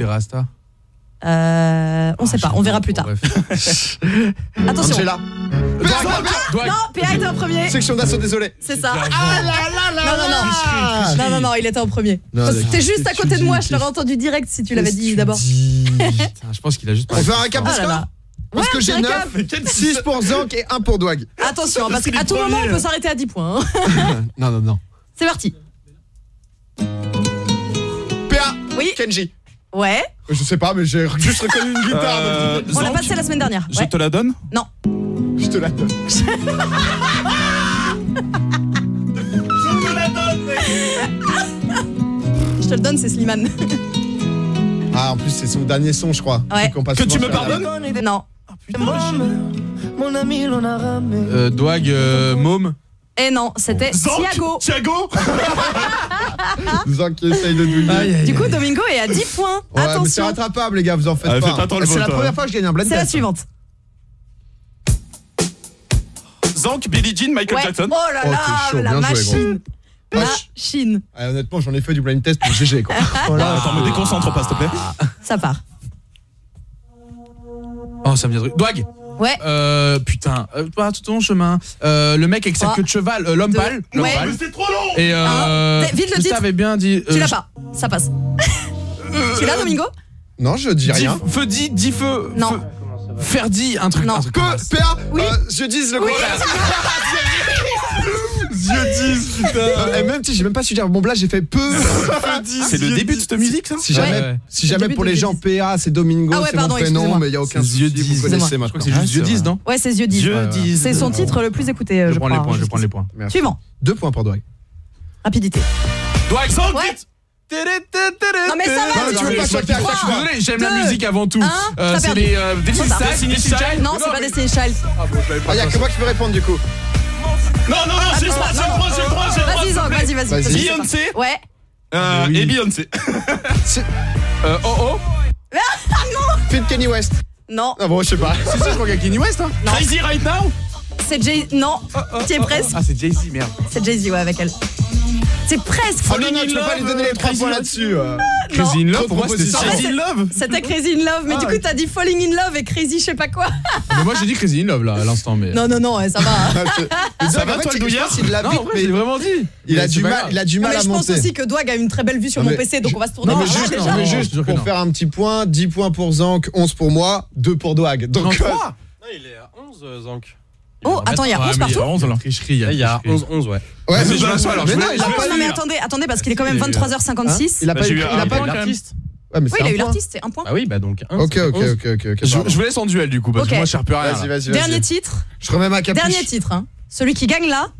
Euh, on ne sait pas, on verra plus tard. Attention. Angela. Non, PA était en premier. Section d'assaut, désolé. C'est ça. Ah là là là Non, non, non. Non, non, non, il était en premier. C'était juste à côté de moi, je l'aurais entendu direct si tu l'avais dit d'abord. Je pense qu'il a juste pas. On fait un cap ah parce ouais, que j'ai 9, 6 pour Zank et 1 pour Douag. Attention, parce qu'à tout moment, on peut s'arrêter à 10 points. Hein. non, non, non. C'est parti. PA. Oui. Kenji. Ouais. Je sais pas, mais j'ai juste reconnu une guitare. Euh, On l'a passé la semaine dernière. Je te la donne Non. Je te la donne. je te la donne, mec. Je te le donne, c'est Slimane. Ah, en plus, c'est son dernier son, je crois. Ouais. Que tu me pardonnes Non. Oh, putain, mon ami, l'on a ramé. Euh, euh, Môme. Eh non, c'était Thiago. Thiago Zank essaye de deviner. Du coup, Domingo est à 10 points. Ouais, Attention. C'est rattrapable, les gars, vous en faites ah, pas. C'est la première fois que je gagne un blind test. C'est la suivante. Zank, Billie Jean, Michael ouais. Jackson. Oh là oh, là, la machine. Machine. Honnêtement, j'en ai fait du blind test pour GG, quoi. oh là. Attends, me déconcentre pas, s'il te plaît. Ça part. Oh, ça me vient de... Douag Ouais. Euh, putain, euh, pas tout ton chemin. Euh, le mec avec sa oh. queue de cheval, euh, l'homme pâle, l'homme ouais. pâle. C'est trop long. Et euh, hein vite le bien dit. Euh, tu l'as pas. Ça passe. Euh, tu l'as Domingo Non, je dis rien. Feu dit, dit feu. Non. Ferdi, un truc. Non. Que PA, oui. je dise le contraire. Dieudis, putain. Et eh, même si j'ai même pas su dire. Bon, là, j'ai fait peu. C'est le début de cette musique, ça Si jamais, si jamais pour les gens PA, c'est Domingo, ah c'est mon prénom, mais il y a aucun Dieudis. Vous connaissez, je crois que c'est juste ah, Dieudis, non Ouais, c'est Dieudis. C'est son titre le plus écouté, je, prends hein, les points, je prends les points. Suivant. Deux points pour Dwight. Rapidité. Dwight, sans non mais ça va, non, tu veux pas chanter à chaque fois. Désolé, j'aime la musique avant tout. Euh, c'est les euh, Destiny's Child. Non, c'est pas Destiny's Child. Ah bon, a que moi qui peux répondre du coup. Non, non, non, j'ai le droit, j'ai le droit, j'ai le droit, j'ai le. Vas-y, vas-y, vas-y. Beyoncé Ouais. Euh. Et Beyoncé. euh, oh oh Ah non Fit Kenny West. Non. Ah bon, je sais pas. C'est ça, je crois qu'il y a Kenny West. Hein. Non. Crazy Right Now C'est Jay. Non. Oh, oh, T'y es oh, oh. presque. Ah, c'est Jay-Z, merde. C'est Jay-Z, ouais, avec elle. C'est presque. Ah non, non, tu peux pas lui donner les trois points là-dessus. Euh. Crazy in Love, pour moi c'était. Crazy in Love C'était Crazy in Love, mais ah du coup t'as dit Falling in Love et Crazy je sais pas quoi. Ah, mais moi j'ai dit Crazy in Love là à l'instant. mais. Non, non, non, hein. ça va. Ça va toi le douillard Non, vraiment dit. Il a du mal, il a du mal à monter. Mais je pense aussi que Doig a une très belle vue sur mon PC donc on va se tourner. Non, mais juste pour faire un petit point, 10 points pour Zank, 11 pour moi, 2 pour Doig. Donc euh, Non, il est à 11 euh, Zank. Oh, attends, il y a 11 partout. Il y a 11 alors. Il y a 11 11 ouais. Ouais, mais je pas alors. non, mais attendez, attendez parce qu'il est quand ah, même 23h56. Il a pas il a pas l'artiste. Ah, mais oui, il a eu l'artiste, c'est un point. Ah oui, bah donc. Un, ok, ok, ok, ok. Je, vous laisse en duel du coup parce que moi je cherche plus rien. Vas-y, vas-y. Dernier titre. Je remets ma capuche. Dernier titre, hein. Celui qui gagne là,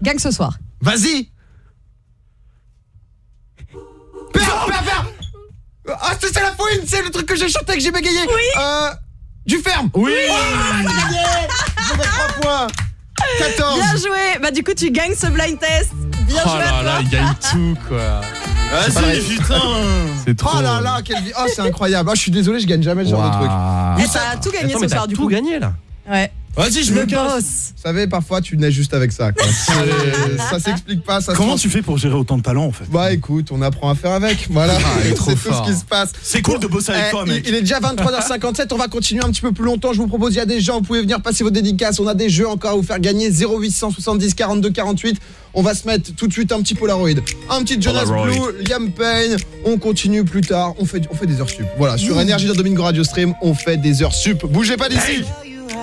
gagne ce soir. Vas-y. Père, père, père. Ah, c'est la fouine, c'est le truc que j'ai chanté que j'ai bégayé. Oui. Euh... Du ferme Oui, 3 points. 14 Bien joué. Bah du coup tu gagnes ce blind test. Bien oh joué là là, il gagne tout quoi. Ah, Vas-y putain hein. C'est trop. Oh là là, quelle vie. Oh c'est incroyable. Ah, je suis désolé, je gagne jamais ce genre de truc. Et t'as tout gagné ce soir du coup. tout gagné là. Ouais. Vas-y, je me casse. Vous savez, parfois tu nais juste avec ça. Quoi. ça s'explique pas. Comment tu fais pour gérer autant de talent en fait Bah écoute, on apprend à faire avec. Voilà, ah, c'est tout ce qui se passe. C'est cool de bosser avec eh, toi, mec. Il, est déjà 23h57. on va continuer un petit peu plus longtemps. Je vous propose, il y a des gens, vous pouvez venir passer vos dédicaces. On a des jeux encore à vous faire gagner. 0870 42 48. On va se mettre tout de suite un petit Polaroid. Un petit Jonas Blue, Liam Payne. On continue plus tard. On fait, des heures sup. Voilà, sur Énergie mmh. Domingo Radio Stream, on fait des heures sup. Bougez pas d'ici.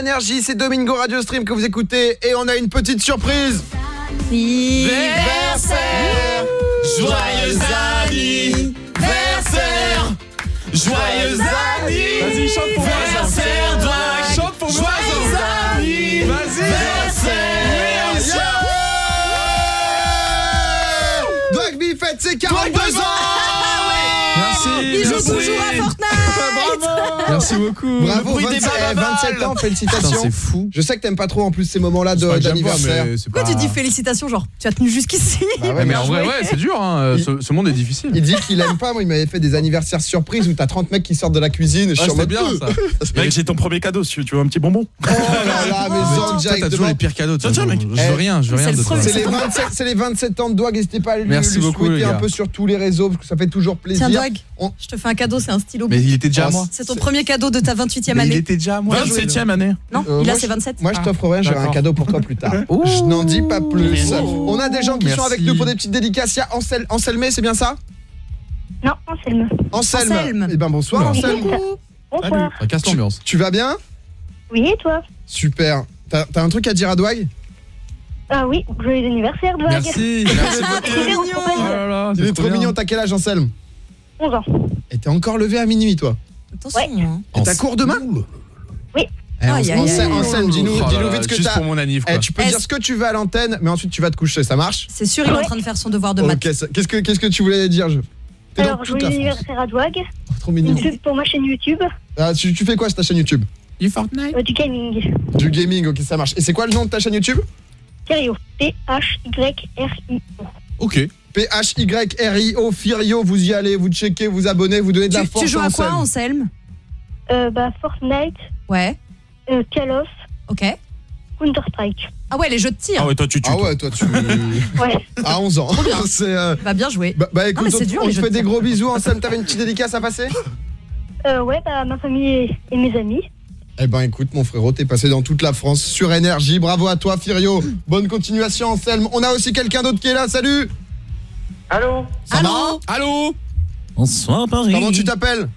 énergie, c'est Domingo Radio Stream que vous écoutez et on a une petite surprise. Anniversaire Joyeux anniversaire Joyeux anniversaire Vas-y, chante pour moi. Anniversaire, Doig. Chante pour moi. Joyeux fête ses 42 ans Merci. Il joue merci. toujours à Merci beaucoup. Bravo, bruit des 27, eh, balles. 27 ans, félicitations. C'est fou. Je sais que t'aimes pas trop en plus ces moments-là d'anniversaire. Pourquoi tu dis félicitations Genre, tu as tenu jusqu'ici Bah ouais, Ouais, mais en vrai, ouais, c'est dur. Hein. Il- Ce, ce monde est difficile. Il dit qu'il aime pas, moi il m'avait fait des anniversaires surprises où t'as 30 mecs qui sortent de la cuisine et je Ah, suis en c'est mode bien euh, ça. Mec, j'ai ton premier cadeau si tu veux, un petit bonbon. Oh là là, mais t'as toujours les pires cadeaux. Tiens, tiens, mec. Je veux Eh, rien, je veux rien. C'est les 27, c'est les 27 ans de Dwag, n'hésitez pas à lui, souhaiter un peu sur tous les réseaux parce que ça fait toujours plaisir. Tiens, Doig, je te fais un cadeau, c'est un stylo. Mais il était déjà à moi. C'est ton premier cadeau de ta 28e Mais il année. était déjà à moi. 27ème année. Non, Euh, il a moi, ses je- 27. Moi je t'offre rien, j'aurai un d'accord. cadeau pour toi plus tard. Oh. Je n'en dis pas plus. Oh. On a des gens qui sont Merci. avec nous pour des petites dédicaces. Il y a Ansel, Anselmé, c'est bien ça Non, Anselme. Anselme. Anselme. Eh ben bonsoir Oula. Anselme. Bonsoir. Ça casse l'ambiance. Tu vas bien Oui, et toi Super. T'as t'as un truc à dire à Dwag Ah oui, joyeux anniversaire, Doig. Merci. Merci trop mignon. Oh là là, Il est c'est trop bien. mignon, t'as quel âge Anselme 11 ans. Et t'es encore levé à minuit toi Attention. hein. Et t'as cours demain Oui. Eh, Aïe, aïe. Anselme, dis-nous Oh vite ce que t'as. pour mon anniv, quoi. Eh, tu peux dire ce que tu veux à l'antenne, mais ensuite tu vas te coucher, ça marche? C'est sûr, il est en train de faire son devoir de maths. Qu'est-ce que qu'est-ce que tu voulais dire je... Alors, joyeux anniversaire à Doig. Oh, Trop mignon. Une pub pour ma chaîne YouTube, Ah, tu, tu fais quoi sur ta chaîne YouTube? Du Fortnite? Euh, du gaming. Du gaming, ok, ça marche. Et c'est quoi le nom de ta chaîne YouTube? Sérieux. P-H-Y-R-I-O. Ok. P-H-Y-R-I-O, Firio, vous y allez, vous checkez, vous abonnez, vous donnez de la Tu, force tu joues à quoi, Anselme. Euh, bah, Fortnite, Ouais, euh, Call of, ok. Counter-Strike. Ah ouais, les jeux de tir. Ah ouais, toi tu tues. Ah ouais, toi tu. Ouais. À 11 ans. C'est. euh, Bah bien joué. Bah, bah, écoute, c'est on- dur, on te fait de des gros bisous. Anselme, t'avais une petite dédicace à passer Euh, ouais, bah, ma famille et, et mes amis. Eh ben écoute mon frérot, t'es passé dans toute la France sur énergie. Bravo à toi Firio. Bonne continuation Anselme. On a aussi quelqu'un d'autre qui est là. Salut. Allô Ça va Allô Bonsoir Paris. Comment tu t'appelles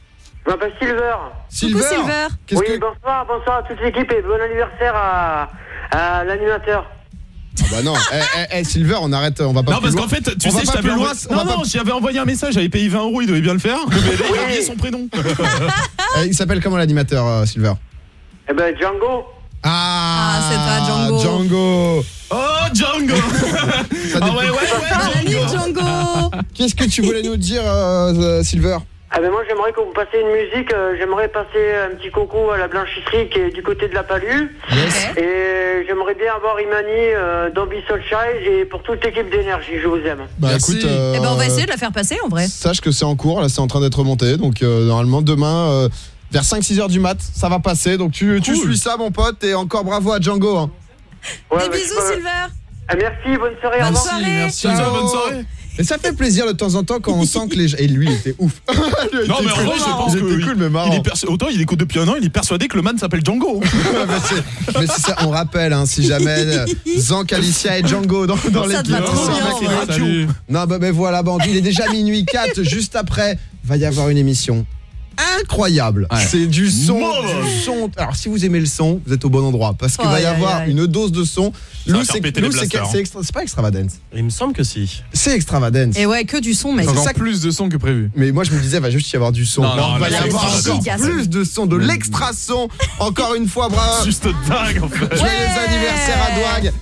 Je m'appelle Silver. Silver. Silver. Oui, que bonsoir, bonsoir à toute l'équipe et bon anniversaire à, à l'animateur. Ah bah non. Eh, eh, eh, Silver, on arrête, on va pas Non, plus parce qu'en fait, tu On sais, je t'avais plus loin, envoyé... on va Non, pas- non, j'avais envoyé un message, j'avais payé 20 euros, il devait bien le faire. Mais il a oublié son prénom. Eh, il s'appelle comment l'animateur euh, Silver? Eh ben, Django. Ah, c'est toi, Django. Django. Oh, Django Ah ouais, ouais, ouais, Django Django. Qu'est-ce que tu voulais nous dire euh, euh, Silver Ah ben moi j'aimerais que vous passiez une musique, euh, j'aimerais passer un petit coucou à la blanchisserie qui est du côté de la Palue. Et j'aimerais bien avoir Imani euh, d'Ambi et pour toute l'équipe d'énergie, je vous aime. Bah écoute, euh, Eh ben on va essayer de la faire passer en vrai. Sache que c'est en cours, là c'est en train d'être remonté, donc euh, normalement demain euh, vers 5-6 heures du mat, ça va passer, donc tu, tu suis ça mon pote et encore bravo à Django. hein. Ouais, Des mais bisous Silver. Ah, merci, bonne soirée, au Bonne revoir. soirée. merci. Ciao, bonne soirée Et ça fait plaisir de temps en temps quand on sent que les gens... Et lui il était ouf. Non, mais en cool. vrai, je pense il que. cool mais marrant. il est persu- Autant il écoute depuis un an, il est persuadé que le man s'appelle Django. mais mais ça, on rappelle, hein, si jamais euh, Zank, Alicia et Django dans, dans bien, les. Salut. Non, bah, bah voilà, Bandu, il est déjà minuit 4. Juste après, va y avoir une émission incroyable. C'est du son, Mauvais. du son. Alors, si vous aimez le son, vous êtes au bon endroit. Parce qu'il va y avoir une dose de son. Lou, faire c'est pas extravagance. Il me semble que si. C'est extravagance. Et ouais, que du son mec. C'est Encore ça plus de son que prévu. Mais moi, je me disais, va juste y avoir du son. Non, Non, non, va y avoir plus de son, de l'extra son. Encore une fois, bravo. Juste dingue en fait. Joyeux anniversaire à Douag.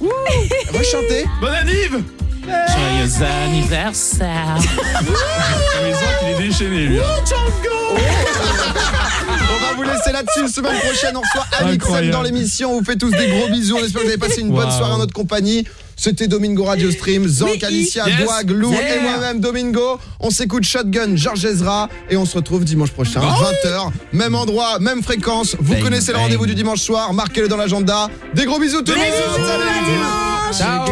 Rechanter. Bonne anniv Joyeux anniversaire. Mais Zank, il est déchaîné lui. On va vous laisser là-dessus. Semaine prochaine, on reçoit Incroyable. dans l'émission. On vous fait tous des gros bisous. On espère que vous avez passé une bonne soirée en notre compagnie. C'était Domingo Radio Stream, Zank. Alicia, Yes. Douag, Lou Yeah. et moi-même Domingo. On s'écoute Shotgun, Georges Ezra et on se retrouve dimanche prochain, Ah 20h, même endroit, même fréquence. Vous Bang, connaissez le rendez-vous du dimanche soir. Marquez-le dans l'agenda. Des gros bisous tout le monde. Salut. Ciao.